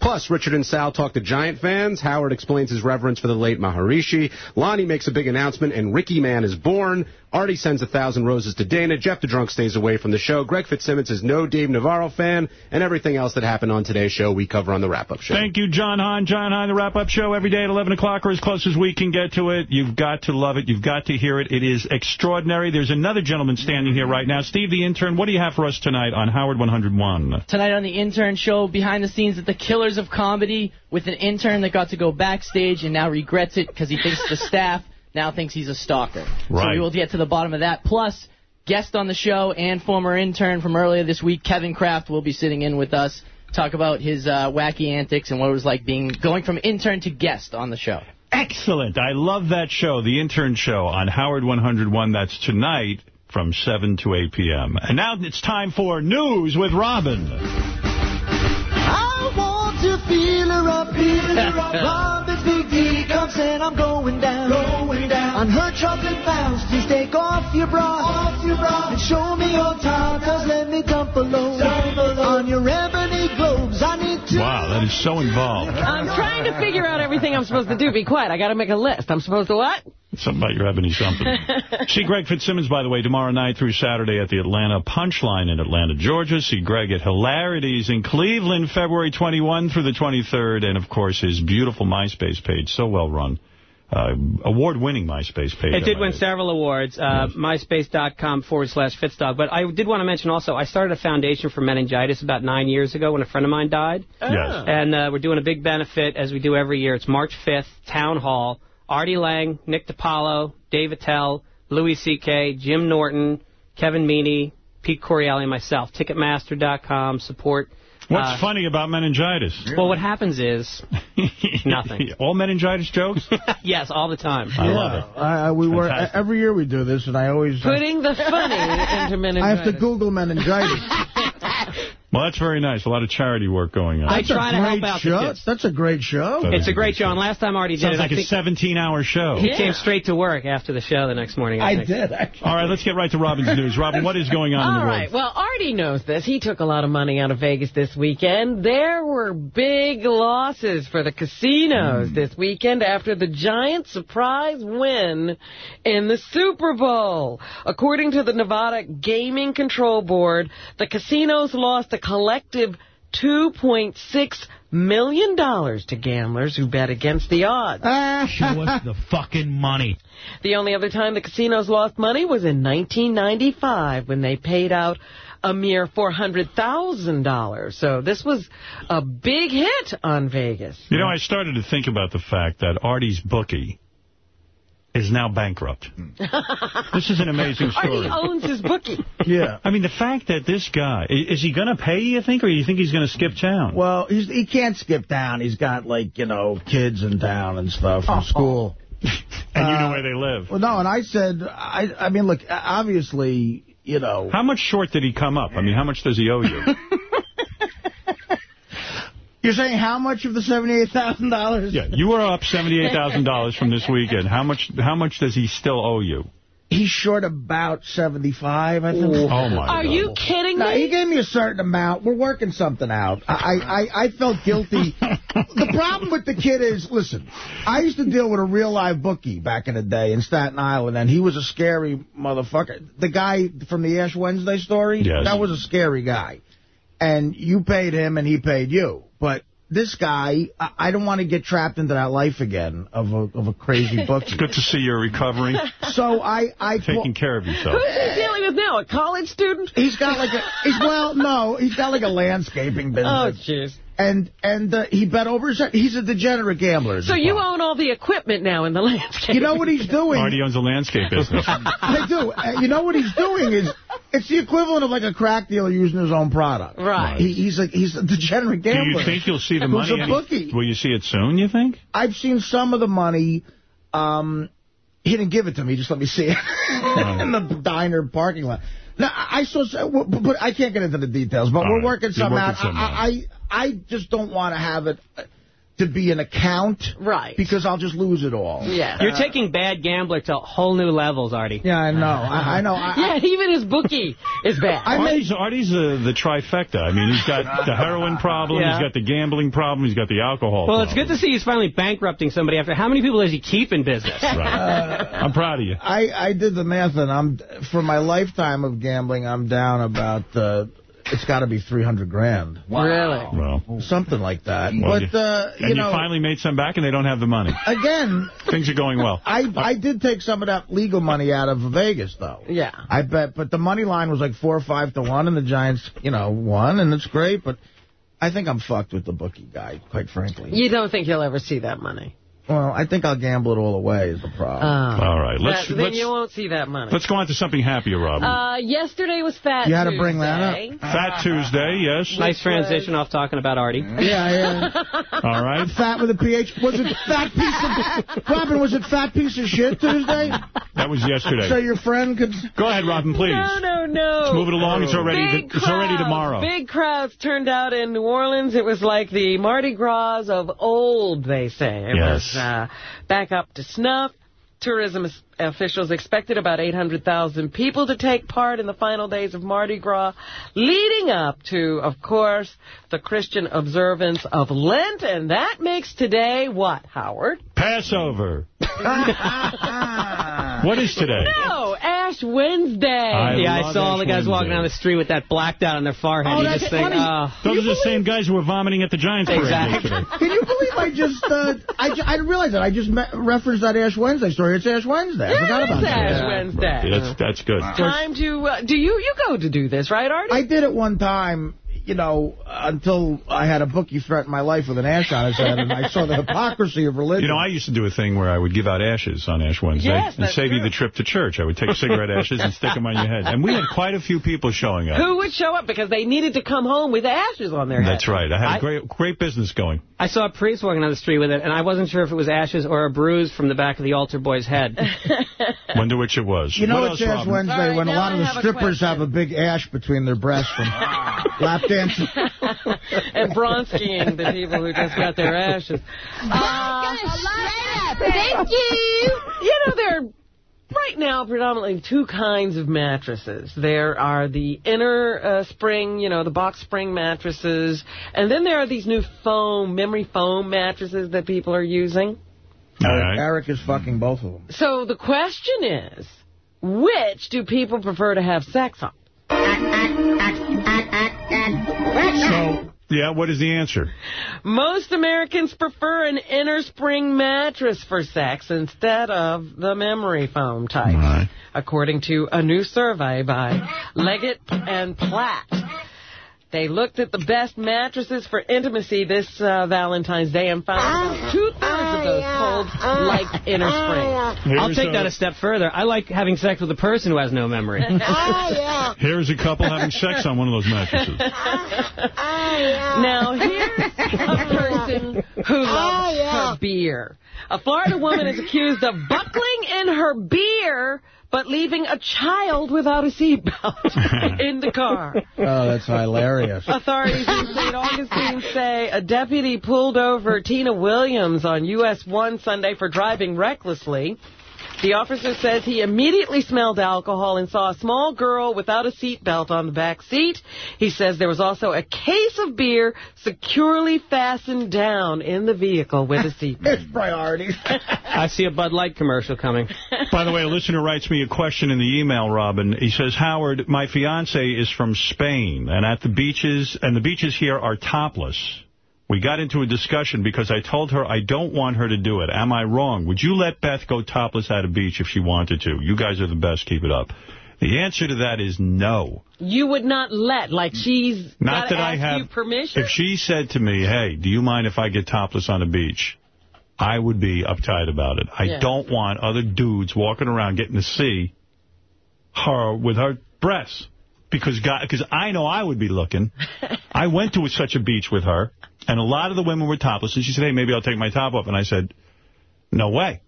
Plus, Richard and Sal talk to Giant fans. Howard explains his reverence for the late Maharishi. Lonnie makes a big announcement, and Ricky Man is born. Artie sends a thousand roses to Dana. Jeff the Drunk stays away from the show. Greg Fitzsimmons is no Dave Navarro fan. And everything else that happened on today's show, we cover on the wrap-up show. Thank you, John Hein. John Hein, the wrap-up show every day at 11 o'clock or as close as we can get to it. You've got to love it. You've got to hear it. It is extraordinary. There's another gentleman standing here right now. Steve, the intern, what do you have for us tonight on Howard 101? Tonight on the intern show, behind the scenes at the Killers of Comedy, with an intern that got to go backstage and now regrets it because he thinks the staff now thinks he's a stalker. Right. So we will get to the bottom of that. Plus, guest on the show and former intern from earlier this week, Kevin Kraft, will be sitting in with us. Talk about his uh, wacky antics and what it was like being going from intern to guest on the show. Excellent. I love that show, the intern show on Howard 101. That's tonight from 7 to 8 p.m. And now it's time for News with Robin. Robin's big D comes and I'm going down, going down. On her chocolate mouse, please take off your bra, off your bra. And show me your tatas, let me dump below. Dump below. On your ebony globes, I need to... Wow, that is so involved. I'm trying to figure out everything I'm supposed to do. Be quiet. I got to make a list. I'm supposed to what? Something about your ebony something. *laughs* See Greg Fitzsimmons, by the way, tomorrow night through Saturday at the Atlanta Punchline in Atlanta, Georgia. See Greg at Hilarities in Cleveland, February 21 through the 23rd. And, of course, his beautiful MySpace page, so well run. Uh, award-winning MySpace page. It did win several awards, uh, myspace.com forward slash Fitzdog. But I did want to mention also, I started a foundation for meningitis about nine years ago when a friend of mine died. Yes. And uh, we're doing a big benefit, as we do every year. It's March 5th, Town Hall. Artie Lange, Nick DiPaolo, Dave Attell, Louis C.K., Jim Norton, Kevin Meaney, Pete Correale, and myself. Ticketmaster.com, support. What's uh, funny about meningitis? Well, what happens is *laughs* nothing. All meningitis jokes? *laughs* yes, all the time. I love it. I, I, we were Fantastic. every year we do this, and I always Putting the funny *laughs* into meningitis. I have to Google meningitis. Well, that's very nice. A lot of charity work going on. I That's a try to help great out the kids. That's a great show. That It's a great show, and last time I Artie did Sounds it, like I a think 17-hour show. he came straight to work after the show the next morning. I, I think. did. Actually. All right, let's get right to Robin's news. Robin, what is going on in the world? right. Well, Artie knows this. He took a lot of money out of Vegas this weekend. There were big losses for the casinos Hmm. this weekend after the giant surprise win in the Super Bowl. According to the Nevada Gaming Control Board, the casinos lost a collective $2.6 million to gamblers who bet against the odds. Ah. Show us the fucking money. The only other time the casinos lost money was in 1995 when they paid out a mere $400,000. So this was a big hit on Vegas. You know, I started to think about the fact that Artie's bookie is now bankrupt. *laughs* this is an amazing *laughs* story. Artie owns his bookie. Yeah. I mean, the fact that this guy, is he going to pay, you think, or do you think he's going to skip town? Well, he's, he can't skip town. He's got, like, you know, kids in town and stuff from school. *laughs* and you know uh, where they live. Well, no, and I said, I, I mean, look, obviously, you know. How much short did he come up? I mean, how much does he owe you? You're saying how much of the $78,000? yeah, you were up $78,000 *laughs* from this weekend. How much How much does he still owe you? He's short about 75, I think. Oh, my Are God. you kidding me? No, he gave me a certain amount. We're working something out. I, I, I felt guilty. the problem with the kid is, listen, I used to deal with a real live bookie back in the day in Staten Island, and he was a scary motherfucker. The guy from the Ash Wednesday story, Yes. that was a scary guy. And you paid him, and he paid you. But this guy, I, I don't want to get trapped into that life again of a, of a crazy *laughs* bookie. It's good to see you're recovering, *laughs* So I, I taking care of yourself. Who's he dealing with now? A college student? He's got like a, he's, well, no, he's got like a landscaping *laughs* business. Oh, jeez. And and uh, he bet over his, he's a degenerate gambler. So you problem. own all the equipment now in the landscape. You know what he's doing? Artie owns a landscape business. I do. Uh, you know what he's doing is, it's the equivalent of like a crack dealer using his own product. Right. He, he's like he's a degenerate gambler. Do gambler. you think you'll see the Who's money? a any- bookie. Will you see it soon, you think? I've seen some of the money. Um, he didn't give it to me. Just let me see it *laughs* in the diner parking lot. Now I saw, but I can't get into the details. But All we're right. working You're something working out. something I, I I just don't want to have it uh, to be an account, Right. Because I'll just lose it all. Yeah. You're taking bad gambler to whole new levels, Artie. Yeah, I know. I, I know. I, Yeah, even his bookie is bad. I made Artie's, Artie's uh, the trifecta. I mean, he's got the heroin problem, Yeah. he's got the gambling problem, he's got the alcohol Well, it's good to see he's finally bankrupting somebody after how many people does he keep in business? Right. *laughs* I'm proud of you. I, I did the math, and I'm for my lifetime of gambling, I'm down about. Uh, it's got to be 300 grand. Really? Well, Something like that. well, but, you- uh, and you finally made some back, and they don't have the money. again, Things are going well. I I did take some of that legal money out of Vegas, though. Yeah. I bet, but the money line was like four or five to one, and the Giants, you know, won, and it's great. But I think I'm fucked with the bookie guy, quite frankly. You don't think you'll ever see that money? Well, I think I'll gamble it all away. Is the problem? All right, let's That- then let's you won't see that money. let's go on to something happier, Robin. Uh, yesterday was Fat Tuesday. You had to Tuesday. bring that up. Fat Tuesday, yes. Nice transition off talking about Artie. Yeah, yeah. *laughs* All right. Fat with a PH. Was it fat piece of... Robin, was it fat piece of shit Tuesday? That was yesterday. So your friend could... Go ahead, Robin, please. No, no, no. Let's move it along. It's already Big it's already tomorrow. Big crowds turned out in New Orleans. It was like the Mardi Gras of old, they say. It Yes. Was uh, back up to snuff. Tourism officials expected about 800,000 people to take part in the final days of Mardi Gras, leading up to, of course, the Christian observance of Lent. And that makes today what, Howard? Passover. *laughs* what is today? No, Ash Wednesday. yeah, I love saw all the guys walking down the street with that blacked out on their forehead. Oh, you that's just think, funny. oh. Those are the same guys who were vomiting at the Giants Exactly. yesterday. *laughs* Can you believe I just, uh, I, ju- I didn't realize that. I just me- referenced that Ash Wednesday story. It's Ash Wednesday. I Yeah, forgot it about is that. Ash Wednesday. Yeah, that's that's good. Time to, uh, do you, you go to do this, right, Artie? I did it one time, you know, until I had a bookie threaten my life with an ash on his head, and I saw the *laughs* hypocrisy of religion. You know, I used to do a thing where I would give out ashes on Ash Wednesday Yes, and that's save you the trip to church. I would take cigarette *laughs* ashes and stick them on your head. And we had quite a few people showing up. Who would show up because they needed to come home with ashes on their head? That's right. I had I- a great great business going. I saw a priest walking down the street with it, and I wasn't sure if it was ashes or a bruise from the back of the altar boy's head. *laughs* Wonder which it was. You know what it's else, Ash Robin? Wednesday All right, when a now lot of I the have a strippers question. have a big ash between their breasts from lap dancing. *laughs* *laughs* and bronskiing the people who just got their ashes. Uh, Thank you. you know, there are right now predominantly two kinds of mattresses. There are the inner uh, spring, you know, the box spring mattresses, and then there are these new foam, memory foam mattresses that people are using. All right. Eric is fucking both of them. So the question is, which do people prefer to have sex on? So, yeah, what is the answer? Most Americans prefer an inner spring mattress for sex instead of the memory foam type, Right. according to a new survey by Leggett and Platt. They looked at the best mattresses for intimacy this uh, Valentine's Day and found ah, about two-thirds of ah, those polled ah, like inner spring. I'll take a- that a step further. I like having sex with a person who has no memory. *laughs* Here's a couple having sex on one of those mattresses. Now, here's a *laughs* person who loves her beer. A Florida woman is accused of buckling in her beer, but leaving a child without a seatbelt *laughs* in the car. Oh, that's hilarious. Authorities in St. Augustine say a deputy pulled over Tina Williams on US 1 Sunday for driving recklessly. The officer says he immediately smelled alcohol and saw a small girl without a seatbelt on the back seat. He says there was also a case of beer securely fastened down in the vehicle with a *laughs* seatbelt. It's priorities. *laughs* I see a Bud Light commercial coming. By the way, a listener writes me a question in the email, Robin. He says, Howard, my fiance is from Spain, and at the beaches, and the beaches here are topless. We got into a discussion because I told her I don't want her to do it. Am I wrong? Would you let Beth go topless at a beach if she wanted to? You guys are the best. Keep it up. The answer to that is no. You would not let, like she's Not that I have. you permission? If she said to me, hey, do you mind if I get topless on the beach? I would be uptight about it. I Yeah. don't want other dudes walking around getting to see her with her breasts. Because God, because I know I would be looking. *laughs* I went to such a beach with her, and a lot of the women were topless. And she said, hey, maybe I'll take my top off. And I said, no way.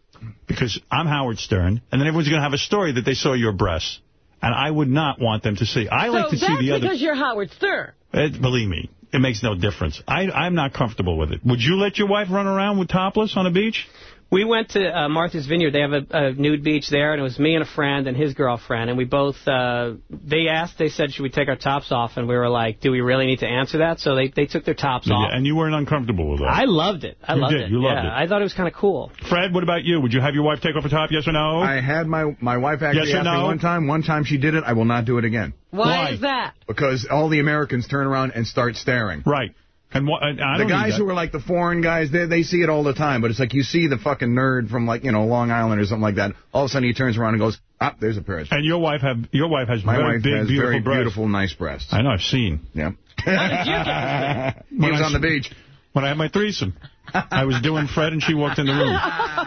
Because I'm Howard Stern, and then everyone's going to have a story that they saw your breasts. And I would not want them to see. I like to see the other... because you're Howard Stern. It, believe me, it makes no difference. I, I'm not comfortable with it. Would you let your wife run around with topless on a beach? We went to uh, Martha's Vineyard. They have a, a nude beach there, and it was me and a friend and his girlfriend. And we both, uh, they asked, they said, should we take our tops off? And we were like, do we really need to answer that? So they, they took their tops off. And you weren't uncomfortable with that? I loved it. I You loved did. it. You loved yeah, it. I thought it was kind of cool. Fred, what about you? Would you have your wife take off her top, yes or no? I had my my wife actually Yes or asked me no? one time. One time she did it. I will not do it again. Why, Why? is that? Because all the Americans turn around and start staring. Right. And what, and I the don't guys who are like the foreign guys, they they see it all the time. But it's like you see the fucking nerd from like you know Long Island or something like that. All of a sudden he turns around and goes, ah, there's a pair of. And your wife have your wife has My very wife big, has beautiful very breasts. beautiful, nice breasts. I know, I've seen. Yeah. *laughs* When he was I on the beach. When I had my threesome. I was doing Fred and she walked in the room.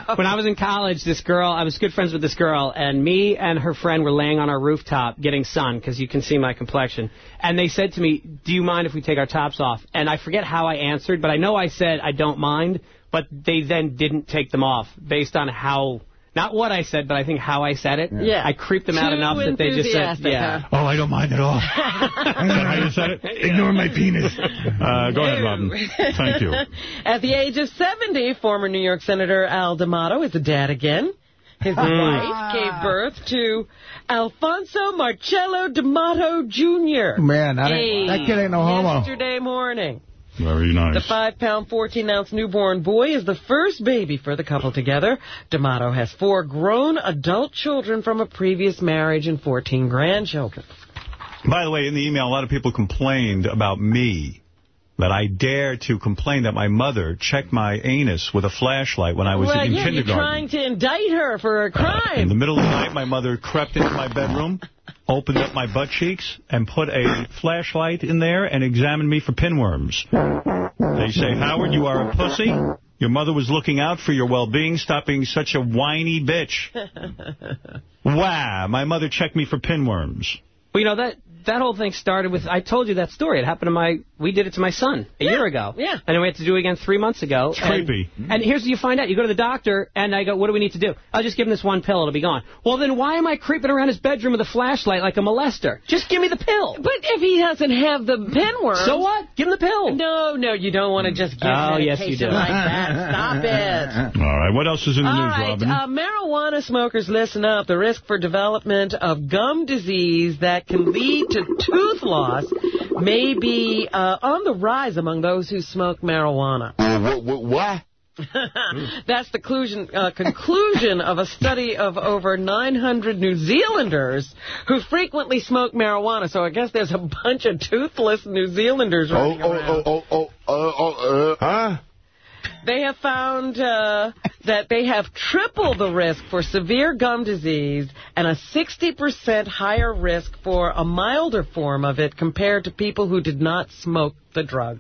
*laughs* when I was in college, this girl, I was good friends with this girl, and me and her friend were laying on our rooftop getting sun, because you can see my complexion. And they said to me, do you mind if we take our tops off? And I forget how I answered, but I know I said I don't mind, but they then didn't take them off based on how Not what I said, but I think how I said it. Yeah. I creeped them out enough that they just said, yeah. huh? Oh, I don't mind at all. *laughs* Is that how you said it? Ignore my penis. *laughs* Uh, go ahead, Robin. *laughs* Thank you. At the age of 70, former New York Senator Al D'Amato is a dad again. His Hmm. wife gave birth to Alfonso Marcello D'Amato Jr. Man, that, ain't, that kid ain't no homo. Yesterday morning. Very nice. The five-pound, 14-ounce newborn boy is the first baby for the couple together. D'Amato has four grown adult children from a previous marriage and 14 grandchildren. By the way, in the email, a lot of people complained about me, that I dare to complain that my mother checked my anus with a flashlight when I was well, in yeah, kindergarten. you're trying to indict her for a crime. In the middle of the night, my mother crept into my bedroom, opened up my butt cheeks, and put a flashlight in there and examined me for pinworms. They say, Howard, you are a pussy. Your mother was looking out for your well-being. Stop being such a whiny bitch. *laughs* Wow, my mother checked me for pinworms. Well, you know, that that whole thing started with, I told you that story. It happened to my, we did it to my son a year ago. Yeah. And then we had to do it again three months ago. It's and, creepy. And here's what you find out. You go to the doctor, and I go, what do we need to do? I'll just give him this one pill. It'll be gone. Well, then why am I creeping around his bedroom with a flashlight like a molester? Just give me the pill. But if he doesn't have the pinworms... So what? Give him the pill. No, no, you don't want to just give Oh, yes, medication you do. like that. Stop it. *laughs* All right, what else is in the All news, right, Robin? uh, marijuana smokers, listen up. The risk for development of gum disease that can lead to tooth loss may be uh, on the rise among those who smoke marijuana. What? *laughs* That's the conclusion, uh, conclusion of a study of over 900 New Zealanders who frequently smoke marijuana. So I guess there's a bunch of toothless New Zealanders Oh, running oh, around. oh, oh, oh, oh, oh, uh, huh? They have found uh, that they have triple the risk for severe gum disease and a 60% higher risk for a milder form of it compared to people who did not smoke the drug.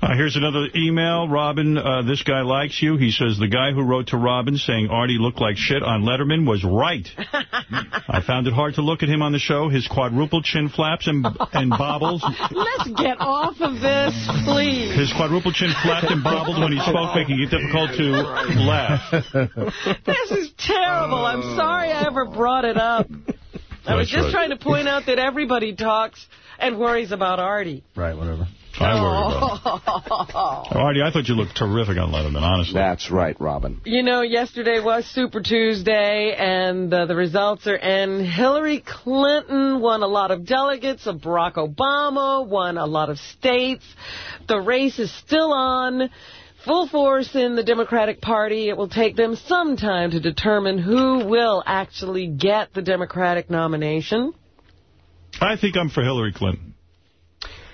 Uh, here's another email. Robin, uh, this guy likes you. He says, the guy who wrote to Robin saying Artie looked like shit on Letterman was right. *laughs* I found it hard to look at him on the show. His quadruple chin flaps and, and bobbles. Let's get off of this, please. His quadruple chin flapped and bobbled when he spoke, making it difficult to laugh. This is terrible. I'm sorry I ever brought it up. I was That's just right. trying to point out that everybody talks and worries about Artie. Right, whatever. I worry about it. Artie, I thought you looked terrific on Letterman, honestly. That's right, Robin. You know, yesterday was Super Tuesday, and uh, the results are in. Hillary Clinton won a lot of delegates. Barack Obama won a lot of states. The race is still on. Full force in the Democratic Party. It will take them some time to determine who will actually get the Democratic nomination. I think I'm for Hillary Clinton.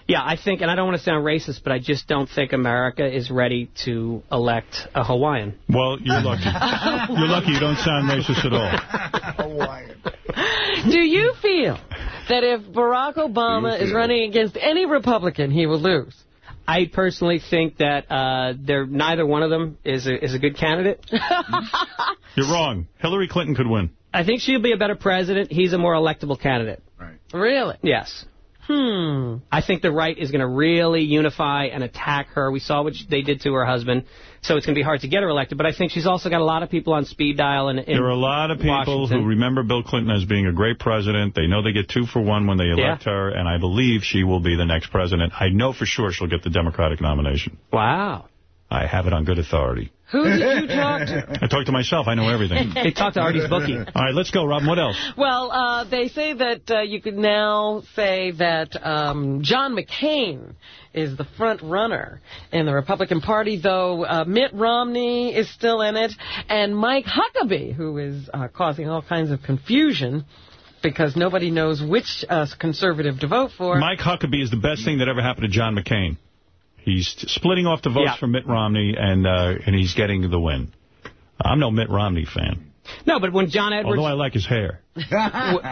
Yeah, I think, and I don't want to sound racist, but I just don't think America is ready to elect a Hawaiian. Well, you're lucky. *laughs* You're lucky you don't sound racist at all. Hawaiian. Do you feel that if Barack Obama is running against any Republican, he will lose? I personally think that uh, they're neither one of them is a, is a good candidate. *laughs* You're wrong. Hillary Clinton could win. I think she'll be a better president. He's a more electable candidate. Right. Really? Yes. Hmm. I think the right is going to really unify and attack her. We saw what they did to her husband, so it's going to be hard to get her elected. But I think she's also got a lot of people on speed dial. In, in There are a lot of people Washington. who remember Bill Clinton as being a great president. They know they get two for one when they elect her, and I believe she will be the next president. I know for sure she'll get the Democratic nomination. Wow. I have it on good authority. Who did you talk to? I talk to myself. I know everything. *laughs* They talked to Artie's bookie. All right, let's go, Robin. What else? Well, uh, they say that uh, you could now say that um, John McCain is the front runner in the Republican Party, though uh, Mitt Romney is still in it, and Mike Huckabee, who is uh, causing all kinds of confusion because nobody knows which uh, conservative to vote for. Mike Huckabee is the best thing that ever happened to John McCain. He's splitting off the votes Yeah. from Mitt Romney, and uh, and he's getting the win. I'm no Mitt Romney fan, No, but when John Edwards... although I like his hair.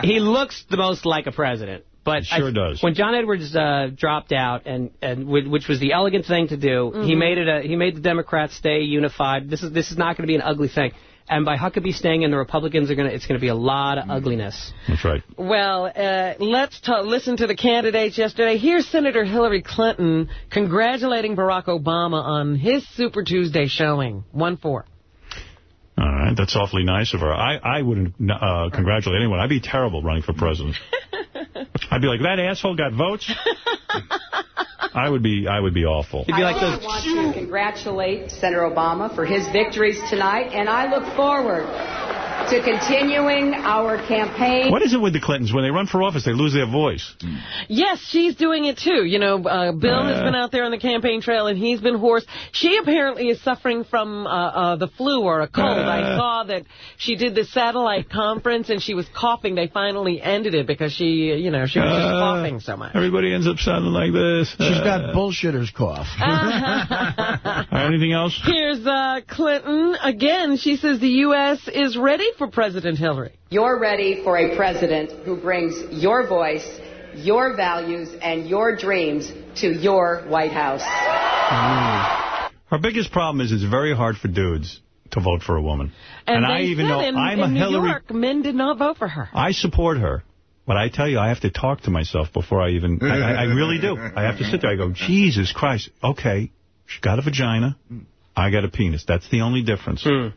he looks the most like a president. But He sure I- does. When John Edwards uh, dropped out, and and which was the elegant thing to do, he Mhm. made it a he made the Democrats stay unified. This is this is not going to be an ugly thing. And by Huckabee staying in, the Republicans are going to it's going to be a lot of ugliness. That's right. Well, uh, let's ta listen to the candidates yesterday. Here's Senator Hillary Clinton congratulating Barack Obama on his Super Tuesday showing. 1-4. All right, that's awfully nice of her. I, I wouldn't uh, congratulate anyone. I'd be terrible running for president. *laughs* I'd be like, that asshole got votes? *laughs* I would be I would be awful. I also want to congratulate Senator Obama for his victories tonight, and I look forward to continuing our campaign. What is it with the Clintons? When they run for office, they lose their voice. Yes, she's doing it too. You know, uh, Bill has Uh. been out there on the campaign trail and he's been hoarse. She apparently is suffering from uh, uh, the flu or a cold. I Uh. saw that she did the satellite conference and she was coughing. They finally ended it because she, uh, you know, she was just Uh. coughing so much. Everybody ends up sounding like this. *laughs* She's Uh, got bullshitter's cough. *laughs* *laughs* anything else? Here's uh, Clinton again. She says the U.S. is ready for President Hillary. You're ready for a president who brings your voice, your values, and your dreams to your White House. Her biggest problem is it's very hard for dudes to vote for a woman. And, I even know in, I'm in a New Hillary. York, men did not vote for her. I support her. But I tell you, I have to talk to myself before I even... I, I, I really do. I have to sit there. I go, Jesus Christ. Okay, she got a vagina. I got a penis. That's the only difference. Hmm.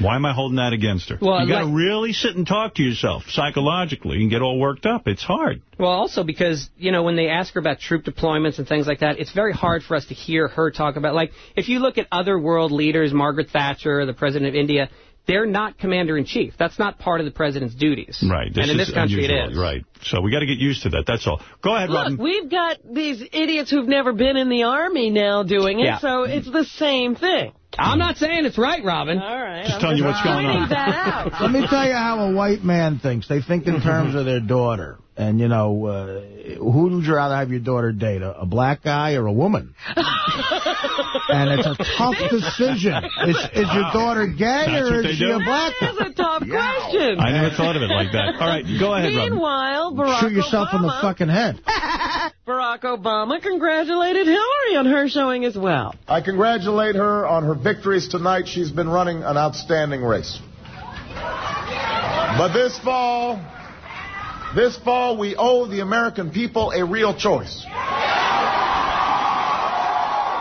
Why am I holding that against her? Well, you got to like- really sit and talk to yourself psychologically and get all worked up. It's hard. Well, also because, you know, when they ask her about troop deployments and things like that, it's very hard for us to hear her talk about, like, if you look at other world leaders, Margaret Thatcher, the president of India, they're not commander-in-chief. That's not part of the president's duties. Right. and in this country unusual. it is. Right. So we got to get used to that. That's all. Go ahead, Robin. Look, we've got these idiots who've never been in the Army now doing it, Yeah. so it's the same thing. I'm not saying it's right, Robin. All right. Just telling you what's going on. that out. Let me tell you how a white man thinks. They think in terms of their daughter. And, you know, uh, who would you rather have your daughter date, a, a black guy or a woman? *laughs* and it's a tough decision. Is, is your daughter gay That's or is she do? a black guy? That's a tough question. I never thought of it like that. All right, go ahead, Robin. Meanwhile, Barack Shoot yourself Obama, in the fucking head. *laughs* Barack Obama congratulated Hillary on her showing as well. I congratulate her on her victories tonight. She's been running an outstanding race. But this fall, this fall, we owe the American people a real choice.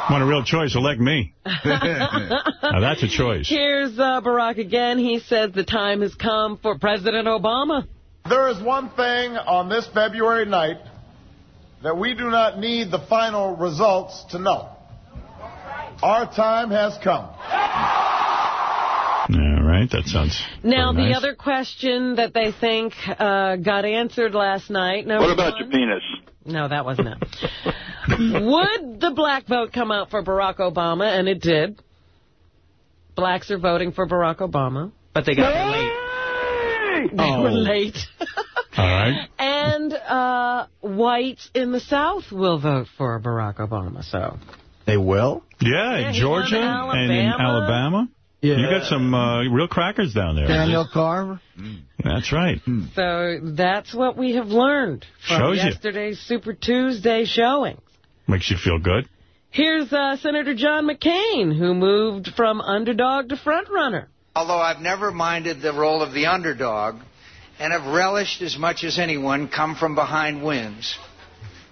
Want a real choice? Elect me. *laughs* now, that's a choice. Here's uh, Barack again. He says the time has come for President Obama. There is one thing on this February night that we do not need the final results to know. Our time has come. All right, that sounds Now, very the nice. other question that they think uh, got answered last night. What about one- your penis? No, that wasn't it. Would the black vote come out for Barack Obama? And it did. Blacks are voting for Barack Obama. But they got there late. They Oh. were late. *laughs* All right. And uh, whites in the South will vote for Barack Obama. So They will? Yeah, Yeah, in Georgia won and in Alabama. Alabama. Yeah. You got some uh, real crackers down there. Daniel Carver? That's right. So that's what we have learned from Shows you. yesterday's Super Tuesday showing. Makes you feel good. Here's uh, Senator John McCain, who moved from underdog to frontrunner. Although I've never minded the role of the underdog and have relished as much as anyone come from behind wins.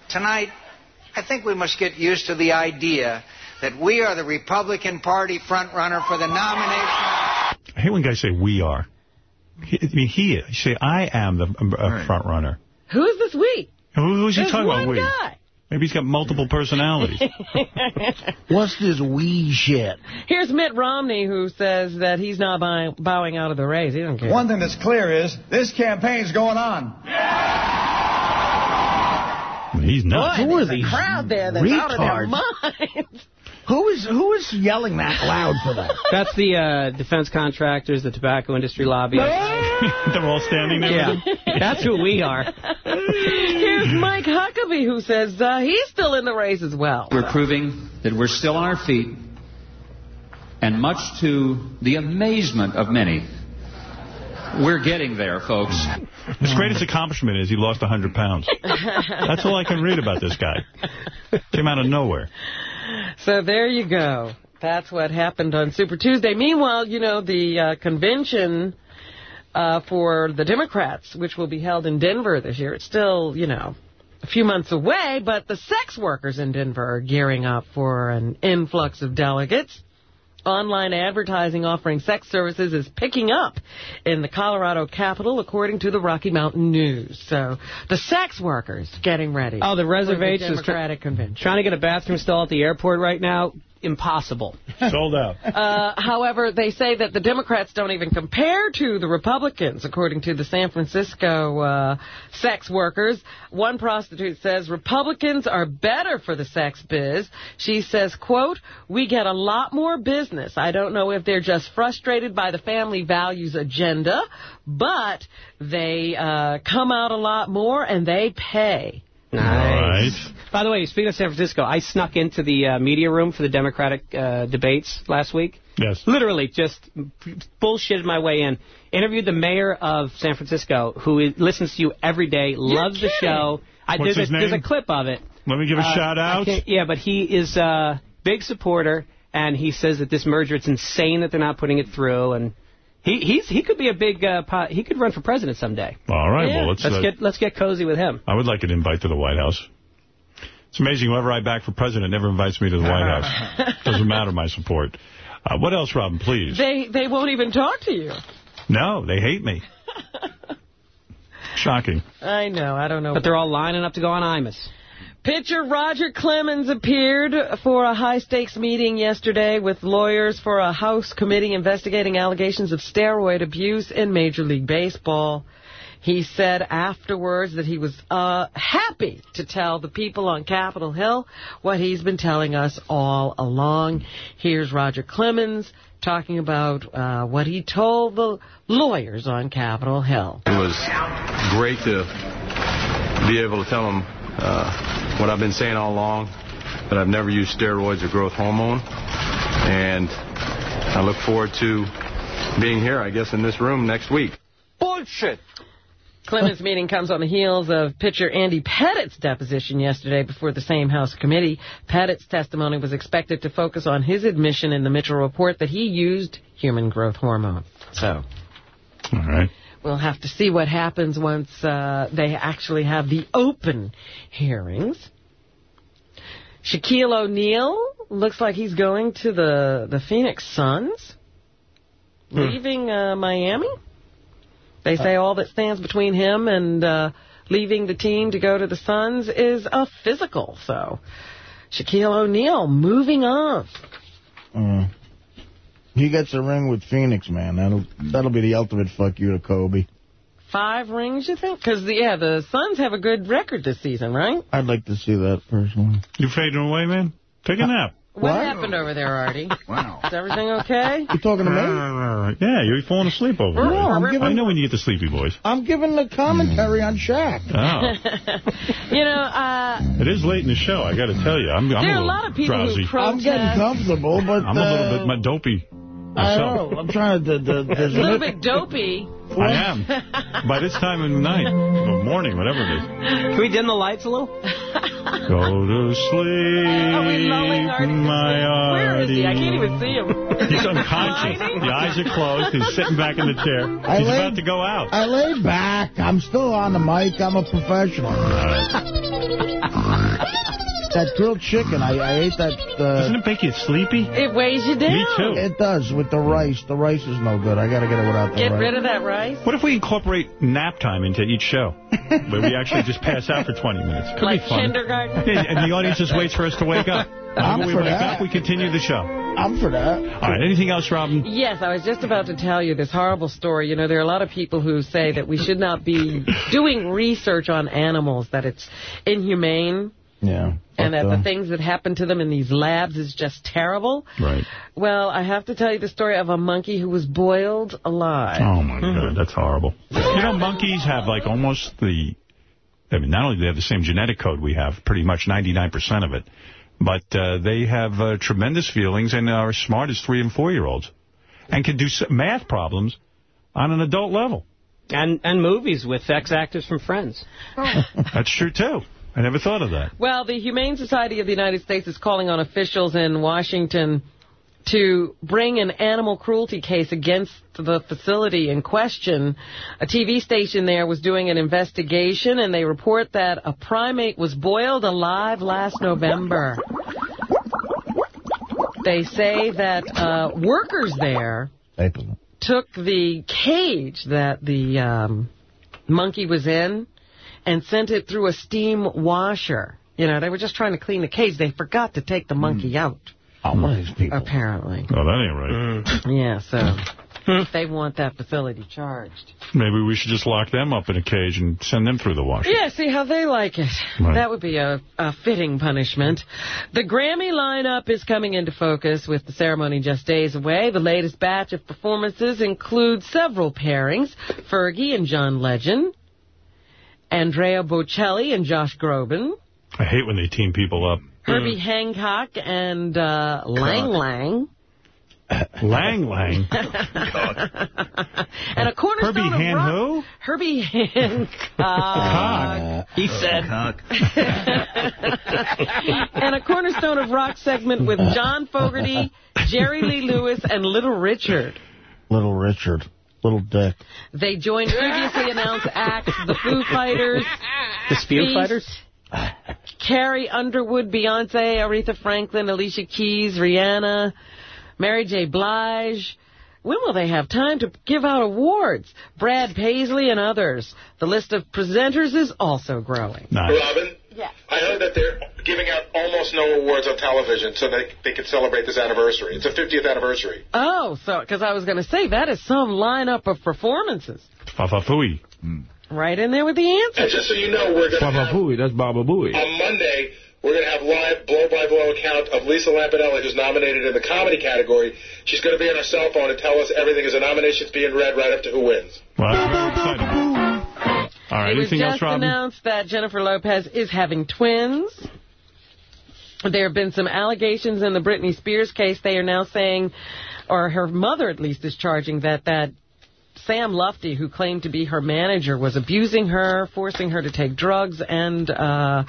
Tonight, I think we must get used to the idea that we are the Republican Party frontrunner for the nomination. I hate when guys say we are. He, I mean, he is. You say, I am the uh, front runner. Who is this we? Who, who's he talking about, we? guy. Maybe he's got multiple personalities. *laughs* What's this wee shit? Here's Mitt Romney, who says that he's not buying, bowing out of the race. He doesn't care. One thing that's clear is this campaign's going on. He's nuts. Boy, Who are these crowd there that's out of their retards? minds. *laughs* Who is who is yelling that loud for that? *laughs* That's the uh, defense contractors, the tobacco industry lobbyists. *laughs* They're all standing there. Yeah, that's who we are. Here's Mike Huckabee, who says uh, he's still in the race as well. We're proving that we're still on our feet, and much to the amazement of many, we're getting there, folks. His greatest accomplishment is he lost 100 pounds. *laughs* That's all I can read about this guy. Came out of nowhere. So there you go. That's what happened on Super Tuesday. Meanwhile, you know, the uh, convention uh, for the Democrats, which will be held in Denver this year, it's still, you know, a few months away, but the sex workers in Denver are gearing up for an influx of delegates. Online advertising offering sex services is picking up in the Colorado capital, according to the Rocky Mountain News. So the sex workers getting ready. Oh, the reservations. The Democratic convention. Trying to get a bathroom stall at the airport right now, impossible. Sold out. *laughs* Uh, however, they say that the Democrats don't even compare to the Republicans, according to the San Francisco uh, sex workers. One prostitute says Republicans are better for the sex biz. She says, quote, we get a lot more business. I don't know if they're just frustrated by the family values agenda, but they uh, come out a lot more and they pay. Nice. By the way, speaking of San Francisco, I snuck into the uh, media room for the Democratic uh, debates last week. Yes. Literally, just bullshitted my way in. Interviewed the mayor of San Francisco, who is, listens to you every day, loves the show. I, What's there's, his a, there's a clip of it. Let me give a Uh, shout out. Yeah, but he is a big supporter, and he says that this merger, it's insane that they're not putting it through, and he he's he could be a big uh, po- he could run for president someday. All right, well, let's, let's uh, get let's get cozy with him. I would like an invite to the White House. It's amazing. Whoever I back for president never invites me to the White House. *laughs* Doesn't matter my support. Uh, what else, Robin, please? They they won't even talk to you. No, they hate me. *laughs* Shocking. I know. I don't know. But they're all lining up to go on Imus. Pitcher Roger Clemens appeared for a high-stakes meeting yesterday with lawyers for a House committee investigating allegations of steroid abuse in Major League Baseball. He said afterwards that he was uh, happy to tell the people on Capitol Hill what he's been telling us all along. Here's Roger Clemens talking about uh, what he told the lawyers on Capitol Hill. It was great to be able to tell them uh, what I've been saying all along, that I've never used steroids or growth hormone. And I look forward to being here, I guess, in this room next week. Bullshit. Clemens' *laughs* meeting comes on the heels of pitcher Andy Pettitte's deposition yesterday before the same House committee. Pettitte's testimony was expected to focus on his admission in the Mitchell report that he used human growth hormone. So, All right. We'll have to see what happens once uh, they actually have the open hearings. Shaquille O'Neal looks like he's going to the, the Phoenix Suns, leaving uh, Miami. They say all that stands between him and uh, leaving the team to go to the Suns is a physical. So, Shaquille O'Neal moving on. Mm. He gets a ring with Phoenix, man. That'll that'll be the ultimate fuck you to Kobe. Five rings, you think? Because, yeah, the Suns have a good record this season, right? I'd like to see that personally. You're fading away, man? Take a nap. What, happened over there, Artie? *laughs* wow. Is everything okay? You talking to me? Uh, yeah, you're falling asleep over No, there. I'm giving- I know when you get the sleepy boys. I'm giving the commentary on Shaq. Oh, *laughs* you know, uh, it is late in the show. I got to tell you, I'm, I'm there a are a little lot of people drowsy. who protest. I'm getting comfortable, but I'm a little uh, bit my dopey. I myself. know. I'm trying to. The, the, a little bit dopey. I am. By this time in the night, or morning, whatever it is. *laughs* Can we dim the lights a little? Go to sleep, Are we lulling Artie my sleep? Where is he? I can't even see him. He's unconscious. The eyes are closed. He's sitting back in the chair. I He's laid- about to go out. I laid back. I'm still on the mic. I'm a professional. *laughs* that grilled chicken, I, I ate that. Uh, Doesn't it make you sleepy? It weighs you down. Me too. It does with the rice. The rice is no good. I got to get it without the Get rice. rid of that rice. What if we incorporate nap time into each show? *laughs* Where we actually just pass out for 20 minutes. Could like be fun. kindergarten. Yeah, and the audience just waits for us to wake up. *laughs* I'm we for wake that. up, we continue the show. I'm for that. All right, anything else, Robin? Yes, I was just about to tell you this horrible story. You know, there are a lot of people who say that we should not be doing research on animals, that it's inhumane, Yeah. and that uh, the things that happen to them in these labs is just terrible. Right. Well, I have to tell you the story of a monkey who was boiled alive. Oh, my God, that's horrible. You know, monkeys have, like, almost the... I mean, not only do they have the same genetic code we have, pretty much 99% of it, but uh, they have uh, tremendous feelings and are as smart as three- and four-year-olds and can do math problems on an adult level. And and movies with ex-actors from Friends. *laughs* That's true, too. I never thought of that. Well, the Humane Society of the United States is calling on officials in Washington to bring an animal cruelty case against the facility in question. A TV station there was doing an investigation, and they report that a primate was boiled alive last November. They say that uh, workers there took the cage that the um, monkey was in and sent it through a steam washer. You know, they were just trying to clean the cage. They forgot to take the monkey hmm. out. Oh, one of these people. Apparently. Oh, that ain't right. Hmm. Yeah, so hmm. they want that facility charged. Maybe we should just lock them up in a cage and send them through the washer. Yeah, see how they like it. Right. That would be a, a fitting punishment. The Grammy lineup is coming into focus with the ceremony just days away. The latest batch of performances includes several pairings, Fergie and John Legend, Andrea Bocelli and Josh Groban, I hate when they team people up. Herbie Hancock and uh, Lang Lang. *laughs* Lang Lang. *laughs* and a cornerstone Herbie of Han rock. who? Herbie Hancock. He said. *laughs* and a cornerstone of rock segment with John Fogerty, Jerry Lee Lewis, and Little Richard. Little Richard. Little Dick. They joined previously *laughs* announced acts The Foo Fighters, The Spew Beast, Fighters? Carrie Underwood, Beyonce, Aretha Franklin, Alicia Keys, Rihanna, Mary J. Blige. When will they have time to give out awards? Brad Paisley and others. The list of presenters is also growing. Robin? I heard that they're giving out almost no awards on television so that they can celebrate this anniversary. It's a 50th anniversary. Oh, so, because I was going to say, that is some lineup of performances. Fafafui. Right in there with the answer. And just so you know, we're going to have, Booey, that's Baba Booey. on Monday, we're going to have live blow-by-blow account of Lisa Lampanelli, who's nominated in the comedy category. She's going to be on her cell phone and tell us everything as the nominations being read right up to who wins. Wow, very exciting. All right, it was anything just else, Robin? announced that Jennifer Lopez is having twins. There have been some allegations in the Britney Spears case. They are now saying, or her mother at least is charging that that Sam Lutfi, who claimed to be her manager, was abusing her, forcing her to take drugs, and uh,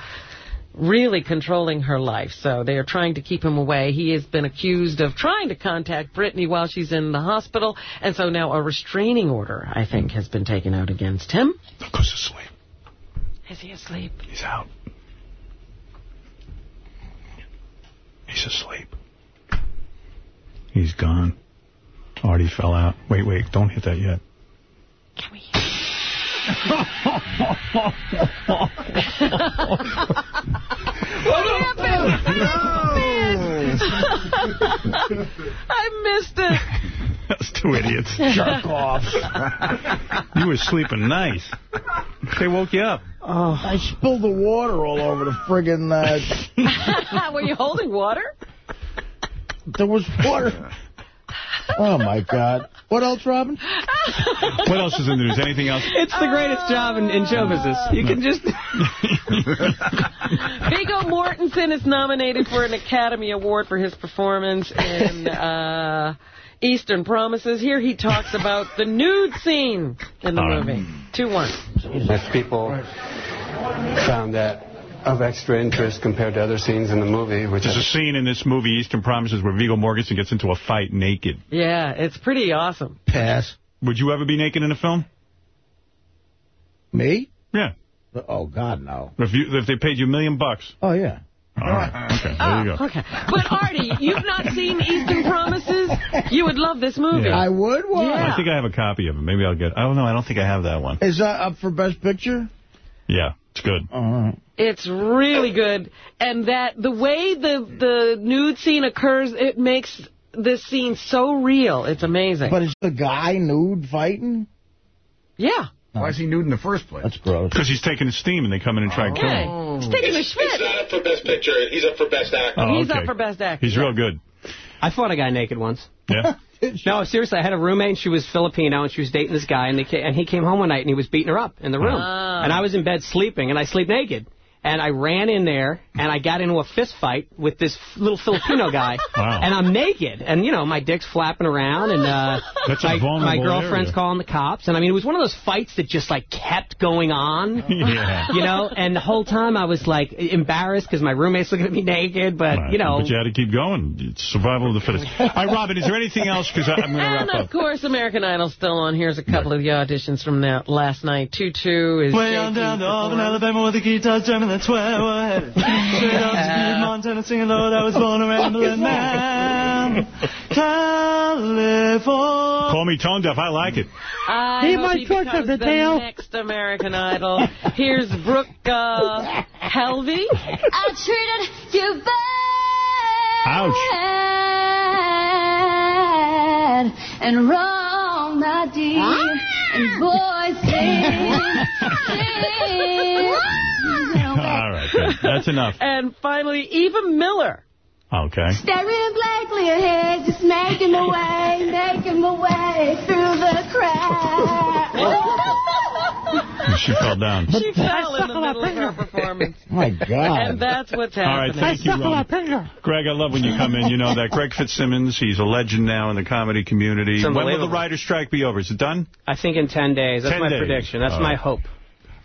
really controlling her life. So they are trying to keep him away. He has been accused of trying to contact Britney while she's in the hospital, and so now a restraining order, I think, has been taken out against him. Goes to sleep. Is he asleep? He's out. He's asleep. He's gone. Artie fell out. Wait, wait, don't hit that yet. What happened? I missed it. That's two idiots. Jerk off. you were sleeping nice. They woke you up. Oh, I spilled the water all over the friggin' uh, *laughs* Were you holding water? There was water. Oh, my God. What else, Robin? *laughs* What else is in the news? Anything else? It's the greatest job in, in show business. You can just... *laughs* Viggo Mortensen is nominated for an Academy Award for his performance in uh, Eastern Promises. Here he talks about the nude scene in the All right. movie. 2-1. If people found that of extra interest compared to other scenes in the movie, which There's a scene in this movie, Eastern Promises, where Viggo Mortensen gets into a fight naked. Yeah, it's pretty awesome. Pass. Would you ever be naked in a film? Me? Yeah. Oh, God, no. If you if they paid you a million bucks. Oh, yeah. All right. *laughs* Okay. There you go. Oh, okay. But, Artie, you've not seen Eastern Promises? You would love this movie. Yeah. I would? Why? Yeah. I think I have a copy of it. Maybe I'll get. I don't know. I don't think I have that one. Is that up for Best Picture? Yeah, it's good. Oh, It's really good. And that the way the the nude scene occurs, it makes this scene so real. It's amazing. But is the guy nude fighting? Yeah. Why is he nude in the first place? That's gross. Because he's taking his steam and they come in and try and kill him. He's taking a It's, schmidt. it's not up for Best Picture. He's up for Best Actor. Oh, He's up for Best Actor. He's real good. I fought a guy naked once. Yeah? *laughs* *laughs* No, seriously, I had a roommate, and she was Filipino, and she was dating this guy, and, they ca- and he came home one night, and he was beating her up in the room. Ah. And I was in bed sleeping, and I sleep naked. And I ran in there, and I got into a fist fight with this little Filipino guy. *laughs* Wow. And I'm naked, and, you know, my dick's flapping around, and uh, *laughs* That's a my, vulnerable my girlfriend's area. calling the cops. And, I mean, it was one of those fights that just, like, kept going on. *laughs* Yeah. You know, and the whole time I was, like, embarrassed because my roommate's looking at me naked, but, Right. you know... But you had to keep going. It's survival of the fittest. All right, Robin, is there anything else? Because I'm going to wrap up. And, of course, American Idol's still on. Here's a couple of the auditions from that last night. 2-2 is Way on down to Auburn. Alabama, where the guitars jamming, that's where we're headed. Straight up to Piedmont, Tennessee, Lord, I was born a rambling man. *laughs* California. Call me tone deaf. I like it. I He hope might he torture becomes the the tail. next American Idol. Here's Brooke uh, Helvey. I treated you bad and wrong, my dear. And boys say, All right, good. *laughs* That's enough. And finally, Eva Miller. Okay. staring blankly ahead, just making my way, making my way through the crowd. *laughs* She fell down. She fell in the middle of her performance. *laughs* My God. And that's what's happening. All right, happening. thank you, um, Ron. Greg, I love when you come in. You know that Greg Fitzsimmons, he's a legend now in the comedy community. It's When will the writer's strike be over? Is it done? I think in 10 days. That's 10 my days. prediction. That's All my right. hope.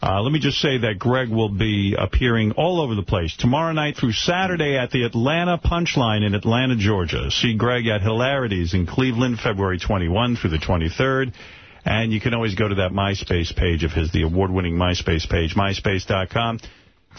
Uh, let me just say that Greg will be appearing all over the place tomorrow night through Saturday at the Atlanta Punchline in Atlanta, Georgia. See Greg at Hilarities in Cleveland, February 21 through the 23rd. And you can always go to that MySpace page of his, the award-winning MySpace page, myspace.com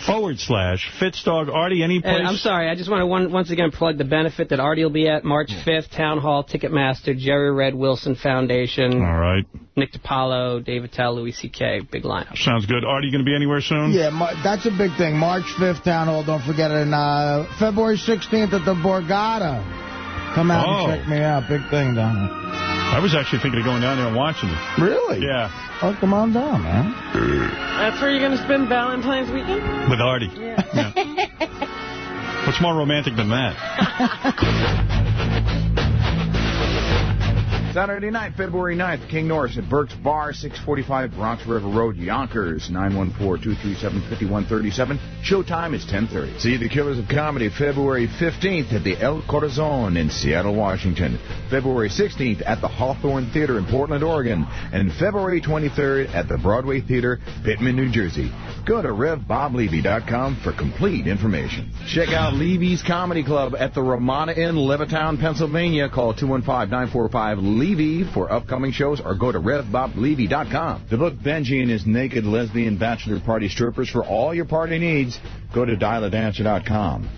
forward slash Fitzdog. Artie, any place? And I'm sorry, I just want to one, once again plug the benefit that Artie will be at March 5th, Town Hall, Ticketmaster, Jerry Red Wilson Foundation. All right. Nick DiPaolo, David Tell, Louis C.K. Big lineup. Sounds good. Artie, going to be anywhere soon? Yeah, Ma- that's a big thing. March 5th, Town Hall. Don't forget it. And uh, February 16th at the Borgata. Come out Oh. and check me out. Big thing down there. I was actually thinking of going down there and watching it. Really? Yeah. Oh, come on down, man. Uh, That's where you're going to spend Valentine's weekend? With Artie. Yeah. What's more romantic than that? *laughs* Saturday night, February 9th, King Norris at Burke's Bar, 645 Bronx River Road, Yonkers, 914-237-5137. Showtime is 1030. See the Killers of Comedy February 15th at the El Corazon in Seattle, Washington. February 16th at the Hawthorne Theater in Portland, Oregon. And February 23rd at the Broadway Theater, Pitman, New Jersey. Go to RevBobLevy.com for complete information. Check out Levy's Comedy Club at the Ramada Inn, Levittown, Pennsylvania. Call 215-945-LEVY Levy for upcoming shows or go to RevBobLevy.com. To book Benji and his naked lesbian bachelor party strippers for all your party needs, go to DialAdancer.com.